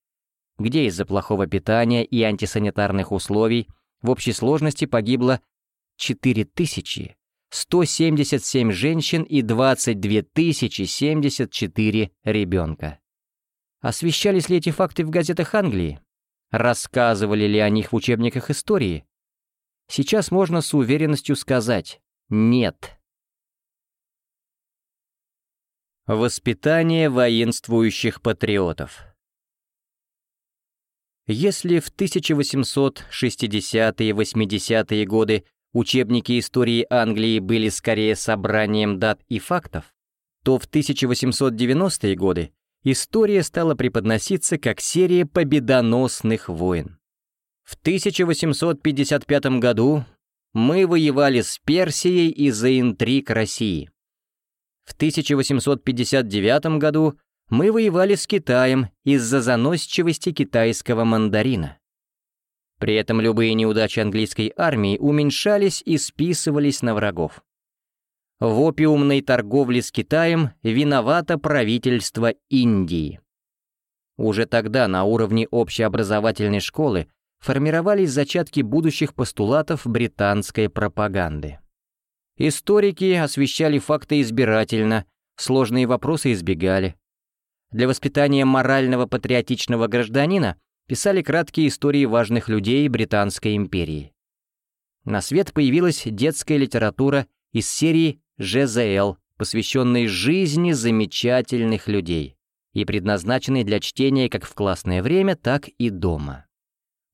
где из-за плохого питания и антисанитарных условий в общей сложности погибло 4177 женщин и 22 074 ребенка. Освещались ли эти факты в газетах Англии? Рассказывали ли о них в учебниках истории? Сейчас можно с уверенностью сказать «нет». Воспитание воинствующих патриотов если в 1860-80-е годы учебники истории Англии были скорее собранием дат и фактов, то в 1890-е годы история стала преподноситься как серия победоносных войн. В 1855 году мы воевали с Персией из-за интриг России. В 1859 году мы воевали с Китаем из-за заносчивости китайского мандарина. При этом любые неудачи английской армии уменьшались и списывались на врагов. В опиумной торговле с Китаем виновато правительство Индии. Уже тогда на уровне общеобразовательной школы формировались зачатки будущих постулатов британской пропаганды. Историки освещали факты избирательно, сложные вопросы избегали, для воспитания морального патриотичного гражданина писали краткие истории важных людей Британской империи. На свет появилась детская литература из серии «ЖЗЛ», посвященной жизни замечательных людей и предназначенной для чтения как в классное время, так и дома.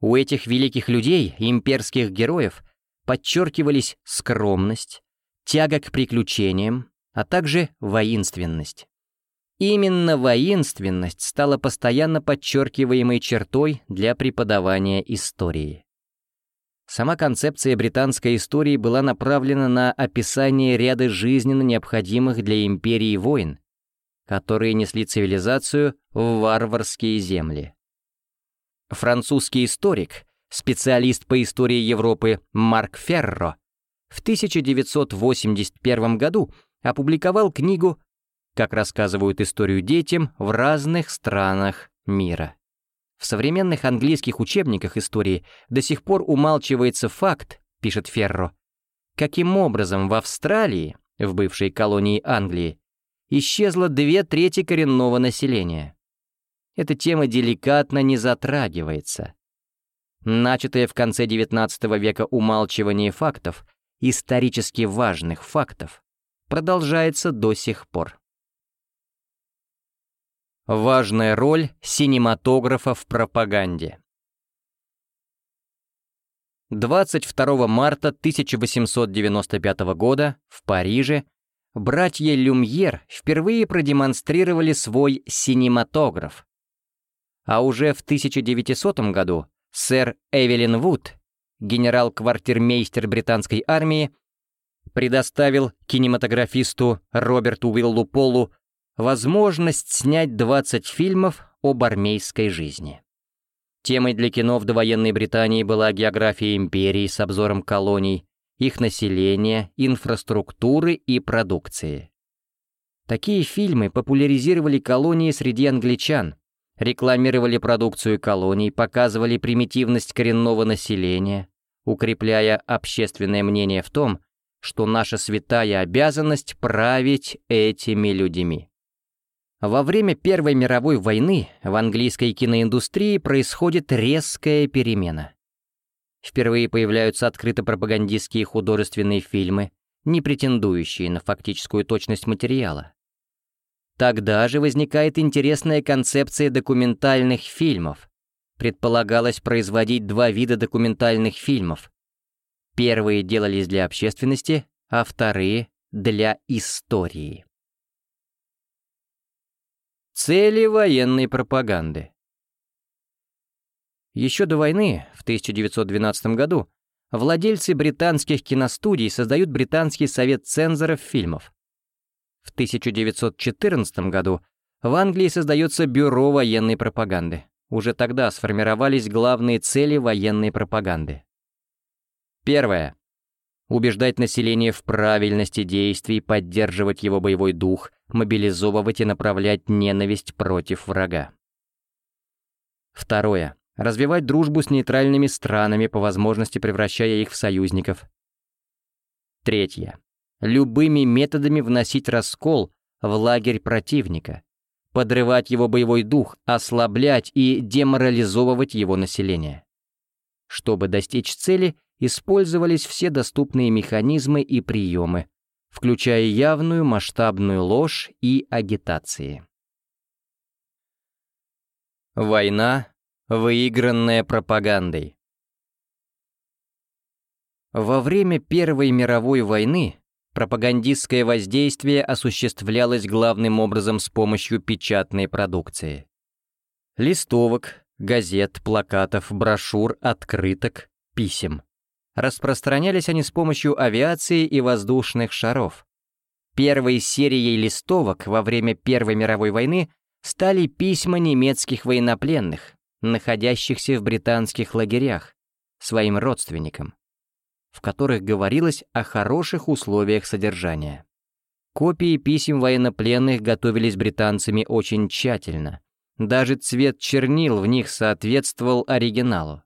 У этих великих людей, имперских героев, подчеркивались скромность, тяга к приключениям, а также воинственность. Именно воинственность стала постоянно подчеркиваемой чертой для преподавания истории. Сама концепция британской истории была направлена на описание ряда жизненно необходимых для империи войн, которые несли цивилизацию в варварские земли. Французский историк, специалист по истории Европы Марк Ферро в 1981 году опубликовал книгу как рассказывают историю детям в разных странах мира. В современных английских учебниках истории до сих пор умалчивается факт, пишет Ферро, каким образом в Австралии, в бывшей колонии Англии, исчезло две трети коренного населения. Эта тема деликатно не затрагивается. Начатое в конце XIX века умалчивание фактов, исторически важных фактов, продолжается до сих пор. Важная роль синематографа в пропаганде. 22 марта 1895 года в Париже братья Люмьер впервые продемонстрировали свой синематограф. А уже в 1900 году сэр Эвелин Вуд, генерал-квартирмейстер британской армии, предоставил кинематографисту Роберту Уиллу Полу возможность снять 20 фильмов об армейской жизни. Темой для кино в довоенной Британии была география империи с обзором колоний, их населения, инфраструктуры и продукции. Такие фильмы популяризировали колонии среди англичан, рекламировали продукцию колоний, показывали примитивность коренного населения, укрепляя общественное мнение в том, что наша святая обязанность править этими людьми. Во время Первой мировой войны в английской киноиндустрии происходит резкая перемена. Впервые появляются открыто пропагандистские художественные фильмы, не претендующие на фактическую точность материала. Тогда же возникает интересная концепция документальных фильмов, предполагалось производить два вида документальных фильмов. Первые делались для общественности, а вторые — для истории. Цели военной пропаганды Еще до войны, в 1912 году, владельцы британских киностудий создают Британский совет цензоров фильмов. В 1914 году в Англии создается Бюро военной пропаганды. Уже тогда сформировались главные цели военной пропаганды. Первое. Убеждать население в правильности действий, поддерживать его боевой дух, мобилизовывать и направлять ненависть против врага. Второе. Развивать дружбу с нейтральными странами, по возможности превращая их в союзников. Третье. Любыми методами вносить раскол в лагерь противника, подрывать его боевой дух, ослаблять и деморализовывать его население. Чтобы достичь цели, использовались все доступные механизмы и приемы, включая явную масштабную ложь и агитации. Война, выигранная пропагандой. Во время Первой мировой войны пропагандистское воздействие осуществлялось главным образом с помощью печатной продукции. Листовок, газет, плакатов, брошюр, открыток, писем. Распространялись они с помощью авиации и воздушных шаров. Первой серией листовок во время Первой мировой войны стали письма немецких военнопленных, находящихся в британских лагерях, своим родственникам, в которых говорилось о хороших условиях содержания. Копии писем военнопленных готовились британцами очень тщательно. Даже цвет чернил в них соответствовал оригиналу.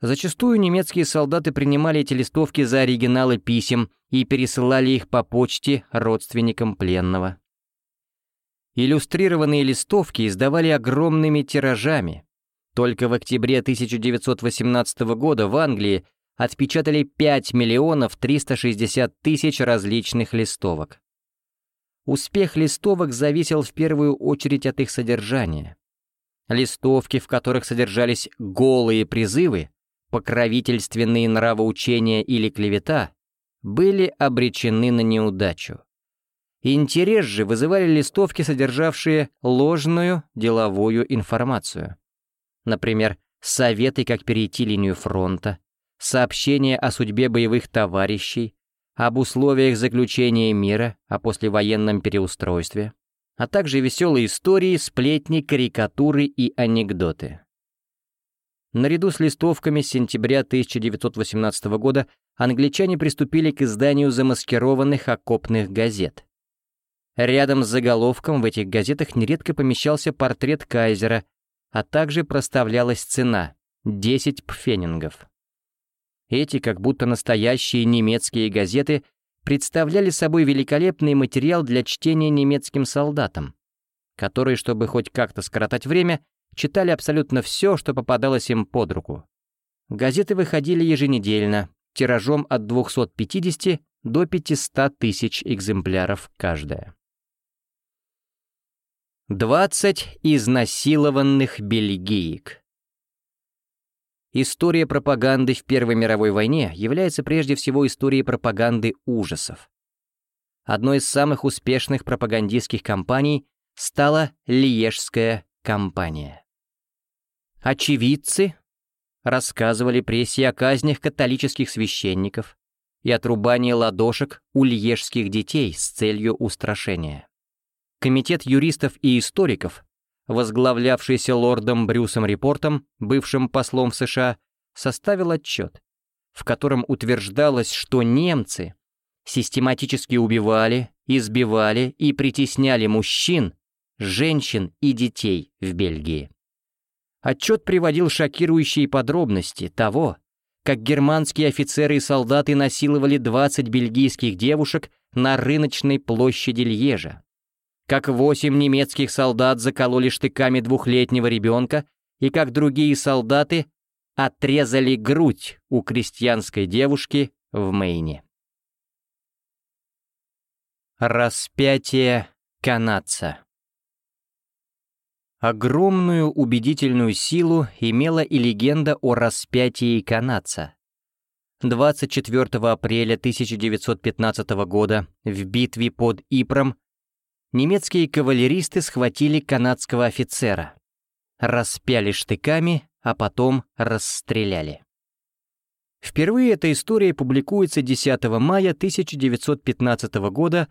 Зачастую немецкие солдаты принимали эти листовки за оригиналы писем и пересылали их по почте родственникам пленного. Иллюстрированные листовки издавали огромными тиражами. Только в октябре 1918 года в Англии отпечатали 5 миллионов 360 тысяч различных листовок. Успех листовок зависел в первую очередь от их содержания. Листовки, в которых содержались голые призывы, покровительственные нравоучения или клевета были обречены на неудачу. Интерес же вызывали листовки, содержавшие ложную деловую информацию. Например, советы, как перейти линию фронта, сообщения о судьбе боевых товарищей, об условиях заключения мира, о послевоенном переустройстве, а также веселые истории, сплетни, карикатуры и анекдоты. Наряду с листовками сентября 1918 года англичане приступили к изданию замаскированных окопных газет. Рядом с заголовком в этих газетах нередко помещался портрет кайзера, а также проставлялась цена — 10 пфенингов. Эти, как будто настоящие немецкие газеты, представляли собой великолепный материал для чтения немецким солдатам, которые, чтобы хоть как-то скоротать время, читали абсолютно все, что попадалось им под руку. Газеты выходили еженедельно, тиражом от 250 до 500 тысяч экземпляров каждая. 20 изнасилованных бельгиек История пропаганды в Первой мировой войне является прежде всего историей пропаганды ужасов. Одной из самых успешных пропагандистских кампаний стала Лиежская кампания. Очевидцы рассказывали прессе о казнях католических священников и отрубании ладошек у льежских детей с целью устрашения. Комитет юристов и историков, возглавлявшийся лордом Брюсом Репортом, бывшим послом в США, составил отчет, в котором утверждалось, что немцы систематически убивали, избивали и притесняли мужчин, женщин и детей в Бельгии. Отчет приводил шокирующие подробности того, как германские офицеры и солдаты насиловали 20 бельгийских девушек на рыночной площади Льежа, как восемь немецких солдат закололи штыками двухлетнего ребенка и как другие солдаты отрезали грудь у крестьянской девушки в Мейне. Распятие канадца Огромную убедительную силу имела и легенда о распятии канадца. 24 апреля 1915 года в битве под Ипром немецкие кавалеристы схватили канадского офицера, распяли штыками, а потом расстреляли. Впервые эта история публикуется 10 мая 1915 года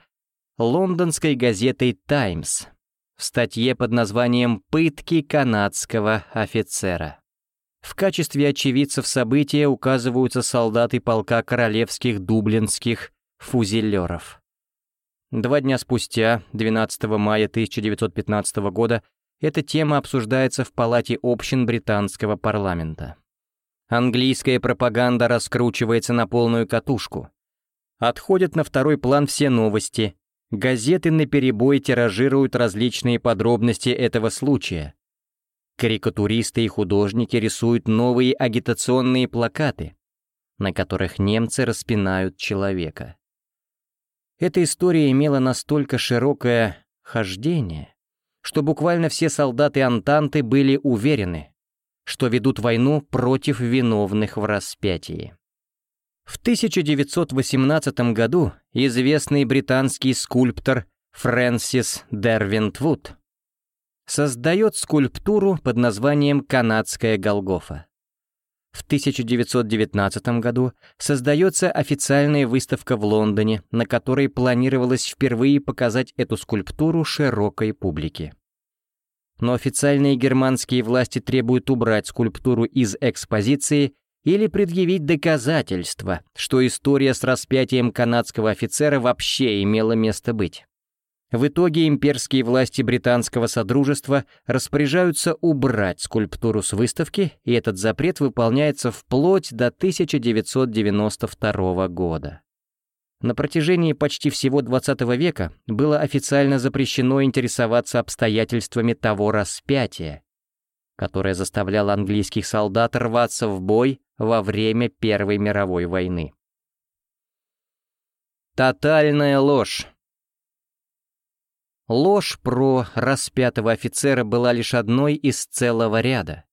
лондонской газетой «Таймс» в статье под названием «Пытки канадского офицера». В качестве очевидцев события указываются солдаты полка королевских дублинских фузелеров. Два дня спустя, 12 мая 1915 года, эта тема обсуждается в Палате общин британского парламента. Английская пропаганда раскручивается на полную катушку. Отходят на второй план все новости. Газеты наперебой тиражируют различные подробности этого случая. Карикатуристы и художники рисуют новые агитационные плакаты, на которых немцы распинают человека. Эта история имела настолько широкое хождение, что буквально все солдаты Антанты были уверены, что ведут войну против виновных в распятии. В 1918 году известный британский скульптор Фрэнсис Дервинтвуд создает скульптуру под названием «Канадская Голгофа». В 1919 году создается официальная выставка в Лондоне, на которой планировалось впервые показать эту скульптуру широкой публике. Но официальные германские власти требуют убрать скульптуру из экспозиции или предъявить доказательства, что история с распятием канадского офицера вообще имела место быть. В итоге имперские власти британского содружества распоряжаются убрать скульптуру с выставки, и этот запрет выполняется вплоть до 1992 года. На протяжении почти всего XX века было официально запрещено интересоваться обстоятельствами того распятия, которое заставляло английских солдат рваться в бой во время Первой мировой войны. Тотальная ложь. Ложь про распятого офицера была лишь одной из целого ряда.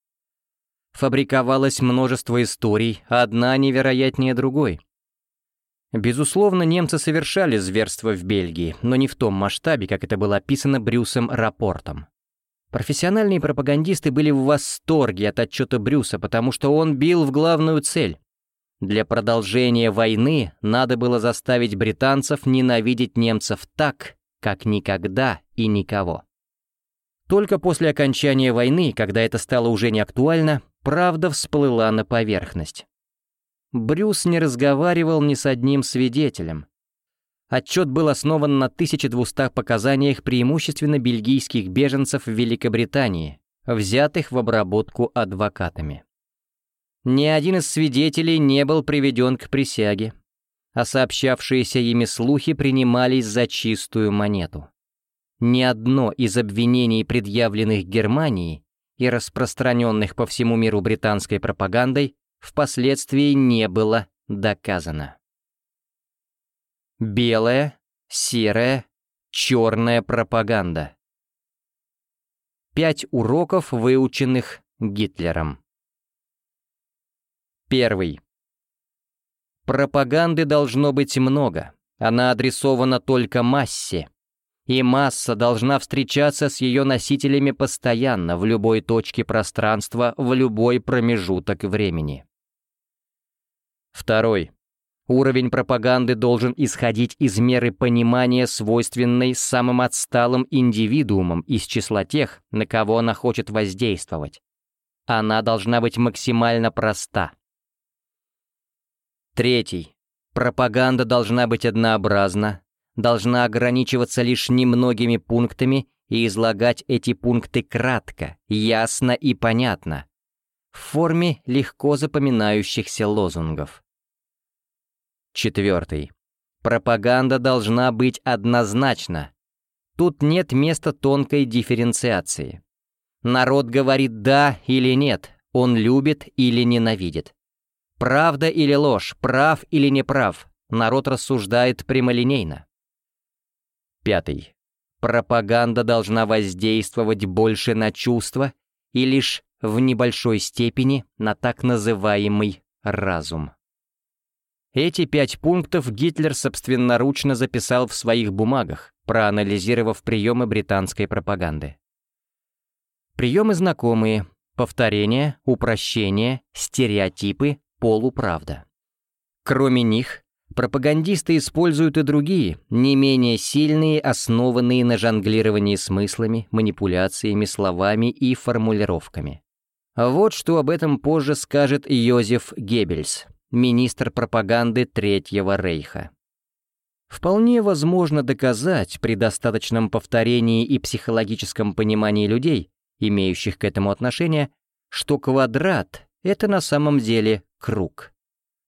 Фабриковалось множество историй, одна невероятнее другой. Безусловно, немцы совершали зверство в Бельгии, но не в том масштабе, как это было описано Брюсом Рапортом. Профессиональные пропагандисты были в восторге от отчета Брюса, потому что он бил в главную цель. Для продолжения войны надо было заставить британцев ненавидеть немцев так, как никогда и никого. Только после окончания войны, когда это стало уже не актуально, правда всплыла на поверхность. Брюс не разговаривал ни с одним свидетелем. Отчет был основан на 1200 показаниях преимущественно бельгийских беженцев в Великобритании, взятых в обработку адвокатами. Ни один из свидетелей не был приведен к присяге, а сообщавшиеся ими слухи принимались за чистую монету. Ни одно из обвинений, предъявленных Германии и распространенных по всему миру британской пропагандой, впоследствии не было доказано. Белая, серая, черная пропаганда. Пять уроков, выученных Гитлером. Первый. Пропаганды должно быть много, она адресована только массе. И масса должна встречаться с ее носителями постоянно, в любой точке пространства, в любой промежуток времени. Второй. Уровень пропаганды должен исходить из меры понимания, свойственной самым отсталым индивидуумам из числа тех, на кого она хочет воздействовать. Она должна быть максимально проста. Третий. Пропаганда должна быть однообразна, должна ограничиваться лишь немногими пунктами и излагать эти пункты кратко, ясно и понятно, в форме легко запоминающихся лозунгов. Четвертый. Пропаганда должна быть однозначна. Тут нет места тонкой дифференциации. Народ говорит «да» или «нет», он любит или ненавидит. Правда или ложь, прав или неправ, народ рассуждает прямолинейно. Пятый. пропаганда должна воздействовать больше на чувства и лишь в небольшой степени на так называемый разум. Эти пять пунктов Гитлер собственноручно записал в своих бумагах, проанализировав приемы британской пропаганды. Приемы знакомые, повторение, упрощение, стереотипы, полуправда. Кроме них, пропагандисты используют и другие, не менее сильные, основанные на жонглировании смыслами, манипуляциями, словами и формулировками. Вот что об этом позже скажет Йозеф Геббельс, министр пропаганды Третьего Рейха. Вполне возможно доказать при достаточном повторении и психологическом понимании людей, имеющих к этому отношение, что квадрат — это на самом деле круг.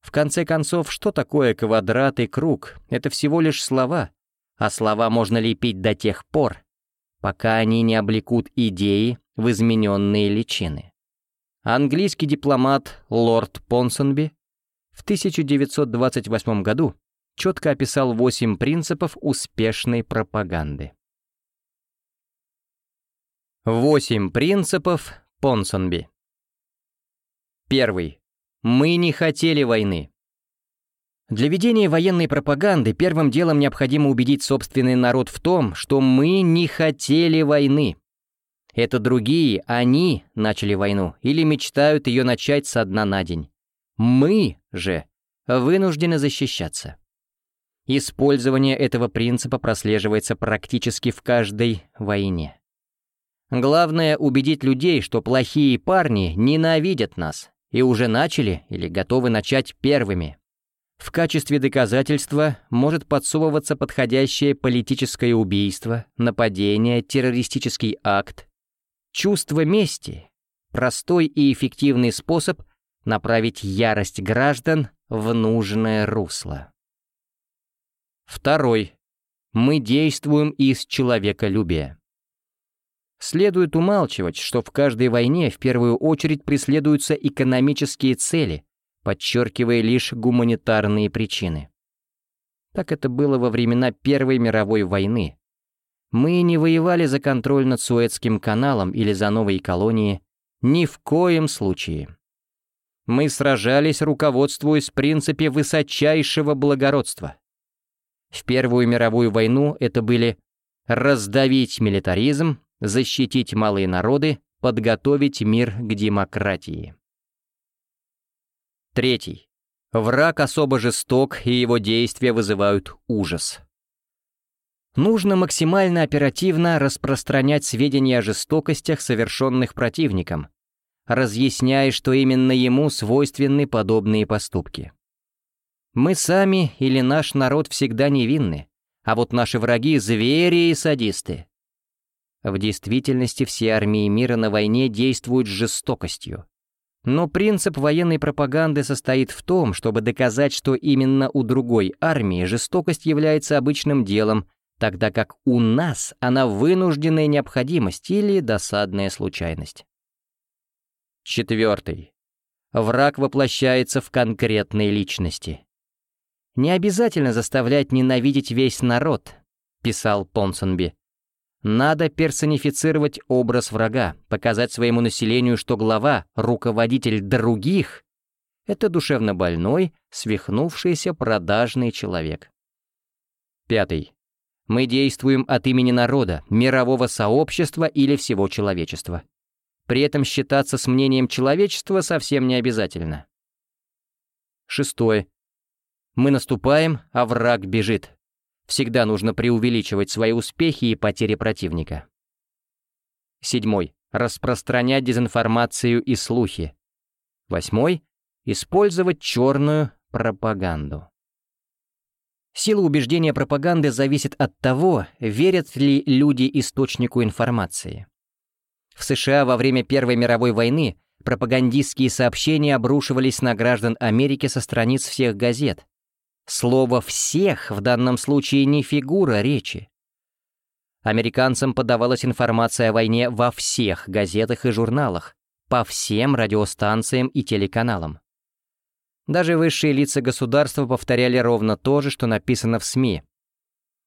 В конце концов, что такое квадрат и круг? Это всего лишь слова, а слова можно лепить до тех пор, пока они не облекут идеи в измененные личины. Английский дипломат лорд Понсонби в 1928 году четко описал восемь принципов успешной пропаганды. Восемь принципов Понсонби. Первый. Мы не хотели войны. Для ведения военной пропаганды первым делом необходимо убедить собственный народ в том, что мы не хотели войны. Это другие, они начали войну или мечтают ее начать со дна на день. Мы же вынуждены защищаться. Использование этого принципа прослеживается практически в каждой войне. Главное убедить людей, что плохие парни ненавидят нас и уже начали или готовы начать первыми. В качестве доказательства может подсовываться подходящее политическое убийство, нападение, террористический акт. Чувство мести – простой и эффективный способ направить ярость граждан в нужное русло. Второй. Мы действуем из человеколюбия. Следует умалчивать, что в каждой войне в первую очередь преследуются экономические цели, подчеркивая лишь гуманитарные причины. Так это было во времена Первой мировой войны. Мы не воевали за контроль над Суэцким каналом или за новые колонии, ни в коем случае. Мы сражались, руководствуясь принципе высочайшего благородства. В Первую мировую войну это были раздавить милитаризм, защитить малые народы, подготовить мир к демократии. Третий. Враг особо жесток, и его действия вызывают ужас. Нужно максимально оперативно распространять сведения о жестокостях, совершенных противником, разъясняя, что именно ему свойственны подобные поступки. Мы сами или наш народ всегда невинны, а вот наши враги — звери и садисты. В действительности все армии мира на войне действуют с жестокостью. Но принцип военной пропаганды состоит в том, чтобы доказать, что именно у другой армии жестокость является обычным делом, тогда как у нас она вынужденная необходимость или досадная случайность. Четвертый. Враг воплощается в конкретной личности. «Не обязательно заставлять ненавидеть весь народ», — писал Понсонби. Надо персонифицировать образ врага, показать своему населению, что глава, руководитель других — это душевно больной, свихнувшийся продажный человек. Пятый. Мы действуем от имени народа, мирового сообщества или всего человечества. При этом считаться с мнением человечества совсем не обязательно. Шестое. Мы наступаем, а враг бежит. Всегда нужно преувеличивать свои успехи и потери противника. Седьмой. Распространять дезинформацию и слухи. Восьмой. Использовать черную пропаганду. Сила убеждения пропаганды зависит от того, верят ли люди источнику информации. В США во время Первой мировой войны пропагандистские сообщения обрушивались на граждан Америки со страниц всех газет, Слово «всех» в данном случае не фигура речи. Американцам подавалась информация о войне во всех газетах и журналах, по всем радиостанциям и телеканалам. Даже высшие лица государства повторяли ровно то же, что написано в СМИ.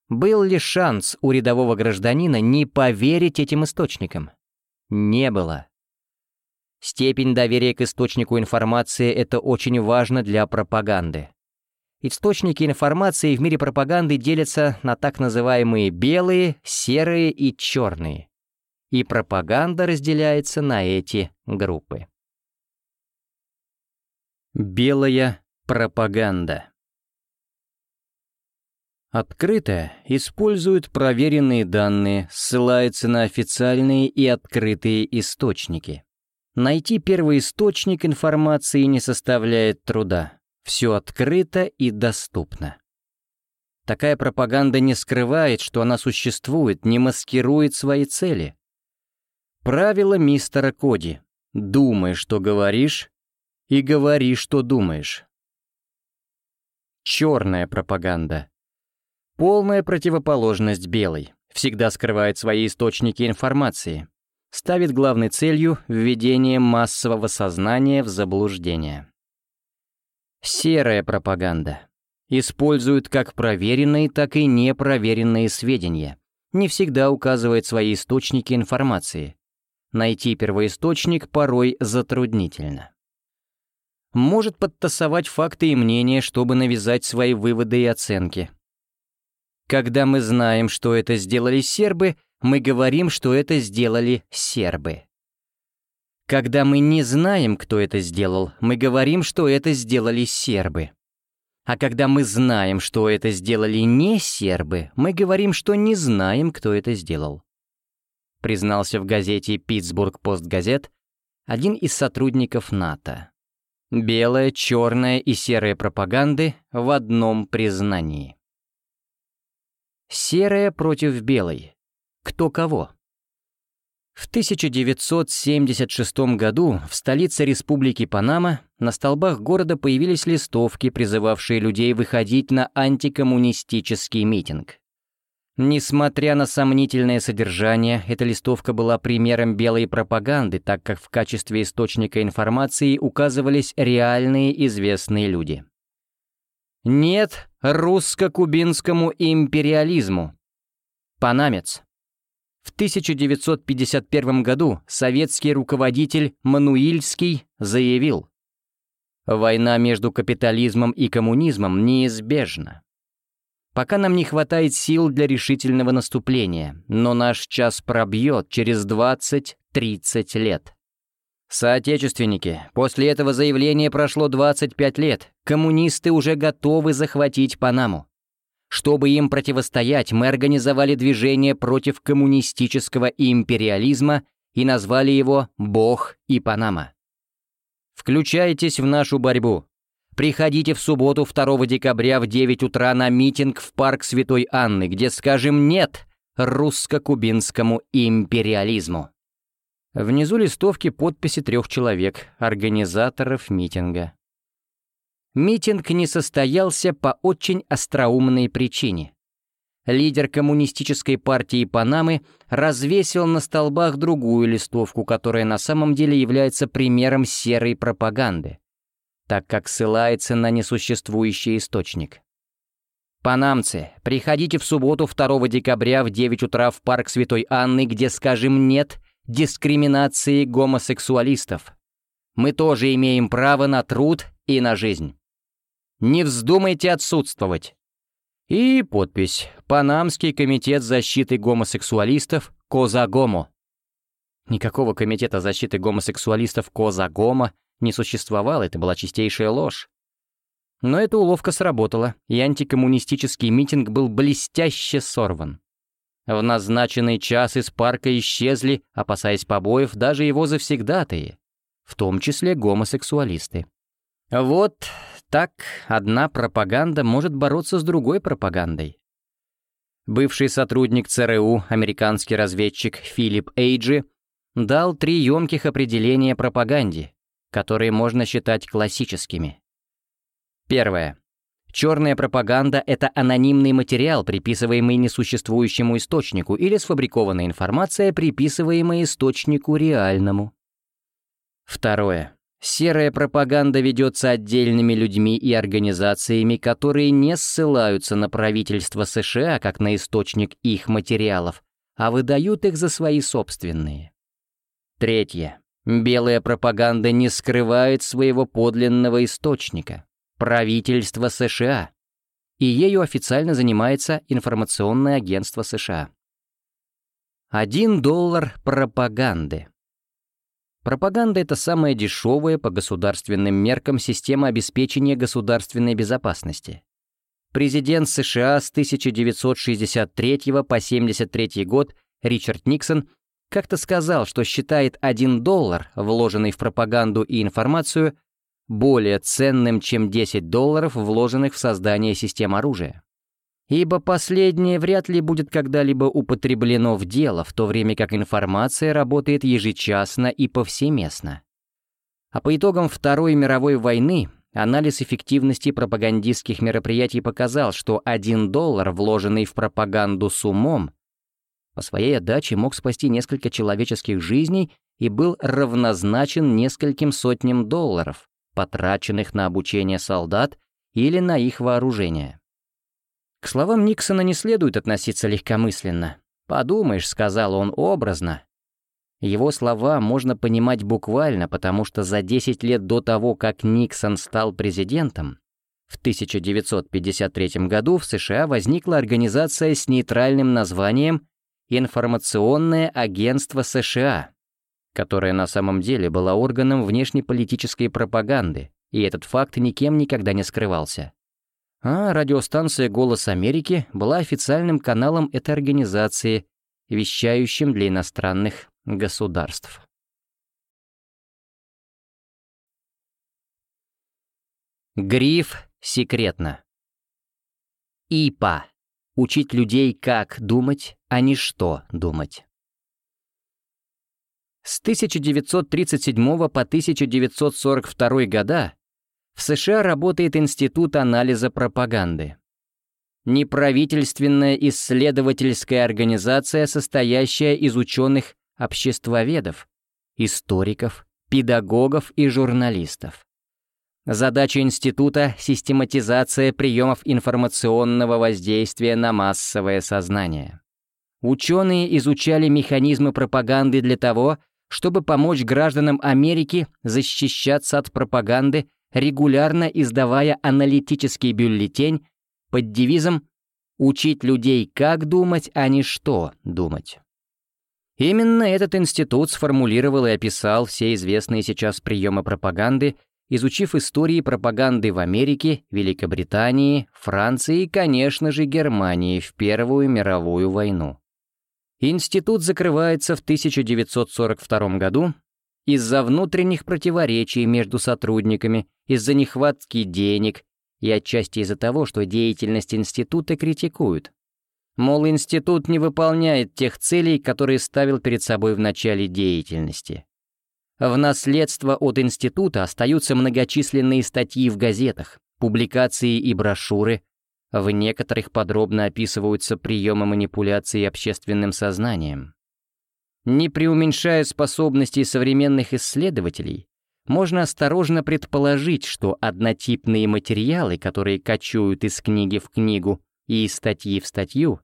Был ли шанс у рядового гражданина не поверить этим источникам? Не было. Степень доверия к источнику информации — это очень важно для пропаганды. Источники информации в мире пропаганды делятся на так называемые белые, серые и черные. И пропаганда разделяется на эти группы. Белая пропаганда Открыто используют проверенные данные, ссылается на официальные и открытые источники. Найти первый источник информации не составляет труда. Все открыто и доступно. Такая пропаганда не скрывает, что она существует, не маскирует свои цели. Правило мистера Коди. Думай, что говоришь, и говори, что думаешь. Черная пропаганда. Полная противоположность белой. Всегда скрывает свои источники информации. Ставит главной целью введение массового сознания в заблуждение. Серая пропаганда. Используют как проверенные, так и непроверенные сведения. Не всегда указывает свои источники информации. Найти первоисточник порой затруднительно. Может подтасовать факты и мнения, чтобы навязать свои выводы и оценки. Когда мы знаем, что это сделали сербы, мы говорим, что это сделали сербы. Когда мы не знаем, кто это сделал, мы говорим, что это сделали сербы. А когда мы знаем, что это сделали не сербы, мы говорим, что не знаем, кто это сделал. Признался в газете «Питтсбург Постгазет» один из сотрудников НАТО. Белая, черная и серая пропаганды в одном признании. Серая против белой. Кто кого? В 1976 году в столице Республики Панама на столбах города появились листовки, призывавшие людей выходить на антикоммунистический митинг. Несмотря на сомнительное содержание, эта листовка была примером белой пропаганды, так как в качестве источника информации указывались реальные известные люди. Нет русско-кубинскому империализму. Панамец. В 1951 году советский руководитель Мануильский заявил, «Война между капитализмом и коммунизмом неизбежна. Пока нам не хватает сил для решительного наступления, но наш час пробьет через 20-30 лет. Соотечественники, после этого заявления прошло 25 лет, коммунисты уже готовы захватить Панаму. Чтобы им противостоять, мы организовали движение против коммунистического империализма и назвали его «Бог и Панама». Включайтесь в нашу борьбу. Приходите в субботу 2 декабря в 9 утра на митинг в парк Святой Анны, где скажем «нет» русско-кубинскому империализму. Внизу листовки подписи трех человек, организаторов митинга. Митинг не состоялся по очень остроумной причине. Лидер коммунистической партии Панамы развесил на столбах другую листовку, которая на самом деле является примером серой пропаганды, так как ссылается на несуществующий источник. «Панамцы, приходите в субботу 2 декабря в 9 утра в парк Святой Анны, где скажем «нет» дискриминации гомосексуалистов. Мы тоже имеем право на труд и на жизнь. Не вздумайте отсутствовать. И подпись «Панамский комитет защиты гомосексуалистов Козагомо». Никакого комитета защиты гомосексуалистов Козагомо не существовало, это была чистейшая ложь. Но эта уловка сработала, и антикоммунистический митинг был блестяще сорван. В назначенный час из парка исчезли, опасаясь побоев, даже его завсегдатые, в том числе гомосексуалисты. Вот так одна пропаганда может бороться с другой пропагандой. Бывший сотрудник ЦРУ, американский разведчик Филипп Эйджи, дал три емких определения пропаганде, которые можно считать классическими. Первое. Черная пропаганда — это анонимный материал, приписываемый несуществующему источнику, или сфабрикованная информация, приписываемая источнику реальному. Второе. Серая пропаганда ведется отдельными людьми и организациями, которые не ссылаются на правительство США как на источник их материалов, а выдают их за свои собственные. Третье. Белая пропаганда не скрывает своего подлинного источника – правительство США, и ею официально занимается информационное агентство США. Один доллар пропаганды. Пропаганда — это самая дешевая по государственным меркам система обеспечения государственной безопасности. Президент США с 1963 по 1973 год Ричард Никсон как-то сказал, что считает 1 доллар, вложенный в пропаганду и информацию, более ценным, чем 10 долларов, вложенных в создание систем оружия. Ибо последнее вряд ли будет когда-либо употреблено в дело, в то время как информация работает ежечасно и повсеместно. А по итогам Второй мировой войны анализ эффективности пропагандистских мероприятий показал, что 1 доллар, вложенный в пропаганду с умом, по своей отдаче мог спасти несколько человеческих жизней и был равнозначен нескольким сотням долларов, потраченных на обучение солдат или на их вооружение. К словам Никсона не следует относиться легкомысленно. «Подумаешь», — сказал он образно. Его слова можно понимать буквально, потому что за 10 лет до того, как Никсон стал президентом, в 1953 году в США возникла организация с нейтральным названием Информационное агентство США, которое на самом деле было органом внешнеполитической пропаганды, и этот факт никем никогда не скрывался. А радиостанция «Голос Америки» была официальным каналом этой организации, вещающим для иностранных государств. Гриф «Секретно». ИПА. Учить людей, как думать, а не что думать. С 1937 по 1942 года в США работает Институт анализа пропаганды. Неправительственная исследовательская организация, состоящая из ученых-обществоведов, историков, педагогов и журналистов. Задача института — систематизация приемов информационного воздействия на массовое сознание. Ученые изучали механизмы пропаганды для того, чтобы помочь гражданам Америки защищаться от пропаганды, регулярно издавая аналитический бюллетень под девизом «Учить людей, как думать, а не что думать». Именно этот институт сформулировал и описал все известные сейчас приемы пропаганды изучив истории пропаганды в Америке, Великобритании, Франции и, конечно же, Германии в Первую мировую войну. Институт закрывается в 1942 году из-за внутренних противоречий между сотрудниками, из-за нехватки денег и отчасти из-за того, что деятельность института критикуют. Мол, институт не выполняет тех целей, которые ставил перед собой в начале деятельности. В наследство от института остаются многочисленные статьи в газетах, публикации и брошюры. В некоторых подробно описываются приемы манипуляции общественным сознанием. Не преуменьшая способностей современных исследователей, можно осторожно предположить, что однотипные материалы, которые кочуют из книги в книгу и из статьи в статью,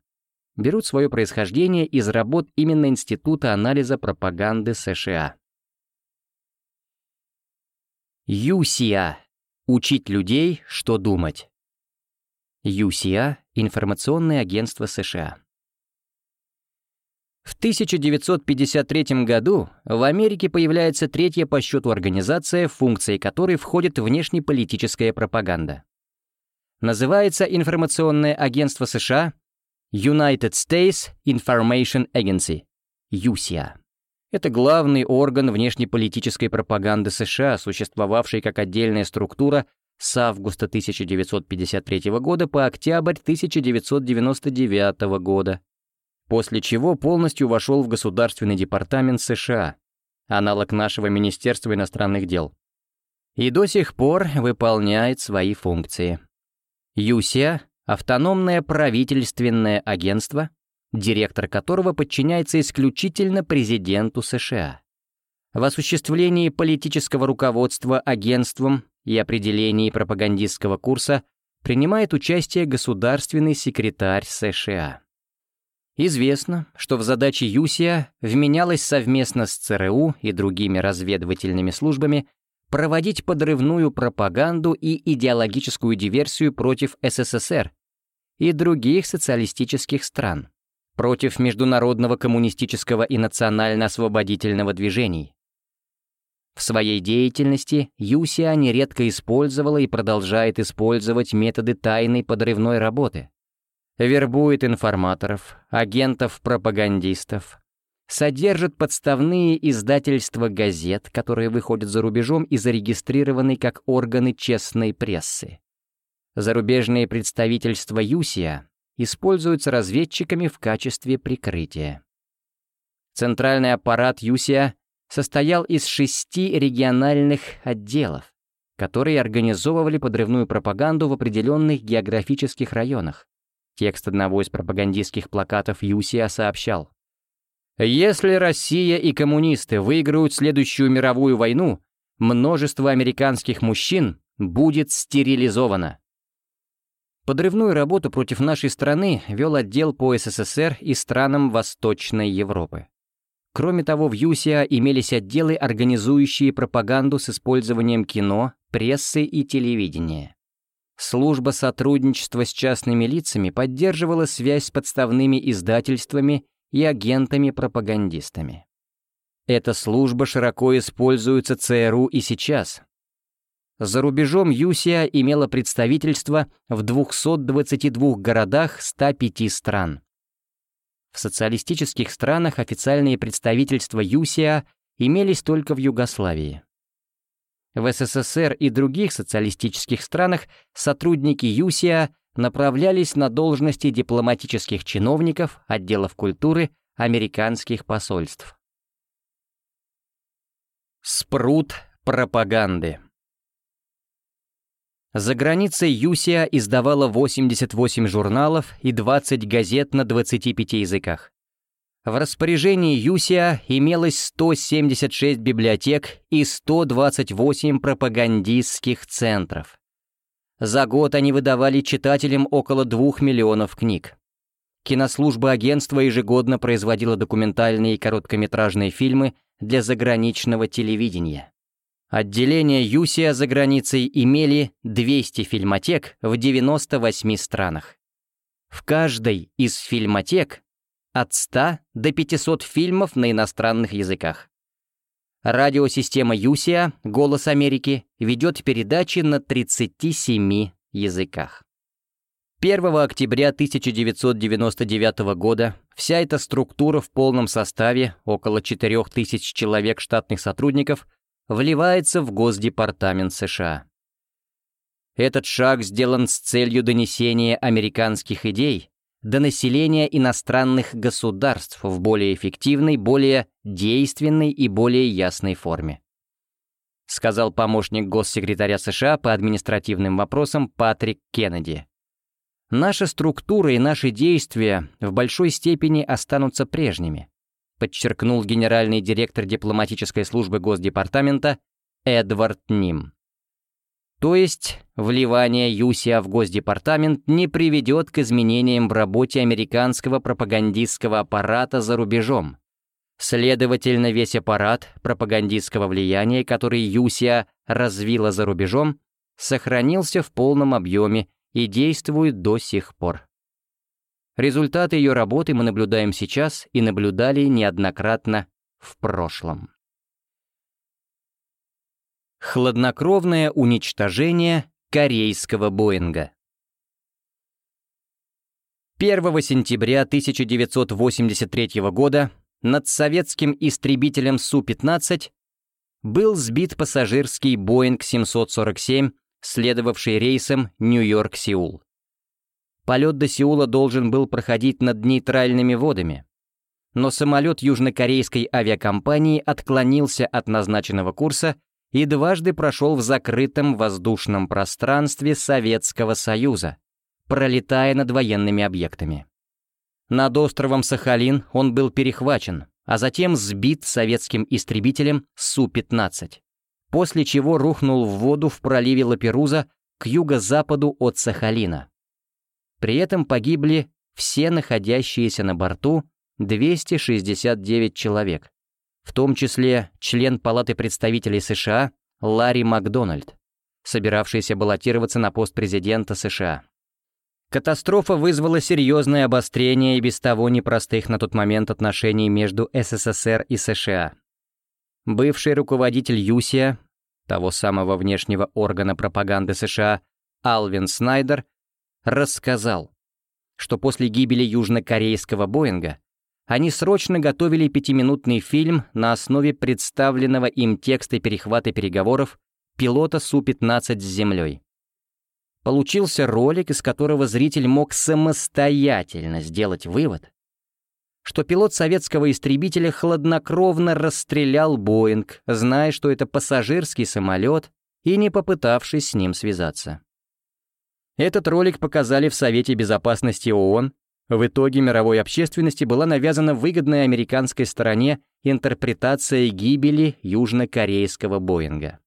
берут свое происхождение из работ именно Института анализа пропаганды США. ЮСИА — учить людей, что думать. ЮСИА — информационное агентство США. В 1953 году в Америке появляется третья по счету организация, в функции которой входит внешнеполитическая пропаганда. Называется информационное агентство США United States Information Agency, USIA. Это главный орган внешнеполитической пропаганды США, существовавший как отдельная структура с августа 1953 года по октябрь 1999 года, после чего полностью вошел в Государственный департамент США, аналог нашего Министерства иностранных дел, и до сих пор выполняет свои функции. ЮСИА — автономное правительственное агентство, директор которого подчиняется исключительно президенту США. В осуществлении политического руководства агентством и определении пропагандистского курса принимает участие государственный секретарь США. Известно, что в задачи Юсия вменялось совместно с ЦРУ и другими разведывательными службами проводить подрывную пропаганду и идеологическую диверсию против СССР и других социалистических стран, против международного коммунистического и национально-освободительного движений. В своей деятельности Юсия нередко использовала и продолжает использовать методы тайной подрывной работы. Вербует информаторов, агентов-пропагандистов, содержит подставные издательства газет, которые выходят за рубежом и зарегистрированы как органы честной прессы. Зарубежные представительства Юсия используются разведчиками в качестве прикрытия. Центральный аппарат Юсия состоял из шести региональных отделов, которые организовывали подрывную пропаганду в определенных географических районах. Текст одного из пропагандистских плакатов Юсия сообщал. «Если Россия и коммунисты выиграют следующую мировую войну, множество американских мужчин будет стерилизовано». Подрывную работу против нашей страны вел отдел по СССР и странам Восточной Европы. Кроме того, в ЮСИА имелись отделы, организующие пропаганду с использованием кино, прессы и телевидения. Служба сотрудничества с частными лицами поддерживала связь с подставными издательствами и агентами-пропагандистами. Эта служба широко используется ЦРУ и сейчас. За рубежом ЮСИА имела представительство в 222 городах 105 стран. В социалистических странах официальные представительства ЮСИА имелись только в Югославии. В СССР и других социалистических странах сотрудники ЮСИА направлялись на должности дипломатических чиновников, отделов культуры, американских посольств. Спрут пропаганды за границей Юсия издавала 88 журналов и 20 газет на 25 языках. В распоряжении Юсия имелось 176 библиотек и 128 пропагандистских центров. За год они выдавали читателям около 2 миллионов книг. Кинослужба агентства ежегодно производила документальные и короткометражные фильмы для заграничного телевидения. Отделения Юсия за границей имели 200 фильмотек в 98 странах. В каждой из фильмотек от 100 до 500 фильмов на иностранных языках. Радиосистема Юсия «Голос Америки» ведет передачи на 37 языках. 1 октября 1999 года вся эта структура в полном составе, около 4000 человек штатных сотрудников – вливается в Госдепартамент США. Этот шаг сделан с целью донесения американских идей до населения иностранных государств в более эффективной, более действенной и более ясной форме. Сказал помощник госсекретаря США по административным вопросам Патрик Кеннеди. Наша структура и наши действия в большой степени останутся прежними подчеркнул генеральный директор дипломатической службы Госдепартамента Эдвард Ним. То есть, вливание Юсия в Госдепартамент не приведет к изменениям в работе американского пропагандистского аппарата за рубежом. Следовательно, весь аппарат пропагандистского влияния, который Юсия развила за рубежом, сохранился в полном объеме и действует до сих пор. Результаты ее работы мы наблюдаем сейчас и наблюдали неоднократно в прошлом. Хладнокровное уничтожение корейского Боинга 1 сентября 1983 года над советским истребителем Су-15 был сбит пассажирский Боинг 747, следовавший рейсом Нью-Йорк-Сеул. Полет до Сеула должен был проходить над нейтральными водами. Но самолет южнокорейской авиакомпании отклонился от назначенного курса и дважды прошел в закрытом воздушном пространстве Советского Союза, пролетая над военными объектами. Над островом Сахалин он был перехвачен, а затем сбит советским истребителем Су-15, после чего рухнул в воду в проливе Лаперуза к юго-западу от Сахалина. При этом погибли все находящиеся на борту 269 человек, в том числе член Палаты представителей США Ларри Макдональд, собиравшийся баллотироваться на пост президента США. Катастрофа вызвала серьезное обострение и без того непростых на тот момент отношений между СССР и США. Бывший руководитель ЮСИА, того самого внешнего органа пропаганды США, Алвин Снайдер, рассказал, что после гибели южнокорейского Боинга они срочно готовили пятиминутный фильм на основе представленного им текста перехвата переговоров пилота Су-15 с Землей. Получился ролик, из которого зритель мог самостоятельно сделать вывод, что пилот советского истребителя хладнокровно расстрелял Боинг, зная, что это пассажирский самолет, и не попытавшись с ним связаться. Этот ролик показали в Совете Безопасности ООН. В итоге мировой общественности была навязана выгодная американской стороне интерпретация гибели южнокорейского Боинга.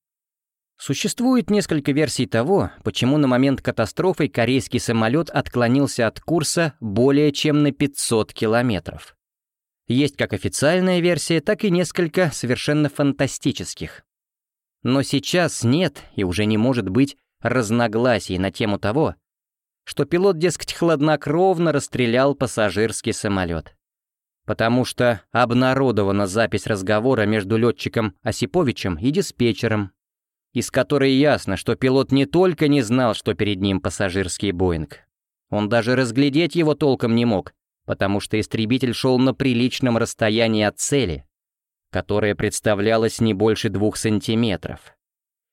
Существует несколько версий того, почему на момент катастрофы корейский самолет отклонился от курса более чем на 500 километров. Есть как официальная версия, так и несколько совершенно фантастических. Но сейчас нет и уже не может быть разногласий на тему того, что пилот, дескать, хладнокровно расстрелял пассажирский самолет. Потому что обнародована запись разговора между летчиком Осиповичем и диспетчером, из которой ясно, что пилот не только не знал, что перед ним пассажирский Боинг, он даже разглядеть его толком не мог, потому что истребитель шел на приличном расстоянии от цели, которая представлялась не больше двух сантиметров.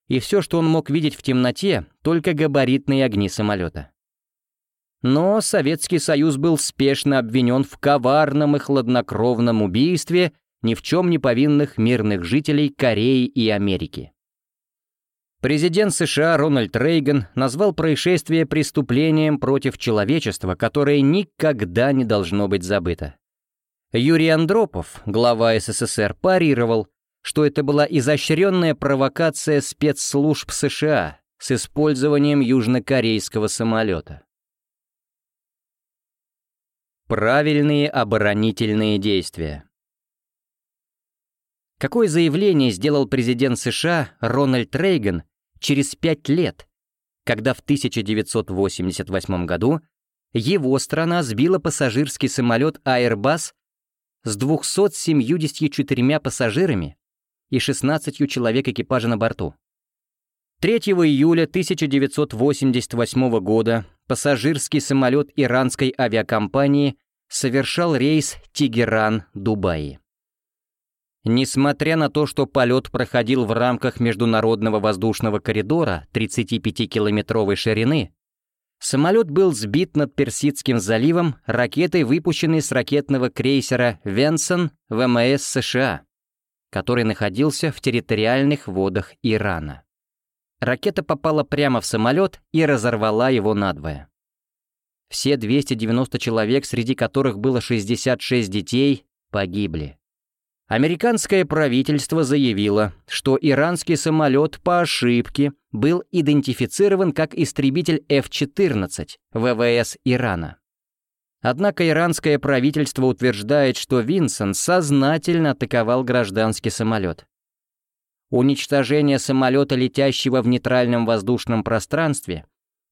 И все, что он мог видеть в темноте, только габаритные огни самолета. Но Советский Союз был спешно обвинен в коварном и хладнокровном убийстве ни в чем не повинных мирных жителей Кореи и Америки. Президент США Рональд Рейган назвал происшествие преступлением против человечества, которое никогда не должно быть забыто. Юрий Андропов, глава СССР, парировал, что это была изощренная провокация спецслужб США с использованием южнокорейского самолета. Правильные оборонительные действия Какое заявление сделал президент США Рональд Рейган через пять лет, когда в 1988 году его страна сбила пассажирский самолет Airbus с 274 пассажирами и 16 человек экипажа на борту. 3 июля 1988 года пассажирский самолет иранской авиакомпании совершал рейс Тегеран-Дубаи. Несмотря на то, что полет проходил в рамках международного воздушного коридора 35-километровой ширины, самолет был сбит над Персидским заливом ракетой, выпущенной с ракетного крейсера «Венсон» ВМС США, который находился в территориальных водах Ирана. Ракета попала прямо в самолет и разорвала его надвое. Все 290 человек, среди которых было 66 детей, погибли. Американское правительство заявило, что иранский самолет по ошибке был идентифицирован как истребитель F-14 ВВС Ирана. Однако иранское правительство утверждает, что Винсон сознательно атаковал гражданский самолет. Уничтожение самолета, летящего в нейтральном воздушном пространстве,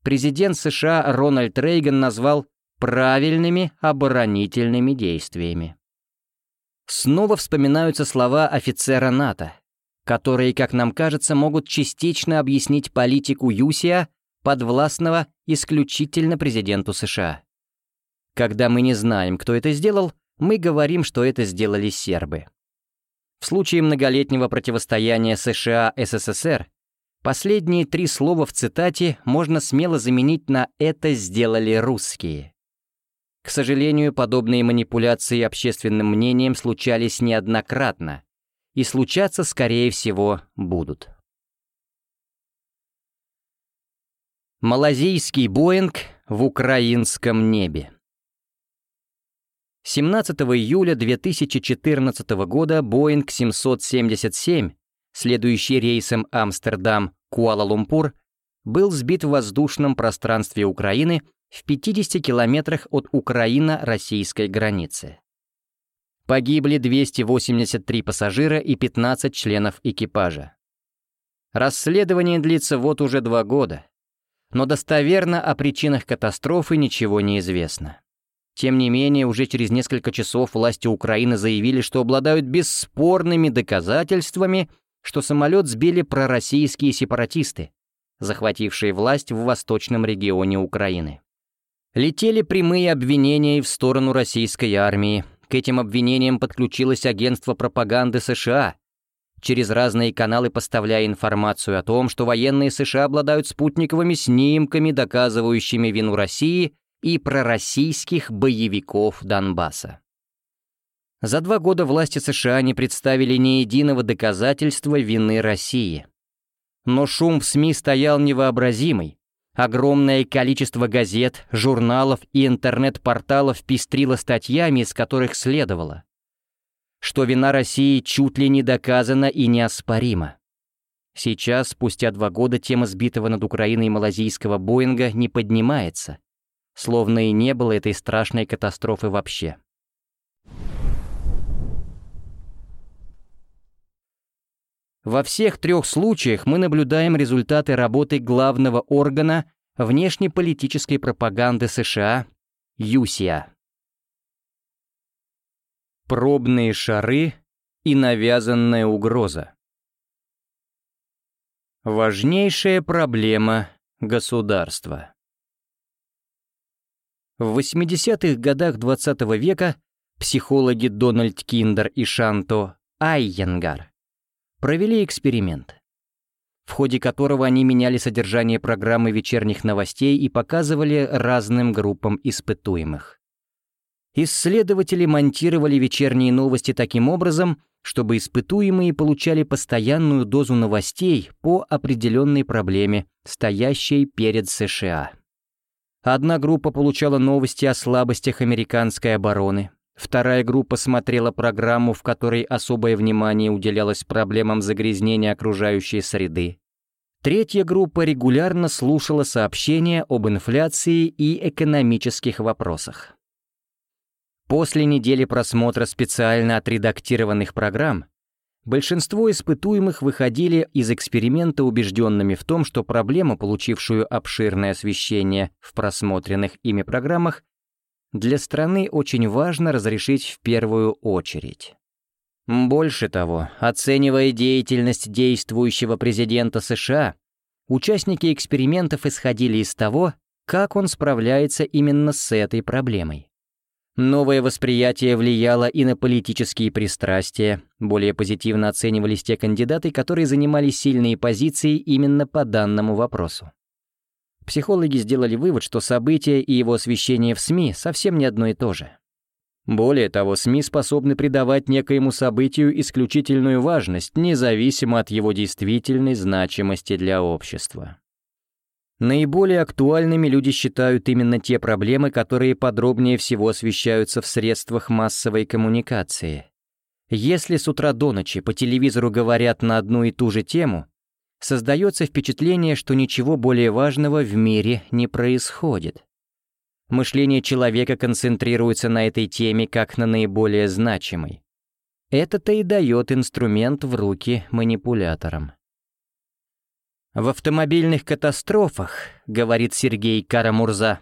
президент США Рональд Рейган назвал правильными оборонительными действиями снова вспоминаются слова офицера НАТО, которые, как нам кажется, могут частично объяснить политику Юсия, подвластного исключительно президенту США. Когда мы не знаем, кто это сделал, мы говорим, что это сделали сербы. В случае многолетнего противостояния США-СССР последние три слова в цитате можно смело заменить на «это сделали русские». К сожалению, подобные манипуляции общественным мнением случались неоднократно и случаться, скорее всего, будут. Малазийский Боинг в украинском небе. 17 июля 2014 года Boeing 777, следующий рейсом Амстердам-Куала-Лумпур, был сбит в воздушном пространстве Украины в 50 километрах от Украино-российской границы. Погибли 283 пассажира и 15 членов экипажа. Расследование длится вот уже два года, но достоверно о причинах катастрофы ничего не известно. Тем не менее, уже через несколько часов власти Украины заявили, что обладают бесспорными доказательствами, что самолет сбили пророссийские сепаратисты, захватившие власть в восточном регионе Украины. Летели прямые обвинения и в сторону российской армии. К этим обвинениям подключилось агентство пропаганды США, через разные каналы поставляя информацию о том, что военные США обладают спутниковыми снимками, доказывающими вину России и пророссийских боевиков Донбасса. За два года власти США не представили ни единого доказательства вины России. Но шум в СМИ стоял невообразимый, Огромное количество газет, журналов и интернет-порталов пестрило статьями, из которых следовало, что вина России чуть ли не доказана и неоспорима. Сейчас, спустя два года, тема сбитого над Украиной малазийского Боинга не поднимается, словно и не было этой страшной катастрофы вообще. Во всех трех случаях мы наблюдаем результаты работы главного органа внешнеполитической пропаганды США ЮСИА. Пробные шары и навязанная угроза. Важнейшая проблема государства. В 80-х годах XX -го века психологи Дональд Киндер и Шанто Айенгар провели эксперимент, в ходе которого они меняли содержание программы вечерних новостей и показывали разным группам испытуемых. Исследователи монтировали вечерние новости таким образом, чтобы испытуемые получали постоянную дозу новостей по определенной проблеме, стоящей перед США. Одна группа получала новости о слабостях американской обороны, Вторая группа смотрела программу, в которой особое внимание уделялось проблемам загрязнения окружающей среды. Третья группа регулярно слушала сообщения об инфляции и экономических вопросах. После недели просмотра специально отредактированных программ, большинство испытуемых выходили из эксперимента убежденными в том, что проблема, получившую обширное освещение в просмотренных ими программах, для страны очень важно разрешить в первую очередь. Больше того, оценивая деятельность действующего президента США, участники экспериментов исходили из того, как он справляется именно с этой проблемой. Новое восприятие влияло и на политические пристрастия, более позитивно оценивались те кандидаты, которые занимали сильные позиции именно по данному вопросу. Психологи сделали вывод, что события и его освещение в СМИ совсем не одно и то же. Более того, СМИ способны придавать некоему событию исключительную важность, независимо от его действительной значимости для общества. Наиболее актуальными люди считают именно те проблемы, которые подробнее всего освещаются в средствах массовой коммуникации. Если с утра до ночи по телевизору говорят на одну и ту же тему, создается впечатление, что ничего более важного в мире не происходит. Мышление человека концентрируется на этой теме как на наиболее значимой. Это-то и дает инструмент в руки манипуляторам. В автомобильных катастрофах, говорит Сергей Карамурза,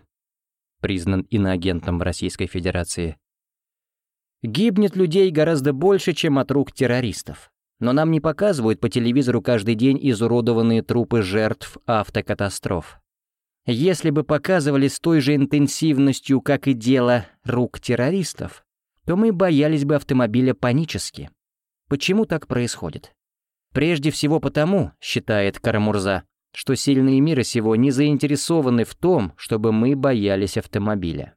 признан иноагентом Российской Федерации, гибнет людей гораздо больше, чем от рук террористов. Но нам не показывают по телевизору каждый день изуродованные трупы жертв автокатастроф. Если бы показывали с той же интенсивностью, как и дело рук террористов, то мы боялись бы автомобиля панически. Почему так происходит? Прежде всего потому, считает Карамурза, что сильные мира сего не заинтересованы в том, чтобы мы боялись автомобиля.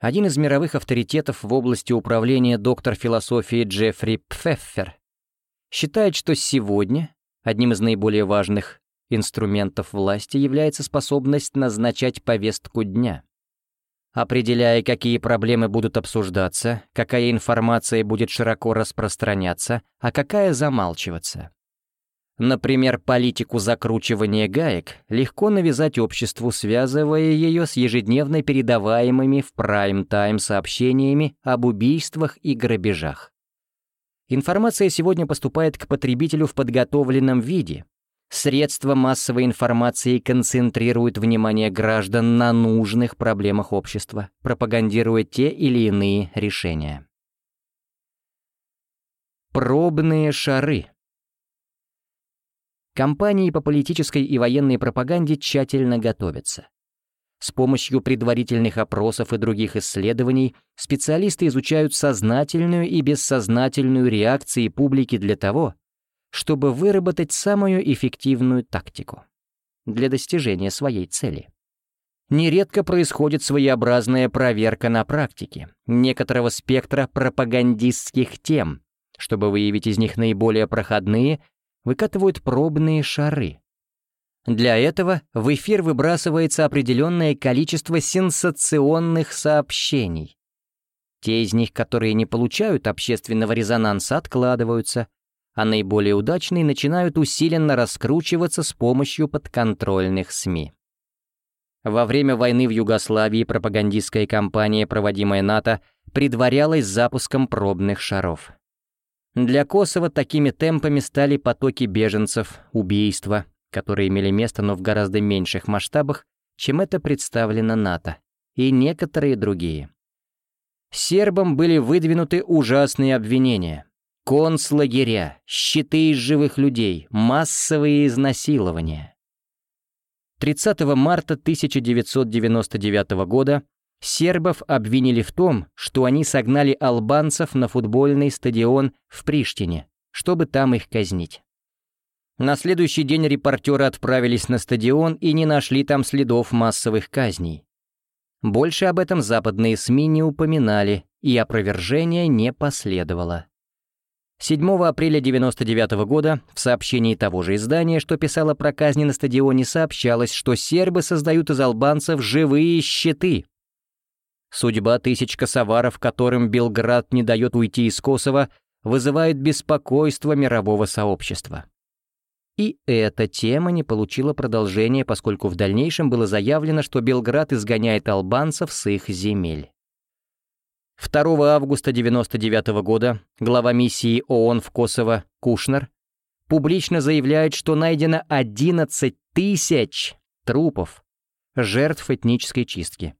Один из мировых авторитетов в области управления доктор философии Джеффри Пфеффер считает, что сегодня одним из наиболее важных инструментов власти является способность назначать повестку дня. Определяя, какие проблемы будут обсуждаться, какая информация будет широко распространяться, а какая замалчиваться. Например, политику закручивания гаек легко навязать обществу, связывая ее с ежедневно передаваемыми в прайм-тайм сообщениями об убийствах и грабежах. Информация сегодня поступает к потребителю в подготовленном виде. Средства массовой информации концентрируют внимание граждан на нужных проблемах общества, пропагандируя те или иные решения. Пробные шары Компании по политической и военной пропаганде тщательно готовятся. С помощью предварительных опросов и других исследований специалисты изучают сознательную и бессознательную реакции публики для того, чтобы выработать самую эффективную тактику для достижения своей цели. Нередко происходит своеобразная проверка на практике некоторого спектра пропагандистских тем, чтобы выявить из них наиболее проходные выкатывают пробные шары. Для этого в эфир выбрасывается определенное количество сенсационных сообщений. Те из них, которые не получают общественного резонанса, откладываются, а наиболее удачные начинают усиленно раскручиваться с помощью подконтрольных СМИ. Во время войны в Югославии пропагандистская кампания, проводимая НАТО, предварялась запуском пробных шаров. Для Косово такими темпами стали потоки беженцев, убийства, которые имели место, но в гораздо меньших масштабах, чем это представлено НАТО, и некоторые другие. Сербам были выдвинуты ужасные обвинения. Концлагеря, щиты из живых людей, массовые изнасилования. 30 марта 1999 года Сербов обвинили в том, что они согнали албанцев на футбольный стадион в Приштине, чтобы там их казнить. На следующий день репортеры отправились на стадион и не нашли там следов массовых казней. Больше об этом западные СМИ не упоминали, и опровержения не последовало. 7 апреля 1999 года в сообщении того же издания, что писало про казни на стадионе, сообщалось, что сербы создают из албанцев живые щиты, Судьба тысяч косоваров, которым Белград не дает уйти из Косово, вызывает беспокойство мирового сообщества. И эта тема не получила продолжения, поскольку в дальнейшем было заявлено, что Белград изгоняет албанцев с их земель. 2 августа 1999 года глава миссии ООН в Косово Кушнер публично заявляет, что найдено 11 тысяч трупов, жертв этнической чистки.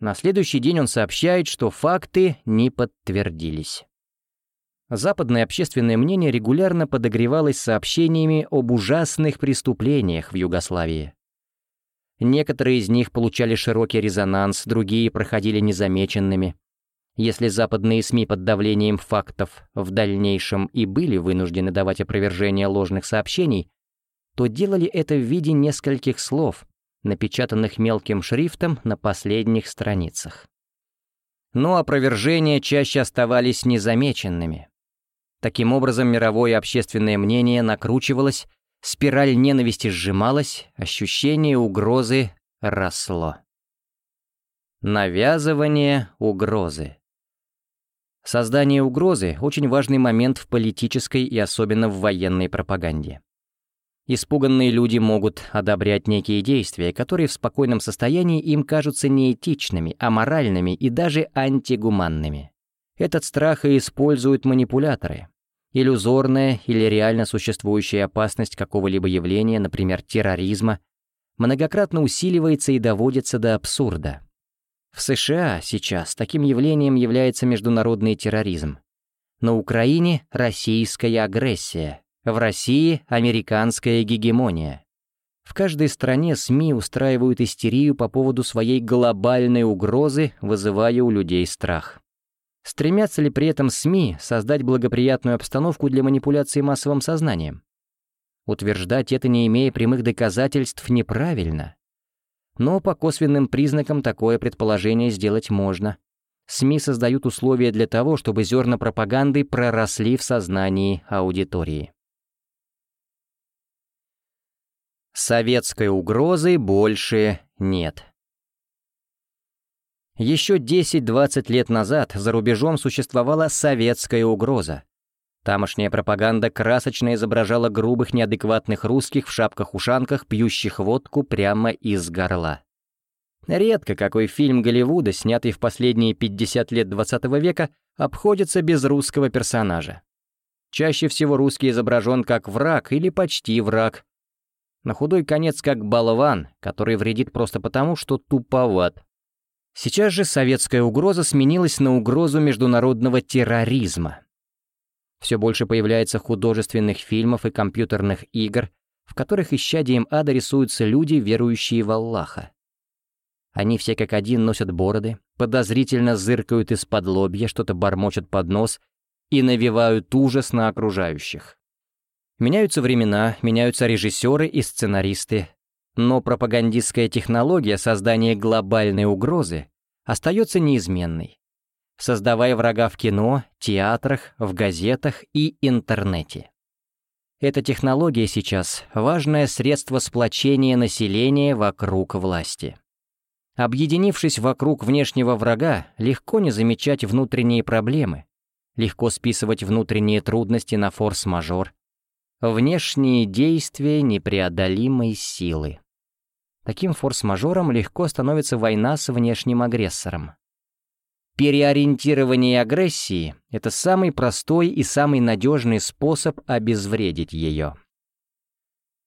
На следующий день он сообщает, что факты не подтвердились. Западное общественное мнение регулярно подогревалось сообщениями об ужасных преступлениях в Югославии. Некоторые из них получали широкий резонанс, другие проходили незамеченными. Если западные СМИ под давлением фактов в дальнейшем и были вынуждены давать опровержение ложных сообщений, то делали это в виде нескольких слов, напечатанных мелким шрифтом на последних страницах. Но опровержения чаще оставались незамеченными. Таким образом, мировое общественное мнение накручивалось, спираль ненависти сжималась, ощущение угрозы росло. Навязывание угрозы. Создание угрозы – очень важный момент в политической и особенно в военной пропаганде. Испуганные люди могут одобрять некие действия, которые в спокойном состоянии им кажутся неэтичными, аморальными и даже антигуманными. Этот страх и используют манипуляторы. Иллюзорная или реально существующая опасность какого-либо явления, например, терроризма, многократно усиливается и доводится до абсурда. В США сейчас таким явлением является международный терроризм. На Украине — российская агрессия, в России — американская гегемония. В каждой стране СМИ устраивают истерию по поводу своей глобальной угрозы, вызывая у людей страх. Стремятся ли при этом СМИ создать благоприятную обстановку для манипуляции массовым сознанием? Утверждать это, не имея прямых доказательств, неправильно. Но по косвенным признакам такое предположение сделать можно. СМИ создают условия для того, чтобы зерна пропаганды проросли в сознании аудитории. Советской угрозы больше нет. Еще 10-20 лет назад за рубежом существовала советская угроза. Тамошняя пропаганда красочно изображала грубых неадекватных русских в шапках-ушанках, пьющих водку прямо из горла. Редко какой фильм Голливуда, снятый в последние 50 лет 20 века, обходится без русского персонажа. Чаще всего русский изображен как враг или почти враг. На худой конец как болван, который вредит просто потому, что туповат. Сейчас же советская угроза сменилась на угрозу международного терроризма. Все больше появляется художественных фильмов и компьютерных игр, в которых исчадием ада рисуются люди, верующие в Аллаха. Они все как один носят бороды, подозрительно зыркают из-под лобья, что-то бормочут под нос и навевают ужас на окружающих. Меняются времена, меняются режиссеры и сценаристы, но пропагандистская технология создания глобальной угрозы остается неизменной, создавая врага в кино, театрах, в газетах и интернете. Эта технология сейчас — важное средство сплочения населения вокруг власти. Объединившись вокруг внешнего врага, легко не замечать внутренние проблемы, легко списывать внутренние трудности на форс-мажор, внешние действия непреодолимой силы. Таким форс-мажором легко становится война с внешним агрессором. Переориентирование агрессии — это самый простой и самый надежный способ обезвредить ее.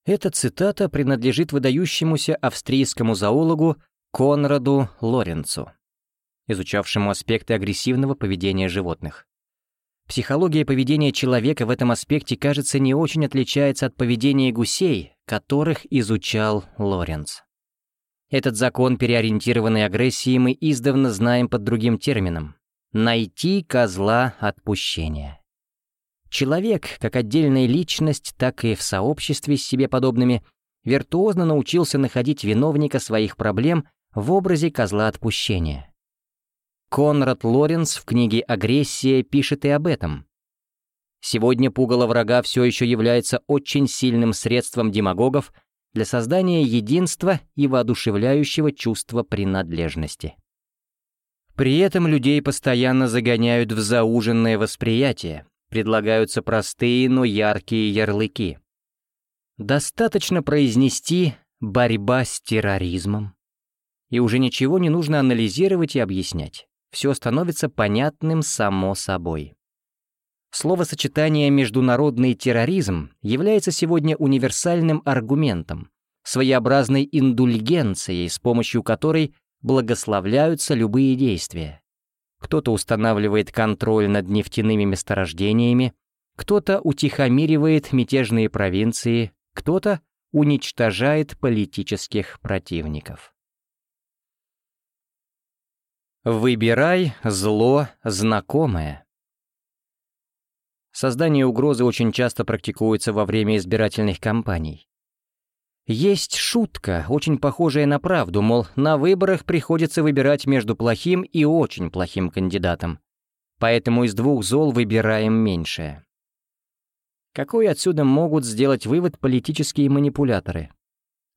Эта цитата принадлежит выдающемуся австрийскому зоологу Конраду Лоренцу, изучавшему аспекты агрессивного поведения животных. Психология поведения человека в этом аспекте, кажется, не очень отличается от поведения гусей, которых изучал Лоренц. Этот закон переориентированной агрессии мы издавна знаем под другим термином — «найти козла отпущения». Человек, как отдельная личность, так и в сообществе с себе подобными, виртуозно научился находить виновника своих проблем в образе козла отпущения. Конрад Лоренс в книге «Агрессия» пишет и об этом. Сегодня пугало врага все еще является очень сильным средством демагогов — для создания единства и воодушевляющего чувства принадлежности. При этом людей постоянно загоняют в зауженное восприятие, предлагаются простые, но яркие ярлыки. Достаточно произнести «борьба с терроризмом», и уже ничего не нужно анализировать и объяснять. Все становится понятным само собой. Словосочетание «международный терроризм» является сегодня универсальным аргументом, своеобразной индульгенцией, с помощью которой благословляются любые действия. Кто-то устанавливает контроль над нефтяными месторождениями, кто-то утихомиривает мятежные провинции, кто-то уничтожает политических противников. Выбирай зло знакомое. Создание угрозы очень часто практикуется во время избирательных кампаний. Есть шутка, очень похожая на правду, мол, на выборах приходится выбирать между плохим и очень плохим кандидатом. Поэтому из двух зол выбираем меньшее. Какой отсюда могут сделать вывод политические манипуляторы?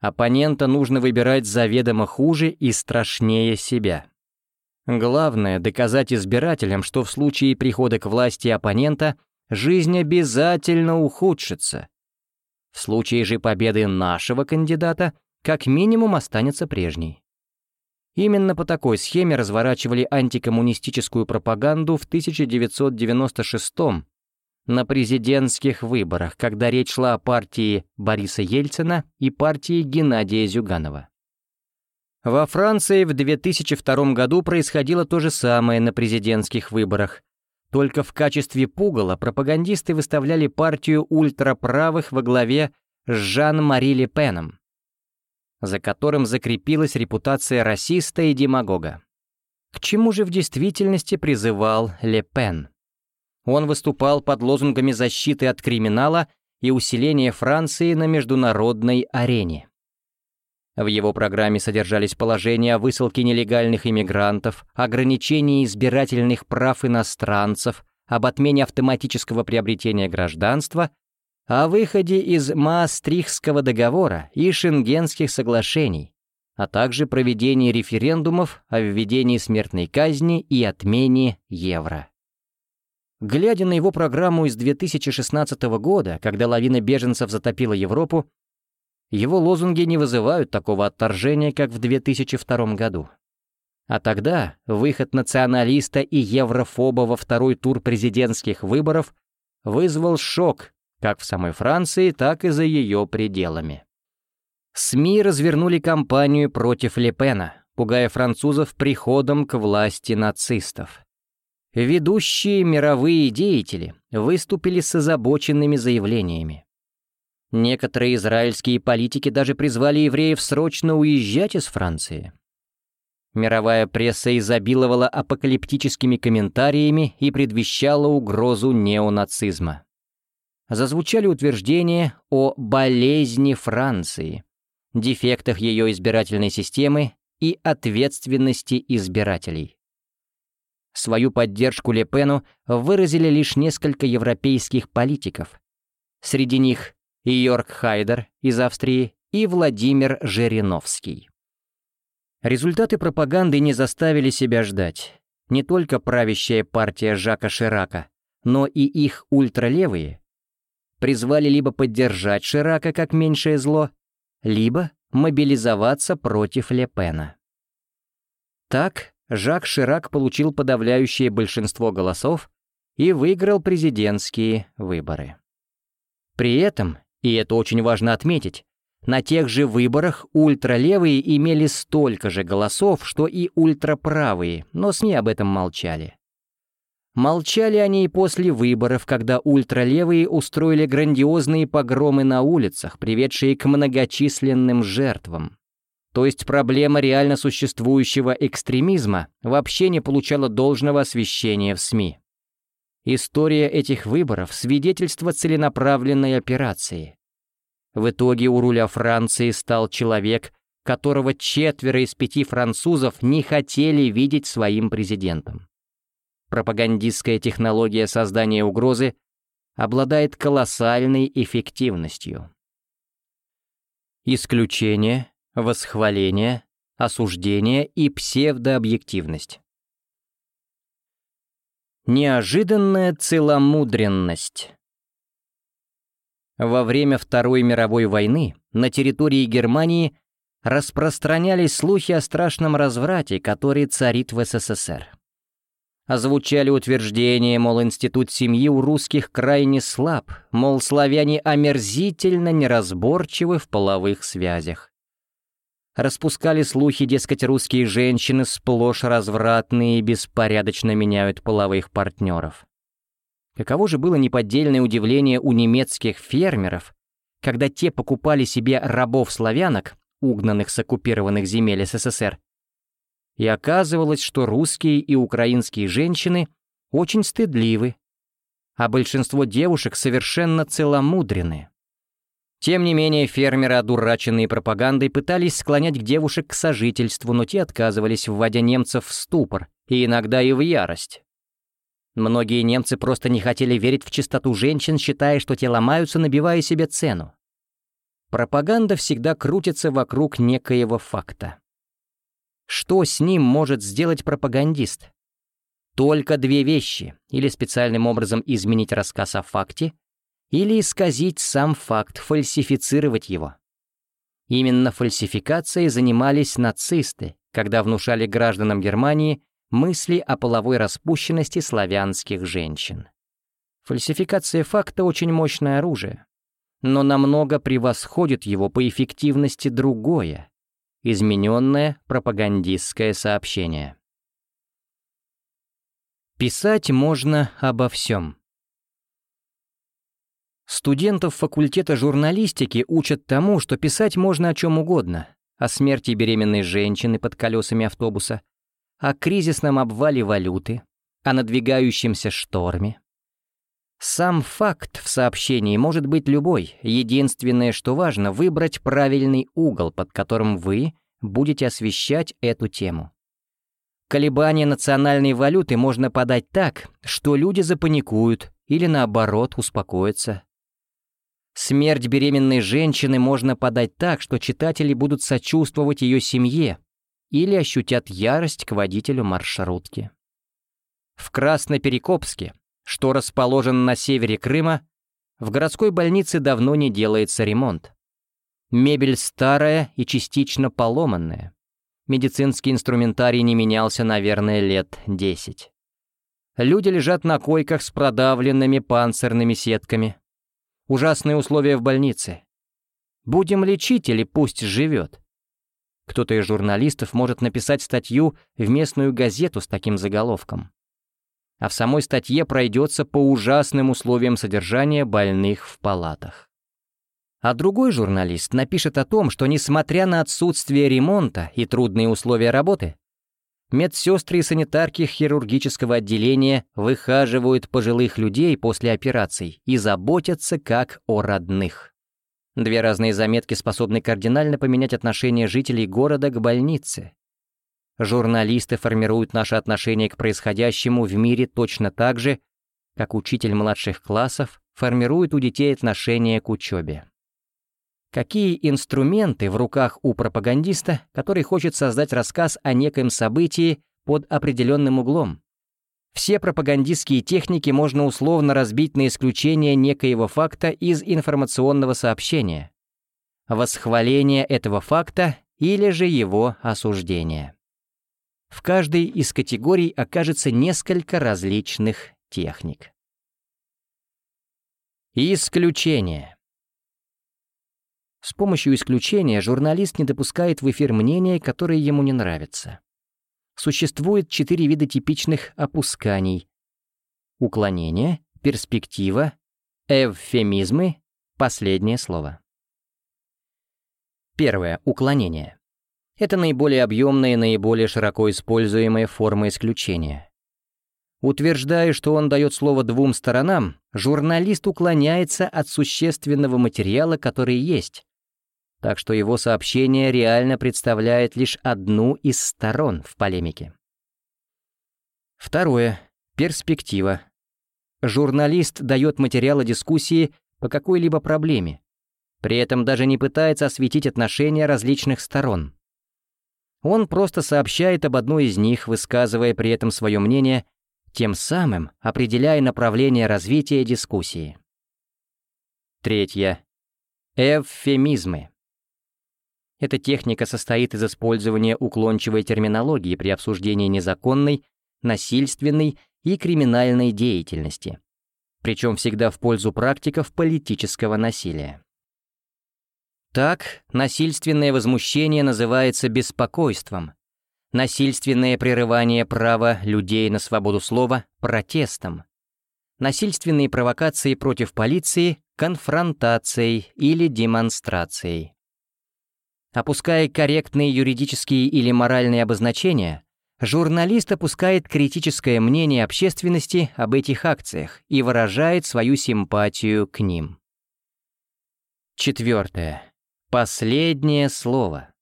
Оппонента нужно выбирать заведомо хуже и страшнее себя. Главное — доказать избирателям, что в случае прихода к власти оппонента жизнь обязательно ухудшится. В случае же победы нашего кандидата, как минимум останется прежней. Именно по такой схеме разворачивали антикоммунистическую пропаганду в 1996 на президентских выборах, когда речь шла о партии Бориса Ельцина и партии Геннадия Зюганова. Во Франции в 2002 году происходило то же самое на президентских выборах, только в качестве пугала пропагандисты выставляли партию ультраправых во главе с Жан-Мари Ле Пеном, за которым закрепилась репутация расиста и демагога. К чему же в действительности призывал Ле Пен? Он выступал под лозунгами защиты от криминала и усиления Франции на международной арене. В его программе содержались положения о высылке нелегальных иммигрантов, ограничении избирательных прав иностранцев, об отмене автоматического приобретения гражданства, о выходе из Маастрихтского договора и Шенгенских соглашений, а также проведение референдумов о введении смертной казни и отмене евро. Глядя на его программу из 2016 года, когда лавина беженцев затопила Европу, его лозунги не вызывают такого отторжения, как в 2002 году. А тогда выход националиста и еврофоба во второй тур президентских выборов вызвал шок как в самой Франции, так и за ее пределами. СМИ развернули кампанию против Лепена, пугая французов приходом к власти нацистов. Ведущие мировые деятели выступили с озабоченными заявлениями. Некоторые израильские политики даже призвали евреев срочно уезжать из Франции. Мировая пресса изобиловала апокалиптическими комментариями и предвещала угрозу неонацизма. Зазвучали утверждения о болезни Франции, дефектах ее избирательной системы и ответственности избирателей. Свою поддержку Лепену выразили лишь несколько европейских политиков. Среди них Йорк Хайдер из Австрии и Владимир Жириновский. Результаты пропаганды не заставили себя ждать. Не только правящая партия Жака Ширака, но и их ультралевые призвали либо поддержать Ширака как меньшее зло, либо мобилизоваться против Лепена. Так, Жак Ширак получил подавляющее большинство голосов и выиграл президентские выборы. При этом, и это очень важно отметить, на тех же выборах ультралевые имели столько же голосов, что и ультраправые, но СМИ об этом молчали. Молчали они и после выборов, когда ультралевые устроили грандиозные погромы на улицах, приведшие к многочисленным жертвам. То есть проблема реально существующего экстремизма вообще не получала должного освещения в СМИ. История этих выборов — свидетельство целенаправленной операции. В итоге у руля Франции стал человек, которого четверо из пяти французов не хотели видеть своим президентом пропагандистская технология создания угрозы обладает колоссальной эффективностью. Исключение, восхваление, осуждение и псевдообъективность. Неожиданная целомудренность. Во время Второй мировой войны на территории Германии распространялись слухи о страшном разврате, который царит в СССР озвучали утверждение, мол, институт семьи у русских крайне слаб, мол, славяне омерзительно неразборчивы в половых связях. Распускали слухи, дескать, русские женщины сплошь развратные и беспорядочно меняют половых партнеров. Каково же было неподдельное удивление у немецких фермеров, когда те покупали себе рабов-славянок, угнанных с оккупированных земель СССР, и оказывалось, что русские и украинские женщины очень стыдливы, а большинство девушек совершенно целомудрены. Тем не менее, фермеры, одураченные пропагандой, пытались склонять к девушек к сожительству, но те отказывались, вводя немцев в ступор и иногда и в ярость. Многие немцы просто не хотели верить в чистоту женщин, считая, что те ломаются, набивая себе цену. Пропаганда всегда крутится вокруг некоего факта. Что с ним может сделать пропагандист? Только две вещи. Или специальным образом изменить рассказ о факте, или исказить сам факт, фальсифицировать его. Именно фальсификацией занимались нацисты, когда внушали гражданам Германии мысли о половой распущенности славянских женщин. Фальсификация факта — очень мощное оружие, но намного превосходит его по эффективности другое Измененное пропагандистское сообщение. Писать можно обо всем. Студентов факультета журналистики учат тому, что писать можно о чем угодно. О смерти беременной женщины под колесами автобуса, о кризисном обвале валюты, о надвигающемся шторме, сам факт в сообщении может быть любой, единственное, что важно, выбрать правильный угол, под которым вы будете освещать эту тему. Колебания национальной валюты можно подать так, что люди запаникуют или наоборот успокоятся. Смерть беременной женщины можно подать так, что читатели будут сочувствовать ее семье или ощутят ярость к водителю маршрутки. В Красноперекопске, что расположен на севере Крыма, в городской больнице давно не делается ремонт. Мебель старая и частично поломанная. Медицинский инструментарий не менялся, наверное, лет десять. Люди лежат на койках с продавленными панцирными сетками. Ужасные условия в больнице. Будем лечить или пусть живет. Кто-то из журналистов может написать статью в местную газету с таким заголовком. А в самой статье пройдется по ужасным условиям содержания больных в палатах. А другой журналист напишет о том, что несмотря на отсутствие ремонта и трудные условия работы, медсестры и санитарки хирургического отделения выхаживают пожилых людей после операций и заботятся как о родных. Две разные заметки способны кардинально поменять отношение жителей города к больнице. Журналисты формируют наше отношение к происходящему в мире точно так же, как учитель младших классов формирует у детей отношение к учебе. Какие инструменты в руках у пропагандиста, который хочет создать рассказ о некоем событии под определенным углом? Все пропагандистские техники можно условно разбить на исключение некоего факта из информационного сообщения, восхваление этого факта или же его осуждение. В каждой из категорий окажется несколько различных техник. Исключение. С помощью исключения журналист не допускает в эфир мнения, которые ему не нравятся. Существует четыре вида типичных опусканий. Уклонение, перспектива, эвфемизмы, последнее слово. Первое. Уклонение. Это наиболее объемная и наиболее широко используемая форма исключения. Утверждая, что он дает слово двум сторонам, журналист уклоняется от существенного материала, который есть, так что его сообщение реально представляет лишь одну из сторон в полемике. Второе. Перспектива. Журналист дает материалы дискуссии по какой-либо проблеме, при этом даже не пытается осветить отношения различных сторон. Он просто сообщает об одной из них, высказывая при этом свое мнение, тем самым определяя направление развития дискуссии. Третье. Эвфемизмы. Эта техника состоит из использования уклончивой терминологии при обсуждении незаконной, насильственной и криминальной деятельности, причем всегда в пользу практиков политического насилия. Так, насильственное возмущение называется беспокойством, насильственное прерывание права людей на свободу слова — протестом, насильственные провокации против полиции — конфронтацией или демонстрацией. Опуская корректные юридические или моральные обозначения, журналист опускает критическое мнение общественности об этих акциях и выражает свою симпатию к ним. Четвертое. Последнее слово.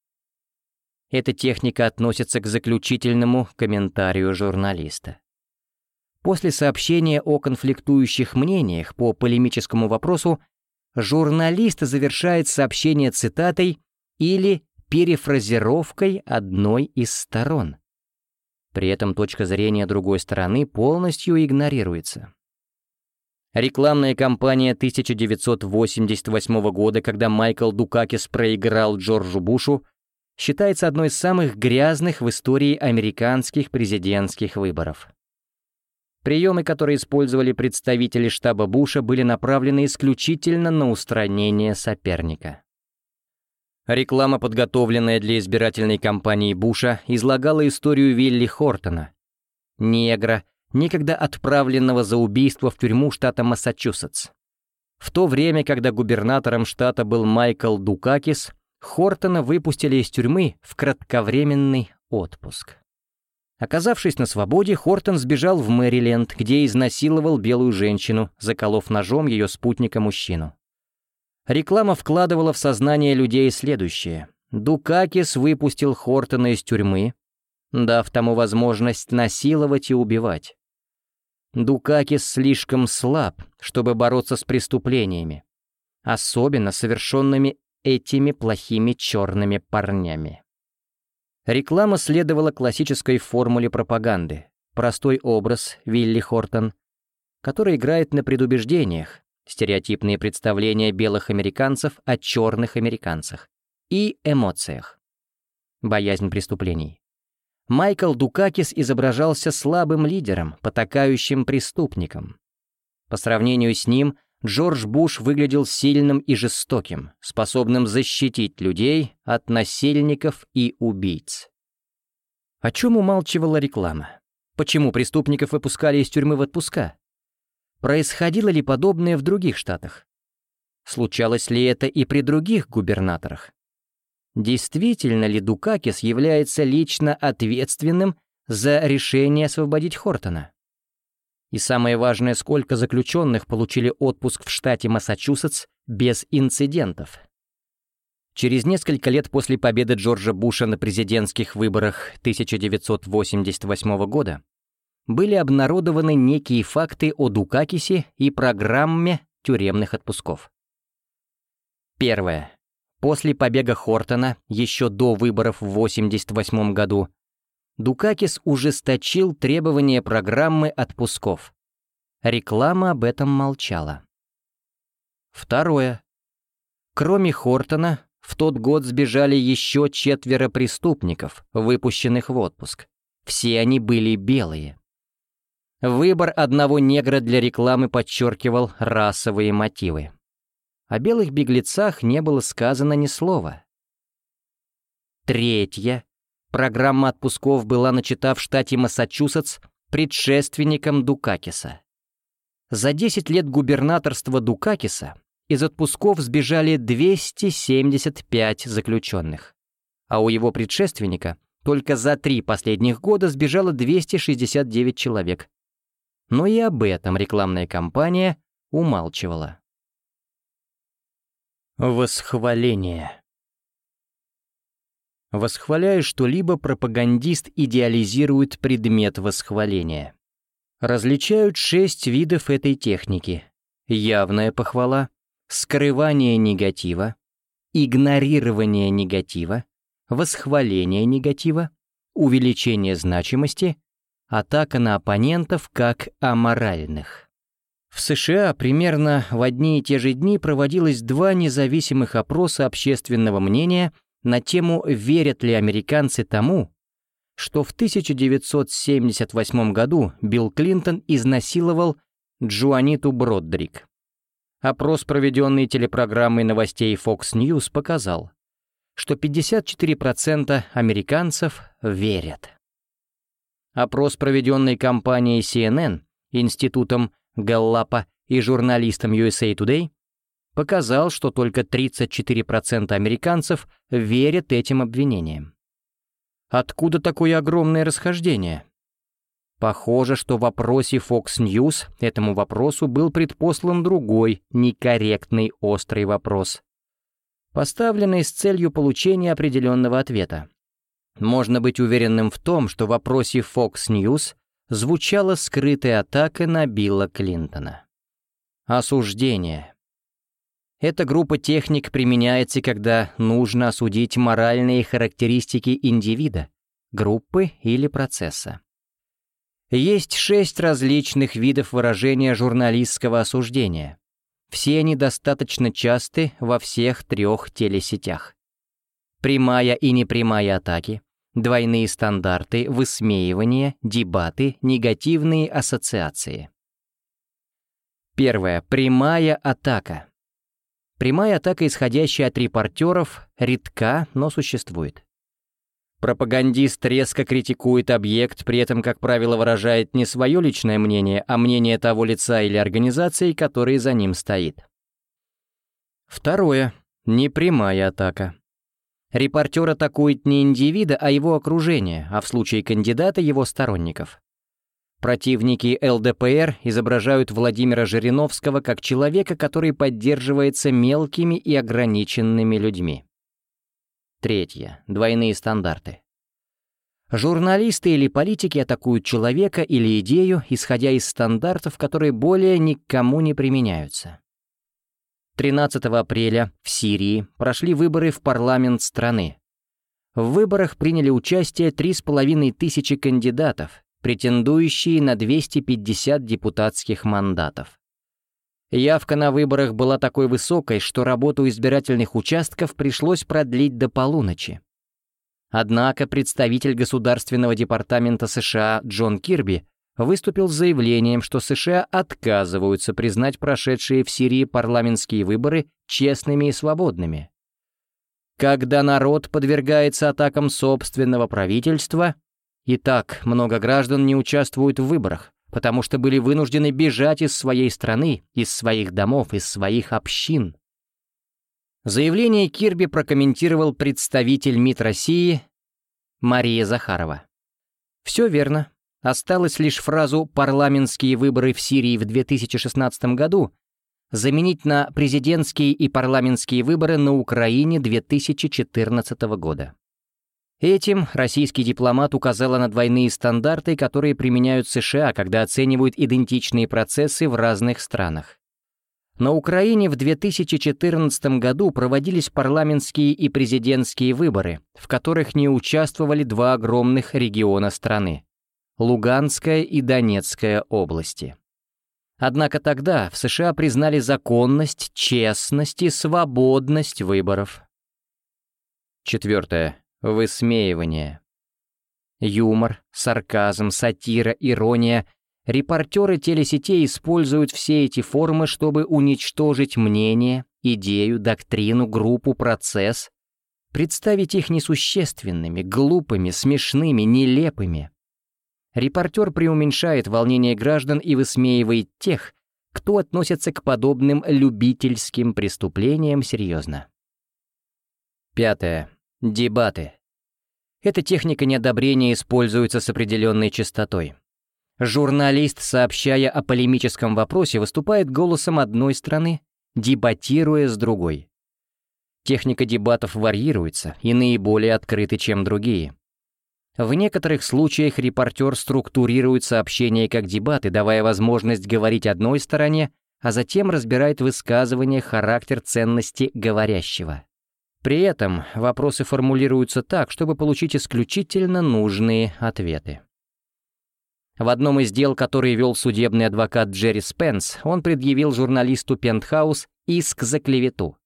Эта техника относится к заключительному комментарию журналиста. После сообщения о конфликтующих мнениях по полемическому вопросу журналист завершает сообщение цитатой или перефразировкой одной из сторон. При этом точка зрения другой стороны полностью игнорируется. Рекламная кампания 1988 года, когда Майкл Дукакис проиграл Джорджу Бушу, считается одной из самых грязных в истории американских президентских выборов. Приемы, которые использовали представители штаба Буша, были направлены исключительно на устранение соперника. Реклама, подготовленная для избирательной кампании Буша, излагала историю Вилли Хортона, негра, некогда отправленного за убийство в тюрьму штата Массачусетс. В то время, когда губернатором штата был Майкл Дукакис, Хортона выпустили из тюрьмы в кратковременный отпуск. Оказавшись на свободе, Хортон сбежал в Мэриленд, где изнасиловал белую женщину, заколов ножом ее спутника-мужчину. Реклама вкладывала в сознание людей следующее. Дукакис выпустил Хортона из тюрьмы, дав тому возможность насиловать и убивать. Дукакис слишком слаб, чтобы бороться с преступлениями. особенно совершенными этими плохими черными парнями. Реклама следовала классической формуле пропаганды. Простой образ Вилли Хортон, который играет на предубеждениях, стереотипные представления белых американцев о черных американцах и эмоциях. Боязнь преступлений. Майкл Дукакис изображался слабым лидером, потакающим преступником. По сравнению с ним, Джордж Буш выглядел сильным и жестоким, способным защитить людей от насильников и убийц. О чем умалчивала реклама? Почему преступников выпускали из тюрьмы в отпуска? Происходило ли подобное в других штатах? Случалось ли это и при других губернаторах? Действительно ли Дукакис является лично ответственным за решение освободить Хортона? И самое важное, сколько заключенных получили отпуск в штате Массачусетс без инцидентов. Через несколько лет после победы Джорджа Буша на президентских выборах 1988 года были обнародованы некие факты о Дукакисе и программе тюремных отпусков. Первое. После побега Хортона, еще до выборов в 1988 году, Дукакис ужесточил требования программы отпусков. Реклама об этом молчала. Второе. Кроме Хортона, в тот год сбежали еще четверо преступников, выпущенных в отпуск. Все они были белые. Выбор одного негра для рекламы подчеркивал расовые мотивы. О белых беглецах не было сказано ни слова. Третье. Программа отпусков была начата в штате Массачусетс предшественником Дукакиса. За 10 лет губернаторства Дукакиса из отпусков сбежали 275 заключенных, а у его предшественника только за три последних года сбежало 269 человек, но и об этом рекламная кампания умалчивала. Восхваление Восхваляя что-либо, пропагандист идеализирует предмет восхваления. Различают шесть видов этой техники. Явная похвала, скрывание негатива, игнорирование негатива, восхваление негатива, увеличение значимости, атака на оппонентов как аморальных. В США примерно в одни и те же дни проводилось два независимых опроса общественного мнения на тему «Верят ли американцы тому?», что в 1978 году Билл Клинтон изнасиловал Джуаниту Броддрик. Опрос, проведенный телепрограммой новостей Fox News, показал, что 54% американцев верят. Опрос, проведенный компанией CNN, Институтом Галлапа и журналистом USA Today, показал, что только 34% американцев верят этим обвинениям. Откуда такое огромное расхождение? Похоже, что в вопросе Fox News этому вопросу был предпослан другой, некорректный острый вопрос, поставленный с целью получения определенного ответа. Можно быть уверенным в том, что в вопросе Fox News звучала скрытая атака на Билла Клинтона. Осуждение. Эта группа техник применяется, когда нужно осудить моральные характеристики индивида, группы или процесса. Есть шесть различных видов выражения журналистского осуждения. Все они достаточно часты во всех трех телесетях. Прямая и непрямая атаки, двойные стандарты, высмеивание, дебаты, негативные ассоциации. Первое. Прямая атака. Прямая атака, исходящая от репортеров, редка, но существует. Пропагандист резко критикует объект, при этом, как правило, выражает не свое личное мнение, а мнение того лица или организации, который за ним стоит. Второе. Непрямая атака. Репортер атакует не индивида, а его окружение, а в случае кандидата его сторонников. Противники ЛДПР изображают Владимира Жириновского как человека, который поддерживается мелкими и ограниченными людьми. Третье. Двойные стандарты. Журналисты или политики атакуют человека или идею, исходя из стандартов, которые более никому не применяются. 13 апреля в Сирии прошли выборы в парламент страны. В выборах приняли участие 3,5 тысячи кандидатов, претендующие на 250 депутатских мандатов. Явка на выборах была такой высокой, что работу избирательных участков пришлось продлить до полуночи. Однако представитель Государственного департамента США Джон Кирби выступил с заявлением, что США отказываются признать прошедшие в Сирии парламентские выборы честными и свободными. Когда народ подвергается атакам собственного правительства, и так много граждан не участвуют в выборах, потому что были вынуждены бежать из своей страны, из своих домов, из своих общин. Заявление Кирби прокомментировал представитель МИД России Мария Захарова. Все верно. Осталось лишь фразу «парламентские выборы в Сирии в 2016 году» заменить на президентские и парламентские выборы на Украине 2014 года. Этим российский дипломат указала на двойные стандарты, которые применяют США, когда оценивают идентичные процессы в разных странах. На Украине в 2014 году проводились парламентские и президентские выборы, в которых не участвовали два огромных региона страны – Луганская и Донецкая области. Однако тогда в США признали законность, честность и свободность выборов. Четвертое. Высмеивание. Юмор, сарказм, сатира, ирония. Репортеры телесетей используют все эти формы, чтобы уничтожить мнение, идею, доктрину, группу, процесс, представить их несущественными, глупыми, смешными, нелепыми. Репортер преуменьшает волнение граждан и высмеивает тех, кто относится к подобным любительским преступлениям серьезно. Пятое. Дебаты. Эта техника неодобрения используется с определенной частотой. Журналист, сообщая о полемическом вопросе, выступает голосом одной страны, дебатируя с другой. Техника дебатов варьируется, иные более открыты, чем другие. В некоторых случаях репортер структурирует сообщения как дебаты, давая возможность говорить одной стороне, а затем разбирает высказывание характер ценности говорящего. При этом вопросы формулируются так, чтобы получить исключительно нужные ответы. В одном из дел, которые вел судебный адвокат Джерри Спенс, он предъявил журналисту «Пентхаус» иск за клевету.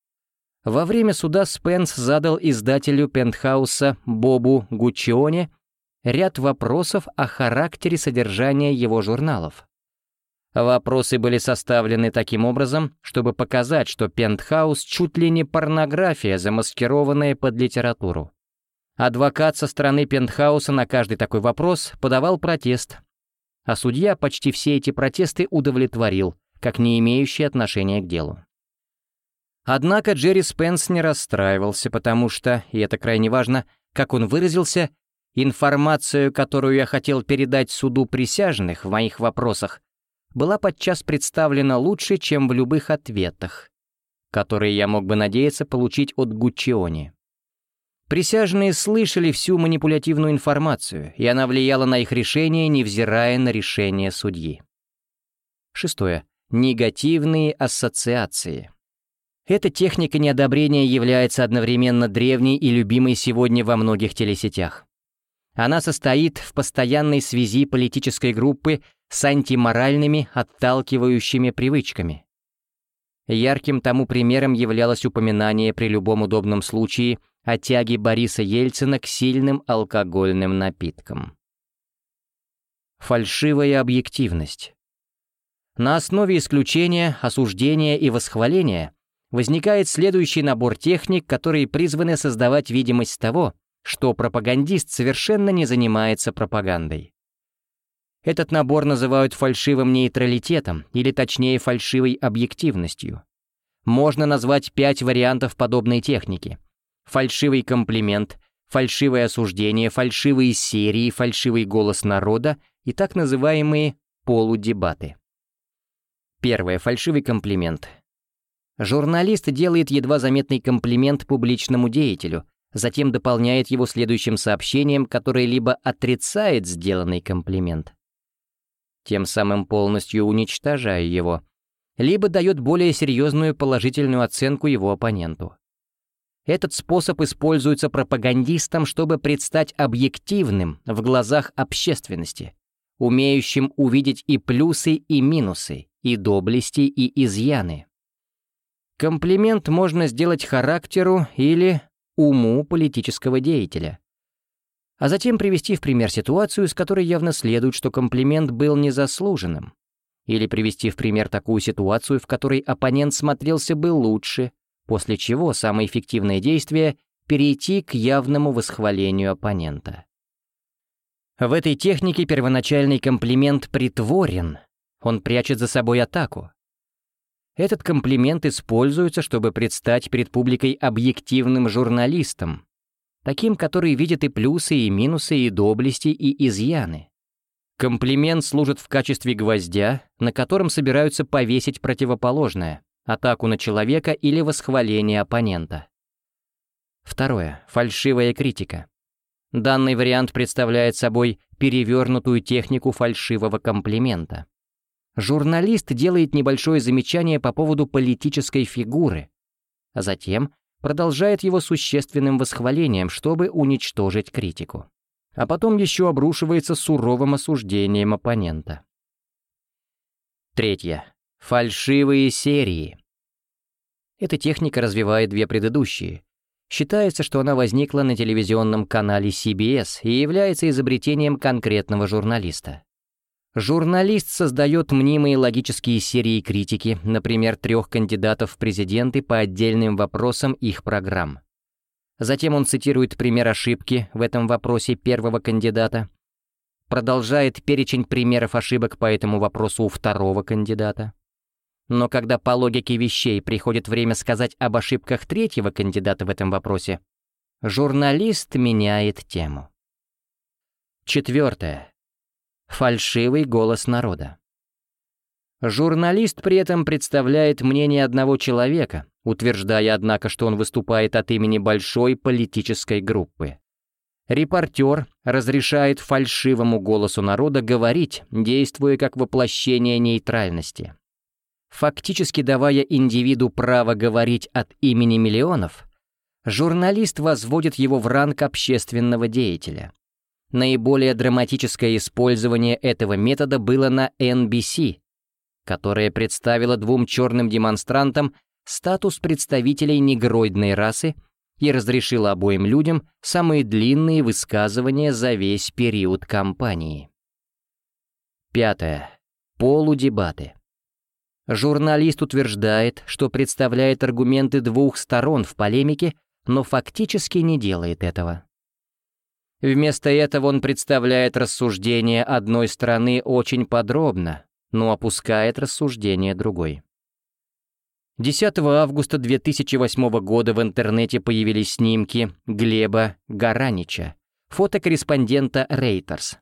Во время суда Спенс задал издателю «Пентхауса» Бобу Гуччионе ряд вопросов о характере содержания его журналов. Вопросы были составлены таким образом, чтобы показать, что «Пентхаус» чуть ли не порнография, замаскированная под литературу. Адвокат со стороны «Пентхауса» на каждый такой вопрос подавал протест, а судья почти все эти протесты удовлетворил, как не имеющие отношения к делу. Однако Джерри Спенс не расстраивался, потому что, и это крайне важно, как он выразился, информацию, которую я хотел передать суду присяжных в моих вопросах, была подчас представлена лучше, чем в любых ответах, которые я мог бы надеяться получить от Гуччиони. Присяжные слышали всю манипулятивную информацию, и она влияла на их решение, невзирая на решение судьи. Шестое. Негативные ассоциации. Эта техника неодобрения является одновременно древней и любимой сегодня во многих телесетях. Она состоит в постоянной связи политической группы с антиморальными, отталкивающими привычками. Ярким тому примером являлось упоминание при любом удобном случае о тяге Бориса Ельцина к сильным алкогольным напиткам. Фальшивая объективность. На основе исключения, осуждения и восхваления возникает следующий набор техник, которые призваны создавать видимость того, что пропагандист совершенно не занимается пропагандой. Этот набор называют фальшивым нейтралитетом, или точнее фальшивой объективностью. Можно назвать пять вариантов подобной техники. Фальшивый комплимент, фальшивое осуждение, фальшивые серии, фальшивый голос народа и так называемые полудебаты. Первое. Фальшивый комплимент. Журналист делает едва заметный комплимент публичному деятелю, затем дополняет его следующим сообщением, которое либо отрицает сделанный комплимент, тем самым полностью уничтожая его, либо дает более серьезную положительную оценку его оппоненту. Этот способ используется пропагандистом, чтобы предстать объективным в глазах общественности, умеющим увидеть и плюсы, и минусы, и доблести, и изъяны. Комплимент можно сделать характеру или уму политического деятеля. А затем привести в пример ситуацию, с которой явно следует, что комплимент был незаслуженным. Или привести в пример такую ситуацию, в которой оппонент смотрелся бы лучше, после чего самое эффективное действие — перейти к явному восхвалению оппонента. В этой технике первоначальный комплимент притворен, он прячет за собой атаку. Этот комплимент используется, чтобы предстать перед публикой объективным журналистом, таким, который видит и плюсы, и минусы, и доблести, и изъяны. Комплимент служит в качестве гвоздя, на котором собираются повесить противоположное — атаку на человека или восхваление оппонента. Второе. Фальшивая критика. Данный вариант представляет собой перевернутую технику фальшивого комплимента. Журналист делает небольшое замечание по поводу политической фигуры, а затем продолжает его существенным восхвалением, чтобы уничтожить критику. А потом еще обрушивается суровым осуждением оппонента. Третье. Фальшивые серии. Эта техника развивает две предыдущие. Считается, что она возникла на телевизионном канале CBS и является изобретением конкретного журналиста. Журналист создает мнимые логические серии критики, например, трех кандидатов в президенты по отдельным вопросам их программ. Затем он цитирует пример ошибки в этом вопросе первого кандидата, продолжает перечень примеров ошибок по этому вопросу у второго кандидата. Но когда по логике вещей приходит время сказать об ошибках третьего кандидата в этом вопросе, журналист меняет тему. Четвертое. Фальшивый голос народа. Журналист при этом представляет мнение одного человека, утверждая, однако, что он выступает от имени большой политической группы. Репортер разрешает фальшивому голосу народа говорить, действуя как воплощение нейтральности. Фактически давая индивиду право говорить от имени миллионов, журналист возводит его в ранг общественного деятеля. Наиболее драматическое использование этого метода было на NBC, которая представила двум черным демонстрантам статус представителей негроидной расы и разрешила обоим людям самые длинные высказывания за весь период кампании. Пятое. Полудебаты. Журналист утверждает, что представляет аргументы двух сторон в полемике, но фактически не делает этого. Вместо этого он представляет рассуждение одной стороны очень подробно, но опускает рассуждение другой. 10 августа 2008 года в интернете появились снимки Глеба Гаранича, фотокорреспондента Reuters,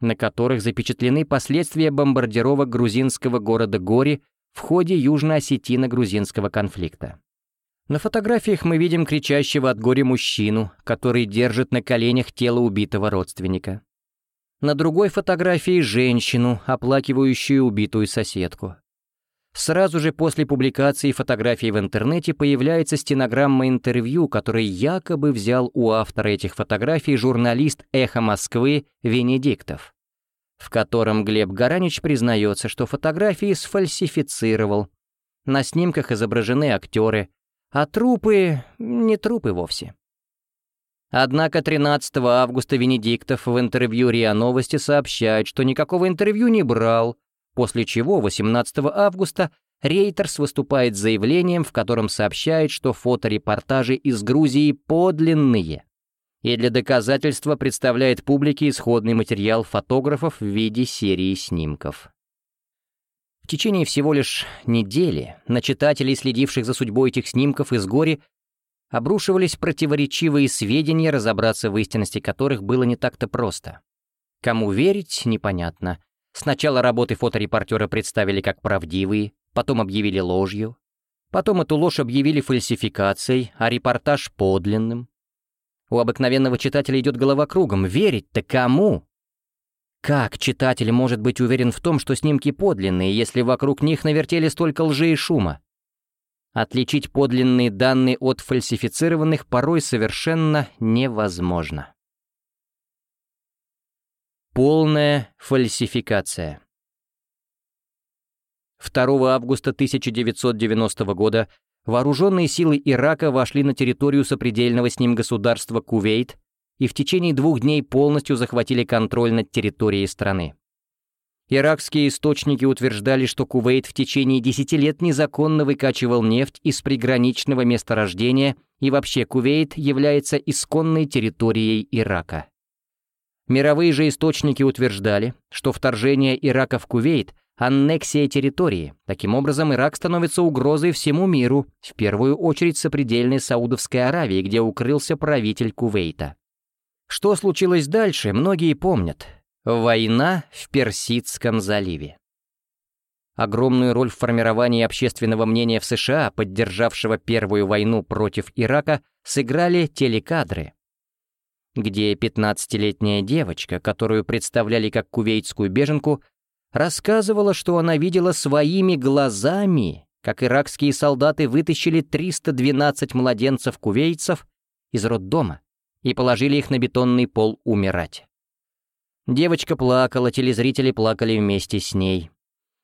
на которых запечатлены последствия бомбардировок грузинского города Гори в ходе южно-осетино-грузинского конфликта. На фотографиях мы видим кричащего от горя мужчину, который держит на коленях тело убитого родственника. На другой фотографии женщину, оплакивающую убитую соседку. Сразу же после публикации фотографий в интернете появляется стенограмма интервью, который якобы взял у автора этих фотографий журналист «Эхо Москвы» Венедиктов, в котором Глеб Гаранич признается, что фотографии сфальсифицировал. На снимках изображены актеры, а трупы — не трупы вовсе. Однако 13 августа Венедиктов в интервью РИА Новости сообщает, что никакого интервью не брал, после чего 18 августа Рейтерс выступает с заявлением, в котором сообщает, что фоторепортажи из Грузии подлинные, и для доказательства представляет публике исходный материал фотографов в виде серии снимков. В течение всего лишь недели на читателей, следивших за судьбой этих снимков из гори, обрушивались противоречивые сведения, разобраться в истинности которых было не так-то просто. Кому верить, непонятно. Сначала работы фоторепортера представили как правдивые, потом объявили ложью, потом эту ложь объявили фальсификацией, а репортаж — подлинным. У обыкновенного читателя идет голова кругом. Верить-то кому? Как читатель может быть уверен в том, что снимки подлинные, если вокруг них навертели столько лжи и шума? Отличить подлинные данные от фальсифицированных порой совершенно невозможно. Полная фальсификация. 2 августа 1990 года вооруженные силы Ирака вошли на территорию сопредельного с ним государства Кувейт и в течение двух дней полностью захватили контроль над территорией страны. Иракские источники утверждали, что Кувейт в течение 10 лет незаконно выкачивал нефть из приграничного месторождения, и вообще Кувейт является исконной территорией Ирака. Мировые же источники утверждали, что вторжение Ирака в Кувейт – аннексия территории. Таким образом, Ирак становится угрозой всему миру, в первую очередь сопредельной Саудовской Аравии, где укрылся правитель Кувейта. Что случилось дальше, многие помнят. Война в Персидском заливе. Огромную роль в формировании общественного мнения в США, поддержавшего Первую войну против Ирака, сыграли телекадры, где 15-летняя девочка, которую представляли как кувейтскую беженку, рассказывала, что она видела своими глазами, как иракские солдаты вытащили 312 младенцев-кувейцев из роддома и положили их на бетонный пол умирать. Девочка плакала, телезрители плакали вместе с ней.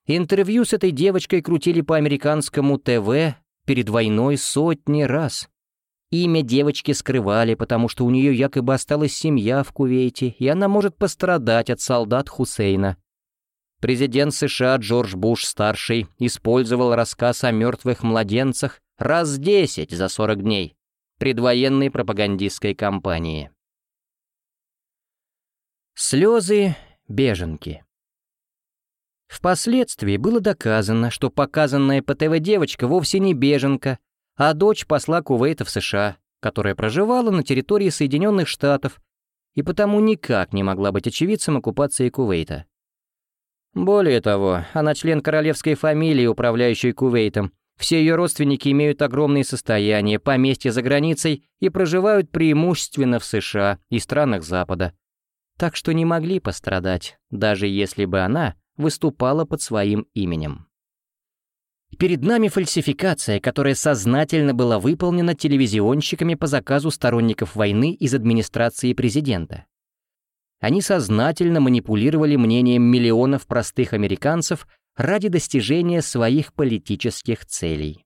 Интервью с этой девочкой крутили по американскому ТВ перед войной сотни раз. Имя девочки скрывали, потому что у нее якобы осталась семья в Кувейте, и она может пострадать от солдат Хусейна. Президент США Джордж Буш-старший использовал рассказ о мертвых младенцах раз десять за 40 дней предвоенной пропагандистской кампании. Слезы беженки. Впоследствии было доказано, что показанная по ТВ девочка вовсе не беженка, а дочь посла Кувейта в США, которая проживала на территории Соединенных Штатов и потому никак не могла быть очевидцем оккупации Кувейта. Более того, она член королевской фамилии, управляющей Кувейтом. Все ее родственники имеют огромные состояния, поместья за границей и проживают преимущественно в США и странах Запада так что не могли пострадать, даже если бы она выступала под своим именем. Перед нами фальсификация, которая сознательно была выполнена телевизионщиками по заказу сторонников войны из администрации президента. Они сознательно манипулировали мнением миллионов простых американцев ради достижения своих политических целей.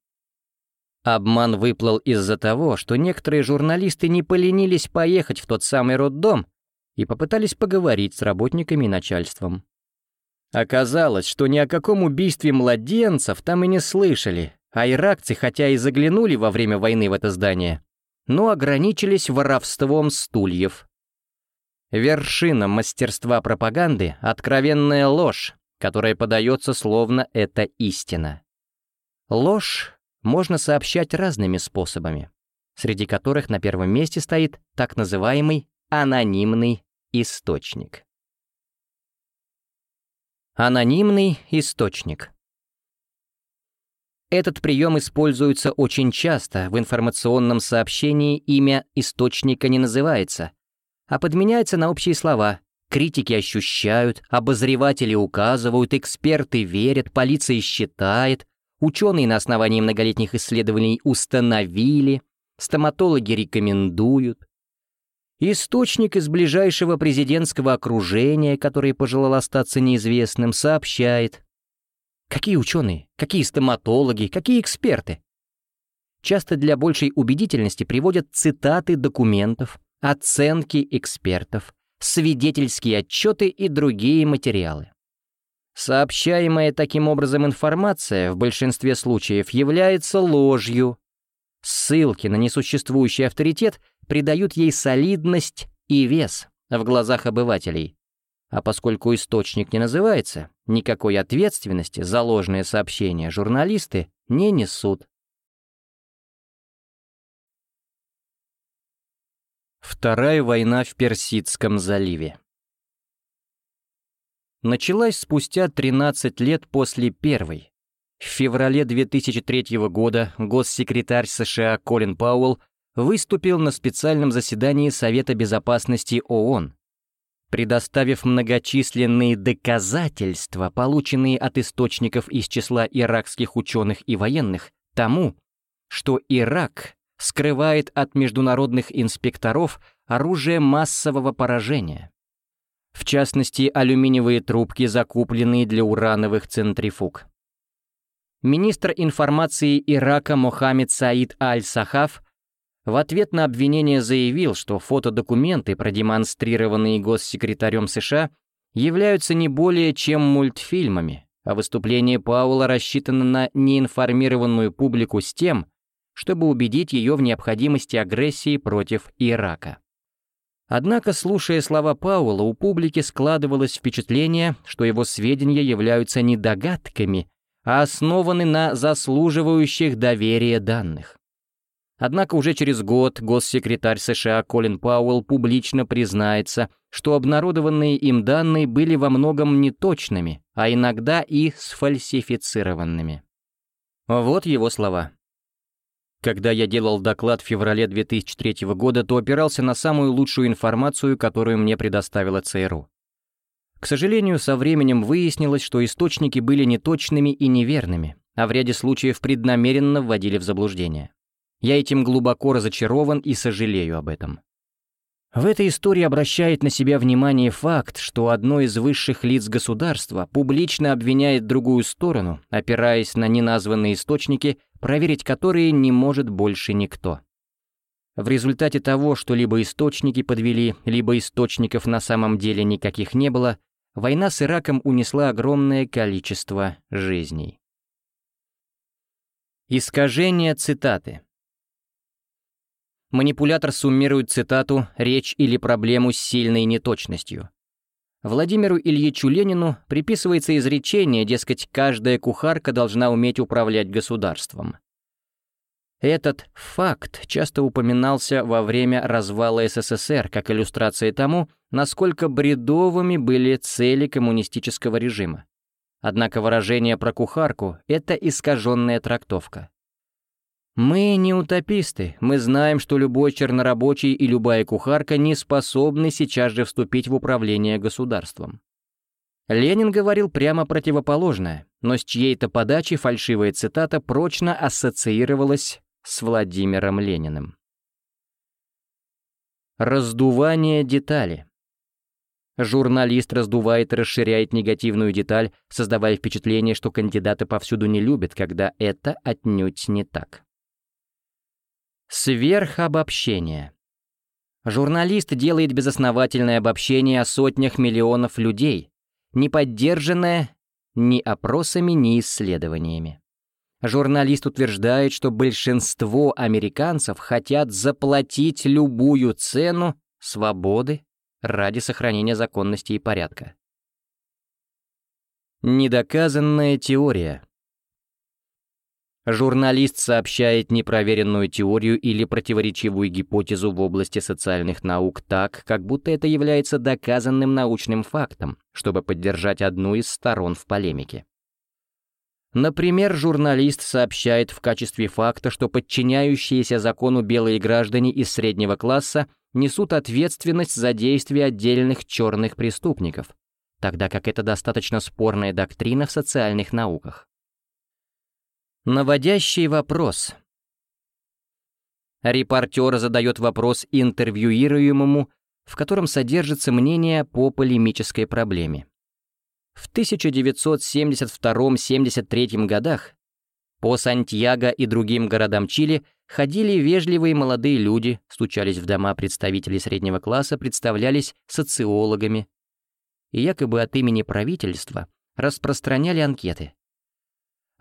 Обман выплыл из-за того, что некоторые журналисты не поленились поехать в тот самый роддом, и попытались поговорить с работниками и начальством. Оказалось, что ни о каком убийстве младенцев там и не слышали, а иракцы, хотя и заглянули во время войны в это здание, но ограничились воровством стульев. Вершина мастерства пропаганды — откровенная ложь, которая подается словно это истина. Ложь можно сообщать разными способами, среди которых на первом месте стоит так называемый анонимный источник. Анонимный источник. Этот прием используется очень часто, в информационном сообщении имя источника не называется, а подменяется на общие слова. Критики ощущают, обозреватели указывают, эксперты верят, полиция считает, ученые на основании многолетних исследований установили, стоматологи рекомендуют, Источник из ближайшего президентского окружения, который пожелал остаться неизвестным, сообщает. Какие ученые, какие стоматологи, какие эксперты? Часто для большей убедительности приводят цитаты документов, оценки экспертов, свидетельские отчеты и другие материалы. Сообщаемая таким образом информация в большинстве случаев является ложью. Ссылки на несуществующий авторитет – придают ей солидность и вес в глазах обывателей. А поскольку источник не называется, никакой ответственности за ложные сообщения журналисты не несут. Вторая война в Персидском заливе. Началась спустя 13 лет после первой. В феврале 2003 года госсекретарь США Колин Пауэлл выступил на специальном заседании Совета Безопасности ООН. предоставив многочисленные доказательства, полученные от источников из числа иракских ученых и военных, тому, что Ирак скрывает от международных инспекторов оружие массового поражения. В частности, алюминиевые трубки, закупленные для урановых центрифуг. Министр информации Ирака Мохаммед Саид Аль-Сахаф в ответ на обвинение заявил, что фотодокументы, продемонстрированные госсекретарем США, являются не более чем мультфильмами, а выступление Паула рассчитано на неинформированную публику с тем, чтобы убедить ее в необходимости агрессии против Ирака. Однако, слушая слова Паула, у публики складывалось впечатление, что его сведения являются не догадками, а основаны на заслуживающих доверия данных. Однако уже через год госсекретарь США Колин Пауэлл публично признается, что обнародованные им данные были во многом неточными, а иногда и сфальсифицированными. Вот его слова. Когда я делал доклад в феврале 2003 года, то опирался на самую лучшую информацию, которую мне предоставила ЦРУ. К сожалению, со временем выяснилось, что источники были неточными и неверными, а в ряде случаев преднамеренно вводили в заблуждение. Я этим глубоко разочарован и сожалею об этом. В этой истории обращает на себя внимание факт, что одно из высших лиц государства публично обвиняет другую сторону, опираясь на неназванные источники, проверить которые не может больше никто. В результате того, что либо источники подвели, либо источников на самом деле никаких не было, война с Ираком унесла огромное количество жизней. Искажение цитаты. Манипулятор суммирует цитату, речь или проблему с сильной неточностью. Владимиру Ильичу Ленину приписывается изречение, дескать, каждая кухарка должна уметь управлять государством. Этот факт часто упоминался во время развала СССР как иллюстрация тому, насколько бредовыми были цели коммунистического режима. Однако выражение про кухарку — это искаженная трактовка. Мы не утописты, мы знаем, что любой чернорабочий и любая кухарка не способны сейчас же вступить в управление государством. Ленин говорил прямо противоположное, но с чьей-то подачи фальшивая цитата прочно ассоциировалась с Владимиром Лениным. Раздувание детали. Журналист раздувает и расширяет негативную деталь, создавая впечатление, что кандидаты повсюду не любят, когда это отнюдь не так. Сверхобобщение. Журналист делает безосновательное обобщение о сотнях миллионов людей, не поддержанное ни опросами, ни исследованиями. Журналист утверждает, что большинство американцев хотят заплатить любую цену свободы ради сохранения законности и порядка. Недоказанная теория. Журналист сообщает непроверенную теорию или противоречивую гипотезу в области социальных наук так, как будто это является доказанным научным фактом, чтобы поддержать одну из сторон в полемике. Например, журналист сообщает в качестве факта, что подчиняющиеся закону белые граждане из среднего класса несут ответственность за действия отдельных черных преступников, тогда как это достаточно спорная доктрина в социальных науках. Наводящий вопрос. Репортер задает вопрос интервьюируемому, в котором содержится мнение по полемической проблеме. В 1972-73 годах по Сантьяго и другим городам Чили ходили вежливые молодые люди, стучались в дома представителей среднего класса, представлялись социологами и якобы от имени правительства распространяли анкеты.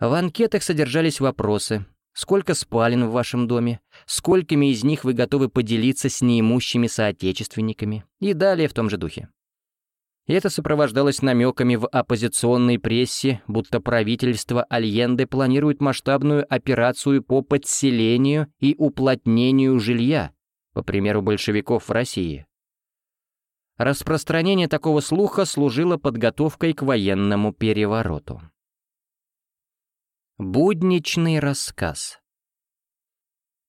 В анкетах содержались вопросы. Сколько спален в вашем доме? Сколькими из них вы готовы поделиться с неимущими соотечественниками? И далее в том же духе. Это сопровождалось намеками в оппозиционной прессе, будто правительство Альенде планирует масштабную операцию по подселению и уплотнению жилья, по примеру большевиков в России. Распространение такого слуха служило подготовкой к военному перевороту. Будничный рассказ.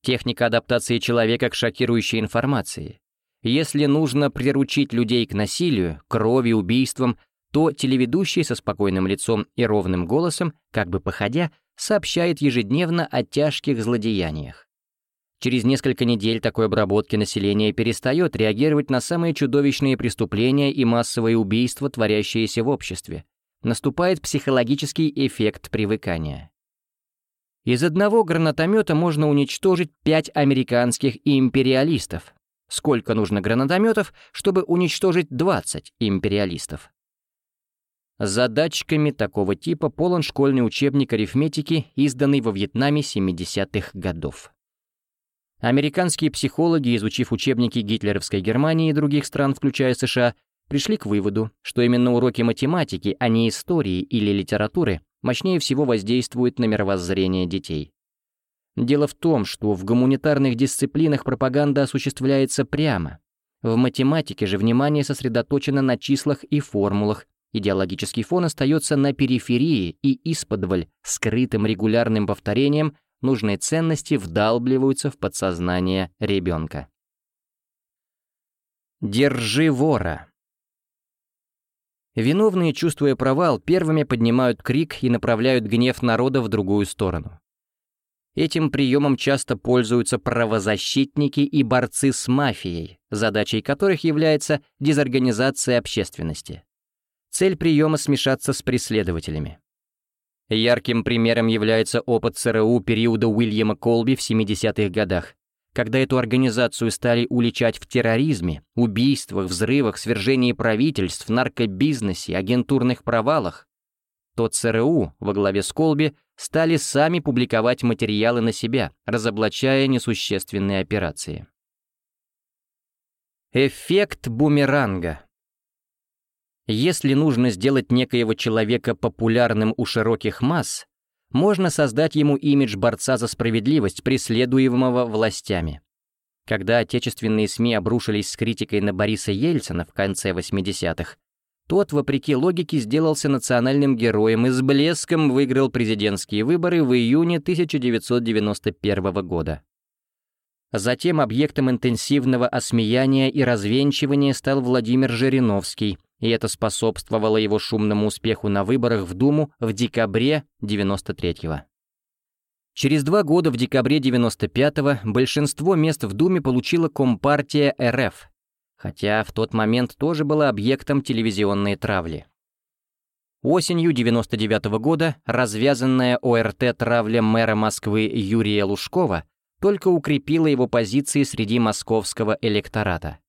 Техника адаптации человека к шокирующей информации. Если нужно приручить людей к насилию, крови, убийствам, то телеведущий со спокойным лицом и ровным голосом, как бы походя, сообщает ежедневно о тяжких злодеяниях. Через несколько недель такой обработки населения перестает реагировать на самые чудовищные преступления и массовые убийства, творящиеся в обществе. Наступает психологический эффект привыкания. Из одного гранатомета можно уничтожить пять американских империалистов. Сколько нужно гранатометов, чтобы уничтожить 20 империалистов? Задачками такого типа полон школьный учебник арифметики, изданный во Вьетнаме 70-х годов. Американские психологи, изучив учебники гитлеровской Германии и других стран, включая США, пришли к выводу, что именно уроки математики, а не истории или литературы, мощнее всего воздействуют на мировоззрение детей. Дело в том, что в гуманитарных дисциплинах пропаганда осуществляется прямо. В математике же внимание сосредоточено на числах и формулах, Идеологический фон остается на периферии и исподволь, скрытым регулярным повторением, нужные ценности вдалбливаются в подсознание ребенка. Держи вора. Виновные, чувствуя провал, первыми поднимают крик и направляют гнев народа в другую сторону. Этим приемом часто пользуются правозащитники и борцы с мафией, задачей которых является дезорганизация общественности. Цель приема — смешаться с преследователями. Ярким примером является опыт ЦРУ периода Уильяма Колби в 70-х годах, когда эту организацию стали уличать в терроризме, убийствах, взрывах, свержении правительств, наркобизнесе, агентурных провалах, то ЦРУ во главе с Колби стали сами публиковать материалы на себя, разоблачая несущественные операции. Эффект бумеранга если нужно сделать некоего человека популярным у широких масс, можно создать ему имидж борца за справедливость, преследуемого властями. Когда отечественные СМИ обрушились с критикой на Бориса Ельцина в конце 80-х, тот, вопреки логике, сделался национальным героем и с блеском выиграл президентские выборы в июне 1991 года. Затем объектом интенсивного осмеяния и развенчивания стал Владимир Жириновский, и это способствовало его шумному успеху на выборах в Думу в декабре 93-го. Через два года, в декабре 95-го, большинство мест в Думе получила Компартия РФ, хотя в тот момент тоже была объектом телевизионной травли. Осенью 99 -го года развязанная ОРТ травля мэра Москвы Юрия Лужкова только укрепила его позиции среди московского электората.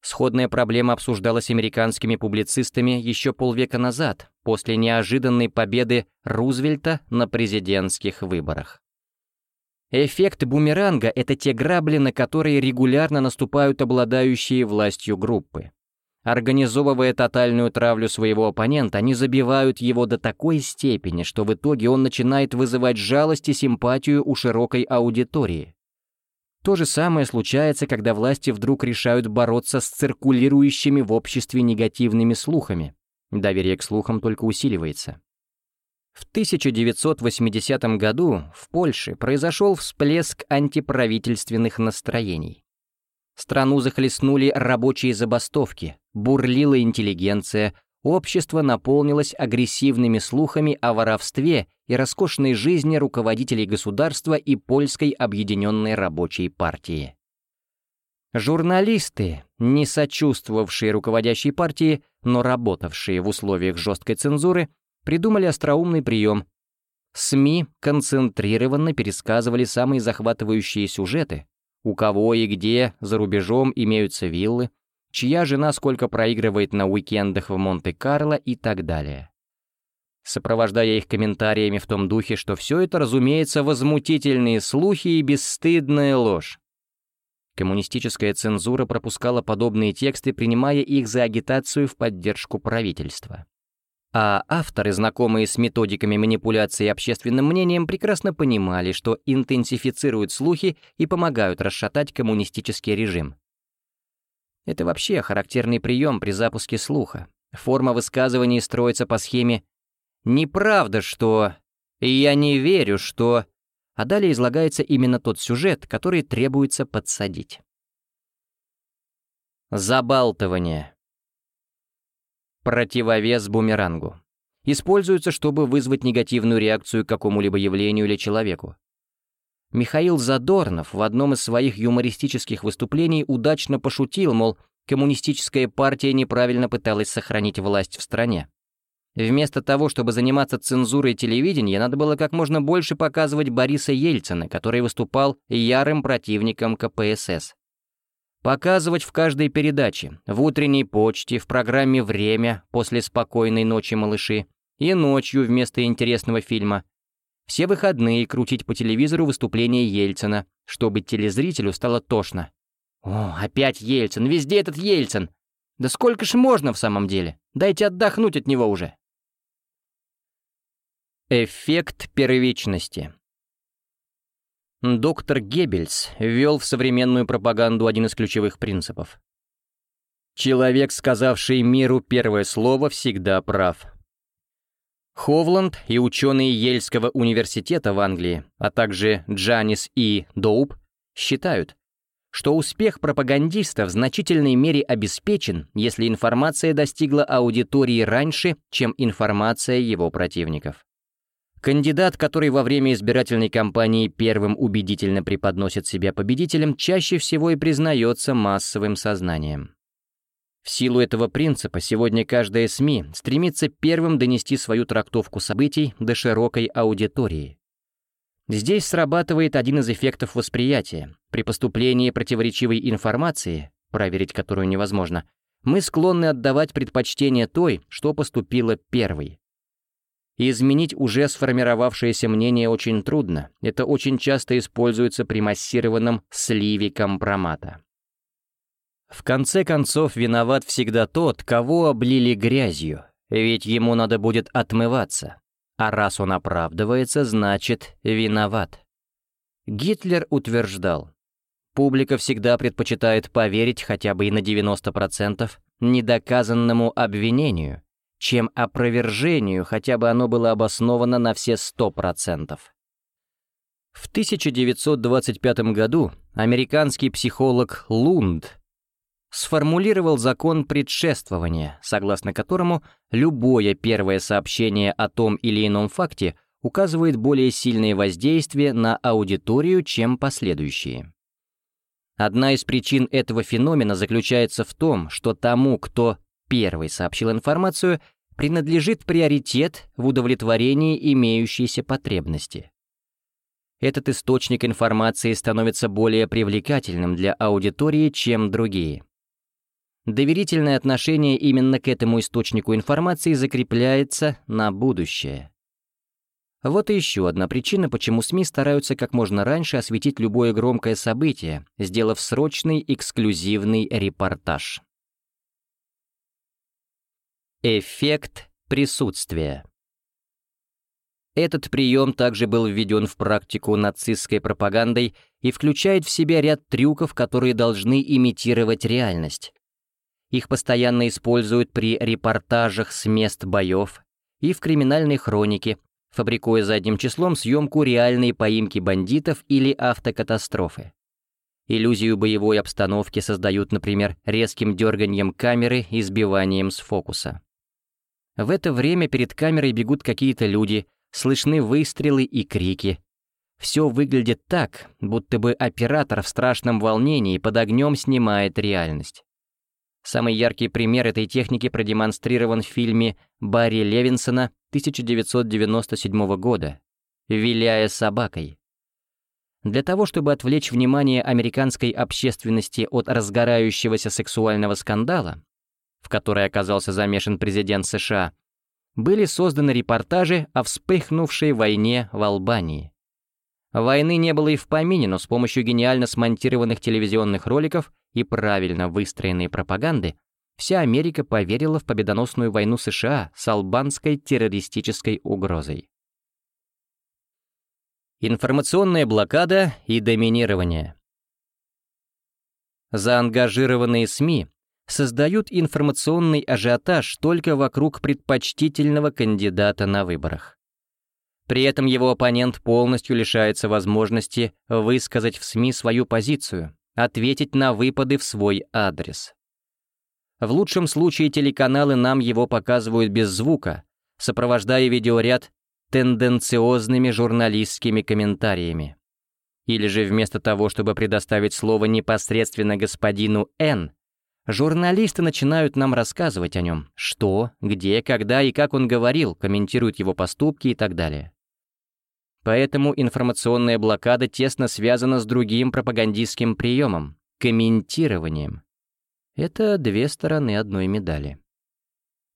Сходная проблема обсуждалась американскими публицистами еще полвека назад, после неожиданной победы Рузвельта на президентских выборах. Эффект бумеранга — это те грабли, на которые регулярно наступают обладающие властью группы. Организовывая тотальную травлю своего оппонента, они забивают его до такой степени, что в итоге он начинает вызывать жалость и симпатию у широкой аудитории. То же самое случается, когда власти вдруг решают бороться с циркулирующими в обществе негативными слухами. Доверие к слухам только усиливается. В 1980 году в Польше произошел всплеск антиправительственных настроений. Страну захлестнули рабочие забастовки, бурлила интеллигенция, общество наполнилось агрессивными слухами о воровстве и роскошной жизни руководителей государства и польской объединенной рабочей партии. Журналисты, не сочувствовавшие руководящей партии, но работавшие в условиях жесткой цензуры, придумали остроумный прием. СМИ концентрированно пересказывали самые захватывающие сюжеты, у кого и где за рубежом имеются виллы, чья жена сколько проигрывает на уикендах в Монте-Карло и так далее сопровождая их комментариями в том духе, что все это, разумеется, возмутительные слухи и бесстыдная ложь. Коммунистическая цензура пропускала подобные тексты, принимая их за агитацию в поддержку правительства. А авторы, знакомые с методиками манипуляции общественным мнением, прекрасно понимали, что интенсифицируют слухи и помогают расшатать коммунистический режим. Это вообще характерный прием при запуске слуха. Форма высказываний строится по схеме Неправда, что... Я не верю, что... А далее излагается именно тот сюжет, который требуется подсадить. Забалтывание. Противовес бумерангу. Используется, чтобы вызвать негативную реакцию к какому-либо явлению или человеку. Михаил Задорнов в одном из своих юмористических выступлений удачно пошутил, мол, коммунистическая партия неправильно пыталась сохранить власть в стране. Вместо того, чтобы заниматься цензурой телевидения, надо было как можно больше показывать Бориса Ельцина, который выступал ярым противником КПСС. Показывать в каждой передаче, в утренней почте, в программе «Время» после «Спокойной ночи, малыши» и ночью вместо интересного фильма. Все выходные крутить по телевизору выступление Ельцина, чтобы телезрителю стало тошно. «О, опять Ельцин, везде этот Ельцин! Да сколько ж можно в самом деле? Дайте отдохнуть от него уже!» Эффект первичности Доктор Геббельс ввел в современную пропаганду один из ключевых принципов. Человек, сказавший миру первое слово, всегда прав. Ховланд и ученые Ельского университета в Англии, а также Джанис и Доуп, считают, что успех пропагандиста в значительной мере обеспечен, если информация достигла аудитории раньше, чем информация его противников. Кандидат, который во время избирательной кампании первым убедительно преподносит себя победителем, чаще всего и признается массовым сознанием. В силу этого принципа сегодня каждая СМИ стремится первым донести свою трактовку событий до широкой аудитории. Здесь срабатывает один из эффектов восприятия. При поступлении противоречивой информации, проверить которую невозможно, мы склонны отдавать предпочтение той, что поступила первой. И изменить уже сформировавшееся мнение очень трудно. Это очень часто используется при массированном сливе компромата. В конце концов, виноват всегда тот, кого облили грязью, ведь ему надо будет отмываться. А раз он оправдывается, значит, виноват. Гитлер утверждал, публика всегда предпочитает поверить хотя бы и на 90% недоказанному обвинению, чем опровержению, хотя бы оно было обосновано на все 100%. В 1925 году американский психолог Лунд сформулировал закон предшествования, согласно которому любое первое сообщение о том или ином факте указывает более сильное воздействие на аудиторию, чем последующие. Одна из причин этого феномена заключается в том, что тому, кто первый сообщил информацию, принадлежит приоритет в удовлетворении имеющейся потребности. Этот источник информации становится более привлекательным для аудитории, чем другие. Доверительное отношение именно к этому источнику информации закрепляется на будущее. Вот и еще одна причина, почему СМИ стараются как можно раньше осветить любое громкое событие, сделав срочный эксклюзивный репортаж. Эффект присутствия. Этот прием также был введен в практику нацистской пропагандой и включает в себя ряд трюков, которые должны имитировать реальность. Их постоянно используют при репортажах с мест боев и в криминальной хронике, фабрикуя задним числом съемку реальной поимки бандитов или автокатастрофы. Иллюзию боевой обстановки создают, например, резким дерганием камеры и сбиванием с фокуса. В это время перед камерой бегут какие-то люди, слышны выстрелы и крики. Все выглядит так, будто бы оператор в страшном волнении под огнем снимает реальность. Самый яркий пример этой техники продемонстрирован в фильме Барри Левинсона 1997 года «Виляя собакой». Для того, чтобы отвлечь внимание американской общественности от разгорающегося сексуального скандала, в которой оказался замешан президент США, были созданы репортажи о вспыхнувшей войне в Албании. Войны не было и в помине, но с помощью гениально смонтированных телевизионных роликов и правильно выстроенной пропаганды вся Америка поверила в победоносную войну США с албанской террористической угрозой. Информационная блокада и доминирование. Заангажированные СМИ создают информационный ажиотаж только вокруг предпочтительного кандидата на выборах. При этом его оппонент полностью лишается возможности высказать в СМИ свою позицию, ответить на выпады в свой адрес. В лучшем случае телеканалы нам его показывают без звука, сопровождая видеоряд тенденциозными журналистскими комментариями. Или же вместо того, чтобы предоставить слово непосредственно господину Н, журналисты начинают нам рассказывать о нем, что, где, когда и как он говорил, комментируют его поступки и так далее. Поэтому информационная блокада тесно связана с другим пропагандистским приемом — комментированием. Это две стороны одной медали.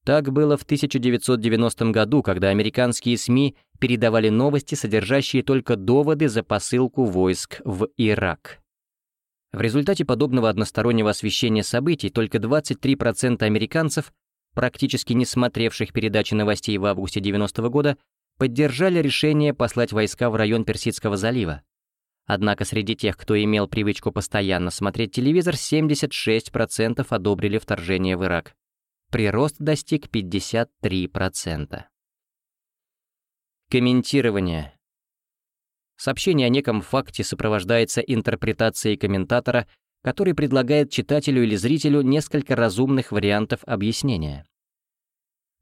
Так было в 1990 году, когда американские СМИ передавали новости, содержащие только доводы за посылку войск в Ирак. В результате подобного одностороннего освещения событий только 23% американцев, практически не смотревших передачи новостей в августе 90 -го года, поддержали решение послать войска в район Персидского залива, Однако среди тех, кто имел привычку постоянно смотреть телевизор, 76% одобрили вторжение в Ирак. Прирост достиг 53%. Комментирование. Сообщение о неком факте сопровождается интерпретацией комментатора, который предлагает читателю или зрителю несколько разумных вариантов объяснения.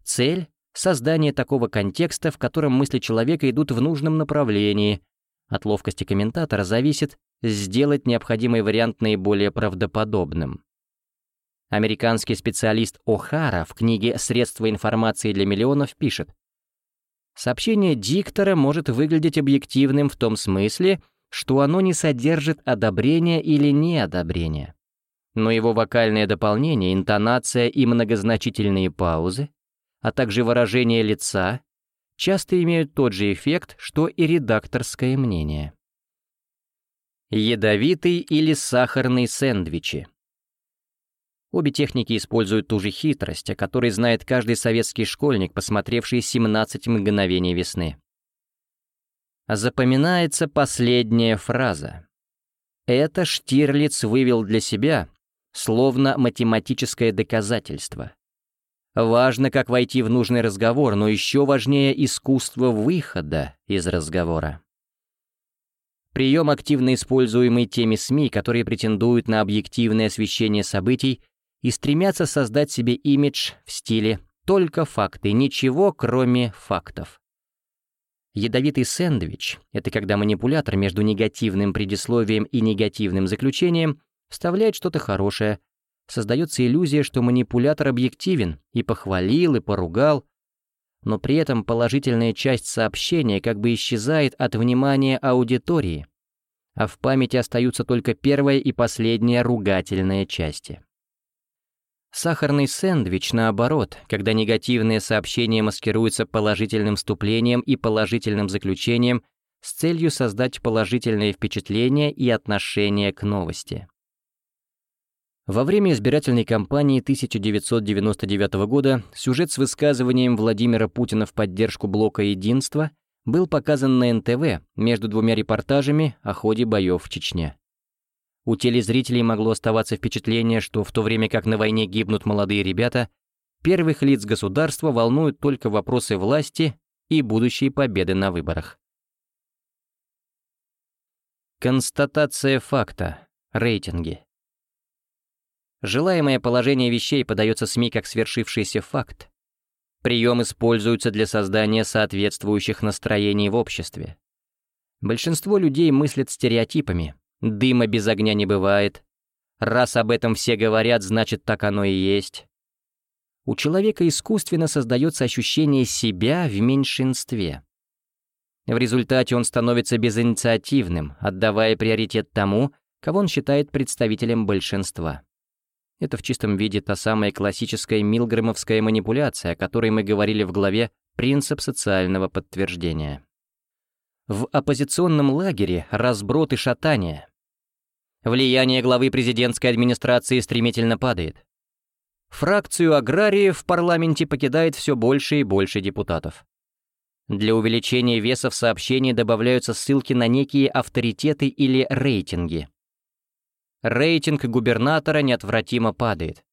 Цель — создание такого контекста, в котором мысли человека идут в нужном направлении, от ловкости комментатора зависит сделать необходимый вариант наиболее правдоподобным. Американский специалист О'Хара в книге «Средства информации для миллионов» пишет, Сообщение диктора может выглядеть объективным в том смысле, что оно не содержит одобрения или неодобрения. Но его вокальное дополнение, интонация и многозначительные паузы, а также выражение лица, часто имеют тот же эффект, что и редакторское мнение. Ядовитый или сахарный сэндвичи. Обе техники используют ту же хитрость, о которой знает каждый советский школьник, посмотревший «17 мгновений весны». Запоминается последняя фраза. Это Штирлиц вывел для себя, словно математическое доказательство. Важно, как войти в нужный разговор, но еще важнее искусство выхода из разговора. Прием, активно используемый теми СМИ, которые претендуют на объективное освещение событий и стремятся создать себе имидж в стиле «только факты, ничего кроме фактов». Ядовитый сэндвич — это когда манипулятор между негативным предисловием и негативным заключением вставляет что-то хорошее, создается иллюзия, что манипулятор объективен, и похвалил, и поругал, но при этом положительная часть сообщения как бы исчезает от внимания аудитории, а в памяти остаются только первая и последняя ругательная части. Сахарный сэндвич, наоборот, когда негативное сообщение маскируется положительным вступлением и положительным заключением с целью создать положительное впечатление и отношение к новости. Во время избирательной кампании 1999 года сюжет с высказыванием Владимира Путина в поддержку блока «Единства» был показан на НТВ между двумя репортажами о ходе боев в Чечне. У телезрителей могло оставаться впечатление, что в то время как на войне гибнут молодые ребята, первых лиц государства волнуют только вопросы власти и будущей победы на выборах. Констатация факта. Рейтинги. Желаемое положение вещей подается СМИ как свершившийся факт. Прием используется для создания соответствующих настроений в обществе. Большинство людей мыслят стереотипами. Дыма без огня не бывает. Раз об этом все говорят, значит так оно и есть. У человека искусственно создается ощущение себя в меньшинстве. В результате он становится безинициативным, отдавая приоритет тому, кого он считает представителем большинства. Это в чистом виде та самая классическая милгрэмовская манипуляция, о которой мы говорили в главе «Принцип социального подтверждения». В оппозиционном лагере разброд и шатание. Влияние главы президентской администрации стремительно падает. Фракцию аграриев в парламенте покидает все больше и больше депутатов. Для увеличения веса в сообщении добавляются ссылки на некие авторитеты или рейтинги. Рейтинг губернатора неотвратимо падает.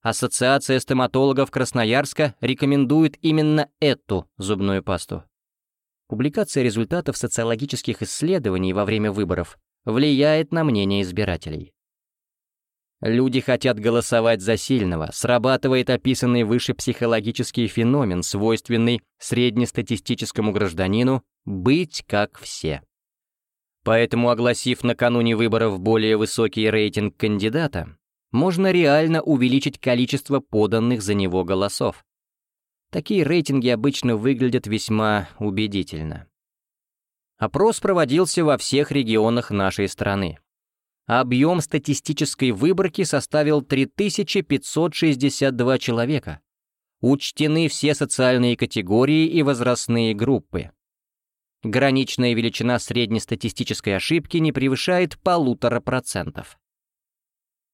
Ассоциация стоматологов Красноярска рекомендует именно эту зубную пасту. Публикация результатов социологических исследований во время выборов влияет на мнение избирателей. Люди хотят голосовать за сильного, срабатывает описанный выше психологический феномен, свойственный среднестатистическому гражданину «быть как все». Поэтому, огласив накануне выборов более высокий рейтинг кандидата, можно реально увеличить количество поданных за него голосов. Такие рейтинги обычно выглядят весьма убедительно. Опрос проводился во всех регионах нашей страны. Объем статистической выборки составил 3562 человека. Учтены все социальные категории и возрастные группы. Граничная величина среднестатистической ошибки не превышает полутора процентов.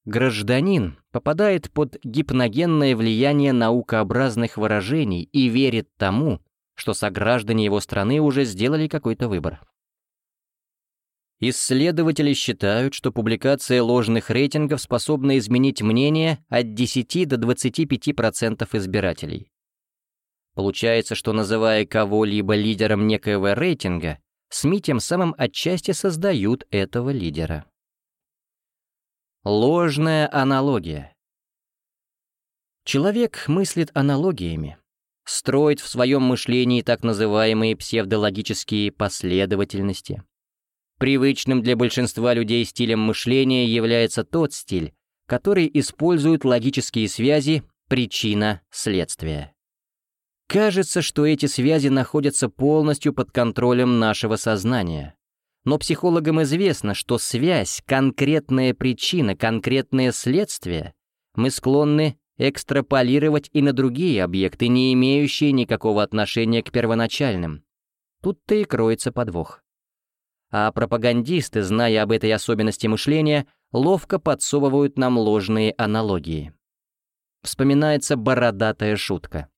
Гражданин попадает под гипногенное влияние наукообразных выражений и верит тому, что сограждане его страны уже сделали какой-то выбор. Исследователи считают, что публикация ложных рейтингов способна изменить мнение от 10 до 25% избирателей. Получается, что называя кого-либо лидером некоего рейтинга, СМИ тем самым отчасти создают этого лидера. Ложная аналогия. Человек мыслит аналогиями, строит в своем мышлении так называемые псевдологические последовательности. Привычным для большинства людей стилем мышления является тот стиль, который использует логические связи причина-следствие. Кажется, что эти связи находятся полностью под контролем нашего сознания. Но психологам известно, что связь, конкретная причина, конкретное следствие мы склонны экстраполировать и на другие объекты, не имеющие никакого отношения к первоначальным. Тут-то и кроется подвох а пропагандисты, зная об этой особенности мышления, ловко подсовывают нам ложные аналогии. Вспоминается бородатая шутка.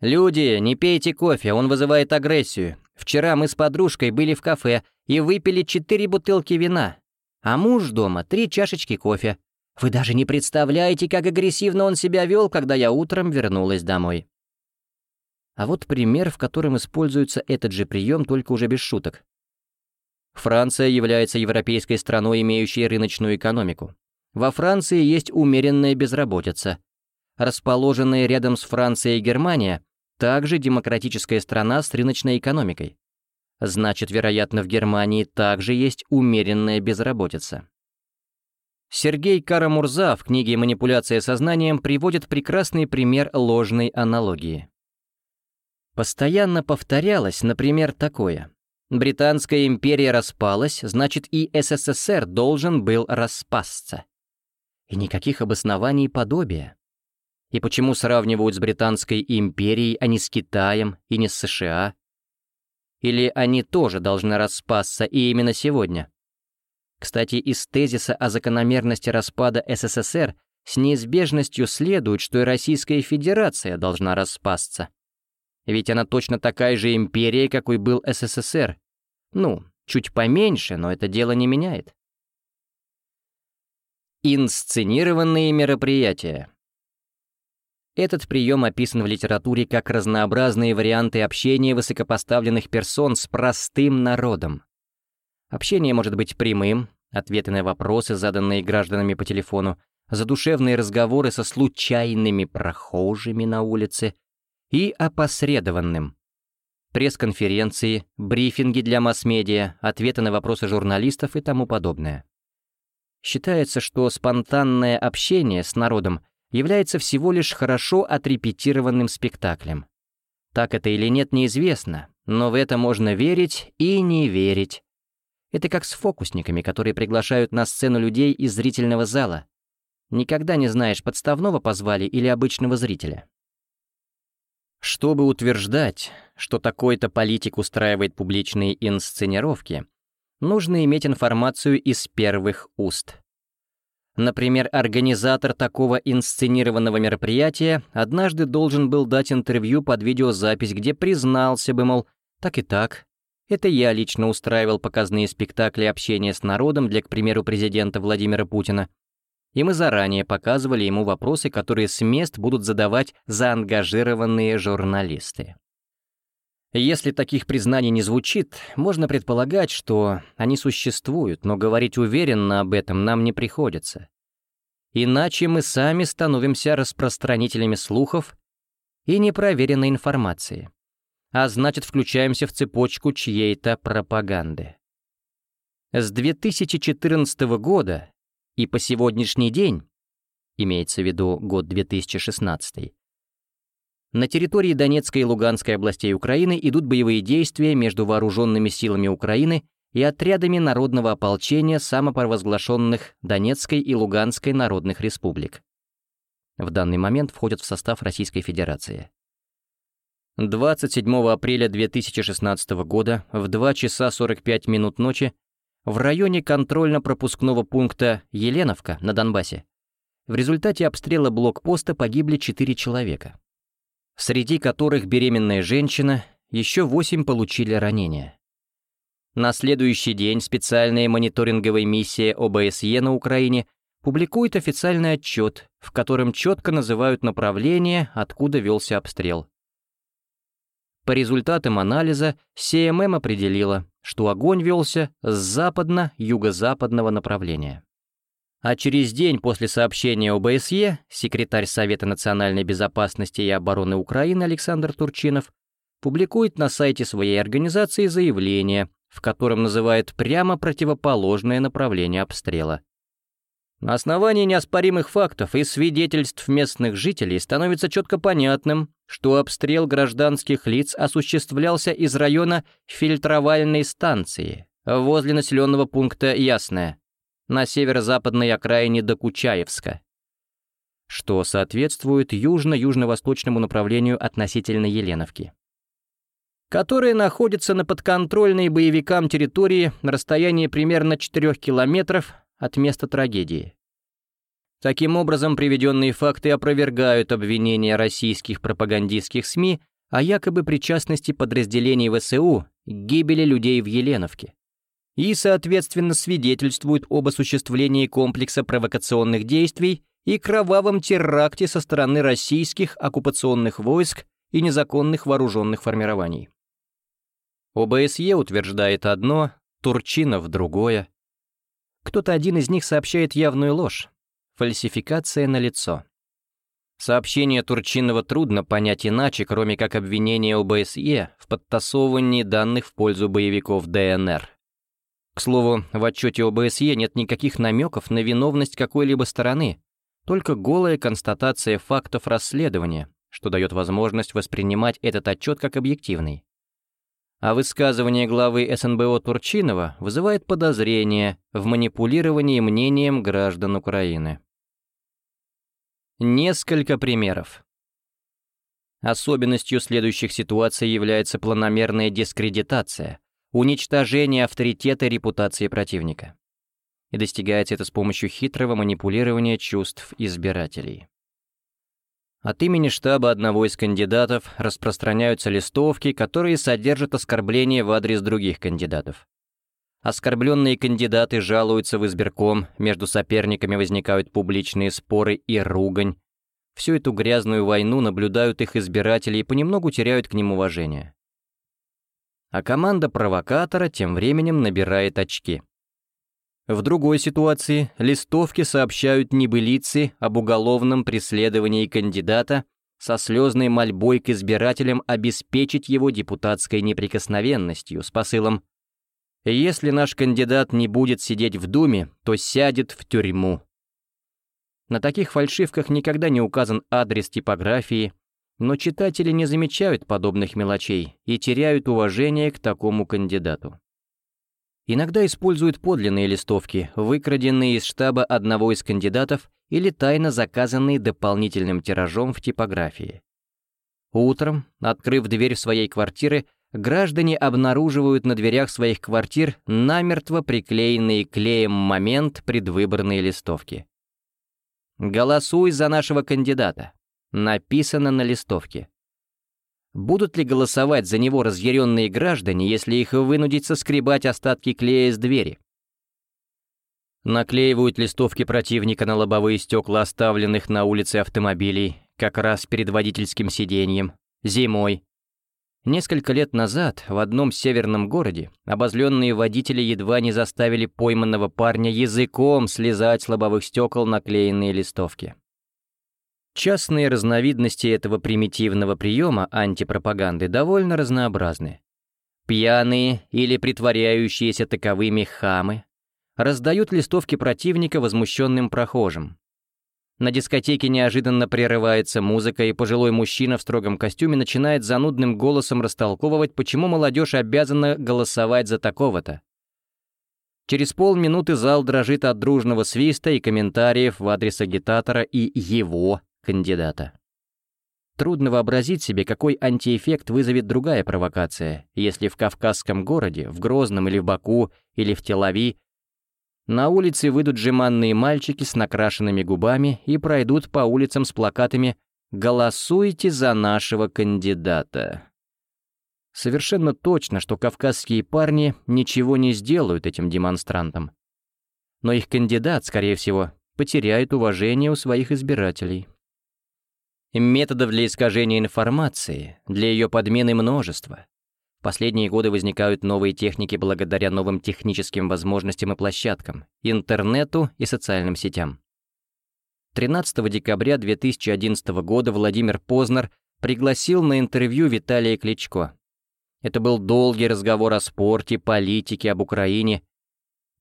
«Люди, не пейте кофе, он вызывает агрессию. Вчера мы с подружкой были в кафе и выпили четыре бутылки вина, а муж дома три чашечки кофе. Вы даже не представляете, как агрессивно он себя вел, когда я утром вернулась домой». А вот пример, в котором используется этот же прием, только уже без шуток. Франция является европейской страной, имеющей рыночную экономику. Во Франции есть умеренная безработица. Расположенная рядом с Францией Германия также демократическая страна с рыночной экономикой. Значит, вероятно, в Германии также есть умеренная безработица. Сергей Карамурза в книге «Манипуляция сознанием» приводит прекрасный пример ложной аналогии. Постоянно повторялось, например, такое. Британская империя распалась, значит и СССР должен был распасться. И никаких обоснований подобия. И почему сравнивают с Британской империей, а не с Китаем и не с США? Или они тоже должны распасться и именно сегодня? Кстати, из тезиса о закономерности распада СССР с неизбежностью следует, что и Российская Федерация должна распасться. Ведь она точно такая же империя, какой был СССР. Ну, чуть поменьше, но это дело не меняет. Инсценированные мероприятия. Этот прием описан в литературе как разнообразные варианты общения высокопоставленных персон с простым народом. Общение может быть прямым, ответы на вопросы, заданные гражданами по телефону, задушевные разговоры со случайными прохожими на улице — и опосредованным. Пресс-конференции, брифинги для масс-медиа, ответы на вопросы журналистов и тому подобное. Считается, что спонтанное общение с народом является всего лишь хорошо отрепетированным спектаклем. Так это или нет, неизвестно, но в это можно верить и не верить. Это как с фокусниками, которые приглашают на сцену людей из зрительного зала. Никогда не знаешь, подставного позвали или обычного зрителя. Чтобы утверждать, что такой-то политик устраивает публичные инсценировки, нужно иметь информацию из первых уст. Например, организатор такого инсценированного мероприятия однажды должен был дать интервью под видеозапись, где признался бы, мол, так и так, это я лично устраивал показные спектакли общения с народом для, к примеру, президента Владимира Путина, и мы заранее показывали ему вопросы, которые с мест будут задавать заангажированные журналисты. Если таких признаний не звучит, можно предполагать, что они существуют, но говорить уверенно об этом нам не приходится. Иначе мы сами становимся распространителями слухов и непроверенной информации, а значит включаемся в цепочку чьей-то пропаганды. С 2014 года и по сегодняшний день, имеется в виду год 2016, на территории Донецкой и Луганской областей Украины идут боевые действия между вооруженными силами Украины и отрядами народного ополчения самопровозглашенных Донецкой и Луганской народных республик. В данный момент входят в состав Российской Федерации. 27 апреля 2016 года в 2 часа 45 минут ночи в районе контрольно-пропускного пункта Еленовка на Донбассе в результате обстрела блокпоста погибли 4 человека, среди которых беременная женщина, еще 8 получили ранения. На следующий день специальная мониторинговая миссия ОБСЕ на Украине публикует официальный отчет, в котором четко называют направление, откуда велся обстрел. По результатам анализа СММ определила, что огонь велся с западно-юго-западного направления. А через день после сообщения ОБСЕ секретарь Совета национальной безопасности и обороны Украины Александр Турчинов публикует на сайте своей организации заявление, в котором называет прямо противоположное направление обстрела. На основании неоспоримых фактов и свидетельств местных жителей становится четко понятным, что обстрел гражданских лиц осуществлялся из района фильтровальной станции возле населенного пункта Ясное на северо-западной окраине Докучаевска, что соответствует южно-южно-восточному направлению относительно Еленовки которая находится на подконтрольной боевикам территории на расстоянии примерно 4 километров от места трагедии. Таким образом, приведенные факты опровергают обвинения российских пропагандистских СМИ о якобы причастности подразделений ВСУ к гибели людей в Еленовке и, соответственно, свидетельствуют об осуществлении комплекса провокационных действий и кровавом теракте со стороны российских оккупационных войск и незаконных вооруженных формирований. ОБСЕ утверждает одно, Турчинов — другое. Кто-то один из них сообщает явную ложь. Фальсификация на лицо. Сообщение Турчинова трудно понять иначе, кроме как обвинение ОБСЕ в подтасовывании данных в пользу боевиков ДНР. К слову, в отчете ОБСЕ нет никаких намеков на виновность какой-либо стороны, только голая констатация фактов расследования, что дает возможность воспринимать этот отчет как объективный а высказывание главы СНБО Турчинова вызывает подозрение в манипулировании мнением граждан Украины. Несколько примеров. Особенностью следующих ситуаций является планомерная дискредитация, уничтожение авторитета и репутации противника. И достигается это с помощью хитрого манипулирования чувств избирателей. От имени штаба одного из кандидатов распространяются листовки, которые содержат оскорбления в адрес других кандидатов. Оскорбленные кандидаты жалуются в избирком, между соперниками возникают публичные споры и ругань. Всю эту грязную войну наблюдают их избиратели и понемногу теряют к ним уважение. А команда провокатора тем временем набирает очки. В другой ситуации листовки сообщают небылицы об уголовном преследовании кандидата со слезной мольбой к избирателям обеспечить его депутатской неприкосновенностью с посылом «Если наш кандидат не будет сидеть в Думе, то сядет в тюрьму». На таких фальшивках никогда не указан адрес типографии, но читатели не замечают подобных мелочей и теряют уважение к такому кандидату. Иногда используют подлинные листовки, выкраденные из штаба одного из кандидатов или тайно заказанные дополнительным тиражом в типографии. Утром, открыв дверь своей квартиры, граждане обнаруживают на дверях своих квартир намертво приклеенные клеем момент предвыборные листовки. «Голосуй за нашего кандидата», написано на листовке. Будут ли голосовать за него разъяренные граждане, если их вынудить соскребать остатки клея с двери? Наклеивают листовки противника на лобовые стекла оставленных на улице автомобилей, как раз перед водительским сиденьем, зимой. Несколько лет назад в одном северном городе обозленные водители едва не заставили пойманного парня языком слезать с лобовых стекол наклеенные листовки. Частные разновидности этого примитивного приема антипропаганды довольно разнообразны. Пьяные или притворяющиеся таковыми хамы раздают листовки противника возмущенным прохожим, на дискотеке неожиданно прерывается музыка, и пожилой мужчина в строгом костюме начинает занудным голосом растолковывать, почему молодежь обязана голосовать за такого-то. Через полминуты зал дрожит от дружного свиста и комментариев в адрес агитатора и его кандидата. Трудно вообразить себе, какой антиэффект вызовет другая провокация, если в кавказском городе, в Грозном или в Баку, или в Телави на улице выйдут жеманные мальчики с накрашенными губами и пройдут по улицам с плакатами «Голосуйте за нашего кандидата». Совершенно точно, что кавказские парни ничего не сделают этим демонстрантам. Но их кандидат, скорее всего, потеряет уважение у своих избирателей. Методов для искажения информации, для ее подмены множество. Последние годы возникают новые техники благодаря новым техническим возможностям и площадкам, интернету и социальным сетям. 13 декабря 2011 года Владимир Познер пригласил на интервью Виталия Кличко. Это был долгий разговор о спорте, политике, об Украине.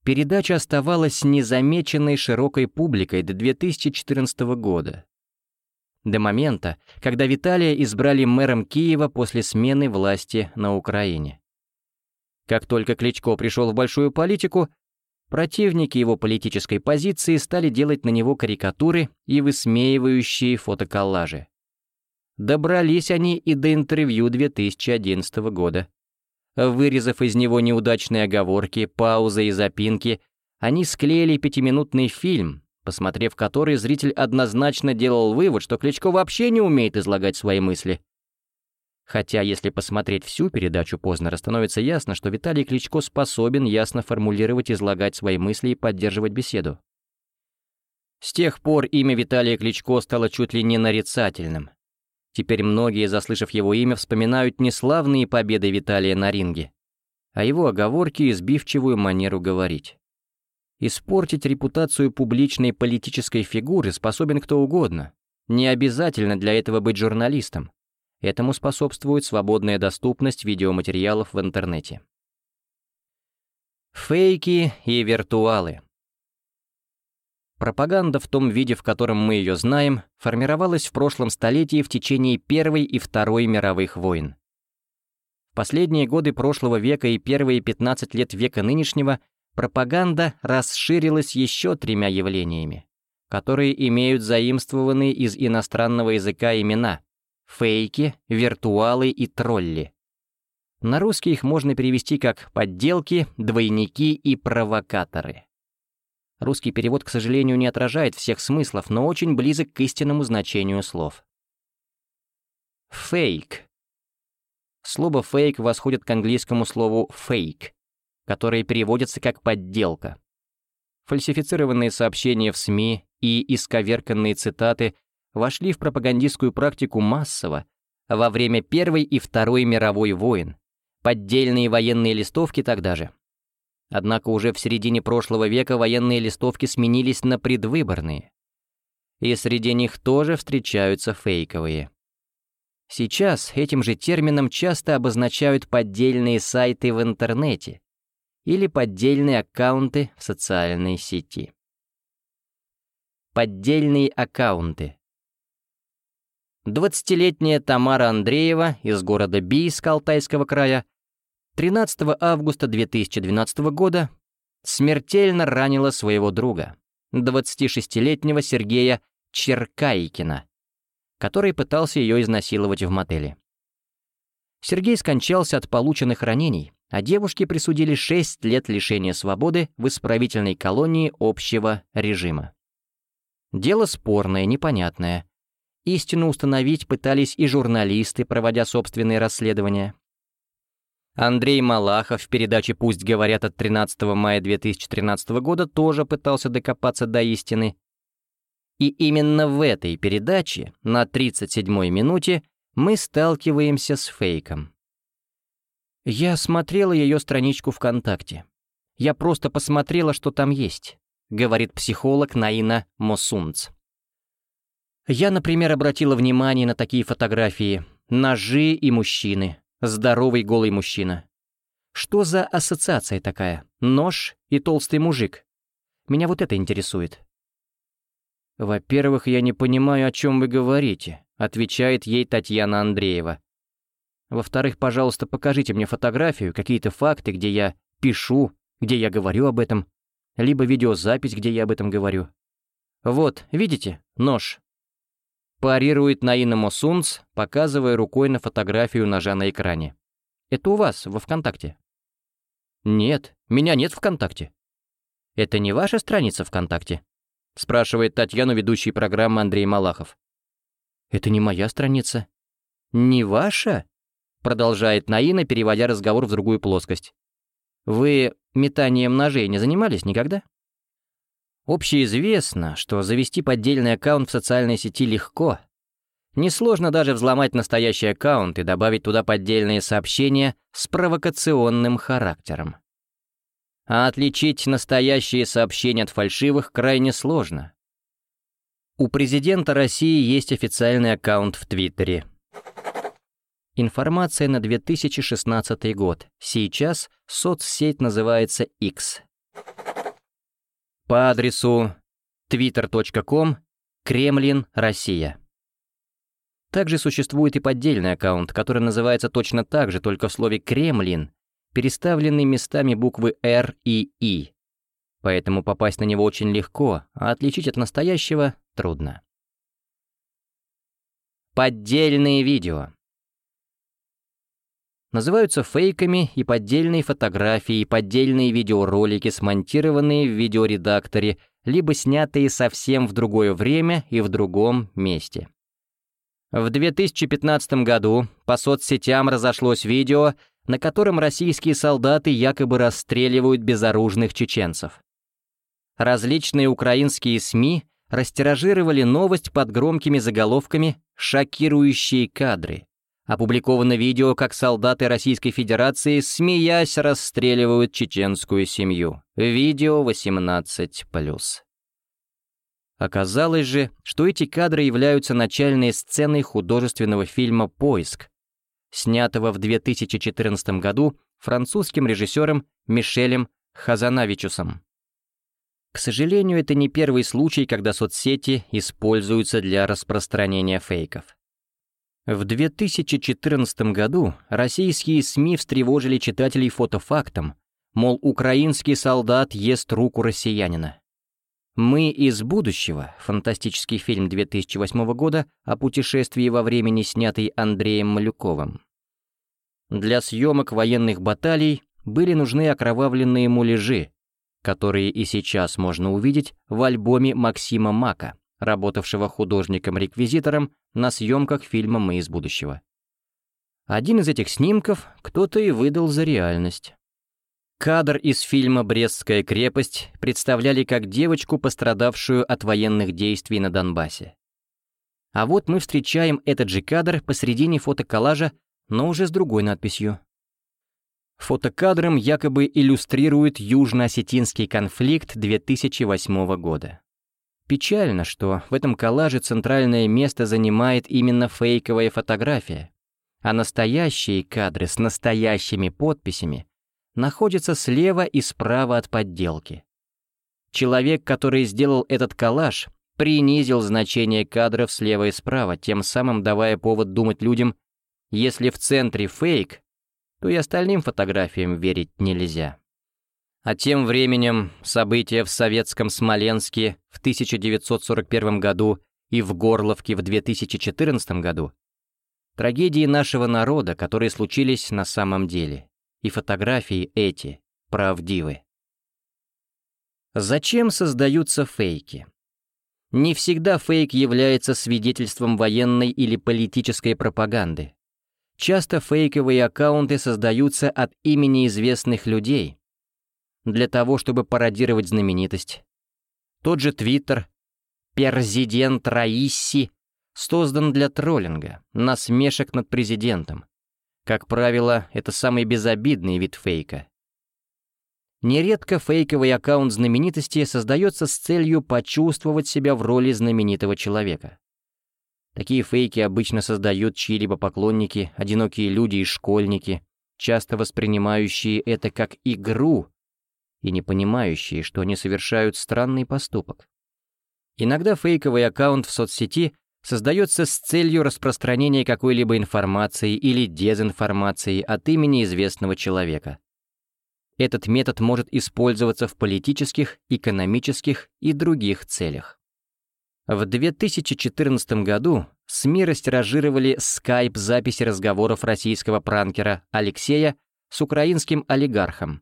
Передача оставалась незамеченной широкой публикой до 2014 года, до момента, когда Виталия избрали мэром Киева после смены власти на Украине. Как только Кличко пришел в большую политику, противники его политической позиции стали делать на него карикатуры и высмеивающие фотоколлажи. Добрались они и до интервью 2011 года. Вырезав из него неудачные оговорки, паузы и запинки, они склеили пятиминутный фильм, посмотрев который, зритель однозначно делал вывод, что Кличко вообще не умеет излагать свои мысли. Хотя, если посмотреть всю передачу Познера, становится ясно, что Виталий Кличко способен ясно формулировать, излагать свои мысли и поддерживать беседу. С тех пор имя Виталия Кличко стало чуть ли не нарицательным. Теперь многие, заслышав его имя, вспоминают не славные победы Виталия на ринге, а его оговорки и сбивчивую манеру говорить. Испортить репутацию публичной политической фигуры способен кто угодно. Не обязательно для этого быть журналистом. Этому способствует свободная доступность видеоматериалов в интернете. Фейки и виртуалы. Пропаганда в том виде, в котором мы ее знаем, формировалась в прошлом столетии в течение Первой и Второй мировых войн. Последние годы прошлого века и первые 15 лет века нынешнего пропаганда расширилась еще тремя явлениями, которые имеют заимствованные из иностранного языка имена — фейки, виртуалы и тролли. На русский их можно перевести как подделки, двойники и провокаторы. Русский перевод, к сожалению, не отражает всех смыслов, но очень близок к истинному значению слов. Фейк. Слово «фейк» восходит к английскому слову «fake», которые переводятся как «подделка». Фальсифицированные сообщения в СМИ и исковерканные цитаты вошли в пропагандистскую практику массово во время Первой и Второй мировой войн, поддельные военные листовки тогда же. Однако уже в середине прошлого века военные листовки сменились на предвыборные. И среди них тоже встречаются фейковые. Сейчас этим же термином часто обозначают поддельные сайты в интернете, или поддельные аккаунты в социальной сети. Поддельные аккаунты. 20-летняя Тамара Андреева из города Бийск Алтайского края 13 августа 2012 года смертельно ранила своего друга, 26-летнего Сергея Черкайкина, который пытался ее изнасиловать в мотеле. Сергей скончался от полученных ранений, а девушке присудили 6 лет лишения свободы в исправительной колонии общего режима. Дело спорное, непонятное. Истину установить пытались и журналисты, проводя собственные расследования. Андрей Малахов в передаче «Пусть говорят» от 13 мая 2013 года тоже пытался докопаться до истины. И именно в этой передаче, на 37-й минуте, мы сталкиваемся с фейком Я смотрела ее страничку ВКонтакте. Я просто посмотрела, что там есть, говорит психолог Наина Мосунц. Я, например, обратила внимание на такие фотографии. Ножи и мужчины. Здоровый голый мужчина. Что за ассоциация такая? Нож и толстый мужик. Меня вот это интересует. «Во-первых, я не понимаю, о чем вы говорите», — отвечает ей Татьяна Андреева. Во-вторых, пожалуйста, покажите мне фотографию, какие-то факты, где я пишу, где я говорю об этом, либо видеозапись, где я об этом говорю. Вот, видите, нож. Парирует Наина Мосунц, показывая рукой на фотографию ножа на экране. Это у вас, во ВКонтакте. Нет, меня нет ВКонтакте. Это не ваша страница ВКонтакте? Спрашивает Татьяну ведущий программы Андрей Малахов. Это не моя страница. Не ваша? Продолжает Наина, переводя разговор в другую плоскость. Вы метанием ножей не занимались никогда? Общеизвестно, что завести поддельный аккаунт в социальной сети легко. Несложно даже взломать настоящий аккаунт и добавить туда поддельные сообщения с провокационным характером. А отличить настоящие сообщения от фальшивых крайне сложно. У президента России есть официальный аккаунт в Твиттере — Информация на 2016 год. Сейчас соцсеть называется X. По адресу twitter.com Kremlin Россия. Также существует и поддельный аккаунт, который называется точно так же, только в слове «Kremlin», переставлены местами буквы «Р» и «Е». Поэтому попасть на него очень легко, а отличить от настоящего трудно. Поддельные видео называются фейками и поддельные фотографии, и поддельные видеоролики, смонтированные в видеоредакторе, либо снятые совсем в другое время и в другом месте. В 2015 году по соцсетям разошлось видео, на котором российские солдаты якобы расстреливают безоружных чеченцев. Различные украинские СМИ растиражировали новость под громкими заголовками «Шокирующие кадры», Опубликовано видео, как солдаты Российской Федерации, смеясь, расстреливают чеченскую семью. Видео 18+. Оказалось же, что эти кадры являются начальной сценой художественного фильма «Поиск», снятого в 2014 году французским режиссером Мишелем Хазанавичусом. К сожалению, это не первый случай, когда соцсети используются для распространения фейков. В 2014 году российские СМИ встревожили читателей фотофактом, мол, украинский солдат ест руку россиянина. «Мы из будущего» — фантастический фильм 2008 года о путешествии во времени, снятый Андреем Малюковым. Для съемок военных баталий были нужны окровавленные муляжи, которые и сейчас можно увидеть в альбоме Максима Мака, работавшего художником-реквизитором на съемках фильма «Мы из будущего». Один из этих снимков кто-то и выдал за реальность. Кадр из фильма «Брестская крепость» представляли как девочку, пострадавшую от военных действий на Донбассе. А вот мы встречаем этот же кадр посредине фотоколлажа, но уже с другой надписью. Фотокадром якобы иллюстрирует южно-осетинский конфликт 2008 года. Печально, что в этом коллаже центральное место занимает именно фейковая фотография, а настоящие кадры с настоящими подписями находятся слева и справа от подделки. Человек, который сделал этот коллаж, принизил значение кадров слева и справа, тем самым давая повод думать людям, если в центре фейк, то и остальным фотографиям верить нельзя. А тем временем события в советском Смоленске в 1941 году и в Горловке в 2014 году трагедии нашего народа, которые случились на самом деле, и фотографии эти правдивы. Зачем создаются фейки? Не всегда фейк является свидетельством военной или политической пропаганды. Часто фейковые аккаунты создаются от имени известных людей, для того, чтобы пародировать знаменитость. Тот же Твиттер, президент Раисси, создан для троллинга, насмешек над президентом. Как правило, это самый безобидный вид фейка. Нередко фейковый аккаунт знаменитости создается с целью почувствовать себя в роли знаменитого человека. Такие фейки обычно создают чьи-либо поклонники, одинокие люди и школьники, часто воспринимающие это как игру и не понимающие, что они совершают странный поступок. Иногда фейковый аккаунт в соцсети создается с целью распространения какой-либо информации или дезинформации от имени известного человека. Этот метод может использоваться в политических, экономических и других целях. В 2014 году СМИ растиражировали скайп-записи разговоров российского пранкера Алексея с украинским олигархом,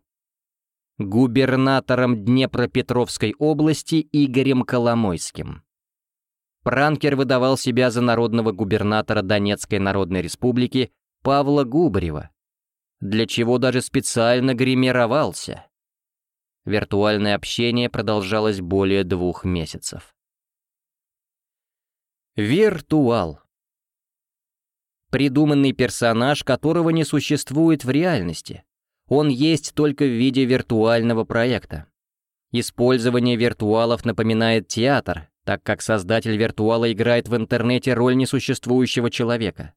губернатором Днепропетровской области Игорем Коломойским. Пранкер выдавал себя за народного губернатора Донецкой Народной Республики Павла Губарева, для чего даже специально гримировался. Виртуальное общение продолжалось более двух месяцев. Виртуал. Придуманный персонаж, которого не существует в реальности. Он есть только в виде виртуального проекта. Использование виртуалов напоминает театр, так как создатель виртуала играет в интернете роль несуществующего человека.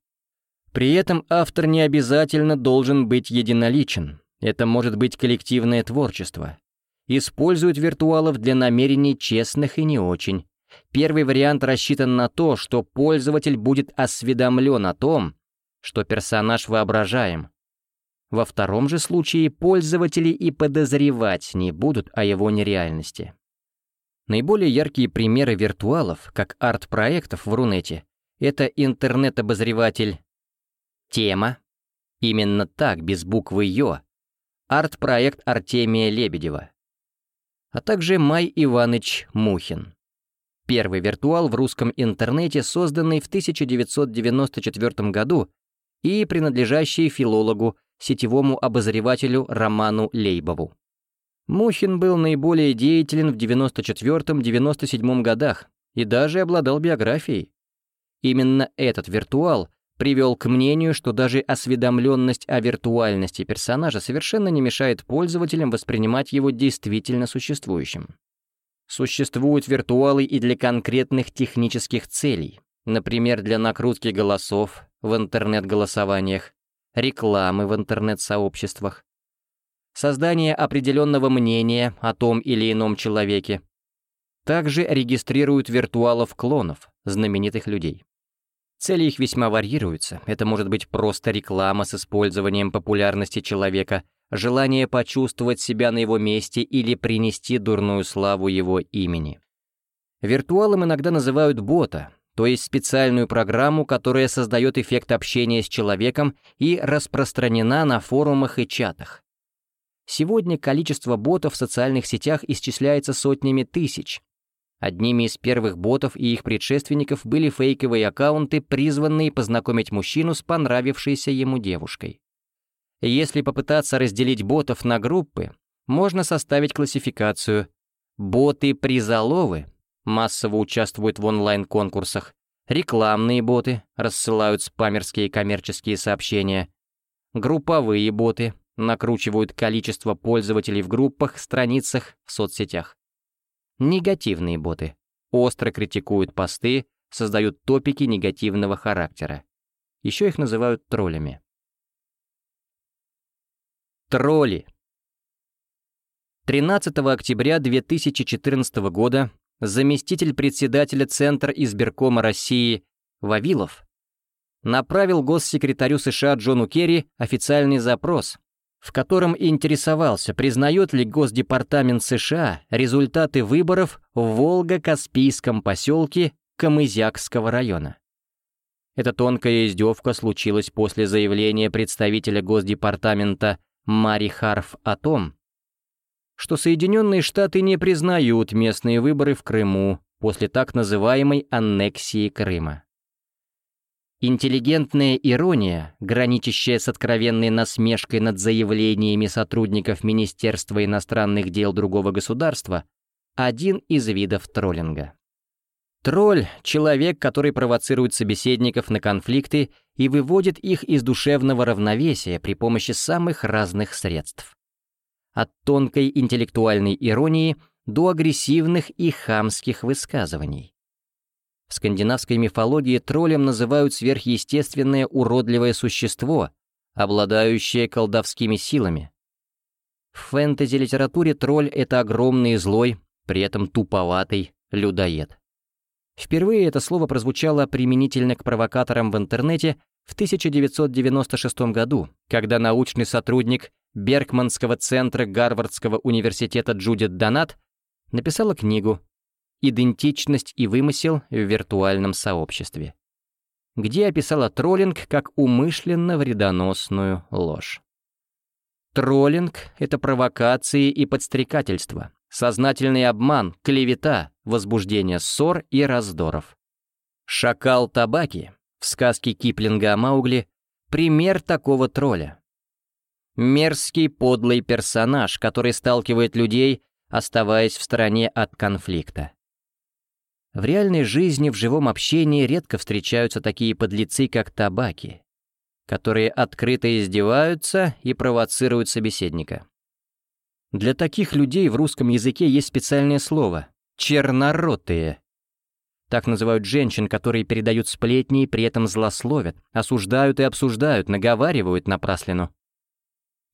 При этом автор не обязательно должен быть единоличен. Это может быть коллективное творчество. Используют виртуалов для намерений честных и не очень. Первый вариант рассчитан на то, что пользователь будет осведомлен о том, что персонаж воображаем. Во втором же случае пользователи и подозревать не будут о его нереальности. Наиболее яркие примеры виртуалов, как арт-проектов в Рунете, это интернет-обозреватель Тема. Именно так, без буквы «Ё». Арт-проект Артемия Лебедева. А также Май Иваныч Мухин. Первый виртуал в русском интернете, созданный в 1994 году и принадлежащий филологу, сетевому обозревателю Роману Лейбову. Мухин был наиболее деятелен в 94-97 годах и даже обладал биографией. Именно этот виртуал привел к мнению, что даже осведомленность о виртуальности персонажа совершенно не мешает пользователям воспринимать его действительно существующим. Существуют виртуалы и для конкретных технических целей, например, для накрутки голосов в интернет-голосованиях, рекламы в интернет-сообществах, создания определенного мнения о том или ином человеке. Также регистрируют виртуалов-клонов, знаменитых людей. Цели их весьма варьируются. Это может быть просто реклама с использованием популярности человека, желание почувствовать себя на его месте или принести дурную славу его имени. Виртуалом иногда называют бота, то есть специальную программу, которая создает эффект общения с человеком и распространена на форумах и чатах. Сегодня количество ботов в социальных сетях исчисляется сотнями тысяч, Одними из первых ботов и их предшественников были фейковые аккаунты, призванные познакомить мужчину с понравившейся ему девушкой. Если попытаться разделить ботов на группы, можно составить классификацию. Боты-призоловы массово участвуют в онлайн-конкурсах, рекламные боты рассылают спамерские коммерческие сообщения, групповые боты накручивают количество пользователей в группах, страницах, в соцсетях. Негативные боты. Остро критикуют посты, создают топики негативного характера. Еще их называют троллями. Тролли. 13 октября 2014 года заместитель председателя Центра избиркома России Вавилов направил госсекретарю США Джону Керри официальный запрос в котором интересовался, признает ли Госдепартамент США результаты выборов в Волго-Каспийском поселке Камызякского района. Эта тонкая издевка случилась после заявления представителя Госдепартамента Мари Харф о том, что Соединенные Штаты не признают местные выборы в Крыму после так называемой аннексии Крыма. Интеллигентная ирония, граничащая с откровенной насмешкой над заявлениями сотрудников Министерства иностранных дел другого государства, один из видов троллинга. Тролль — человек, который провоцирует собеседников на конфликты и выводит их из душевного равновесия при помощи самых разных средств. От тонкой интеллектуальной иронии до агрессивных и хамских высказываний. В скандинавской мифологии троллем называют сверхъестественное уродливое существо, обладающее колдовскими силами. В фэнтези-литературе тролль — это огромный злой, при этом туповатый людоед. Впервые это слово прозвучало применительно к провокаторам в интернете в 1996 году, когда научный сотрудник Бергманского центра Гарвардского университета Джудит Донат написала книгу «Идентичность и вымысел в виртуальном сообществе», где описала троллинг как умышленно вредоносную ложь. Троллинг — это провокации и подстрекательство, сознательный обман, клевета, возбуждение ссор и раздоров. Шакал Табаки в сказке Киплинга о Маугли — пример такого тролля. Мерзкий подлый персонаж, который сталкивает людей, оставаясь в стороне от конфликта. В реальной жизни, в живом общении редко встречаются такие подлецы, как Табаки, которые открыто издеваются и провоцируют собеседника. Для таких людей в русском языке есть специальное слово — черноротые. Так называют женщин, которые передают сплетни и при этом злословят, осуждают и обсуждают, наговаривают напраслину.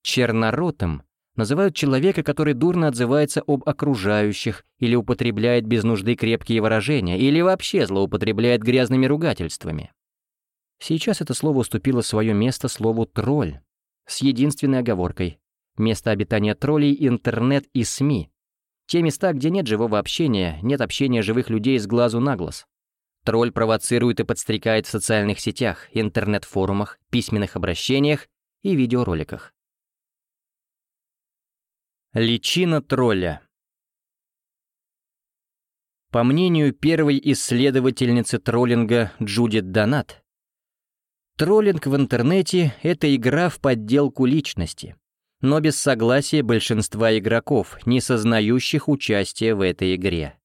Черноротым называют человека, который дурно отзывается об окружающих или употребляет без нужды крепкие выражения, или вообще злоупотребляет грязными ругательствами. Сейчас это слово уступило свое место слову «тролль», с единственной оговоркой Место обитания троллей — интернет и СМИ. Те места, где нет живого общения, нет общения живых людей с глазу на глаз. Тролль провоцирует и подстрекает в социальных сетях, интернет-форумах, письменных обращениях и видеороликах. Личина тролля По мнению первой исследовательницы троллинга Джудит Донат, троллинг в интернете — это игра в подделку личности но без согласия большинства игроков, не сознающих участия в этой игре.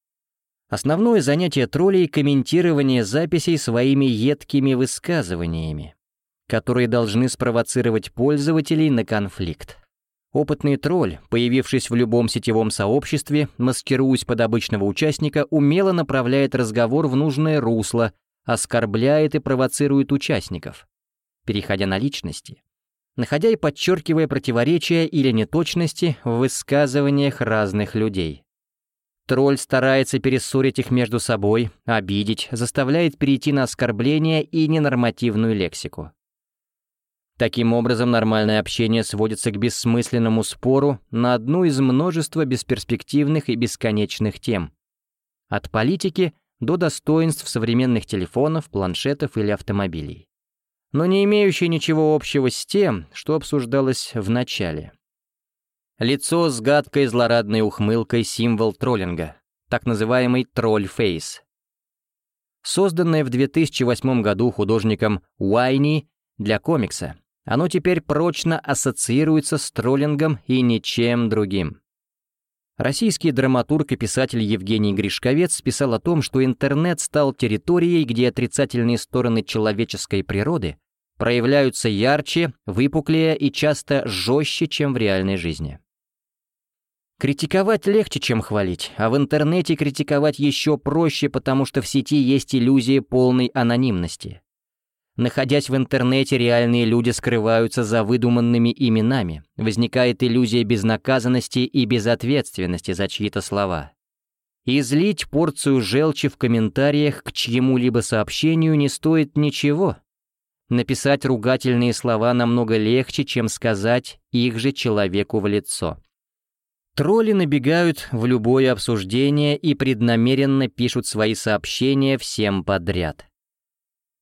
Основное занятие троллей — комментирование записей своими едкими высказываниями, которые должны спровоцировать пользователей на конфликт. Опытный тролль, появившись в любом сетевом сообществе, маскируясь под обычного участника, умело направляет разговор в нужное русло, оскорбляет и провоцирует участников, переходя на личности находя и подчеркивая противоречия или неточности в высказываниях разных людей. Тролль старается перессорить их между собой, обидеть, заставляет перейти на оскорбления и ненормативную лексику. Таким образом, нормальное общение сводится к бессмысленному спору на одну из множества бесперспективных и бесконечных тем. От политики до достоинств современных телефонов, планшетов или автомобилей но не имеющий ничего общего с тем, что обсуждалось в начале. Лицо с гадкой злорадной ухмылкой — символ троллинга, так называемый тролль-фейс. Созданное в 2008 году художником Уайни для комикса, оно теперь прочно ассоциируется с троллингом и ничем другим. Российский драматург и писатель Евгений Гришковец писал о том, что интернет стал территорией, где отрицательные стороны человеческой природы проявляются ярче, выпуклее и часто жестче, чем в реальной жизни. Критиковать легче, чем хвалить, а в интернете критиковать еще проще, потому что в сети есть иллюзия полной анонимности. Находясь в интернете, реальные люди скрываются за выдуманными именами. Возникает иллюзия безнаказанности и безответственности за чьи-то слова. Излить порцию желчи в комментариях к чьему-либо сообщению не стоит ничего. Написать ругательные слова намного легче, чем сказать их же человеку в лицо. Тролли набегают в любое обсуждение и преднамеренно пишут свои сообщения всем подряд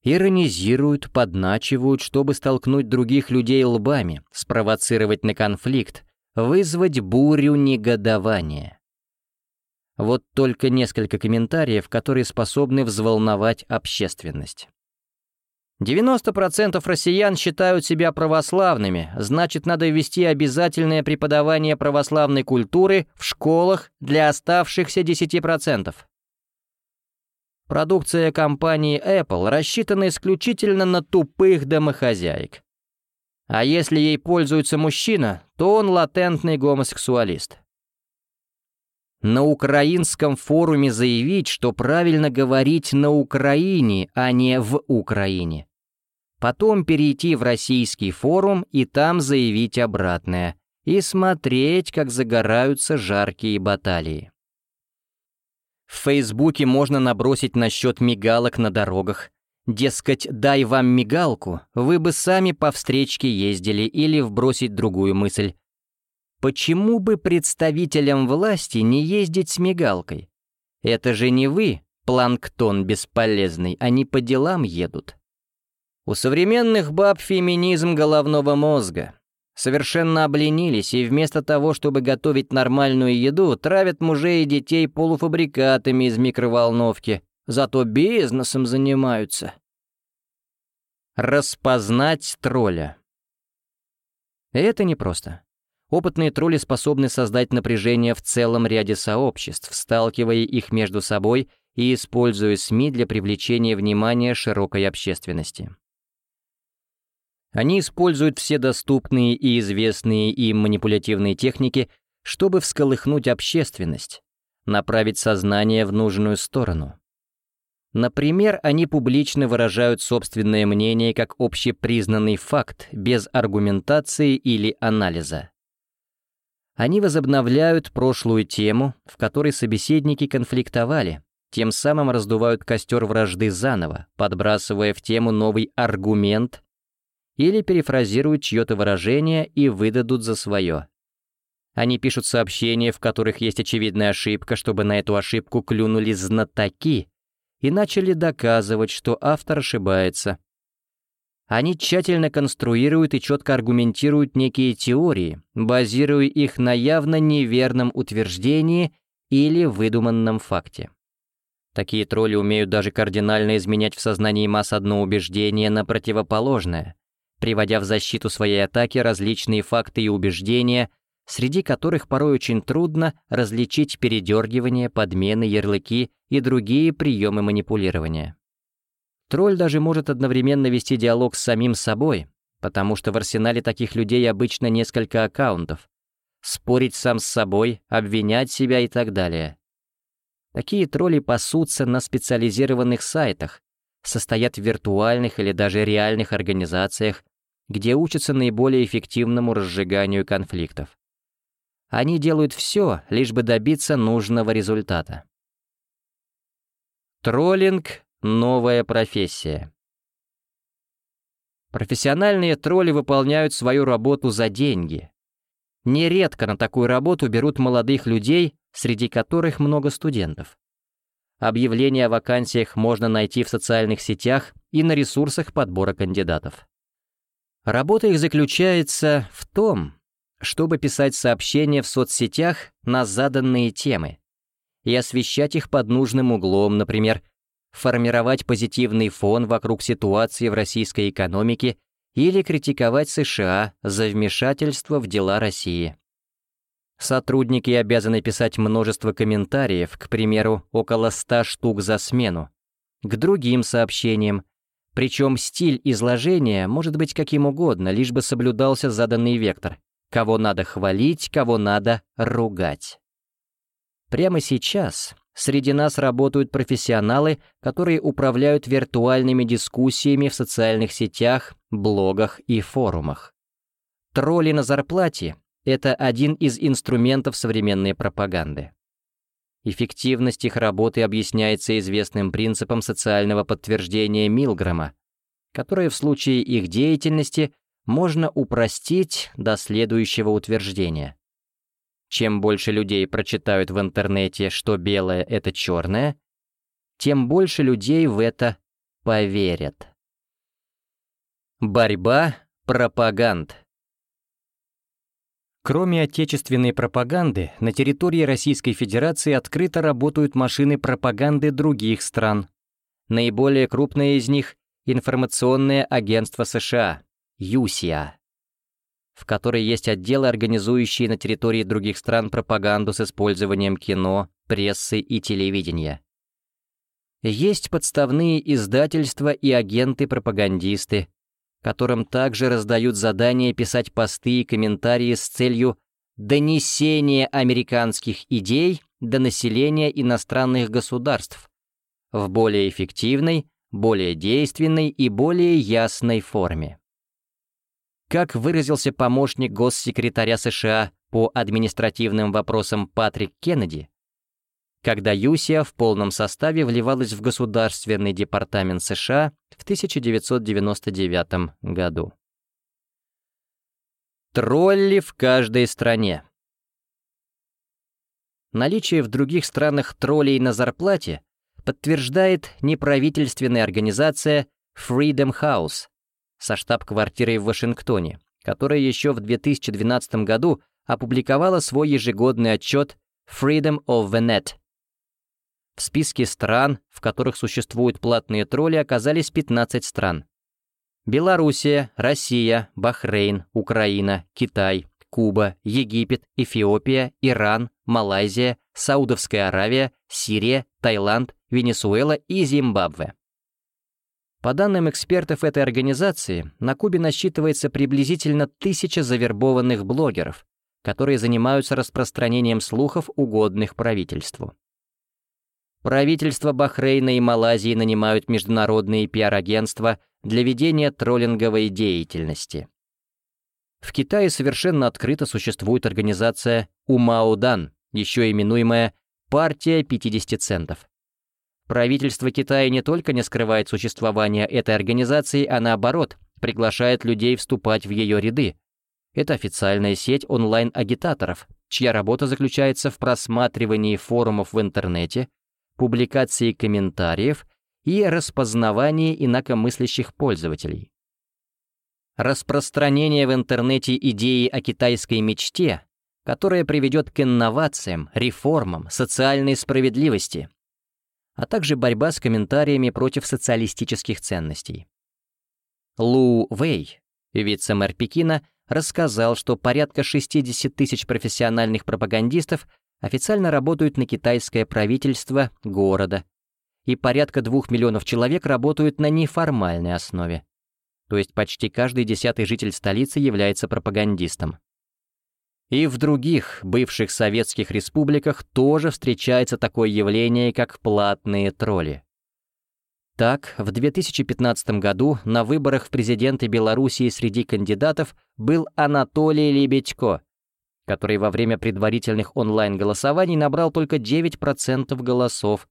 иронизируют, подначивают, чтобы столкнуть других людей лбами, спровоцировать на конфликт, вызвать бурю негодования. Вот только несколько комментариев, которые способны взволновать общественность. 90% россиян считают себя православными, значит, надо ввести обязательное преподавание православной культуры в школах для оставшихся 10%. Продукция компании Apple рассчитана исключительно на тупых домохозяек. А если ей пользуется мужчина, то он латентный гомосексуалист. На украинском форуме заявить, что правильно говорить на Украине, а не в Украине. Потом перейти в российский форум и там заявить обратное. И смотреть, как загораются жаркие баталии. В Фейсбуке можно набросить насчет мигалок на дорогах. Дескать, дай вам мигалку, вы бы сами по встречке ездили или вбросить другую мысль. Почему бы представителям власти не ездить с мигалкой? Это же не вы, планктон бесполезный, они по делам едут. У современных баб феминизм головного мозга совершенно обленились и вместо того, чтобы готовить нормальную еду, травят мужей и детей полуфабрикатами из микроволновки, зато бизнесом занимаются. Распознать тролля. Это непросто. Опытные тролли способны создать напряжение в целом ряде сообществ, сталкивая их между собой и используя СМИ для привлечения внимания широкой общественности. Они используют все доступные и известные им манипулятивные техники, чтобы всколыхнуть общественность, направить сознание в нужную сторону. Например, они публично выражают собственное мнение как общепризнанный факт, без аргументации или анализа. Они возобновляют прошлую тему, в которой собеседники конфликтовали, тем самым раздувают костер вражды заново, подбрасывая в тему новый аргумент или перефразируют чье-то выражение и выдадут за свое. Они пишут сообщения, в которых есть очевидная ошибка, чтобы на эту ошибку клюнули знатоки и начали доказывать, что автор ошибается. Они тщательно конструируют и четко аргументируют некие теории, базируя их на явно неверном утверждении или выдуманном факте. Такие тролли умеют даже кардинально изменять в сознании масс одно убеждение на противоположное, приводя в защиту своей атаки различные факты и убеждения, среди которых порой очень трудно различить передергивания, подмены, ярлыки и другие приемы манипулирования. Тролль даже может одновременно вести диалог с самим собой, потому что в арсенале таких людей обычно несколько аккаунтов. Спорить сам с собой, обвинять себя и так далее. Такие тролли пасутся на специализированных сайтах, состоят в виртуальных или даже реальных организациях, где учатся наиболее эффективному разжиганию конфликтов. Они делают все, лишь бы добиться нужного результата. Троллинг — новая профессия. Профессиональные тролли выполняют свою работу за деньги. Нередко на такую работу берут молодых людей, среди которых много студентов. Объявления о вакансиях можно найти в социальных сетях и на ресурсах подбора кандидатов. Работа их заключается в том, чтобы писать сообщения в соцсетях на заданные темы и освещать их под нужным углом, например, формировать позитивный фон вокруг ситуации в российской экономике или критиковать США за вмешательство в дела России. Сотрудники обязаны писать множество комментариев, к примеру, около 100 штук за смену, к другим сообщениям, причем стиль изложения может быть каким угодно, лишь бы соблюдался заданный вектор, кого надо хвалить, кого надо ругать. Прямо сейчас среди нас работают профессионалы, которые управляют виртуальными дискуссиями в социальных сетях, блогах и форумах. Тролли на зарплате это один из инструментов современной пропаганды. Эффективность их работы объясняется известным принципом социального подтверждения Милгрэма, которое в случае их деятельности можно упростить до следующего утверждения. Чем больше людей прочитают в интернете, что белое — это черное, тем больше людей в это поверят. Борьба пропаганд. Кроме отечественной пропаганды, на территории Российской Федерации открыто работают машины пропаганды других стран. Наиболее крупное из них — информационное агентство США, ЮСИА, в которой есть отделы, организующие на территории других стран пропаганду с использованием кино, прессы и телевидения. Есть подставные издательства и агенты-пропагандисты, которым также раздают задание писать посты и комментарии с целью донесения американских идей до населения иностранных государств в более эффективной, более действенной и более ясной форме. Как выразился помощник госсекретаря США по административным вопросам Патрик Кеннеди, когда Юсия в полном составе вливалась в Государственный департамент США в 1999 году. Тролли в каждой стране. Наличие в других странах троллей на зарплате подтверждает неправительственная организация Freedom House со штаб-квартирой в Вашингтоне, которая еще в 2012 году опубликовала свой ежегодный отчет Freedom of the Net. В списке стран, в которых существуют платные тролли, оказались 15 стран. Белоруссия, Россия, Бахрейн, Украина, Китай, Куба, Египет, Эфиопия, Иран, Малайзия, Саудовская Аравия, Сирия, Таиланд, Венесуэла и Зимбабве. По данным экспертов этой организации, на Кубе насчитывается приблизительно тысяча завербованных блогеров, которые занимаются распространением слухов, угодных правительству. Правительства Бахрейна и Малайзии нанимают международные пиар-агентства для ведения троллинговой деятельности. В Китае совершенно открыто существует организация Умаудан, еще именуемая «Партия 50 центов». Правительство Китая не только не скрывает существование этой организации, а наоборот, приглашает людей вступать в ее ряды. Это официальная сеть онлайн-агитаторов, чья работа заключается в просматривании форумов в интернете, публикации комментариев и распознавании инакомыслящих пользователей. Распространение в интернете идеи о китайской мечте, которая приведет к инновациям, реформам, социальной справедливости, а также борьба с комментариями против социалистических ценностей. Лу Вэй, вице-мэр Пекина, рассказал, что порядка 60 тысяч профессиональных пропагандистов официально работают на китайское правительство города, и порядка двух миллионов человек работают на неформальной основе. То есть почти каждый десятый житель столицы является пропагандистом. И в других бывших советских республиках тоже встречается такое явление, как платные тролли. Так, в 2015 году на выборах в президенты Белоруссии среди кандидатов был Анатолий Лебедько, который во время предварительных онлайн-голосований набрал только 9% голосов,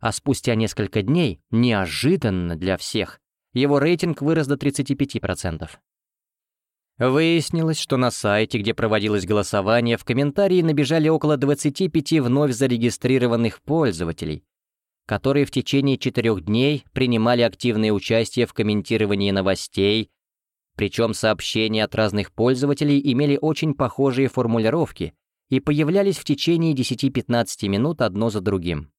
а спустя несколько дней, неожиданно для всех, его рейтинг вырос до 35%. Выяснилось, что на сайте, где проводилось голосование, в комментарии набежали около 25 вновь зарегистрированных пользователей, которые в течение четырех дней принимали активное участие в комментировании новостей, причем сообщения от разных пользователей имели очень похожие формулировки и появлялись в течение 10-15 минут одно за другим.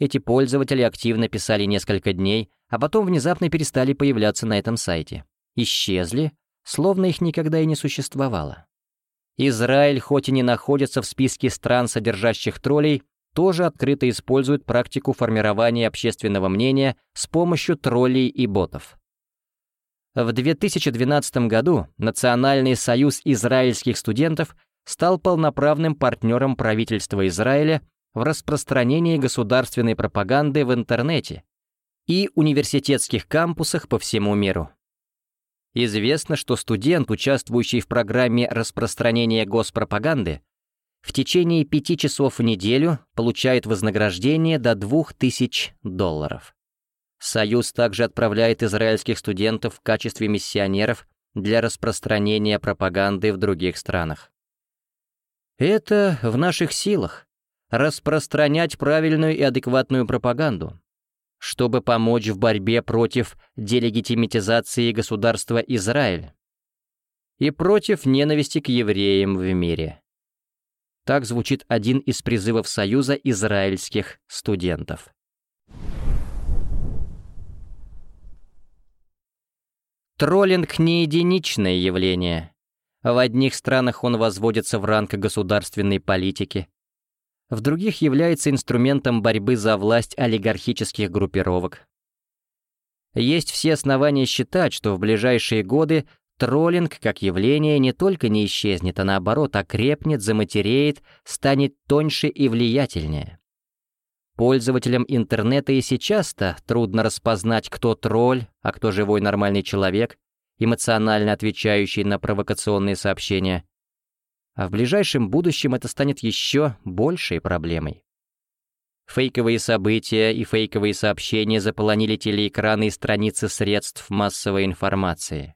Эти пользователи активно писали несколько дней, а потом внезапно перестали появляться на этом сайте. Исчезли, словно их никогда и не существовало. Израиль, хоть и не находится в списке стран, содержащих троллей, тоже открыто использует практику формирования общественного мнения с помощью троллей и ботов. В 2012 году Национальный союз израильских студентов стал полноправным партнером правительства Израиля в распространении государственной пропаганды в интернете и университетских кампусах по всему миру. Известно, что студент, участвующий в программе распространения госпропаганды, в течение пяти часов в неделю получает вознаграждение до 2000 долларов. Союз также отправляет израильских студентов в качестве миссионеров для распространения пропаганды в других странах. Это в наших силах — распространять правильную и адекватную пропаганду, чтобы помочь в борьбе против делегитимитизации государства Израиль и против ненависти к евреям в мире. Так звучит один из призывов Союза израильских студентов. Троллинг не единичное явление. В одних странах он возводится в ранг государственной политики, в других является инструментом борьбы за власть олигархических группировок. Есть все основания считать, что в ближайшие годы троллинг как явление не только не исчезнет, а наоборот окрепнет, заматереет, станет тоньше и влиятельнее. Пользователям интернета и сейчас-то трудно распознать, кто тролль, а кто живой нормальный человек, эмоционально отвечающий на провокационные сообщения. А в ближайшем будущем это станет еще большей проблемой. Фейковые события и фейковые сообщения заполонили телеэкраны и страницы средств массовой информации.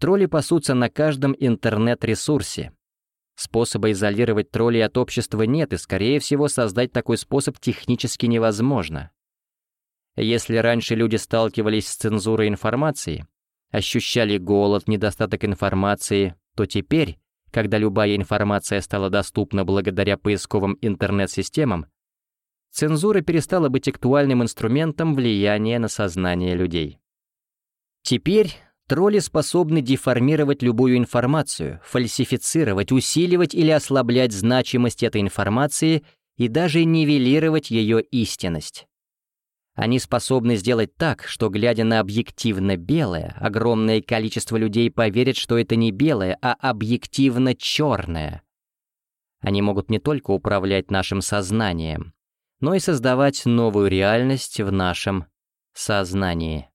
Тролли пасутся на каждом интернет-ресурсе, Способа изолировать троллей от общества нет, и, скорее всего, создать такой способ технически невозможно. Если раньше люди сталкивались с цензурой информации, ощущали голод, недостаток информации, то теперь, когда любая информация стала доступна благодаря поисковым интернет-системам, цензура перестала быть актуальным инструментом влияния на сознание людей. Теперь Тролли способны деформировать любую информацию, фальсифицировать, усиливать или ослаблять значимость этой информации и даже нивелировать ее истинность. Они способны сделать так, что, глядя на объективно белое, огромное количество людей поверит, что это не белое, а объективно черное. Они могут не только управлять нашим сознанием, но и создавать новую реальность в нашем сознании.